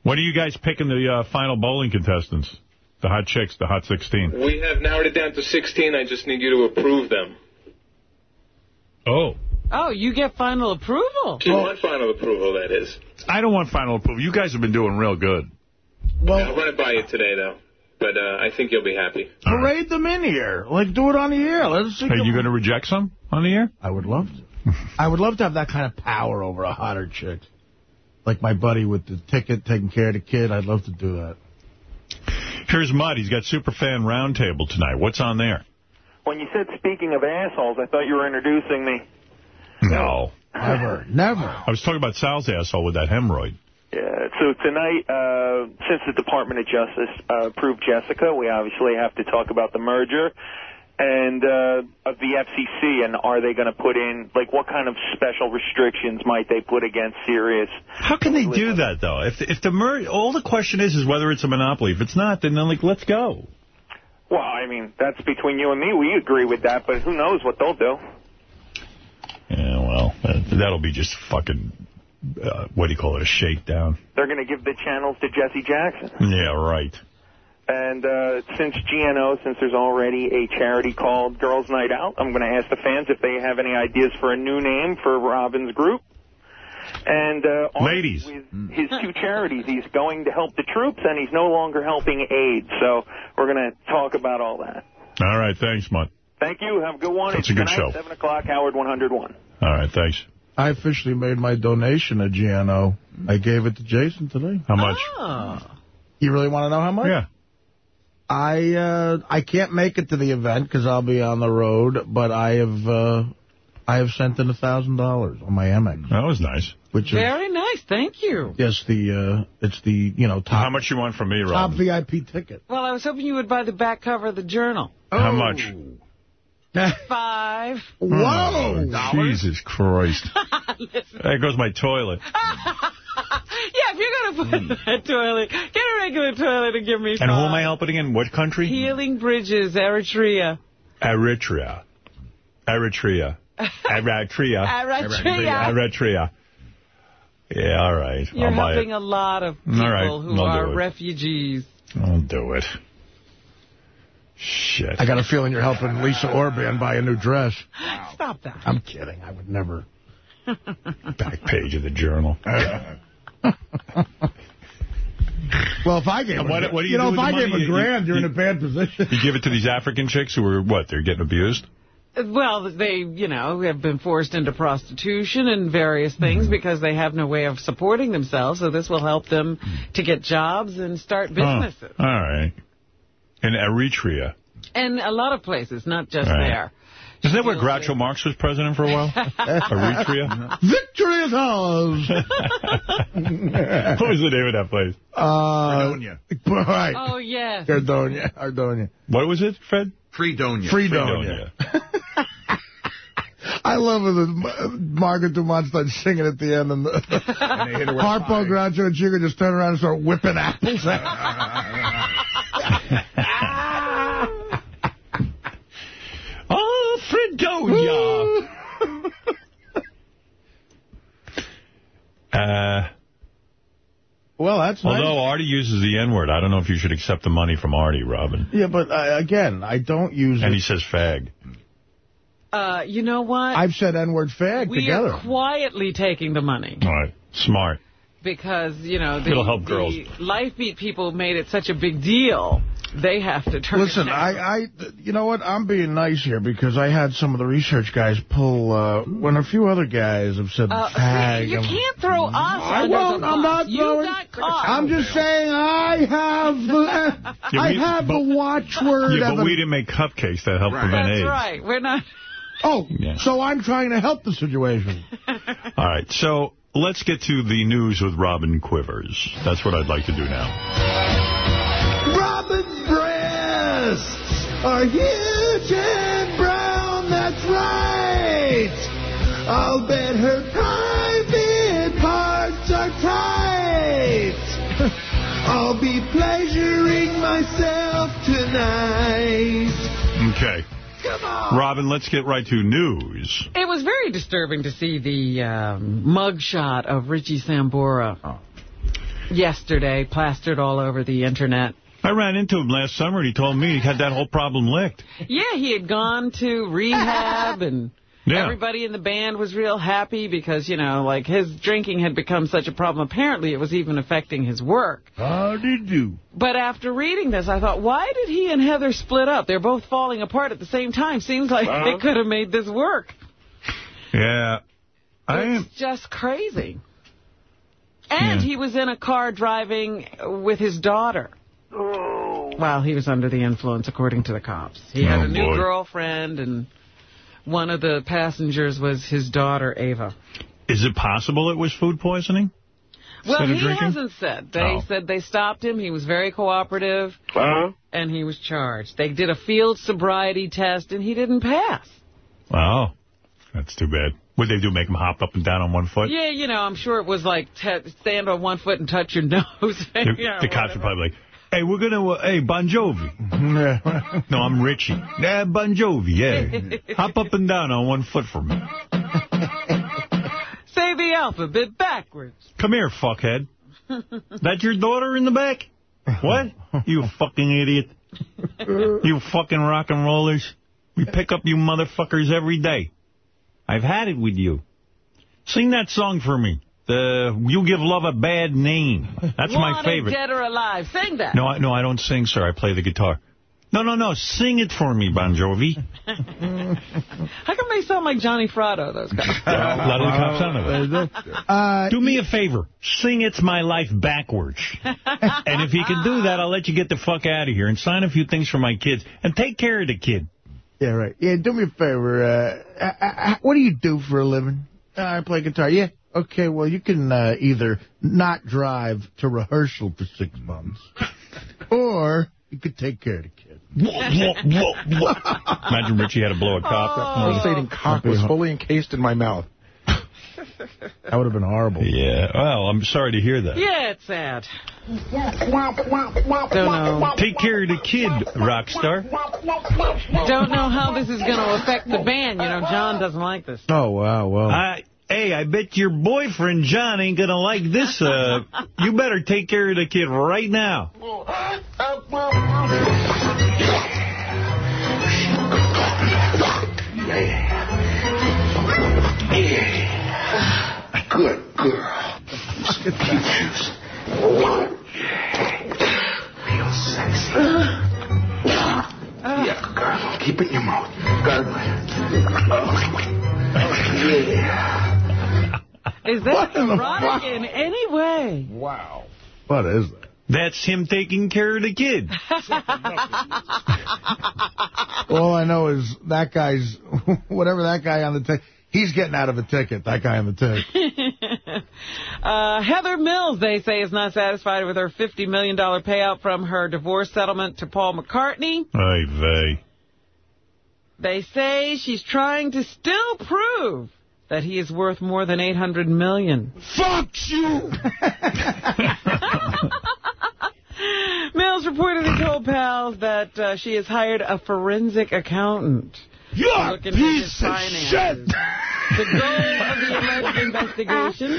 When are you guys picking the uh, final bowling contestants? The hot chicks, the hot 16. We have narrowed it down to 16. I just need you to approve them. Oh. Oh, you get final approval. Do you want final approval, that is? I don't want final approval. You guys have been doing real good. Well, I'll run it by you today, though. But uh, I think you'll be happy. Parade them in here. Like, do it on the air. Let's see. Are you going to reject some on the air? I would love to. I would love to have that kind of power over a hotter chick. Like my buddy with the ticket taking care of the kid. I'd love to do that. Here's Mud. He's got Superfan Roundtable tonight. What's on there? When you said speaking of assholes, I thought you were introducing me. No. Never. Never. I was talking about Sal's asshole with that hemorrhoid. Yeah, so tonight, uh, since the Department of Justice uh, approved Jessica, we obviously have to talk about the merger and uh, of the FCC, and are they going to put in, like, what kind of special restrictions might they put against Sirius? How can they do that, though? If if the mer all the question is is whether it's a monopoly. If it's not, then they're like, let's go. Well, I mean, that's between you and me. We agree with that, but who knows what they'll do. Yeah, well, uh, that'll be just fucking, uh, what do you call it, a shakedown. They're going to give the channels to Jesse Jackson. Yeah, right. And uh, since GNO, since there's already a charity called Girls Night Out, I'm going to ask the fans if they have any ideas for a new name for Robin's group. And uh, Ladies. with his two charities, he's going to help the troops, and he's no longer helping AIDS. So we're going to talk about all that. All right, thanks, Mutt. Thank you. Have a good one. That's it's a good tonight, show. 7 o'clock, Howard 101. All right, thanks. I officially made my donation to GNO. I gave it to Jason today. How much? You really want to know how much? Yeah. I uh, I can't make it to the event because I'll be on the road, but I have uh, I have sent in a thousand dollars on my Amex. That was nice. Which is Very nice. Thank you. yes, the uh, it's the you know top How much you want from me, Rob? top VIP ticket. Well, I was hoping you would buy the back cover of the Journal. How much? Five. Whoa! Oh, Jesus Christ. there goes my toilet. Yeah, if you're going to put that toilet, get a regular toilet and give me And who am I helping again? What country? Healing Bridges, Eritrea. Eritrea. Eritrea. Eritrea. Eritrea. Eritrea. Yeah, all right. You're I'll helping a lot of people right, who I'll are refugees. I'll do it. Shit. I got a feeling you're helping Lisa Orban buy a new dress. Stop that. I'm kidding. I would never. Back page of the journal. Well, if I gave And a, what- what do you you know, if I the gave money? a grand, you- you're in a bad position. You give it to these African chicks who are, what, they're getting abused? Well, they, you know, have been forced into prostitution and various things Mm-hmm. because they have no way of supporting themselves. So this will help them to get jobs and start businesses. Oh, all right. In Eritrea. And a lot of places, not just Right. there. Isn't that where Groucho Marx was president for a while? Eritrea? Victory is ours. what was the name of that place? Uh, Right. Oh, yes. Ardonia. Ardonia. What was it, Fred? Fredonia. Fredonia. I love it when Margaret Dumont starts singing at the end and, the, And hit her with Harpo, fire. Groucho, and Chico just turn around and start whipping apples at Oh, Fredonia. uh, Well, that's nice. although Artie uses the N-word, I don't know if you should accept the money from Artie, Robin. Yeah, but uh, again, I don't use And it. he says fag. Uh, you know what? I've said N-word fag we together. are quietly taking the money All right. Smart. because, you know, the, It'll help the girls. Lifebeat people made it such a big deal. They have to turn Listen, it down. I, I, you know what? I'm being nice here because I had some of the research guys pull uh, when a few other guys have said Uh, fag. you I'm- can't throw us I won't. I'm bus. not You throwing- got caught. I'm just saying I have the, Yeah, I we- have but- the watchword. Yeah, but a- we didn't make cupcakes that help prevent That's AIDS. right. We're not. Oh, Yeah. so I'm trying to help the situation. All right, so let's get to the news with Robin Quivers. That's what I'd like to do now. Robin's breasts are huge and brown, that's right. I'll bet her private parts are tight. I'll I'll be pleasuring myself tonight. Okay. Robin, let's get right to news. It was very disturbing to see the um, mugshot of Richie Sambora Oh. yesterday, plastered all over the Internet. I ran into him last summer, and he told me he had that whole problem licked. Yeah, he had gone to rehab, and Yeah. everybody in the band was real happy because, you know, like his drinking had become such a problem. Apparently, it was even affecting his work. How did you? But after reading this, I thought, why did he and Heather split up? They're both falling apart at the same time. Seems like they could have made this work. Yeah. I am. It's just crazy. And he was in a car driving with his daughter. While he was under the influence, according to the cops. He had Oh, a new boy. girlfriend, and one of the passengers was his daughter, Ava. Is it possible it was food poisoning? Well, Instead he drinking? hasn't said. They Oh. said they stopped him. He was very cooperative, Uh-huh. and he was charged. They did a field sobriety test, and he didn't pass. Oh, that's too bad. What they do, make him hop up and down on one foot? Yeah, you know, I'm sure it was like t stand on one foot and touch your nose. The, Yeah, the cops are probably like, hey, we're going to, uh, hey, Bon Jovi. no, I'm Richie. Yeah, Bon Jovi, yeah. Hop up and down on one foot for me. Say the alphabet backwards. Come here, fuckhead. That your daughter in the back? What? You fucking idiot. You fucking rock and rollers. We pick up you motherfuckers every day. I've had it with you. Sing that song for me. The You Give Love a Bad Name. That's my Wanted, favorite. dead or alive. Sing that. No, I, no, I don't sing, sir. I play the guitar. No, no, no. Sing it for me, Bon Jovi. How come they sound like Johnny Fratto, those guys? a lot of the cops sound of it. Uh, do me a favor. Sing It's My Life backwards. and if you can do that, I'll let you get the fuck out of here and sign a few things for my kids. And take care of the kid. Yeah, right. Yeah, do me a favor. Uh, uh, uh, what do you do for a living? Uh, I play guitar. Yeah. Okay, well, you can uh, either not drive to rehearsal for six months, or you could take care of the kid. Imagine Richie had to blow a cop. Oh. Pulsating cock was fully encased in my mouth. That would have been horrible. Yeah. Well, I'm sorry to hear that. Yeah, it's sad. Don't know. Take care of the kid, rock star. Don't know how this is going to affect the band. You know, John doesn't like this. Oh, wow, well. I, hey, I bet your boyfriend, John, ain't going to like this. Uh, you better take care of the kid right now. Good girl. Keep juice. Real sexy. Yeah, good girl. Keep it in your mouth. Gargle it. Yeah. Is that erotic in any way? Wow. What is that? That's him taking care of the kid. All I know is that guy's, whatever that guy on the ticket, he's getting out of a ticket, that guy on the ticket. uh, Heather Mills, they say, is not satisfied with her $50 million payout from her divorce settlement to Paul McCartney. Ay vey. They say she's trying to still prove that he is worth more than 800 million. Fuck you! Mills reportedly told pals that uh, she has hired a forensic accountant. You're to a look into his piece of finances. shit! The goal of the alleged investigation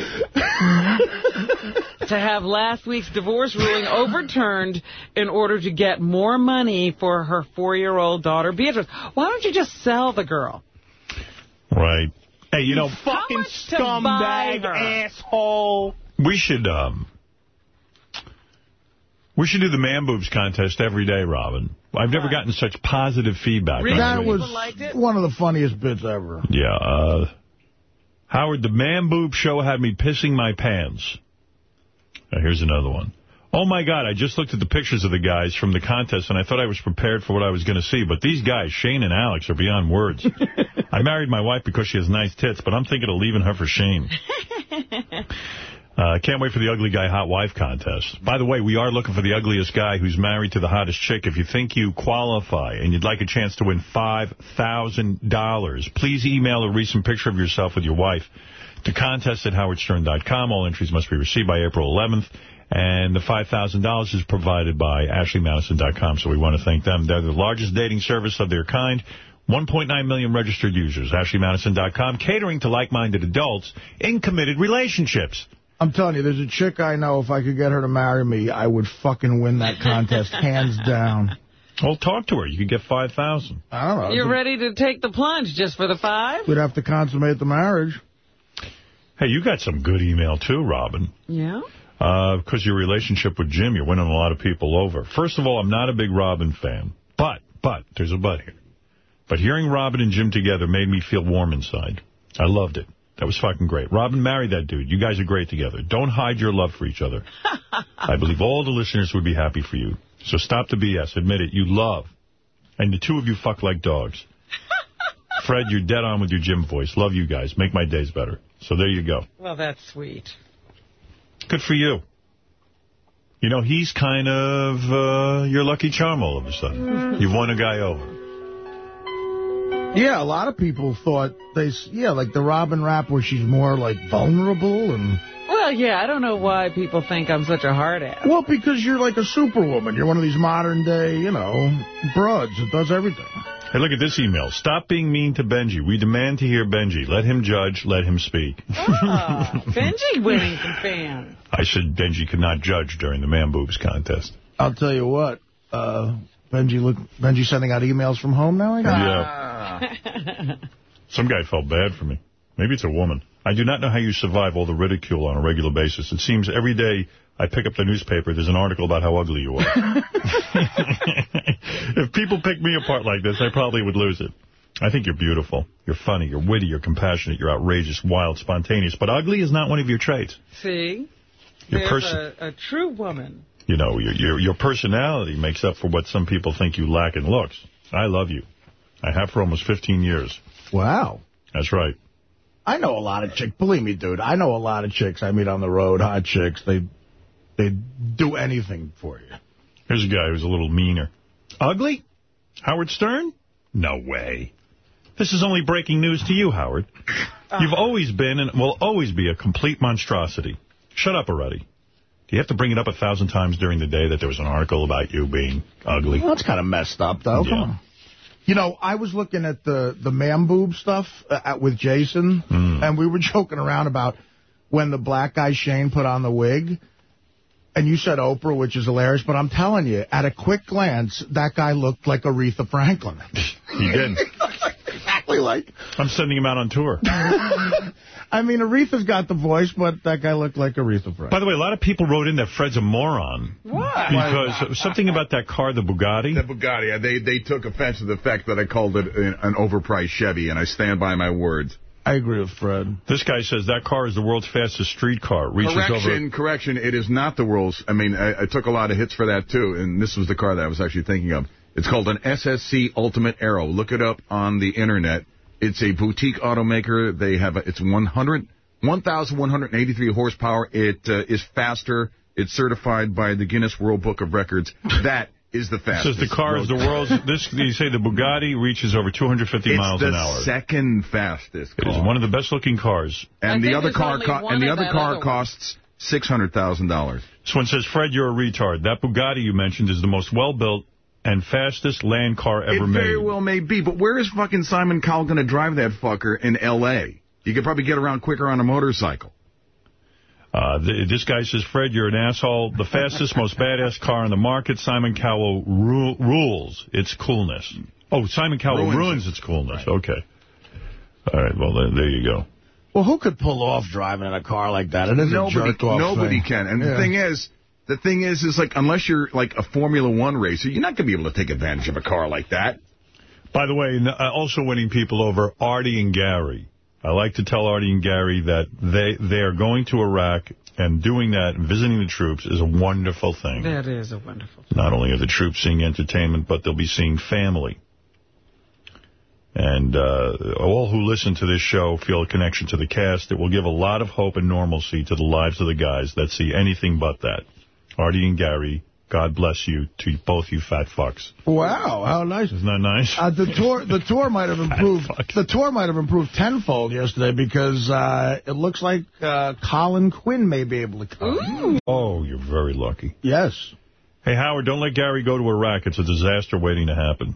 to have last week's divorce ruling overturned in order to get more money for her four-year-old daughter, Beatrice. Why don't you just sell the girl? Right. Hey, you know, How much to asshole. We should, um, we should do the man boobs contest every day, Robin. I've never gotten such positive feedback. on That it. was one of the funniest bits ever. Yeah, uh, Howard, the man boob show had me pissing my pants. Now, here's another one. Oh, my God, I just looked at the pictures of the guys from the contest, and I thought I was prepared for what I was going to see. But these guys, Shane and Alex, are beyond words. I married my wife because she has nice tits, but I'm thinking of leaving her for Shane. Uh, can't wait for the Ugly Guy Hot Wife contest. By the way, we are looking for the ugliest guy who's married to the hottest chick. If you think you qualify and you'd like a chance to win $5,000, please email a recent picture of yourself with your wife to contest at howardstern.com. All entries must be received by April 11th. And the $5,000 is provided by AshleyMadison.com, so we want to thank them. They're the largest dating service of their kind. 1.9 million registered users. AshleyMadison.com, catering to like-minded adults in committed relationships. I'm telling you, there's a chick I know, if I could get her to marry me, I would fucking win that contest, hands down. Well, talk to her. You could get 5000 I don't know. You're ready to take the plunge just for the five? We'd have to consummate the marriage. Hey, you got some good email, too, Robin. Yeah? Uh, because your relationship with Jim, you're winning a lot of people over. First of all, I'm not a big Robin fan. But, but, there's a but here. But hearing Robin and Jim together made me feel warm inside. I loved it. That was fucking great. Robin, marry that dude. You guys are great together. Don't hide your love for each other. I believe all the listeners would be happy for you. So stop the BS. Admit it. You love. And the two of you fuck like dogs. Fred, you're dead on with your Jim voice. Love you guys. Make my days better. So there you go. Well, that's sweet. Good for you. You know, he's kind of uh, your lucky charm all of a sudden. You've won a guy over. Yeah, a lot of people thought they, yeah, like the Robin rap where she's more like vulnerable and. Well, yeah, I don't know why people think I'm such a hard ass. Well, because you're like a superwoman. You're one of these modern day, you know, broads that does everything. Hey, look at this email. Stop being mean to Benji. We demand to hear Benji. Let him judge. Let him speak. Ah, Benji winning some fans. I said Benji could not judge during the man boobs contest. I'll tell you what, uh, Benji, look, Benji sending out emails from home now. I guess? Yeah. Some guy felt bad for me. Maybe it's a woman. I do not know how you survive all the ridicule on a regular basis. It seems every day I pick up the newspaper, there's an article about how ugly you are. if people pick me apart like this, I probably would lose it. I think you're beautiful. You're funny. You're witty. You're compassionate. You're outrageous, wild, spontaneous. But ugly is not one of your traits. See? Your There's a, a true woman. You know, your, your your personality makes up for what some people think you lack in looks. I love you. I have for almost 15 years. Wow. That's right. I know a lot of chicks. Believe me, dude. I know a lot of chicks I meet on the road, hot chicks. They they do anything for you. Here's a guy who's a little meaner. Ugly? Howard Stern? No way. This is only breaking news to you, Howard. You've always been and will always be a complete monstrosity. Shut up already. Do you have to bring it up a thousand times during the day that there was an article about you being ugly? Well, that's kind of messed up, though. Come on. You know, I was looking at the, the man boob stuff uh, at, with Jason, Hmm. and we were joking around about when the black guy Shane put on the wig. And you said Oprah, which is hilarious, but I'm telling you, at a quick glance, that guy looked like Aretha Franklin. He did. exactly like. I'm sending him out on tour. I mean, Aretha's got the voice, but that guy looked like Aretha Franklin. By the way, a lot of people wrote in that Fred's a moron. What? Because something about that car, the Bugatti. The Bugatti, they they took offense to the fact that I called it an an overpriced Chevy, and I stand by my words. I agree with Fred. This guy says that car is the world's fastest street car. It Reaches correction, over. correction. It is not the world's. I mean, I, I took a lot of hits for that too, and this was the car that I was actually thinking of. It's called an SSC Ultimate Aero. Look it up on the internet. It's a boutique automaker. They have a, it's 100 1,183 horsepower. It uh, is faster. It's certified by the Guinness World Book of Records. That is the fastest? Says fastest. the car is the road world's. This you say the Bugatti reaches over 250 It's miles an hour. It's the second fastest car. It is one of the best looking cars. and I the other car only co- one and the other car other costs six hundred thousand dollars. This one says, Fred, you're a retard. That Bugatti you mentioned is the most well built and fastest land car ever It made. very well may be, but where is fucking Simon Cowell going to drive that fucker in L.A.? You could probably get around quicker on a motorcycle. Uh, th this guy says, Fred, you're an asshole. The fastest, most badass car on the market. Simon Cowell ru rules its coolness. Oh, Simon Cowell Ruins ruins, its coolness. Okay. All right, well, then, there you go. Well, who could pull off driving in a car like that? It is Nobody, a off nobody thing. can. And Yeah. the thing is, the thing is, is like unless you're like a Formula One racer, you're not going to be able to take advantage of a car like that. By the way, uh, also winning people over, Artie and Gary. I like to tell Artie and Gary that they they are going to Iraq, and doing that and visiting the troops is a wonderful thing. That is a wonderful. Thing. Not only are the troops seeing entertainment, but they'll be seeing family. And uh, all who listen to this show feel a connection to the cast. It will give a lot of hope and normalcy to the lives of the guys that see anything but that. Artie and Gary God bless you to both you fat fucks. Wow, how nice. Isn't that nice? Uh, the tour the tour might have improved the tour might have improved tenfold yesterday because uh, it looks like uh, Colin Quinn may be able to come. Oh, you're very lucky. Yes. Hey, Howard, don't let Gary go to Iraq. It's a disaster waiting to happen.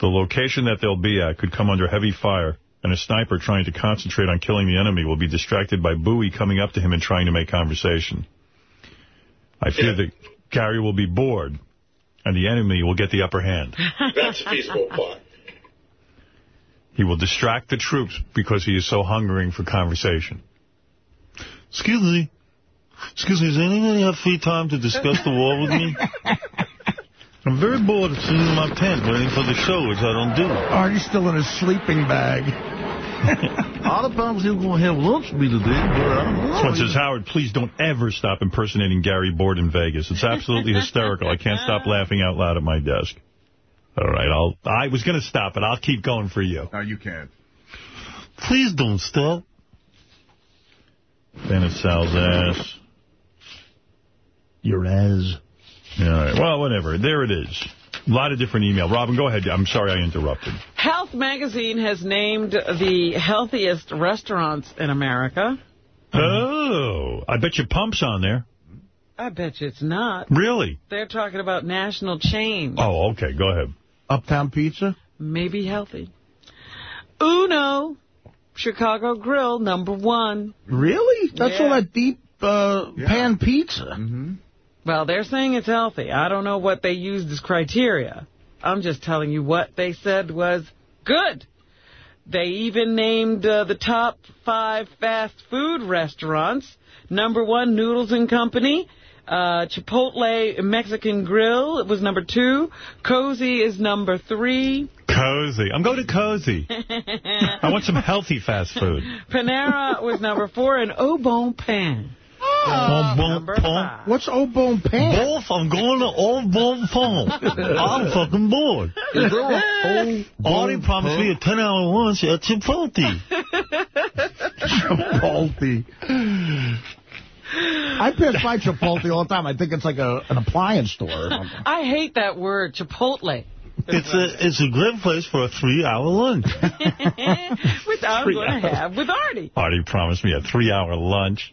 The location that they'll be at could come under heavy fire, and a sniper trying to concentrate on killing the enemy will be distracted by Bowie coming up to him and trying to make conversation. I fear that Gary will be bored, and the enemy will get the upper hand. That's a feasible plot. He will distract the troops because he is so hungering for conversation. Excuse me. Excuse me, does anybody have free time to discuss the war with me? I'm very bored of sitting in my tent waiting for the show, which I don't do. Artie's still in his sleeping bag. All the problems he was going to have lunch with me today, but I don't know. Someone says, Howard, please don't ever stop impersonating Gary bored in Vegas. It's absolutely hysterical. I can't stop laughing out loud at my desk. All right, I'll. I was going to stop it. I'll keep going for you. No, you can't. Please don't stop. Then it's Sal's ass. Your ass. All right. Well, whatever. There it is. A lot of different email. Robin, go ahead. I'm sorry I interrupted. Health Magazine has named the healthiest restaurants in America. Oh, I bet your pump's on there. I bet you it's not. Really? They're talking about national chains. Oh, okay. Go ahead. Uptown Pizza? Maybe healthy. Uno, Chicago Grill, number one. Really? That's Yeah. all that deep uh, pan pizza. Well, they're saying it's healthy. I don't know what they used as criteria. I'm just telling you what they said was good. They even named uh, the top five fast food restaurants. Number one, Noodles and Company. Uh, Chipotle Mexican Grill it was number two. Cosi is number three. Cosi. I'm going to Cosi. I want some healthy fast food. Panera was number four, and Au Bon Pain. Au bon number pain. What's Au Bon Pain? Both. I'm going to Au Bon Pain. I'm fucking bored. Is there a whole Artie promised me a 10-hour lunch at Chipotle. Chipotle. I pass by Chipotle all the time. I think it's like a an appliance store or something. I hate that word, Chipotle. It's a it's a great place for a three-hour lunch. Which I'm going to have with Artie. Artie promised me a three-hour lunch.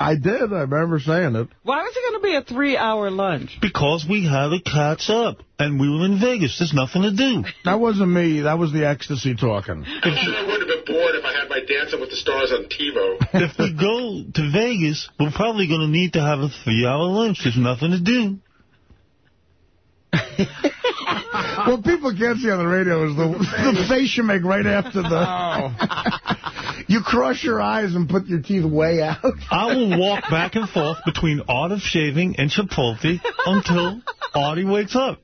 I did. I remember saying it. Why was it going to be a three-hour lunch? Because we had to catch up, and we were in Vegas. There's nothing to do. That wasn't me. That was the ecstasy talking. I would have been bored if I had my Dancing with the Stars on TiVo. if we go to Vegas, we're probably going to need to have a three-hour lunch. There's nothing to do. What people can't see on the radio is the, the face you make right after the... Oh. you cross your eyes and put your teeth way out. I will walk back and forth between Art of Shaving and Chipotle until Artie wakes up.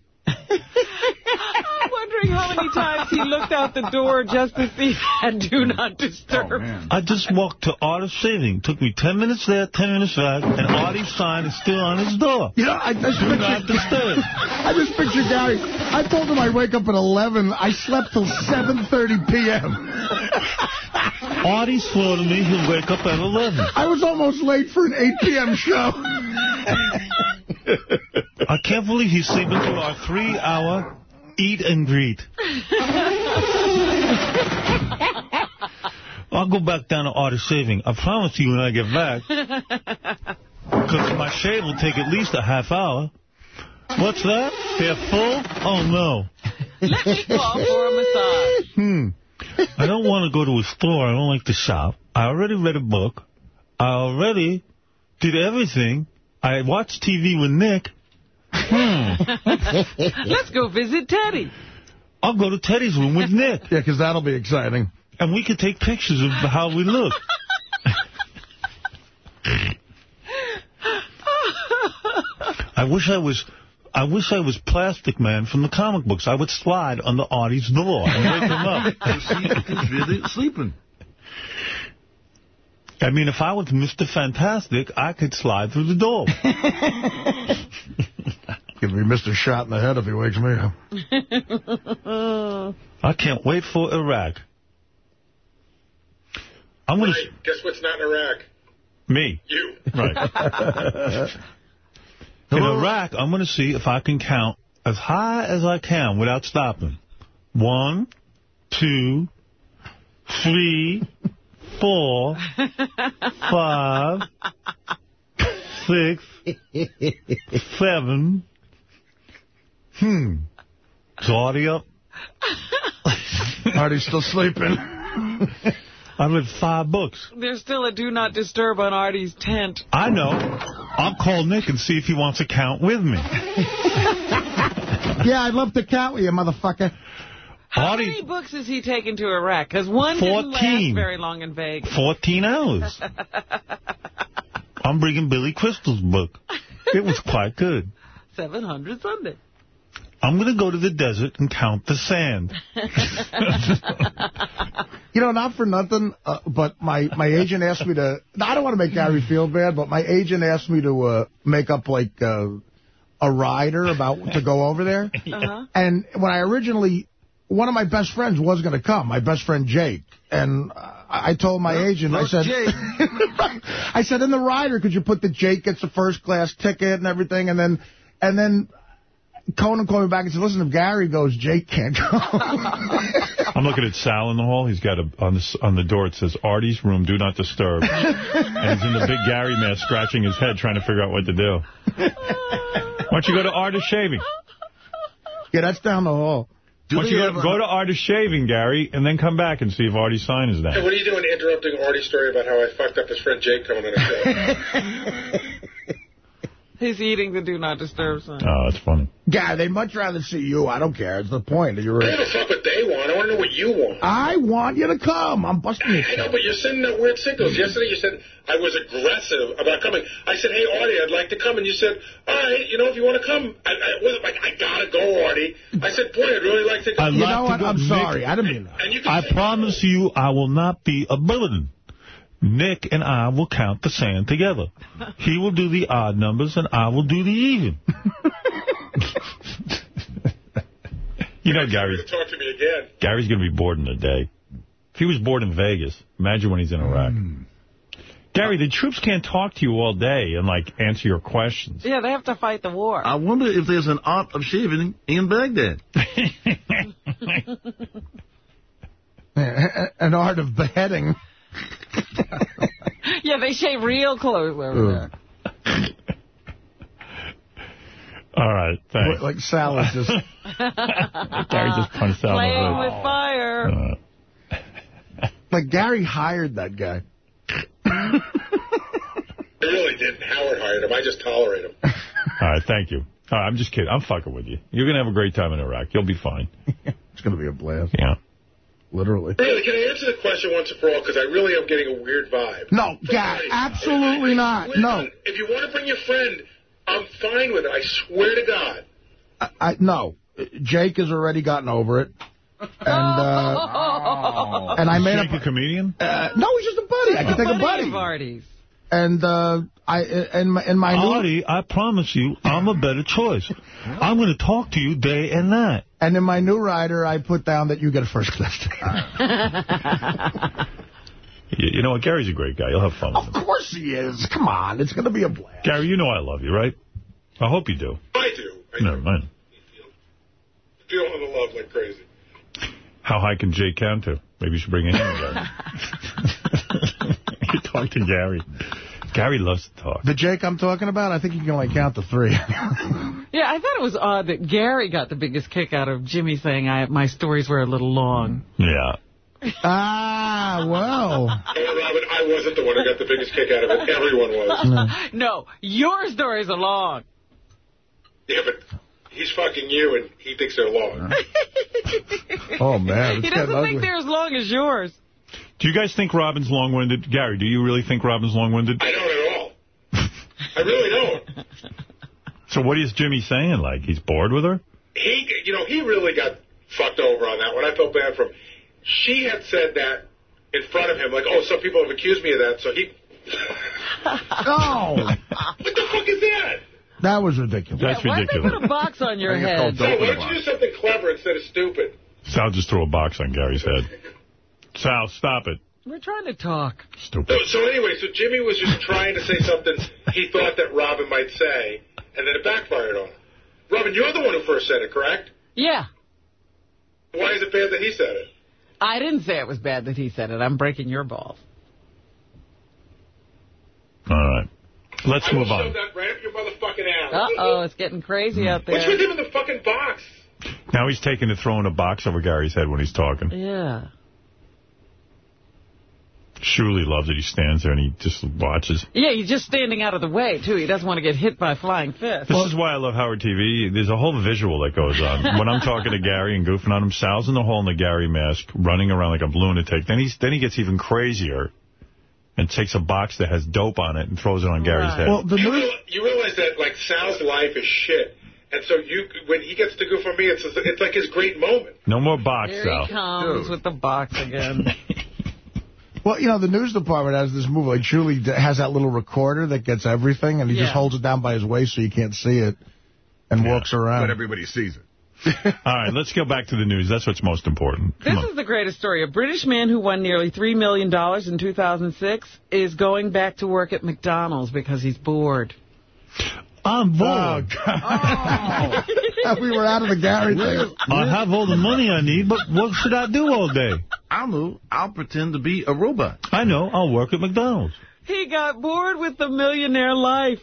I'm wondering how many times he looked out the door just to see that Do Not Disturb. Oh, I just walked to Art of Shaving. Took me 10 minutes there, 10 minutes back, and Artie's sign is still on his door. You know, I just Do not disturb. I just picture Gary. I told him I'd wake up at 11. I slept till 7.30 p.m. Artie swore to me he'll wake up at 11. I was almost late for an 8 p.m. show. I can't believe he's sleeping through our three-hour eat and greet. I'll go back down to Art of Shaving. I promise you when I get back. Because my shave will take at least a half hour. What's that? They're full? Oh, no. Let me call for a massage. Hmm. I don't want to go to a store. I don't like to shop. I already read a book. I already did everything. I watched TV with Nick. Hmm. Let's go visit Teddy. I'll go to Teddy's room with Nick. Yeah, because that'll be exciting. And we could take pictures of how we look. I wish I was... I wish I was Plastic Man from the comic books. I would slide under Artie's door and wake him up. He's really sleeping. I mean, if I was Mr. Fantastic, I could slide through the door. Give me Mr. Shot in the head if he wakes me up. I can't wait for Iraq. I'm going to... Guess what's not in Iraq? Me. You. Right. In Iraq, I'm going to see if I can count as high as I can without stopping. One, two, three, four, five, six, seven. Hmm. Is Artie up? Artie's still sleeping. I'm read five books. There's still a do not disturb on Artie's tent. I know. I'll call Nick and see if he wants to count with me. yeah, I'd love to count with you, motherfucker. How many books has he taken to Iraq? Because one didn't last very long in Vegas. 14 hours. I'm bringing Billy Crystal's book. It was quite good. 700 Sunday. I'm going to go to the desert and count the sand. You know, not for nothing, uh, but my, my agent asked me to... I don't want to make Gary feel bad, but my agent asked me to uh, make up, like, uh, a rider about to go over there. Uh-huh. And when I originally... One of my best friends was going to come, my best friend Jake. And uh, I told my agent, I said... Jake. I said, in the rider, could you put the Jake gets a first-class ticket and everything? And then... And then... Conan called me back and said, listen, if Gary goes, Jake can't go. I'm looking at Sal in the hall. He's got a on the on the door. It says Artie's room, do not disturb. and he's in the big Gary mask, scratching his head, trying to figure out what to do. Why don't you go to Art of Shaving? yeah, that's down the hall. Why don't you go, go to Art of Shaving, Gary, and then come back and see if Artie's sign is Hey, what are you doing interrupting Artie's story about how I fucked up his friend Jake coming on the show? He's eating the do not disturb sign. Oh, that's funny. Gary, they'd much rather see you. I don't care. It's the point. You're I don't fuck what they want. I want to know what you want. I want you to come. I'm busting your I know, but you're sending out weird signals. Mm-hmm. Yesterday you said I was aggressive about coming. I said, hey, Artie, I'd like to come. And you said, all right, you know, if you want to come. I, I wasn't like, I got to go, Artie. I said, boy, I'd really like to go. I'd like to go- Nick, I didn't mean that. And you can I promise you I will not be a bulletin. Nick and I will count the sand together. He will do the odd numbers, and I will do the even. you know, Gary, talk to me again. Gary's going to be bored in a day. If he was bored in Vegas, imagine when he's in Iraq. Hmm. Gary, the troops can't talk to you all day and, like, answer your questions. Yeah, they have to fight the war. I wonder if there's an art of shaving in Baghdad. An art of beheading. yeah, they shave real close over there. All right, thanks. Like Sal is just... Gary just punched Sal in the Playing face. with fire. Uh, Like, Gary hired that guy. I really didn't. Howard hired him. I just tolerate him. All right, thank you. All right, I'm just kidding. I'm fucking with you. You're going to have a great time in Iraq. You'll be fine. It's going to be a blast. Yeah. Literally. Really, can I answer the question once and for all? Because I really am getting a weird vibe. No, Gary, absolutely not. No. If you want to bring your friend, I'm fine with it. I swear to God. I, I No. Jake has already gotten over it. And uh, and I made Jake up a comedian? Uh, no, he's just a buddy. I can take a buddy. of Artie's. And uh, I and my, and my new Artie, I promise you, I'm a better choice. I'm going to talk to you day and night. And in my new rider, I put down that you get a first class You, you know what? Gary's a great guy. You'll have fun with him. Of course he is. Come on, it's going to be a blast. Gary, you know I love you, right? I hope you do. I do. Never mind. Feeling the love like crazy. How high can Jake count to? Maybe you should bring him in. Gary. you talk to Gary. Gary loves to talk. The Jake I'm talking about, I think you can only count to three. Yeah, I thought it was odd that Gary got the biggest kick out of Jimmy saying I my stories were a little long. Yeah. ah, well. Hey, Robin, I wasn't the one who got the biggest kick out of it. Everyone was. no, your stories are long. Yeah, but he's fucking you, and he thinks they're long. Oh, man. he doesn't think they're as long as yours. Do you guys think Robin's long-winded? Gary, do you really think Robin's long-winded? I don't at all. I really don't. So what is Jimmy saying? Like, he's bored with her? He, you know, he really got fucked over on that one. I felt bad for him. She had said that in front of him, like, oh, some people have accused me of that, so he... Oh, What the fuck is that? that was ridiculous. That's ridiculous. Why ridiculous. they put a box on your I think it's head? called So why Open don't you do something clever instead of stupid? Sal just threw a box on Gary's head. Sal, stop it. We're trying to talk. Stupid. So, so anyway, so Jimmy was just trying to say something he thought that Robin might say, and then it backfired on him. Robin, you're the one who first said it, correct? Yeah. Why is it bad that he said it? I didn't say it was bad that he said it. I'm breaking your balls. All right. Let's I move on. that right up your motherfucking ass. Uh-oh, it's getting crazy hmm. out there. What's there. with him in the fucking box? Now he's taking to throwing a box over Gary's head when he's talking. Yeah. Shuli loves it. He stands there and he just watches. Yeah, he's just standing out of the way, too. He doesn't want to get hit by flying fists. This is why I love Howard TV. There's a whole visual that goes on. when I'm talking to Gary and goofing on him, Sal's in the hole in the Gary mask, running around like a lunatic. Then he's then he gets even crazier and takes a box that has dope on it and throws it on Gary's head. you, real, you realize that, like, Sal's life is shit. And so you, when he gets to goof on me, it's it's like his great moment. no more box, Here Sal. he comes with the box again. Well, you know, the news department has this move. Like, Julie has that little recorder that gets everything, and he Yeah. just holds it down by his waist so you can't see it and walks around. But everybody sees it. All right, let's go back to the news. That's what's most important. This is the greatest story. A British man who won nearly $3 million in 2006 is going back to work at McDonald's because he's bored. I'm oh, bored. Oh. we were out of the Gary thing. I have all the money I need, but what should I do all day? I know. I'll pretend to be a robot. I know. I'll work at McDonald's. He got bored with the millionaire life.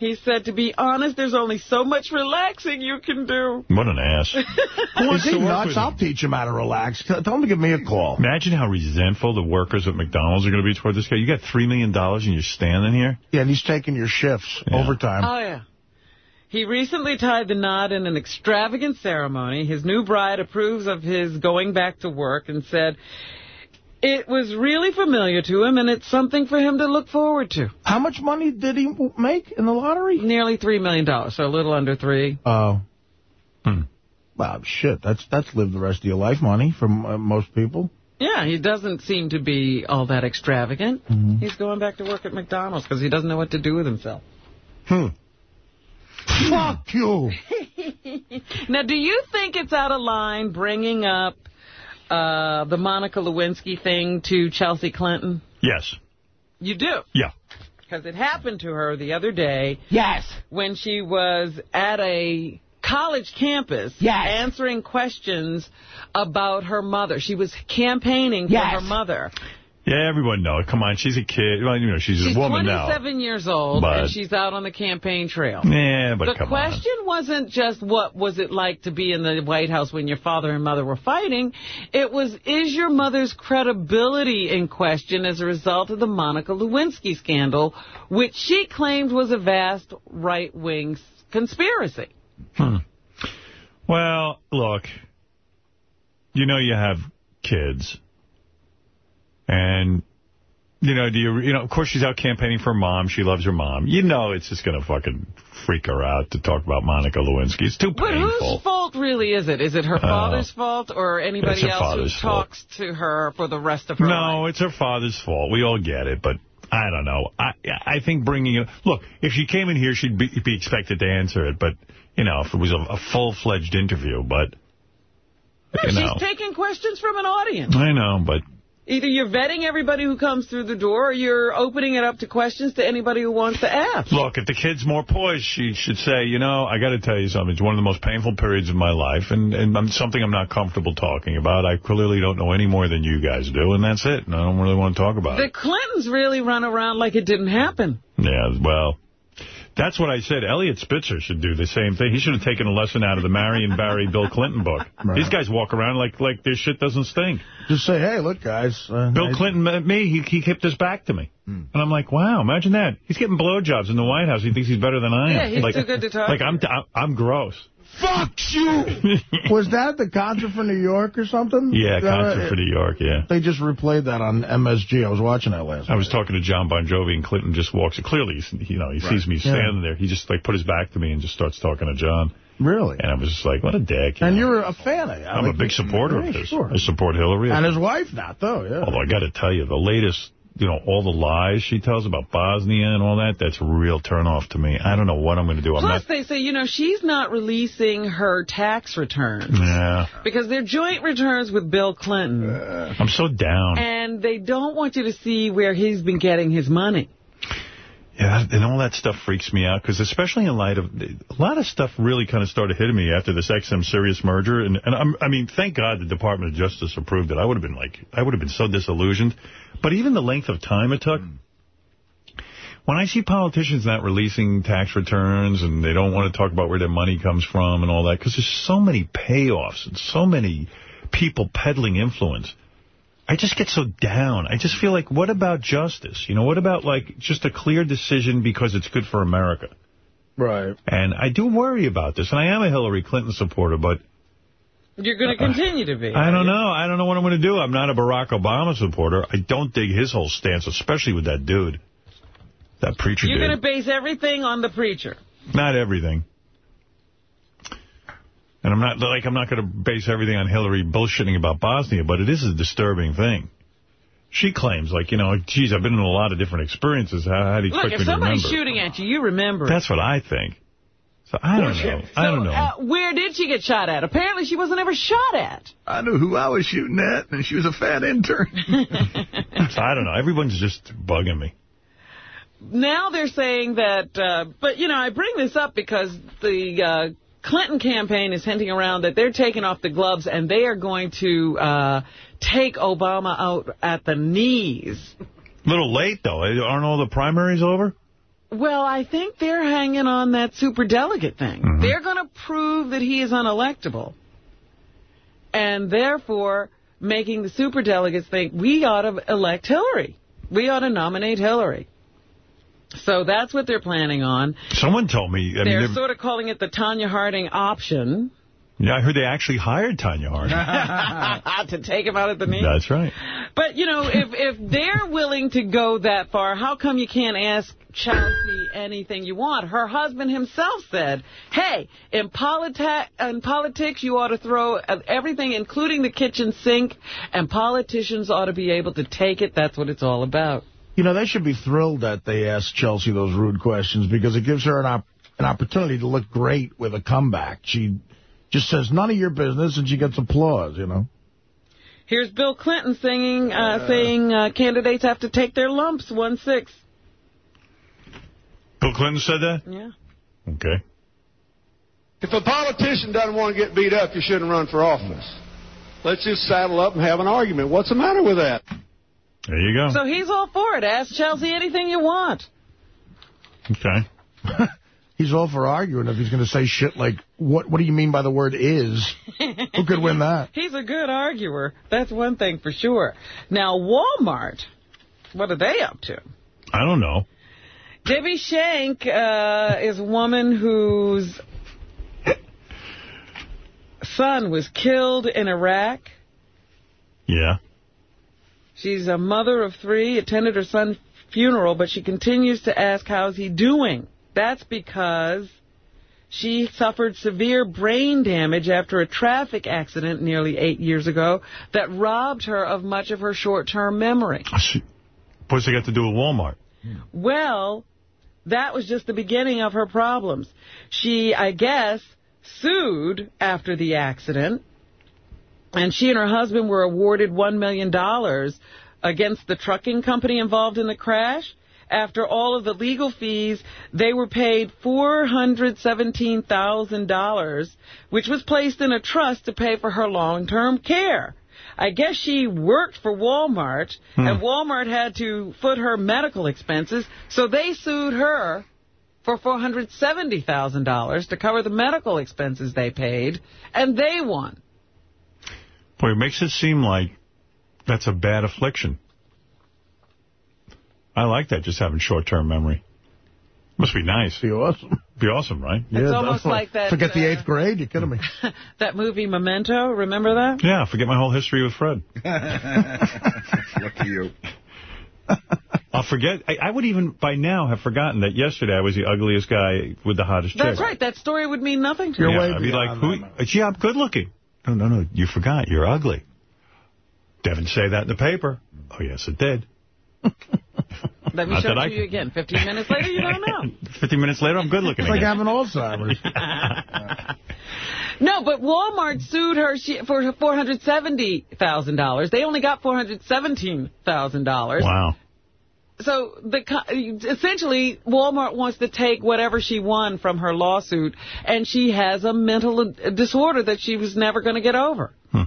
He said, to be honest, there's only so much relaxing you can do. What an ass. Is he to work nuts? I'll teach him how to relax. Tell him to give me a call. Imagine how resentful the workers at McDonald's are going to be toward this guy. You got $3 million and you're standing here? Yeah, and he's taking your shifts overtime. Oh, yeah. He recently tied the knot in an extravagant ceremony. His new bride approves of his going back to work and said it was really familiar to him and it's something for him to look forward to. How much money did he make in the lottery? Nearly $3 million, dollars, so a little under three. Oh. Well, shit, that's that's lived the rest of your life money for uh, most people. Yeah, he doesn't seem to be all that extravagant. He's going back to work at McDonald's because he doesn't know what to do with himself. Hmm. Fuck you. Now, do you think it's out of line bringing up uh, the Monica Lewinsky thing to Chelsea Clinton? Yes. You do? Yeah. Because it happened to her the other day. Yes. When she was at a college campus Yes. answering questions about her mother. She was campaigning for her mother. Yeah, everyone knows. Come on, she's a kid. Well, you know, she's, She's a woman now. 27 years old, But- and she's out on the campaign trail. Yeah, but the come on. question wasn't just what was it like to be in the White House when your father and mother were fighting. It was, is your mother's credibility in question as a result of the Monica Lewinsky scandal, which she claimed was a vast right-wing conspiracy. Hmm. Well, look, you know you have kids. And, you know, do you, you know, of course she's out campaigning for her mom. She loves her mom. You know it's just going to fucking freak her out to talk about Monica Lewinsky. It's too painful. But whose fault really is it? Is it her Uh, father's fault or anybody else who fault. talks to her for the rest of her life? No, it's her father's fault. We all get it, but I don't know. I I think bringing it... Look, if she came in here, she'd be, be expected to answer it, but, you know, if it was a, a full-fledged interview, but, No, you know. she's taking questions from an audience. I know, but Either you're vetting everybody who comes through the door or you're opening it up to questions to anybody who wants to ask. Look, if the kid's more poised, she should say, you know, I got to tell you something. It's one of the most painful periods of my life, and, and I'm, something I'm not comfortable talking about. I clearly don't know any more than you guys do, and that's it. And I don't really want to talk about The it. The Clintons really run around like it didn't happen. Yeah, well, that's what I said. Eliot Spitzer should do the same thing. He should have taken a lesson out of the Marion Barry Bill Clinton book. These guys walk around like like their shit doesn't stink. Just say, hey, look, guys. Uh, Bill I- Clinton met me. He, he kept his back to me. And I'm like, wow, imagine that. He's getting blowjobs in the White House. He thinks he's better than I am. Yeah, he's like, too good to talk Like. I'm, I'm, I'm gross. Fuck you! Was that the concert for New York or something? Yeah, that concert right? for New York, yeah. They just replayed that on MSG. I was watching that last I was talking to Jon Bon Jovi, and Clinton just walks. Clearly, he's, you know, he sees me Yeah. standing there. He just, like, put his back to me and just starts talking to John. Really? And I was just like, what a dick. you And know. you're a fan of it. I'm a big supporter Yeah, of his. Sure. I support Hillary. And his wife not, though, yeah. Although I got to tell you, the latest, you know, all the lies she tells about Bosnia and all that, that's a real turnoff to me. I don't know what I'm going to do. Plus, they say, you know, she's not releasing her tax returns Yeah. because they're joint returns with Bill Clinton. Uh, I'm so down. And they don't want you to see where he's been getting his money. Yeah, and all that stuff freaks me out, because especially in light of, a lot of stuff really kind of started hitting me after this XM Sirius merger, and, and I'm, I mean, thank God the Department of Justice approved it. I would have been like, I would have been so disillusioned. But even the length of time it took, when I see politicians not releasing tax returns and they don't want to talk about where their money comes from and all that, because there's so many payoffs and so many people peddling influence. I just get so down. I just feel like, what about justice? You know, what about, like, just a clear decision because it's good for America? Right. And I do worry about this. And I am a Hillary Clinton supporter, but You're going to uh, continue to be. I don't know. I don't know what I'm going to do. I'm not a Barack Obama supporter. I don't dig his whole stance, especially with that dude. That preacher You're going to base everything on the preacher. Not everything. And I'm not like I'm not going to base everything on Hillary bullshitting about Bosnia, but it is a disturbing thing. She claims, like, you know, geez, I've been in a lot of different experiences. How, how do you Look, if somebody's remember? shooting at you, you remember. That's what I think. So I don't know. I don't know. Uh, where did she get shot at? Apparently she wasn't ever shot at. I knew who I was shooting at, and she was a fat intern. so I don't know. Everyone's just bugging me. Now they're saying that, uh, but, you know, I bring this up because the uh, Clinton campaign is hinting around that they're taking off the gloves and they are going to uh, take Obama out at the knees. A little late, though. Aren't all the primaries over? Well, I think they're hanging on that superdelegate thing. Mm-hmm. They're going to prove that he is unelectable. And therefore, making the superdelegates think we ought to elect Hillary. We ought to nominate Hillary. So that's what they're planning on. Someone told me. I they're mean, sort of calling it the Tonya Harding option yeah, I heard they actually hired Tonya Harding. to take him out at the knees. That's right. But, you know, if, if they're willing to go that far, how come you can't ask Chelsea anything you want? Her husband himself said, hey, in, politi in politics, you ought to throw everything, including the kitchen sink, and politicians ought to be able to take it. That's what it's all about. You know, they should be thrilled that they asked Chelsea those rude questions because it gives her an, op an opportunity to look great with a comeback. She just says, none of your business, and she gets applause, you know. Here's Bill Clinton singing, uh, saying uh, candidates have to take their lumps, 1-6. Bill Clinton said that? Yeah. Okay. If a politician doesn't want to get beat up, you shouldn't run for office. Let's just saddle up and have an argument. What's the matter with that? There you go. So he's all for it. Ask Chelsea anything you want. Okay. He's all for arguing if he's going to say shit like, what What do you mean by the word is? Who could win that? He's a good arguer. That's one thing for sure. Now, Walmart, what are they up to? I don't know. Debbie Shank uh, is a woman whose son was killed in Iraq. Yeah. She's a mother of three, attended her son's funeral, but she continues to ask how's he doing. That's because she suffered severe brain damage after a traffic accident nearly eight years ago that robbed her of much of her short-term memory. Ah, What's it got to do with Walmart? Well, that was just the beginning of her problems. She, I guess, sued after the accident, and she and her husband were awarded $1 million against the trucking company involved in the crash. After all of the legal fees, they were paid $417,000, which was placed in a trust to pay for her long-term care. I guess she worked for Walmart, Hmm. and Walmart had to foot her medical expenses, so they sued her for $470,000 to cover the medical expenses they paid, and they won. Boy, it makes it seem like that's a bad affliction. I like that, just having short-term memory. Must be nice. Be awesome. Be awesome, right? It's almost like that, Forget the uh, eighth grade? You're kidding me. That movie Memento, remember that? Yeah, forget my whole history with Fred. Lucky you. I'll forget. I, I would even, by now, have forgotten that yesterday I was the ugliest guy with the hottest chick. That's right. That story would mean nothing to you. yeah. I'd be like, who? Gee, I'm good looking. No, no, no. You forgot. You're ugly. Devin say that in the paper. Oh, yes, it did. Let me Not show that it I to you again. 15 minutes later, you don't know. 15 minutes later, I'm good looking It's like again. having Alzheimer's. No, but Walmart sued her for $470,000. They only got $417,000. Wow. So the essentially, Walmart wants to take whatever she won from her lawsuit, and she has a mental uh, disorder that she was never going to get over. Hmm.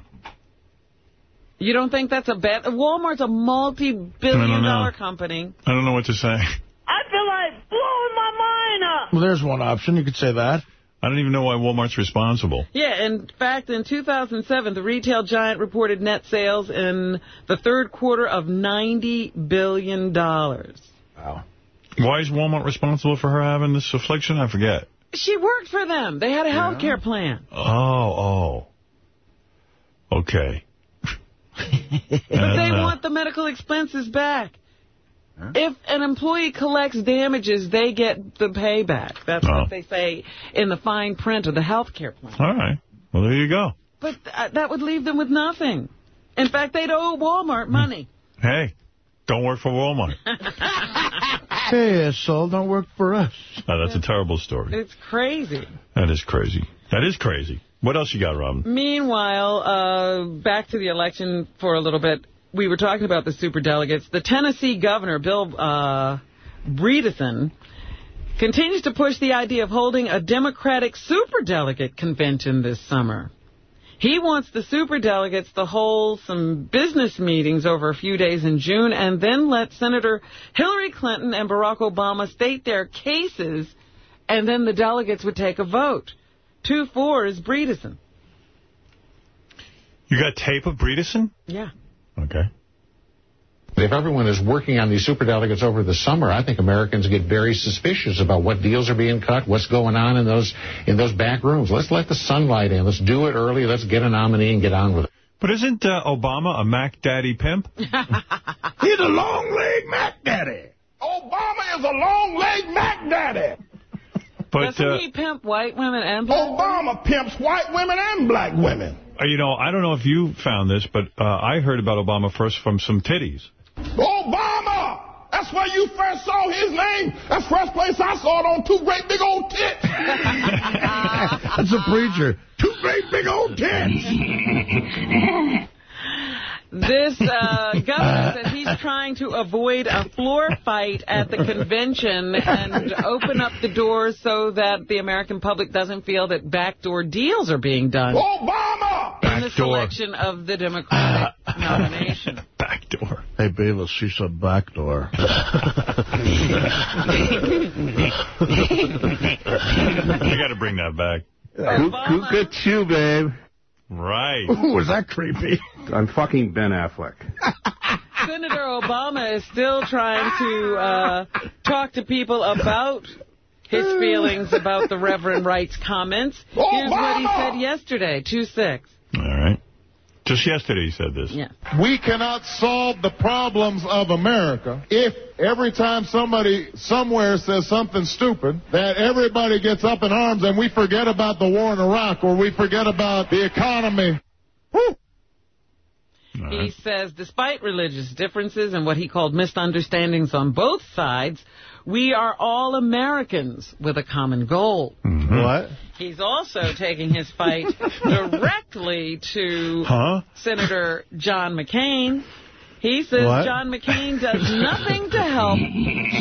You don't think that's a bad... Walmart's a multi-billion dollar company. I don't know what to say. I feel like blowing my mind up. Well, there's one option. You could say that. I don't even know why Walmart's responsible. Yeah, in fact, in 2007, the retail giant reported net sales in the third quarter of 90 billion. dollars. Wow. Why is Walmart responsible for her having this affliction? I forget. She worked for them. They had a health care plan. Oh, oh. Okay. But they want the medical expenses back. If an employee collects damages, they get the payback. That's Oh. what they say in the fine print of the health care plan. All right. Well, there you go. But uh, that would leave them with nothing. In fact, they'd owe Walmart money. Hey, don't work for Walmart. Hey, asshole, don't work for us. Oh, that's a terrible story. It's crazy. That is crazy. That is crazy. What else you got, Robin? Meanwhile, uh, back to the election for a little bit. We were talking about the superdelegates. The Tennessee governor, Bill uh, Bredesen, continues to push the idea of holding a Democratic superdelegate convention this summer. He wants the superdelegates to hold some business meetings over a few days in June and then let Senator Hillary Clinton and Barack Obama state their cases, and then the delegates would take a vote. 2-4 is Bredesen. You got tape of Bredesen? Yeah. Okay. If everyone is working on these superdelegates over the summer, I think Americans get very suspicious about what deals are being cut, what's going on in those in those back rooms. Let's let the sunlight in. Let's do it early. Let's get a nominee and get on with it. But isn't uh, Obama a Mac Daddy pimp? He's a long leg Mac Daddy. Obama is a long leg Mac Daddy. But Doesn't uh, he pimp white women and black Obama pimps white women and black women. uh, you know, I don't know if you found this, but uh, I heard about Obama first from some titties. Obama! That's where you first saw his name. That's the first place I saw it on two great big old tits. That's a preacher. two great big old tits. This uh, governor says he's trying to avoid a floor fight at the convention and open up the doors so that the American public doesn't feel that backdoor deals are being done Obama! in the selection of the Democratic nomination. Backdoor. Hey, Beavis, she said backdoor. I got to bring that back. Cuckoo, babe. Right. Ooh, was that creepy? I'm fucking Ben Affleck. Senator Obama is still trying to uh, talk to people about his feelings about the Reverend Wright's comments. Here's what he said yesterday, 2-6. All right. Just yesterday he said this. Yeah. We cannot solve the problems of America if every time somebody somewhere says something stupid, that everybody gets up in arms and we forget about the war in Iraq or we forget about the economy. Woo! He says, despite religious differences and what he called misunderstandings on both sides, we are all Americans with a common goal. Mm-hmm. What? He's also taking his fight directly to Huh? Senator John McCain. He says What? John McCain does nothing to help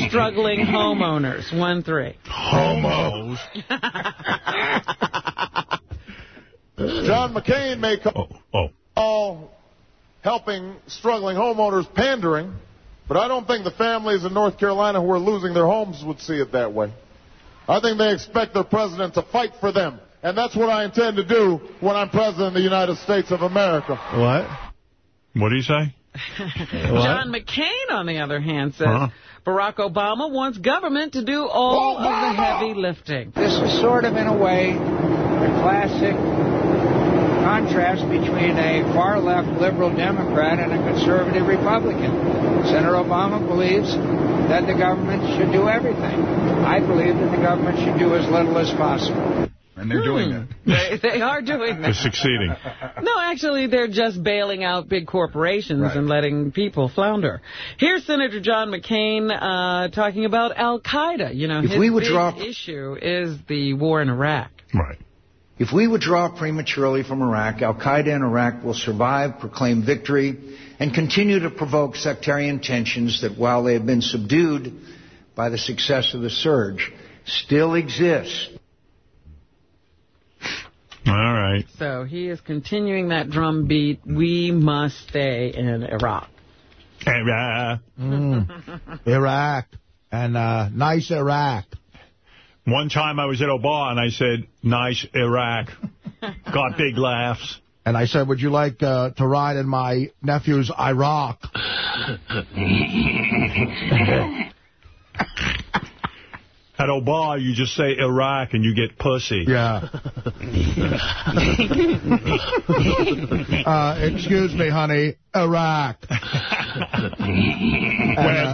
struggling homeowners. 1-3. Homos. John McCain may call oh, oh, all helping struggling homeowners pandering, but I don't think the families in North Carolina who are losing their homes would see it that way. I think they expect their president to fight for them, and that's what I intend to do when I'm president of the United States of America. What? what do you say? John McCain, on the other hand, says Huh? Barack Obama wants government to do all of the heavy lifting. This is sort of, in a way, the classic contrast between a far left liberal Democrat and a conservative Republican. Senator Obama believes that the government should do everything. I believe that the government should do as little as possible. And they're doing that. They, they are doing that. They're succeeding. No, actually, they're just bailing out big corporations and letting people flounder. Here's Senator John McCain uh, talking about Al-Qaeda. You know, If his we big withdraw- issue is the war in Iraq. Right. If we withdraw prematurely from Iraq, Al Qaeda in Iraq will survive, proclaim victory, and continue to provoke sectarian tensions that, while they have been subdued by the success of the surge, still exist. All right. So he is continuing that drumbeat. We must stay in Iraq. Iraq. Mm. Iraq. And uh, nice Iraq. One time I was at Obar and I said, nice Iraq. Got big laughs. And I said, would you like uh, to ride in my nephew's Iraq? At Obar, you just say Iraq and you get pussy. Yeah. uh, excuse me, honey. Iraq. Where's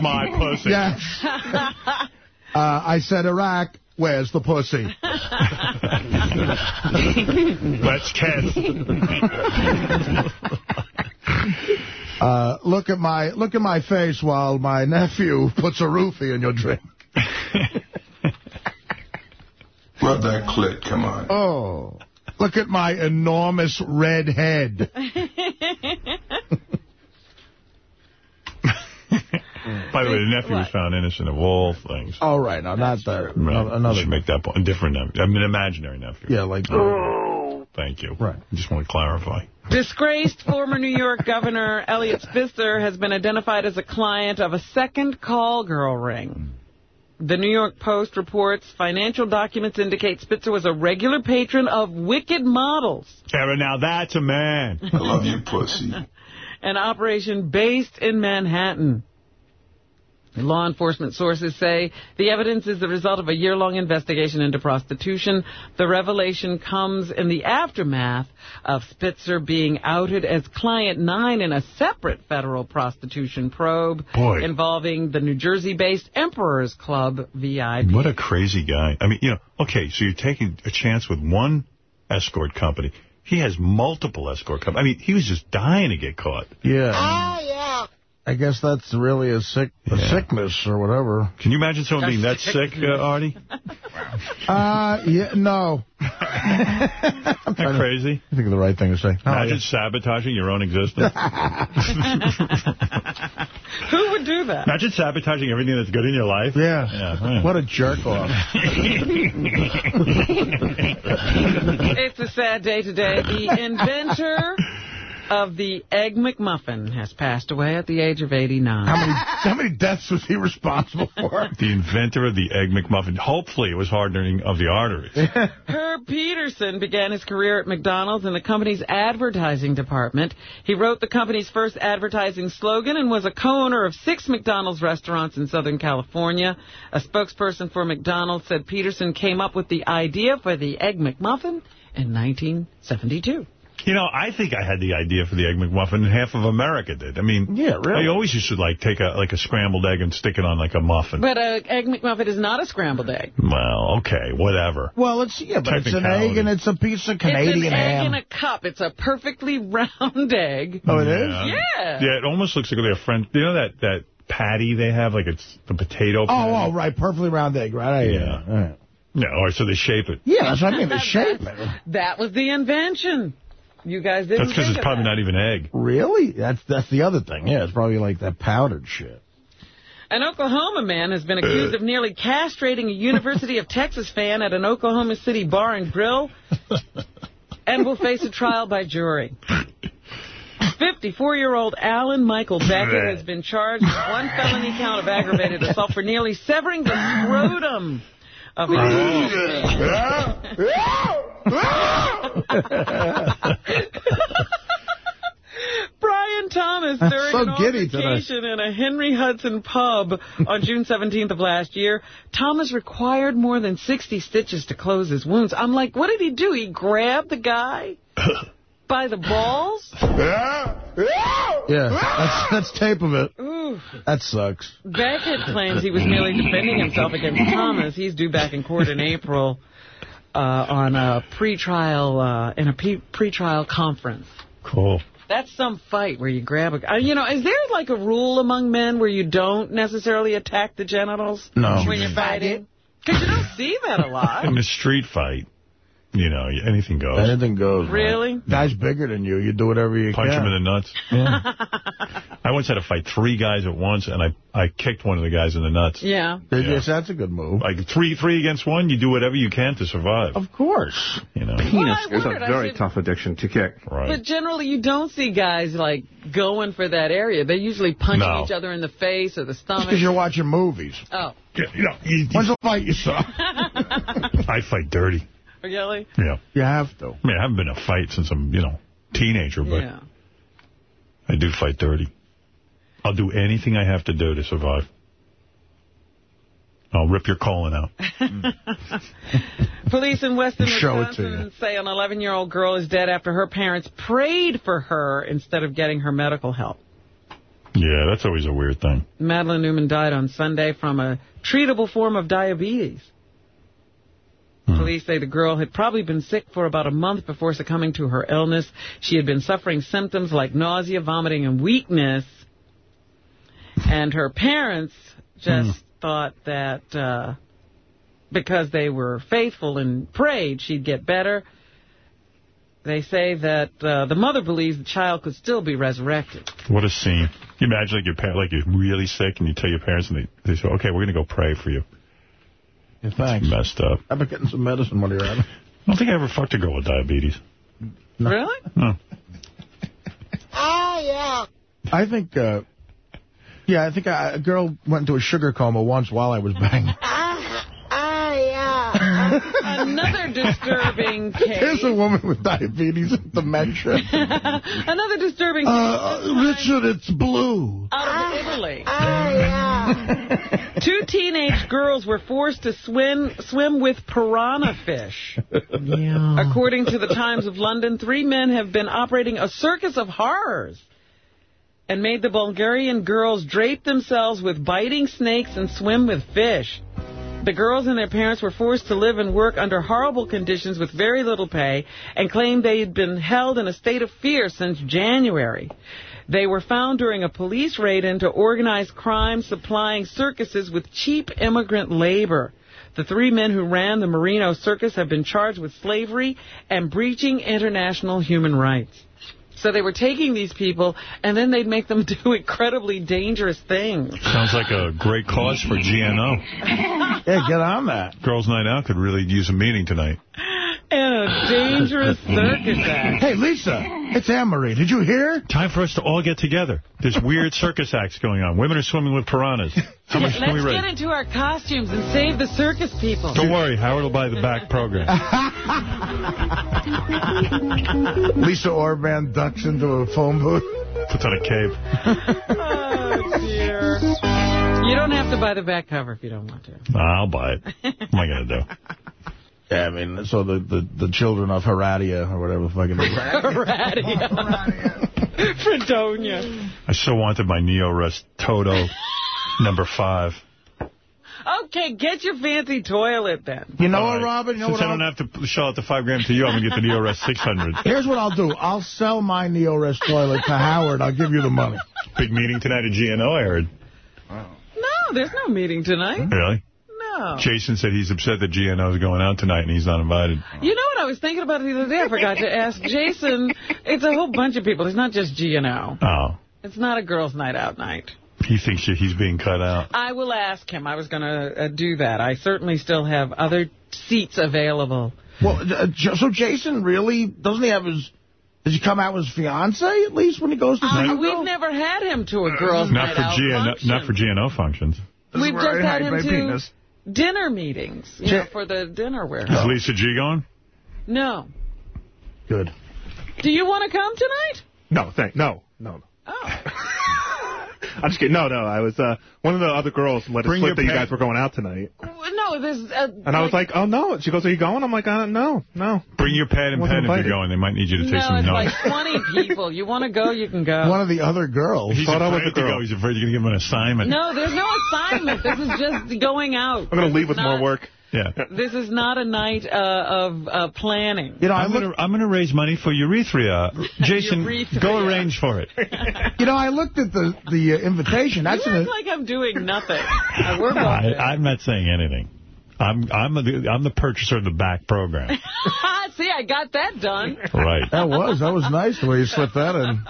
my pussy? Yes. Uh, I said Iraq. Where's the pussy? Let's kiss. Uh, look at my look at my face while my nephew puts a roofie in your drink. Rub that clit, come on. Oh, look at my enormous red head. By the way, the nephew was found innocent of all things. All right, now not that. Right. Another. should make that point. A different nephew. I mean, imaginary nephew. Yeah, like. Thank you. Right. I just want to clarify. Disgraced former New York Governor Eliot Spitzer has been identified as a client of a second call girl ring. The New York Post reports financial documents indicate Spitzer was a regular patron of Wicked Models, Aaron, now that's a man. I love you, pussy. an operation based in Manhattan. Law enforcement sources say the evidence is the result of a year-long investigation into prostitution. The revelation comes in the aftermath of Spitzer being outed as Client 9 in a separate federal prostitution probe Boy. involving the New Jersey-based Emperor's Club VIP. What a crazy guy. I mean, you know, okay, so you're taking a chance with one escort company. He has multiple escort companies. I mean, he was just dying to get caught. Yeah. Ah, yeah. I guess that's really a sick a sickness or whatever. Can you imagine someone being that sick, uh, Artie? Uh, yeah, no. Isn't that crazy? I think of the right thing to say. Oh, Imagine sabotaging your own existence. Who would do that? Imagine sabotaging everything that's good in your life. Yeah. Yeah. What a jerk off. it's a sad day today. The inventor of the Egg McMuffin has passed away at the age of 89. How many how many deaths was he responsible for? The inventor of the Egg McMuffin. Hopefully it was hardening of the arteries. Herb Peterson began his career at McDonald's in the company's advertising department. He wrote the company's first advertising slogan and was a co-owner of six McDonald's restaurants in Southern California. A spokesperson for McDonald's said Peterson came up with the idea for the Egg McMuffin in 1972. You know, I think I had the idea for the Egg McMuffin, and half of America did. I mean, Yeah, really. I always used to, like, take a like a scrambled egg and stick it on, like, a muffin. But an Egg McMuffin is not a scrambled egg. Well, okay, whatever. Well, it's yeah, but it's an egg and it's a piece of Canadian it's an egg ham. in a cup. It's a perfectly round egg. Oh, it is? Yeah. Yeah, it almost looks like they're French. You know that, that patty they have? Like, it's the potato oh, patty? Oh, oh, right, perfectly round egg, right? Yeah. Yeah, all right. Yeah, or so they shape it. yeah that's what I mean. The shape. it. That was the invention. You guys didn't That's because it's probably that. not even egg. Really? That's that's the other thing. Yeah, it's probably like that powdered shit. An Oklahoma man has been accused of nearly castrating a University of Texas fan at an Oklahoma City bar and grill and will face a trial by jury. 54-year-old Alan Michael Beckett has been charged with one felony count of aggravated assault for nearly severing the scrotum of Brian Thomas, during so an altercation in a Henry Hudson pub on June 17th of last year, Thomas required more than 60 stitches to close his wounds. I'm like, what did he do? He grabbed the guy by the balls? Yeah, that's that's tape of it. Ooh. That sucks. Beckett claims he was merely defending himself against Thomas. He's due back in court in April uh, on a pretrial uh, in a pre- pretrial conference. Cool. That's some fight where you grab a... Uh, you know, is there like a rule among men where you don't necessarily attack the genitals No. when you're fighting? Because you don't see that a lot. In a street fight. You know, anything goes. Anything goes. man. Really? Guy's bigger than you. You do whatever you Punch can. Punch him in the nuts. Yeah. I once had to fight three guys at once, and I I kicked one of the guys in the nuts. Yeah. Yes, that's a good move. Like three three against one, you do whatever you can to survive. Of course. You know. Penis I is a very said- tough addiction to kick. Right. But generally, you don't see guys, like, going for that area. They're usually punching No. each other in the face or the stomach. because you're watching movies. Oh. You know, you, When's the fight you saw? I fight dirty. Really? Yeah. You have to. I mean, I haven't been in a fight since I'm, you know, teenager, but Yeah. I do fight dirty. I'll do anything I have to do to survive. I'll rip your colon out. Police in western Show it to Wisconsin say an 11-year-old girl is dead after her parents prayed for her instead of getting her medical help. Yeah, that's always a weird thing. Madeline Newman died on Sunday from a treatable form of diabetes. Police say the girl had probably been sick for about a month before succumbing to her illness. She had been suffering symptoms like nausea, vomiting, and weakness. And her parents just thought that uh, because they were faithful and prayed she'd get better. They say that uh, the mother believes the child could still be resurrected. What a scene. You imagine like your like you're really sick and you tell your parents and they, they say, okay, we're going to go pray for you. Yeah, thanks. Messed up. I've been getting some medicine when you're at it. I don't think I ever fucked a girl with diabetes. Really? No. Oh, yeah. I think, uh, yeah, I think I, a girl went into a sugar coma once while I was banging. Another disturbing case. There's a woman with diabetes and dementia. Another disturbing case. Uh, Richard, it's blue. out of Italy. Two teenage girls were forced to swim swim with piranha fish. Yeah. According to the Times of London, three men have been operating a circus of horrors and made the Bulgarian girls drape themselves with biting snakes and swim with fish. The girls and their parents were forced to live and work under horrible conditions with very little pay and claimed they had been held in a state of fear since January. They were found during a police raid into organized crime supplying circuses with cheap immigrant labor. The three men who ran the Merino Circus have been charged with slavery and breaching international human rights. So they were taking these people, and then they'd make them do incredibly dangerous things. Sounds like a great cause for GNO. Yeah, get on that. Girls Night Out could really use a meeting tonight. And a dangerous circus act. Hey, Lisa, it's Anne-Marie. Did you hear? Time for us to all get together. There's weird circus acts going on. Women are swimming with piranhas. How much can we Let's get into our costumes and save the circus people. Don't worry, Howard will buy the back program. Lisa Orban ducks into a phone booth. Puts on a cape. Oh, dear. You don't have to buy the back cover if you don't want to. I'll buy it. What am I going to do? Yeah, I mean, so the, the, the children of Heradia, or whatever the fucking Fredonia. I so wanted my Neo-Rest Toto number five. Okay, get your fancy toilet then. You know All what, right. Robin? You know Since what I I'll- don't have to shell out the five grand to you, I'm going to get the Neo-Rest 600. Here's what I'll do. I'll sell my Neorest toilet to Howard. I'll give you the money. Big meeting tonight at GNO, I heard. No, there's no meeting tonight. Really? No. Jason said he's upset that GNO is going out tonight and he's not invited. You know what I was thinking about it the other day? I forgot to ask Jason. It's a whole bunch of people. It's not just GNO. Oh. It's not a girls' night out night. He thinks he's being cut out. I will ask him. I was going to uh, do that. I certainly still have other seats available. Well, uh, so Jason really, doesn't he have his, does he come out with his fiance at least when he goes to Uh, see we've never had him to a girls' Not night for, out GNO, function. not for GNO functions. We've just I had hide him my to penis. Dinner meetings you Ja- know, for the dinner Is. Lisa G going? No. Good. Do you want to come tonight? No, thank no, no. Oh. I'm just kidding. No, no. I was uh, one of the other girls let us Bring slip your that you guys were going out tonight, No, there's... Uh, and I was like, oh no. She goes, are you going? I'm like, uh, no, no. Bring your pad and Wasn't pen if you're going. They might need you to take no, some it's notes. like 20 people. You want to go, you can go. One of the other girls. He's Thought I was afraid a to girl. go. He's afraid you're going to give him an assignment. No, there's no assignment. This is just going out. I'm gonna leave with Not- more work. Yeah. This is not a night uh, of uh, planning. You know, I I'm going to I'm gonna raise money for urethria. Jason, Urethria. go arrange for it. you know, I looked at the, the uh, invitation. That's you in act the, like I'm doing nothing. Uh, we're I. I'm not saying anything. I'm I'm the I'm the purchaser of the back program. See, I got that done. Right. That was. That was nice the way you slipped that in.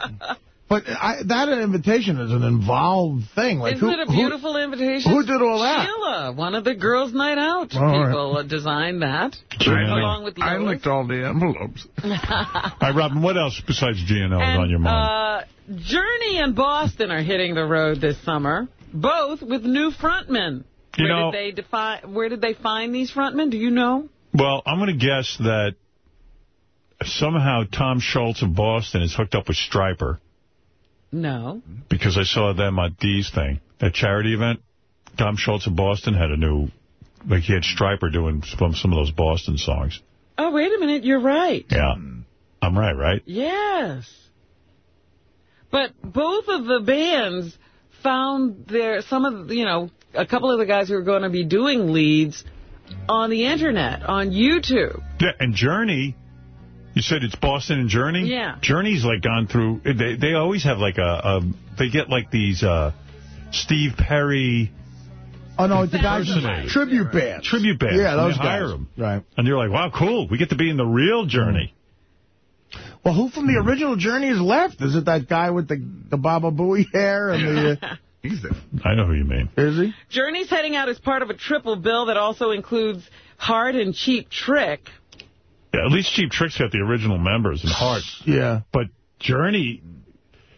But I, that invitation is an involved thing. Like Isn't who, it a who- beautiful invitation? who did all that? Sheila, one of the girls' night out All right. people uh, designed that. Gina. Along with I Lois. licked all the envelopes. All right, Robin, what else besides GNO is on your mind? Uh, Journey and Boston are hitting the road this summer, both with new frontmen. You where know- did they define? Where did they find these frontmen? Do you know? Well, I'm going to guess that somehow Tom Scholz of Boston is hooked up with Stryper No. because I saw them at Dee's thing, that charity event. Tom Scholz of Boston had a new, like he had Stryper doing some, some of those Boston songs. Oh, wait a minute. You're right. Yeah. I'm right, right? Yes. But both of the bands found their, some of, you know, a couple of the guys who are going to be doing leads on the Internet, on YouTube. Yeah, and Journey, you said it's Boston and Journey? Yeah. Journey's like gone through, they, they always have like a, a they get like these uh, Steve Perry Oh, no, the guys Impersonators. tribute bands. tribute bands. Yeah, and those guys. hire them. Right. And you're like, wow, cool. We get to be in the real Journey. Well, who from the original Journey is left? Is it that guy with the the Baba Booey hair and the? Uh, He's there. I know who you mean. Is he? Journey's heading out as part of a triple bill that also includes Heart and Cheap Trick. Yeah, at least Cheap Trick's got the original members and Heart. Yeah. But Journey,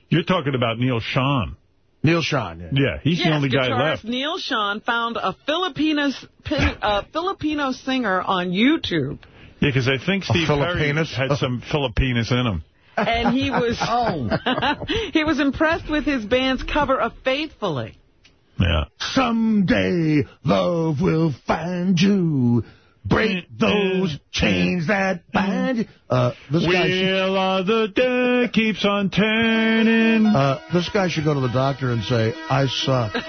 you're talking about Neal Schon. Neal Schon, yeah. Yeah, he's yes, the only guy guitarist left. Neal Schon found a Filipino, a Filipino singer on YouTube. Yeah, because I think Steve Perry Filipinas? had some Filipinas in him. And he was Oh. he was impressed with his band's cover of Faithfully. Yeah. Someday love will find you. Break those chains that bind you. Uh, this guy should, Wheel of the day keeps on turning. uh, this guy should go to the doctor and say, I suck.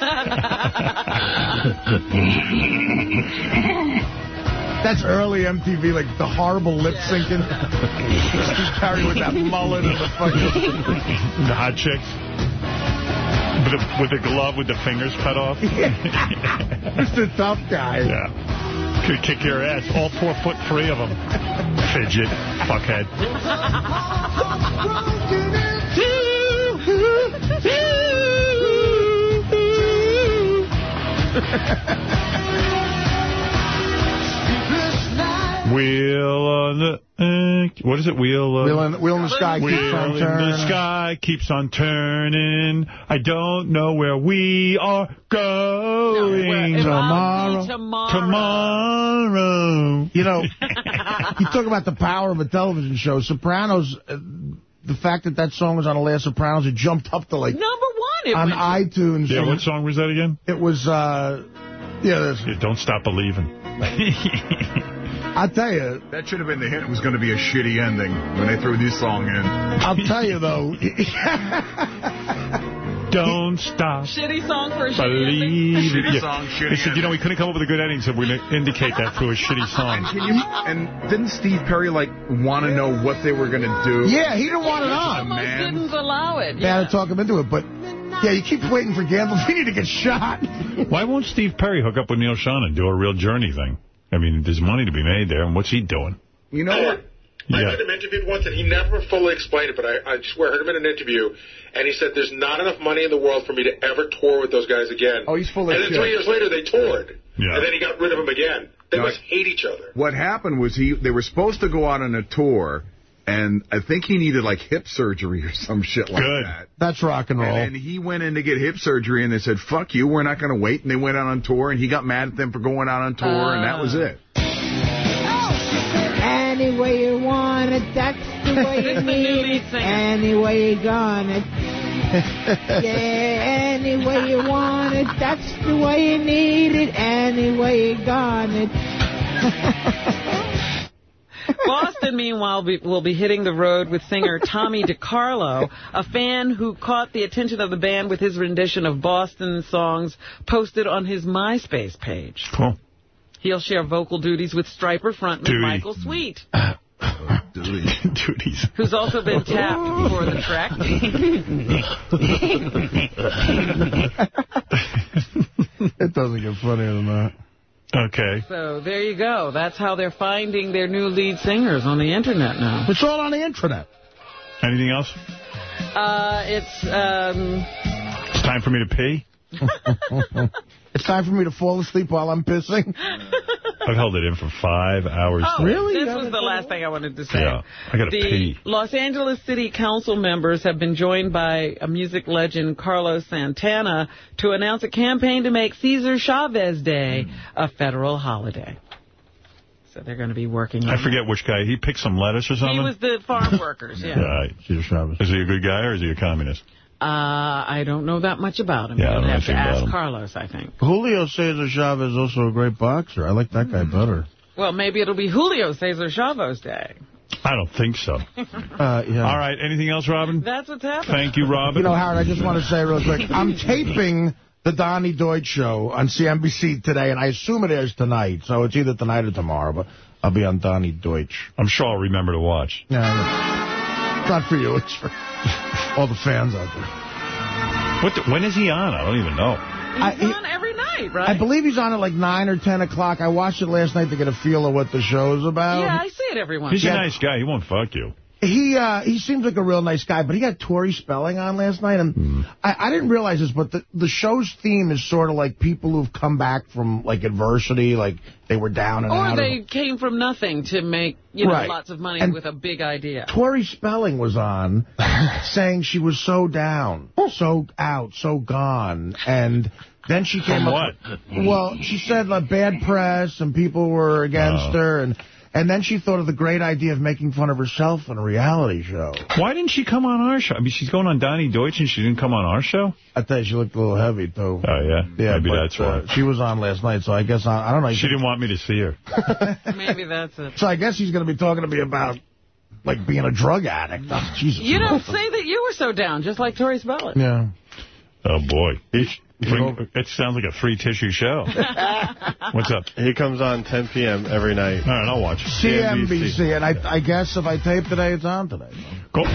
That's early MTV, like the horrible lip syncing. Steve Perry with that mullet and the fucking... The hot chicks. With the, with the glove with the fingers cut off. Mr. Tough Guy. Yeah. Could kick your ass. All four foot three of them. Fidget. Fuckhead. Wheel on the... Uh, what is it? Wheel of... Wheel in, wheel in the sky keeps Wheel on in turning. the sky keeps on turning. I don't know where we are going. It Tomorrow. tomorrow. Tomorrow. You know, you talk about the power of a television show. Sopranos, uh, the fact that that song was on the last Sopranos, it jumped up to like Number one. It on went- iTunes. Yeah, what song was that again? It was, uh, yeah, this, Yeah, Don't Stop Believing. I'll tell you, That should have been the hint. It was going to be a shitty ending when they threw this song in. I'll tell you though, Don't stop Shitty song for a shitty ending. Shitty Yeah. song, They shitty said, you know, we couldn't come up with a good ending, so we're going to indicate that through a shitty song. Can you? And didn't Steve Perry like want to know what they were going to do? yeah, he didn't want it He on. almost man. didn't allow it. They had Yeah. to talk him into it, but yeah, you keep waiting for Gandolfini to get shot. Why won't Steve Perry hook up with Neal Schon and do a real Journey thing? I mean, there's money to be made there, and what's he doing? You know what? I Yeah. heard him interviewed once, and he never fully explained it, but I, I swear I heard him in an interview, and he said, there's not enough money in the world for me to ever tour with those guys again. Oh, he's full of And then shit. three years later, they toured. Yeah. And then he got rid of him again. They No, must hate each other. What happened was he they were supposed to go out on a tour, and I think he needed like hip surgery or some shit like Good. that. That's rock and roll. And then he went in to get hip surgery, and they said, "Fuck you, we're not going to wait." And they went out on tour, and he got mad at them for going out on tour, and that was it. Any way you want it, that's the way you This is the new need it. singer. Any way you gonna. Yeah, any way you want it, that's the way you need it. Any way you gonna. Boston, meanwhile, be, will be hitting the road with singer Tommy DiCarlo, a fan who caught the attention of the band with his rendition of Boston songs posted on his MySpace page. Cool. He'll share vocal duties with Stryper frontman Duty. Michael Sweet, Duties. who's also been tapped for the track. it doesn't get funnier than that. Okay. So there you go. That's how they're finding their new lead singers on the Internet now. It's all on the Internet. Anything else? Uh, it's, um... It's time for me to pee? it's time for me to fall asleep while I'm pissing. I've held it in for five hours. Oh, really? This was the last thing I wanted to say. Yeah, I got to the pee. Los Angeles City Council members have been joined by a music legend, Carlos Santana, to announce a campaign to make Cesar Chavez Day a federal holiday. So they're going to be working on I forget which guy. He picked some lettuce or something? He was the farm workers, yeah. Right. Is he a good guy or is he a communist? Uh, I don't know that much about him. Yeah, I You'll don't know have to ask. Carlos, I think. Julio Cesar Chavez is also a great boxer. I like that guy better. Well, maybe it'll be Julio Cesar Chavez Day. I don't think so. Uh, yeah. All right. Anything else, Robin? That's what's happening. Thank you, Robin. You know, Howard, I just want to say real quick, I'm taping the Donny Deutsch show on CNBC today, and I assume it airs tonight, so it's either tonight or tomorrow, but I'll be on Donny Deutsch. I'm sure I'll remember to watch. Yeah, not for you, it's for all the fans out there. What the, when is he on? I don't even know. He's on every night, right? I believe he's on at like 9 or 10 o'clock. I watched it last night to get a feel of what the show's about. yeah, I see it every once He's in a a nice guy. He won't fuck you. He uh, he seems like a real nice guy, but he had Tori Spelling on last night, and Hmm. I, I didn't realize this, but the, the show's theme is sort of like people who've come back from, like, adversity, like they were down and Or out. they came from nothing to make, you know, Right. lots of money And- with a big idea. Tori Spelling was on saying she was so down, so out, so gone, and then she came From up. what? Well, she said like bad press and people were against Oh. her, and and then she thought of the great idea of making fun of herself in a reality show. Why didn't she come on our show? I mean, she's going on Donny Deutsch and she didn't come on our show? I tell you, she looked a little heavy too. Oh, yeah? Yeah, Maybe but, that's why. uh, she was on last night, so I guess I, I don't know. She didn't want me to see her. Maybe that's it. So I guess she's going to be talking to me about like being a drug addict. Oh, Jesus. You don't say that you were so down, just like Tori Spelling. Yeah. Oh, boy. Bring, it sounds like a free tissue show. What's up? He comes on 10 p.m. every night. All right, I'll watch. CNBC, and I, I guess if I tape today, it's on today. Cool.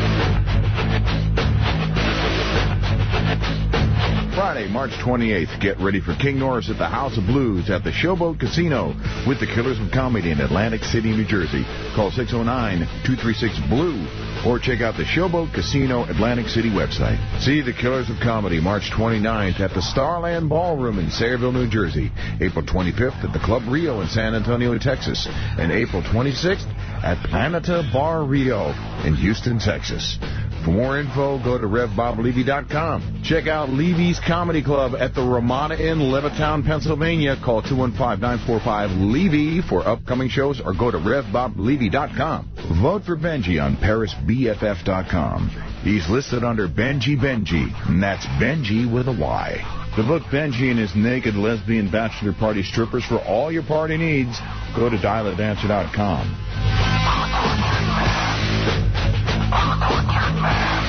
Friday, March 28th, get ready for King Norris at the House of Blues at the Showboat Casino with the Killers of Comedy in Atlantic City, New Jersey. Call 609-236-BLUE or check out the Showboat Casino Atlantic City website. See the Killers of Comedy March 29th at the Starland Ballroom in Sayreville, New Jersey. April 25th at the Club Rio in San Antonio, Texas. And April 26th at Planeta Bar Rio in Houston, Texas. For more info, go to RevBobLevy.com. Check out Levy's Comedy Comedy Club at the Ramada Inn, Levittown, Pennsylvania. Call 215-945-LEVY for upcoming shows or go to RevBobLevy.com. Vote for Benjy on ParisBFF.com. He's listed under Benjy Benjy, and that's Benjy with a Y. The book Benjy and his naked lesbian bachelor party strippers for all your party needs. Go to dialetdancer.com.